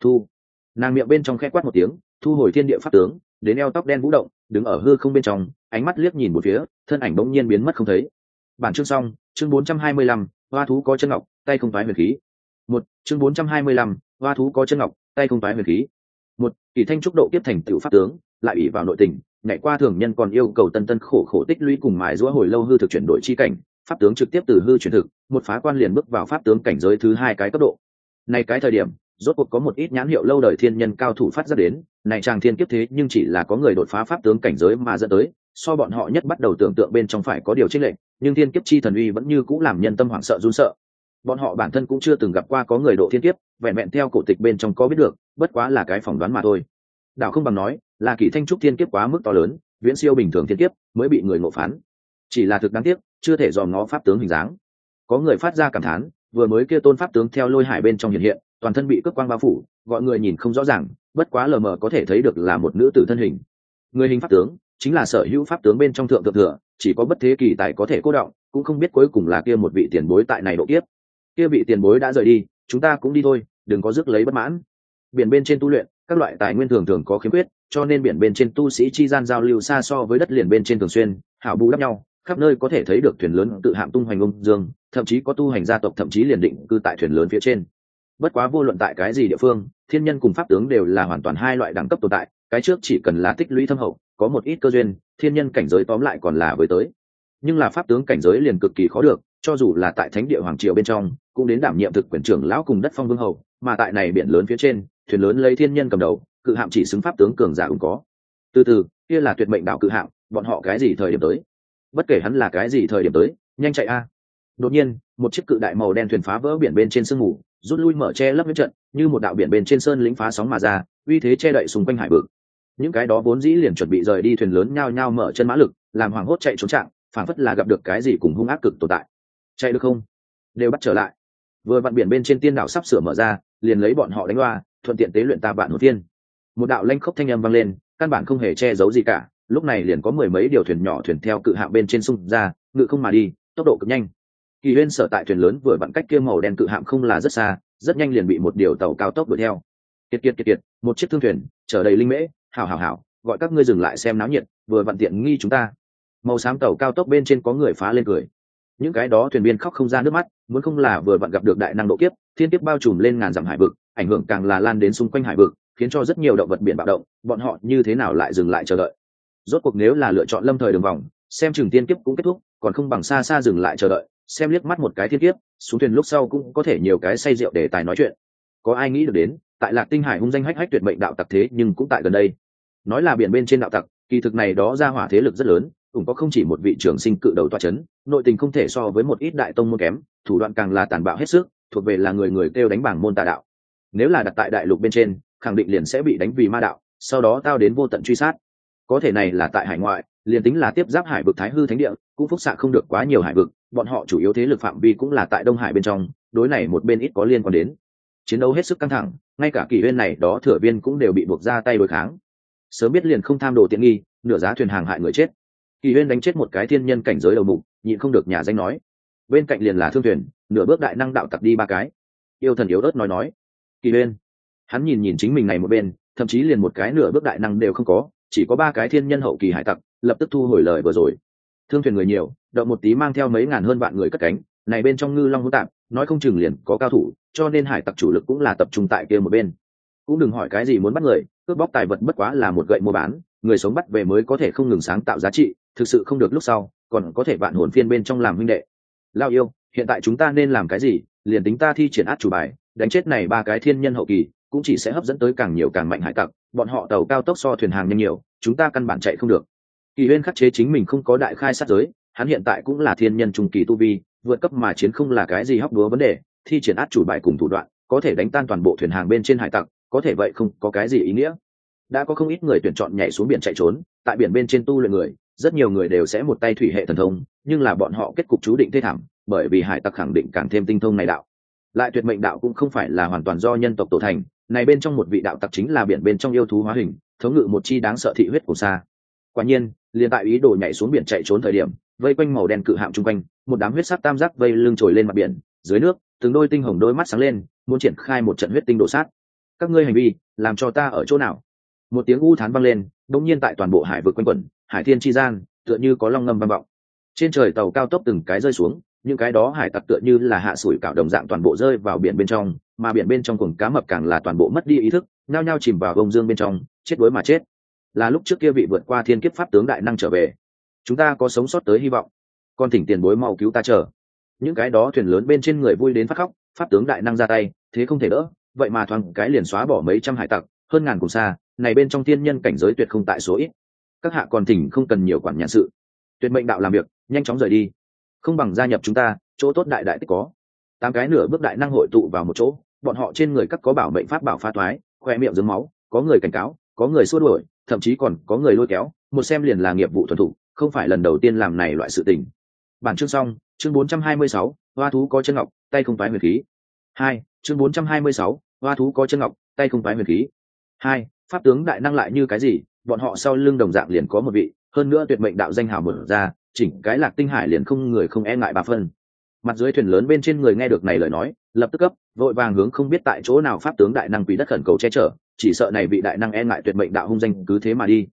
S1: Thu. Nàng miệng bên trong khẽ quát một tiếng, thu hồi thiên địa pháp tướng, đến eo tóc đen vũ động đứng ở hư không bên trong ánh mắt liếc nhìn một phía thân ảnh bỗng nhiên biến mất không thấy. Bản chương xong chương 425, hoa thú có chân ngọc tay không phái huyền khí. Một chương 425, hoa thú có chân ngọc tay không phái huyền khí. Một kỳ thanh trúc độ tiếp thành tiểu pháp tướng lại ủy vào nội tình nhảy qua thường nhân còn yêu cầu tân tân khổ khổ tích lũy cùng mài giũa hồi lâu hư thực chuyển đổi chi cảnh pháp tướng trực tiếp từ hư chuyển thực một phá quan liền bước vào pháp tướng cảnh giới thứ hai cái cấp độ. Này cái thời điểm rốt cuộc có một ít nhãn hiệu lâu đời thiên nhân cao thủ phát ra đến, này chàng thiên kiếp thế nhưng chỉ là có người đột phá pháp tướng cảnh giới mà dẫn tới, so bọn họ nhất bắt đầu tưởng tượng bên trong phải có điều trích lệnh nhưng thiên kiếp chi thần uy vẫn như cũ làm nhân tâm hoảng sợ run sợ. Bọn họ bản thân cũng chưa từng gặp qua có người độ thiên kiếp, vẹn vẹn theo cổ tịch bên trong có biết được, bất quá là cái phỏng đoán mà thôi. Đạo không bằng nói, là kỷ thanh trúc thiên kiếp quá mức to lớn, viễn siêu bình thường thiên kiếp, mới bị người ngộ phán. Chỉ là thực đáng tiếc, chưa thể dòm ngó pháp tướng hình dáng. Có người phát ra cảm thán, vừa mới kia tôn pháp tướng theo lôi hải bên trong hiện hiện toàn thân bị cướp quang bao phủ, gọi người nhìn không rõ ràng, bất quá lờ mờ có thể thấy được là một nữ tử thân hình. Người hình pháp tướng, chính là sở hữu pháp tướng bên trong thượng thượng thừa, chỉ có bất thế kỳ tài có thể cố động, cũng không biết cuối cùng là kia một vị tiền bối tại này độ kiếp. Kia vị tiền bối đã rời đi, chúng ta cũng đi thôi, đừng có rước lấy bất mãn. Biển bên trên tu luyện, các loại tài nguyên thường thường có khiếm khuyết, cho nên biển bên trên tu sĩ chi gian giao lưu xa so với đất liền bên trên thường xuyên, hảo bù đắp nhau, khắp nơi có thể thấy được thuyền lớn tự hạm tung hoành ung dương, thậm chí có tu hành gia tộc thậm chí liền định cư tại thuyền lớn phía trên bất quá vô luận tại cái gì địa phương, thiên nhân cùng pháp tướng đều là hoàn toàn hai loại đẳng cấp tồn tại, cái trước chỉ cần là tích lũy thâm hậu, có một ít cơ duyên, thiên nhân cảnh giới tóm lại còn là với tới. Nhưng là pháp tướng cảnh giới liền cực kỳ khó được, cho dù là tại thánh địa hoàng triều bên trong, cũng đến đảm nhiệm thực quyền trưởng lão cùng đất phong vương hậu mà tại này biển lớn phía trên, thuyền lớn lấy thiên nhân cầm đầu, cự hạm chỉ xứng pháp tướng cường giả cũng có. Từ từ, kia là tuyệt mệnh đạo cự hạm, bọn họ cái gì thời điểm tới? Bất kể hắn là cái gì thời điểm tới, nhanh chạy a. Đột nhiên, một chiếc cự đại màu đen thuyền phá vỡ biển bên trên sương mù rút lui mở che lấp huyết trận, như một đạo biển bên trên sơn lĩnh phá sóng mà ra, uy thế che đậy xung quanh hải vực. Những cái đó vốn dĩ liền chuẩn bị rời đi thuyền lớn nhao nhao mở chân mã lực, làm hoảng hốt chạy trốn trạng phản phất là gặp được cái gì cùng hung ác cực tồn tại. Chạy được không? Đều bắt trở lại. Vừa vặn biển bên trên tiên đảo sắp sửa mở ra, liền lấy bọn họ đánh loa, thuận tiện tế luyện ta bạn hồn tiên. Một đạo lanh khốc thanh âm vang lên, căn bản không hề che giấu gì cả, lúc này liền có mười mấy điều thuyền nhỏ thuyền theo cự hạ bên trên sông ra, ngự không mà đi, tốc độ cực nhanh kỳ huyên sở tại thuyền lớn vừa vặn cách kia màu đen cự hạm không là rất xa, rất nhanh liền bị một điều tàu cao tốc đuổi theo. Kiệt kiệt kiệt kiệt, một chiếc thương thuyền, chở đầy linh mễ, hảo hảo hảo, gọi các ngươi dừng lại xem náo nhiệt, vừa vặn tiện nghi chúng ta. Màu xám tàu cao tốc bên trên có người phá lên cười. Những cái đó thuyền viên khóc không ra nước mắt, muốn không là vừa vặn gặp được đại năng độ kiếp, thiên kiếp bao trùm lên ngàn dặm hải vực, ảnh hưởng càng là lan đến xung quanh hải vực, khiến cho rất nhiều động vật biển bạo động, bọn họ như thế nào lại dừng lại chờ đợi? Rốt cuộc nếu là lựa chọn lâm thời đường vòng, xem chừng tiên kiếp cũng kết thúc, còn không bằng xa xa dừng lại chờ đợi xem liếc mắt một cái thiên kiếp, xuống thuyền lúc sau cũng có thể nhiều cái say rượu để tài nói chuyện. Có ai nghĩ được đến, tại lạc tinh hải hung danh hách hách tuyệt mệnh đạo tặc thế nhưng cũng tại gần đây. Nói là biển bên trên đạo tặc, kỳ thực này đó ra hỏa thế lực rất lớn, cũng có không chỉ một vị trưởng sinh cự đầu toa chấn, nội tình không thể so với một ít đại tông môn kém, thủ đoạn càng là tàn bạo hết sức, thuộc về là người người kêu đánh bảng môn tà đạo. Nếu là đặt tại đại lục bên trên, khẳng định liền sẽ bị đánh vì ma đạo, sau đó tao đến vô tận truy sát. Có thể này là tại hải ngoại liền tính là tiếp giáp hải vực thái hư thánh địa, cũng phúc xạ không được quá nhiều hải vực, bọn họ chủ yếu thế lực phạm vi cũng là tại đông hải bên trong, đối này một bên ít có liên quan đến. Chiến đấu hết sức căng thẳng, ngay cả kỷ huyên này đó thừa viên cũng đều bị buộc ra tay đối kháng. Sớm biết liền không tham đồ tiện nghi, nửa giá thuyền hàng hại người chết. Kỳ huyên đánh chết một cái thiên nhân cảnh giới đầu mục, nhịn không được nhà danh nói. Bên cạnh liền là thương thuyền, nửa bước đại năng đạo tặc đi ba cái. Yêu thần yếu ớt nói nói. Kỳ huyên hắn nhìn nhìn chính mình này một bên, thậm chí liền một cái nửa bước đại năng đều không có, chỉ có ba cái thiên nhân hậu kỳ hải tặc lập tức thu hồi lời vừa rồi. Thương thuyền người nhiều động một tí mang theo mấy ngàn hơn vạn người cất cánh, này bên trong ngư long hỗn tạp, nói không chừng liền có cao thủ, cho nên hải tặc chủ lực cũng là tập trung tại kia một bên. Cũng đừng hỏi cái gì muốn bắt người, cướp bóc tài vật bất quá là một gậy mua bán, người sống bắt về mới có thể không ngừng sáng tạo giá trị, thực sự không được lúc sau, còn có thể bạn hồn phiên bên trong làm huynh đệ. Lao yêu, hiện tại chúng ta nên làm cái gì? Liền tính ta thi triển át chủ bài, đánh chết này ba cái thiên nhân hậu kỳ, cũng chỉ sẽ hấp dẫn tới càng nhiều càng mạnh hải tặc. Bọn họ tàu cao tốc so thuyền hàng nhanh nhiều, chúng ta căn bản chạy không được kỳ huyên khắc chế chính mình không có đại khai sát giới, hắn hiện tại cũng là thiên nhân trung kỳ tu vi, vượt cấp mà chiến không là cái gì hóc đúa vấn đề, thi triển át chủ bài cùng thủ đoạn, có thể đánh tan toàn bộ thuyền hàng bên trên hải tặc, có thể vậy không có cái gì ý nghĩa. Đã có không ít người tuyển chọn nhảy xuống biển chạy trốn, tại biển bên trên tu luyện người, rất nhiều người đều sẽ một tay thủy hệ thần thông, nhưng là bọn họ kết cục chú định thê thảm, bởi vì hải tặc khẳng định càng thêm tinh thông này đạo. Lại tuyệt mệnh đạo cũng không phải là hoàn toàn do nhân tộc tổ thành, này bên trong một vị đạo tặc chính là biển bên trong yêu thú hóa hình, thống ngự một chi đáng sợ thị huyết của xa. Quả nhiên liền tại ý đồ nhảy xuống biển chạy trốn thời điểm, vây quanh màu đen cự hạm chung quanh, một đám huyết sắc tam giác vây lưng trồi lên mặt biển, dưới nước, từng đôi tinh hồng đôi mắt sáng lên, muốn triển khai một trận huyết tinh đổ sát. Các ngươi hành vi, làm cho ta ở chỗ nào? Một tiếng u thán vang lên đông nhiên tại toàn bộ hải vực quanh quẩn, hải thiên chi gian, tựa như có long ngâm vang vọng. Trên trời tàu cao tốc từng cái rơi xuống, những cái đó hải tặc tựa như là hạ sủi cảo đồng dạng toàn bộ rơi vào biển bên trong, mà biển bên trong cùng cá mập càng là toàn bộ mất đi ý thức, nhao nhao chìm vào bông dương bên trong, chết đuối mà chết là lúc trước kia vị vượt qua thiên kiếp pháp tướng đại năng trở về. Chúng ta có sống sót tới hy vọng. Con thỉnh tiền bối mau cứu ta chờ. Những cái đó thuyền lớn bên trên người vui đến phát khóc, pháp tướng đại năng ra tay, thế không thể đỡ, vậy mà thoáng cái liền xóa bỏ mấy trăm hải tặc, hơn ngàn cùng xa, này bên trong thiên nhân cảnh giới tuyệt không tại số ít. Các hạ còn thỉnh không cần nhiều quản nhãn sự. Tuyệt mệnh đạo làm việc, nhanh chóng rời đi. Không bằng gia nhập chúng ta, chỗ tốt đại đại tích có. Tám cái nửa bước đại năng hội tụ vào một chỗ, bọn họ trên người các có bảo mệnh pháp bảo pha thoái khoe miệng dướng máu, có người cảnh cáo, có người xua đuổi thậm chí còn có người lôi kéo một xem liền là nghiệp vụ thuần thủ không phải lần đầu tiên làm này loại sự tình. Bản chương xong chương 426, hoa thú có chân ngọc tay không phái huyền khí. Hai chương 426, hoa thú có chân ngọc tay không phái huyền khí. Hai pháp tướng đại năng lại như cái gì bọn họ sau lưng đồng dạng liền có một vị hơn nữa tuyệt mệnh đạo danh hào mở ra chỉnh cái lạc tinh hải liền không người không e ngại bà phân. Mặt dưới thuyền lớn bên trên người nghe được này lời nói lập tức cấp vội vàng hướng không biết tại chỗ nào pháp tướng đại năng quỷ đất khẩn cầu che chở chỉ sợ này vị đại năng e ngại tuyệt mệnh đạo hung danh cứ thế mà đi.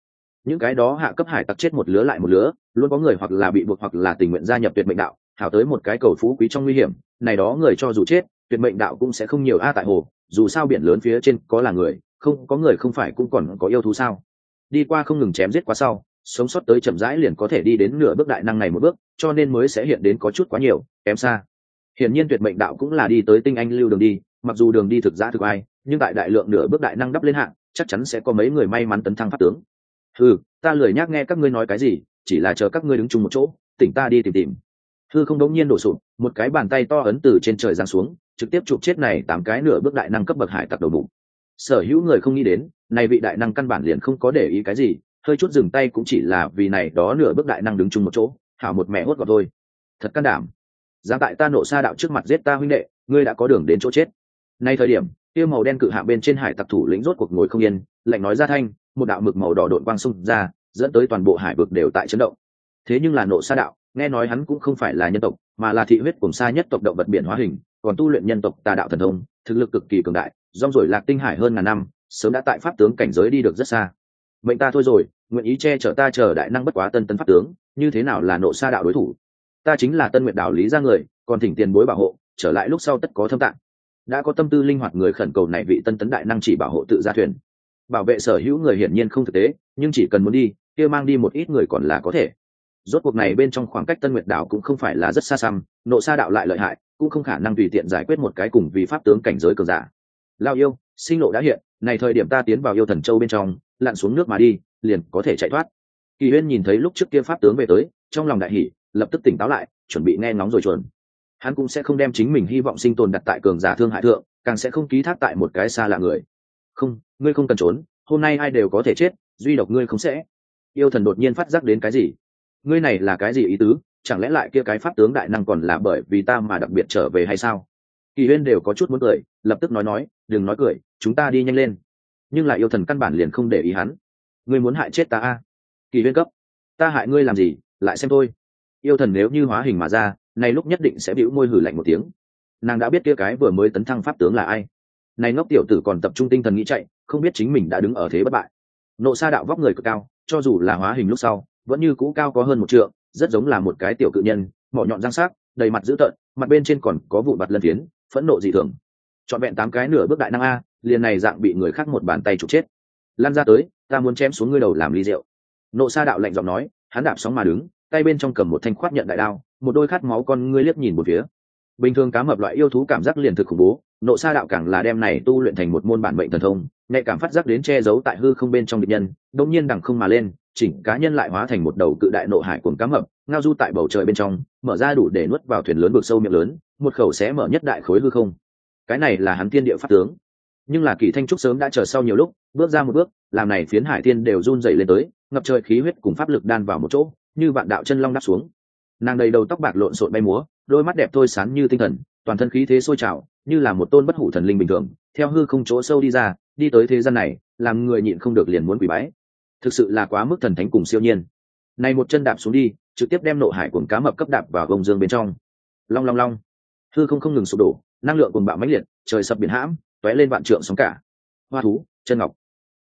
S1: Những cái đó hạ cấp hải tặc chết một lứa lại một lứa, luôn có người hoặc là bị buộc hoặc là tình nguyện gia nhập tuyệt mệnh đạo hảo tới một cái cầu phú quý trong nguy hiểm, này đó người cho dù chết, tuyệt mệnh đạo cũng sẽ không nhiều a tại hồ, dù sao biển lớn phía trên có là người, không, có người không phải cũng còn có yêu thú sao? Đi qua không ngừng chém giết quá sau, sống sót tới chậm rãi liền có thể đi đến nửa bước đại năng này một bước, cho nên mới sẽ hiện đến có chút quá nhiều, kém xa. Hiển nhiên tuyệt mệnh đạo cũng là đi tới tinh anh lưu đường đi, mặc dù đường đi thực ra thực ai nhưng tại đại lượng nửa bước đại năng đắp lên hạng, chắc chắn sẽ có mấy người may mắn tấn thăng pháp tướng. Ừ ta lười nhác nghe các ngươi nói cái gì, chỉ là chờ các ngươi đứng chung một chỗ, tỉnh ta đi tìm tìm. Thư không đống nhiên đổ sụp, một cái bàn tay to ấn từ trên trời giáng xuống, trực tiếp chụp chết này tám cái nửa bước đại năng cấp bậc hải tặc đầu bụng sở hữu người không nghĩ đến, này vị đại năng căn bản liền không có để ý cái gì, hơi chút dừng tay cũng chỉ là vì này đó nửa bước đại năng đứng chung một chỗ hảo một mẹ hốt gọt thôi. Thật can đảm. Dám tại ta nộ xa đạo trước mặt giết ta huynh đệ, ngươi đã có đường đến chỗ chết. Nay thời điểm tiêu màu đen cự hạ bên trên hải tặc thủ lĩnh rốt cuộc ngồi không yên, lạnh nói ra thanh, một đạo mực màu đỏ đội quang xung ra, dẫn tới toàn bộ hải vực đều tại chấn động. Thế nhưng là nộ sa đạo, nghe nói hắn cũng không phải là nhân tộc, mà là thị huyết cùng xa nhất tộc động vật biển hóa hình, còn tu luyện nhân tộc tà đạo thần thông, thực lực cực kỳ cường đại, rong rồi lạc tinh hải hơn ngàn năm, sớm đã tại pháp tướng cảnh giới đi được rất xa. Mệnh ta thôi rồi, nguyện ý che chở ta chờ đại năng bất quá tân tân pháp tướng, như thế nào là nộ sa đạo đối thủ? Ta chính là tân nguyện đạo lý ra người, còn thỉnh tiền bối bảo hộ, trở lại lúc sau tất có thâm tạng đã có tâm tư linh hoạt người khẩn cầu này vị tân tấn đại năng chỉ bảo hộ tự ra thuyền. Bảo vệ sở hữu người hiển nhiên không thực tế, nhưng chỉ cần muốn đi, kia mang đi một ít người còn là có thể. Rốt cuộc này bên trong khoảng cách tân nguyệt đảo cũng không phải là rất xa xăm, nộ xa đạo lại lợi hại, cũng không khả năng tùy tiện giải quyết một cái cùng vì pháp tướng cảnh giới cường giả. Lao yêu, sinh lộ đã hiện, này thời điểm ta tiến vào yêu thần châu bên trong, lặn xuống nước mà đi, liền có thể chạy thoát. Kỳ huyên nhìn thấy lúc trước kia pháp tướng về tới, trong lòng đại hỷ lập tức tỉnh táo lại, chuẩn bị nghe ngóng rồi chuẩn hắn cũng sẽ không đem chính mình hy vọng sinh tồn đặt tại cường giả thương hại thượng, càng sẽ không ký thác tại một cái xa lạ người. Không, ngươi không cần trốn, hôm nay ai đều có thể chết, duy độc ngươi không sẽ. Yêu thần đột nhiên phát giác đến cái gì? Ngươi này là cái gì ý tứ? Chẳng lẽ lại kia cái pháp tướng đại năng còn là bởi vì ta mà đặc biệt trở về hay sao? Kỳ huyên đều có chút muốn cười, lập tức nói nói, đừng nói cười, chúng ta đi nhanh lên. Nhưng lại yêu thần căn bản liền không để ý hắn. Ngươi muốn hại chết ta a? Kỳ huyên cấp. Ta hại ngươi làm gì? Lại xem thôi. Yêu thần nếu như hóa hình mà ra này lúc nhất định sẽ bĩu môi hử lạnh một tiếng. Nàng đã biết kia cái vừa mới tấn thăng pháp tướng là ai. Này ngốc tiểu tử còn tập trung tinh thần nghĩ chạy, không biết chính mình đã đứng ở thế bất bại. Nộ sa đạo vóc người cực cao, cho dù là hóa hình lúc sau, vẫn như cũ cao có hơn một trượng, rất giống là một cái tiểu cự nhân, mỏ nhọn răng sắc, đầy mặt dữ tợn, mặt bên trên còn có vụ mặt lân phiến, phẫn nộ dị thường. Trọn vẹn tám cái nửa bước đại năng a, liền này dạng bị người khác một bàn tay trục chết. Lan ra tới, ta muốn chém xuống ngươi đầu làm ly rượu. Nộ sa đạo lạnh giọng nói, hắn đạp sóng mà đứng tay bên trong cầm một thanh khoát nhận đại đao, một đôi khát máu con ngươi liếc nhìn một phía. Bình thường cá mập loại yêu thú cảm giác liền thực khủng bố, nộ sa đạo càng là đem này tu luyện thành một môn bản mệnh thần thông, nhạy cảm phát giác đến che giấu tại hư không bên trong địch nhân đông nhiên đằng không mà lên, chỉnh cá nhân lại hóa thành một đầu cự đại nộ hải cuồng cá mập, ngao du tại bầu trời bên trong, mở ra đủ để nuốt vào thuyền lớn vực sâu miệng lớn, một khẩu xé mở nhất đại khối hư không. Cái này là hắn tiên địa pháp tướng. Nhưng là kỳ thanh trúc sớm đã chờ sau nhiều lúc, bước ra một bước, làm này phiến hải thiên đều run dày lên tới, ngập trời khí huyết cùng pháp lực đan vào một chỗ như vạn đạo chân long đáp xuống. Nàng đầy đầu tóc bạc lộn xộn bay múa, đôi mắt đẹp thôi sán như tinh thần, toàn thân khí thế sôi trào, như là một tôn bất hủ thần linh bình thường, theo hư không chỗ sâu đi ra, đi tới thế gian này, làm người nhịn không được liền muốn quỷ bái. Thực sự là quá mức thần thánh cùng siêu nhiên. Này một chân đạp xuống đi, trực tiếp đem nộ hải cuồng cá mập cấp đạp vào gông dương bên trong. Long long long. Hư không không ngừng sụp đổ, năng lượng cuồng bạo mãnh liệt, trời sập biển hãm, tóe lên vạn trượng sóng cả. Hoa thú, chân ngọc.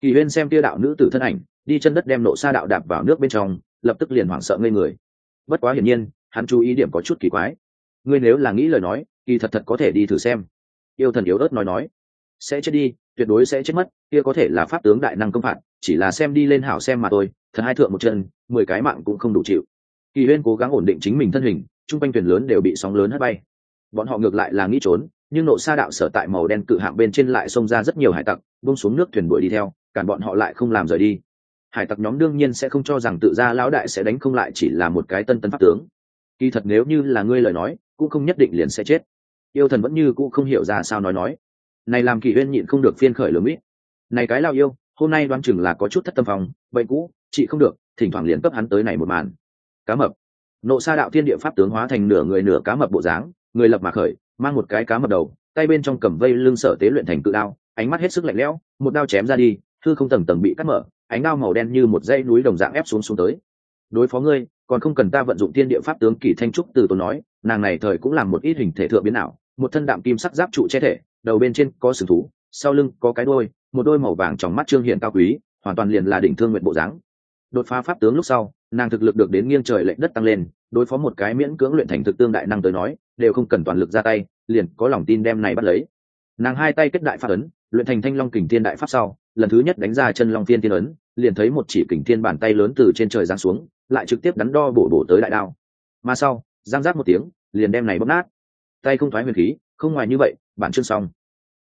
S1: Kỳ huyên xem kia đạo nữ tử thân ảnh, đi chân đất đem nộ sa đạo đạp vào nước bên trong lập tức liền hoảng sợ ngây người. Bất quá hiển nhiên, hắn chú ý điểm có chút kỳ quái. Ngươi nếu là nghĩ lời nói, kỳ thật thật có thể đi thử xem. Yêu thần yếu ớt nói nói. Sẽ chết đi, tuyệt đối sẽ chết mất, kia có thể là pháp tướng đại năng công phạt, chỉ là xem đi lên hảo xem mà thôi, thần hai thượng một chân, mười cái mạng cũng không đủ chịu. Kỳ huyên cố gắng ổn định chính mình thân hình, chung quanh thuyền lớn đều bị sóng lớn hất bay. Bọn họ ngược lại là nghĩ trốn, nhưng nộ sa đạo sở tại màu đen cự hạng bên trên lại xông ra rất nhiều hải tặc bông xuống nước thuyền đuổi đi theo, cản bọn họ lại không làm rời đi hải tặc nhóm đương nhiên sẽ không cho rằng tự ra lão đại sẽ đánh không lại chỉ là một cái tân tân pháp tướng. Kỳ thật nếu như là ngươi lời nói, cũng không nhất định liền sẽ chết. Yêu thần vẫn như cũng không hiểu ra sao nói nói. Này làm kỳ huyên nhịn không được phiên khởi lường ít này cái lao yêu, hôm nay đoán chừng là có chút thất tâm phòng, bệnh cũ, chị không được, thỉnh thoảng liền cấp hắn tới này một màn. Cá mập. Nộ sa đạo thiên địa pháp tướng hóa thành nửa người nửa cá mập bộ dáng, người lập mà khởi, mang một cái cá mập đầu, tay bên trong cầm vây lưng sở tế luyện thành cự đao, ánh mắt hết sức lạnh lẽo, một đao chém ra đi thư không tầng tầng bị cắt mở, ánh đao màu đen như một dãy núi đồng dạng ép xuống xuống tới. Đối phó ngươi, còn không cần ta vận dụng tiên địa pháp tướng kỳ thanh trúc từ tôi nói, nàng này thời cũng làm một ít hình thể thượng biến ảo, một thân đạm kim sắc giáp trụ che thể, đầu bên trên có sừng thú, sau lưng có cái đôi một đôi màu vàng trong mắt trương hiện cao quý, hoàn toàn liền là đỉnh thương nguyện bộ dáng. Đột phá pháp tướng lúc sau, nàng thực lực được đến nghiêng trời lệnh đất tăng lên, đối phó một cái miễn cưỡng luyện thành thực tương đại năng tới nói, đều không cần toàn lực ra tay, liền có lòng tin đem này bắt lấy. Nàng hai tay kết đại pháp ấn luyện thành thanh long kình thiên đại pháp sau, lần thứ nhất đánh ra chân long thiên tiên ấn, liền thấy một chỉ kình thiên bàn tay lớn từ trên trời giáng xuống, lại trực tiếp đắn đo bổ bổ tới đại đao. Mà sau, giang giác một tiếng, liền đem này bóp nát. Tay không thoái huyền khí, không ngoài như vậy, bản chương xong.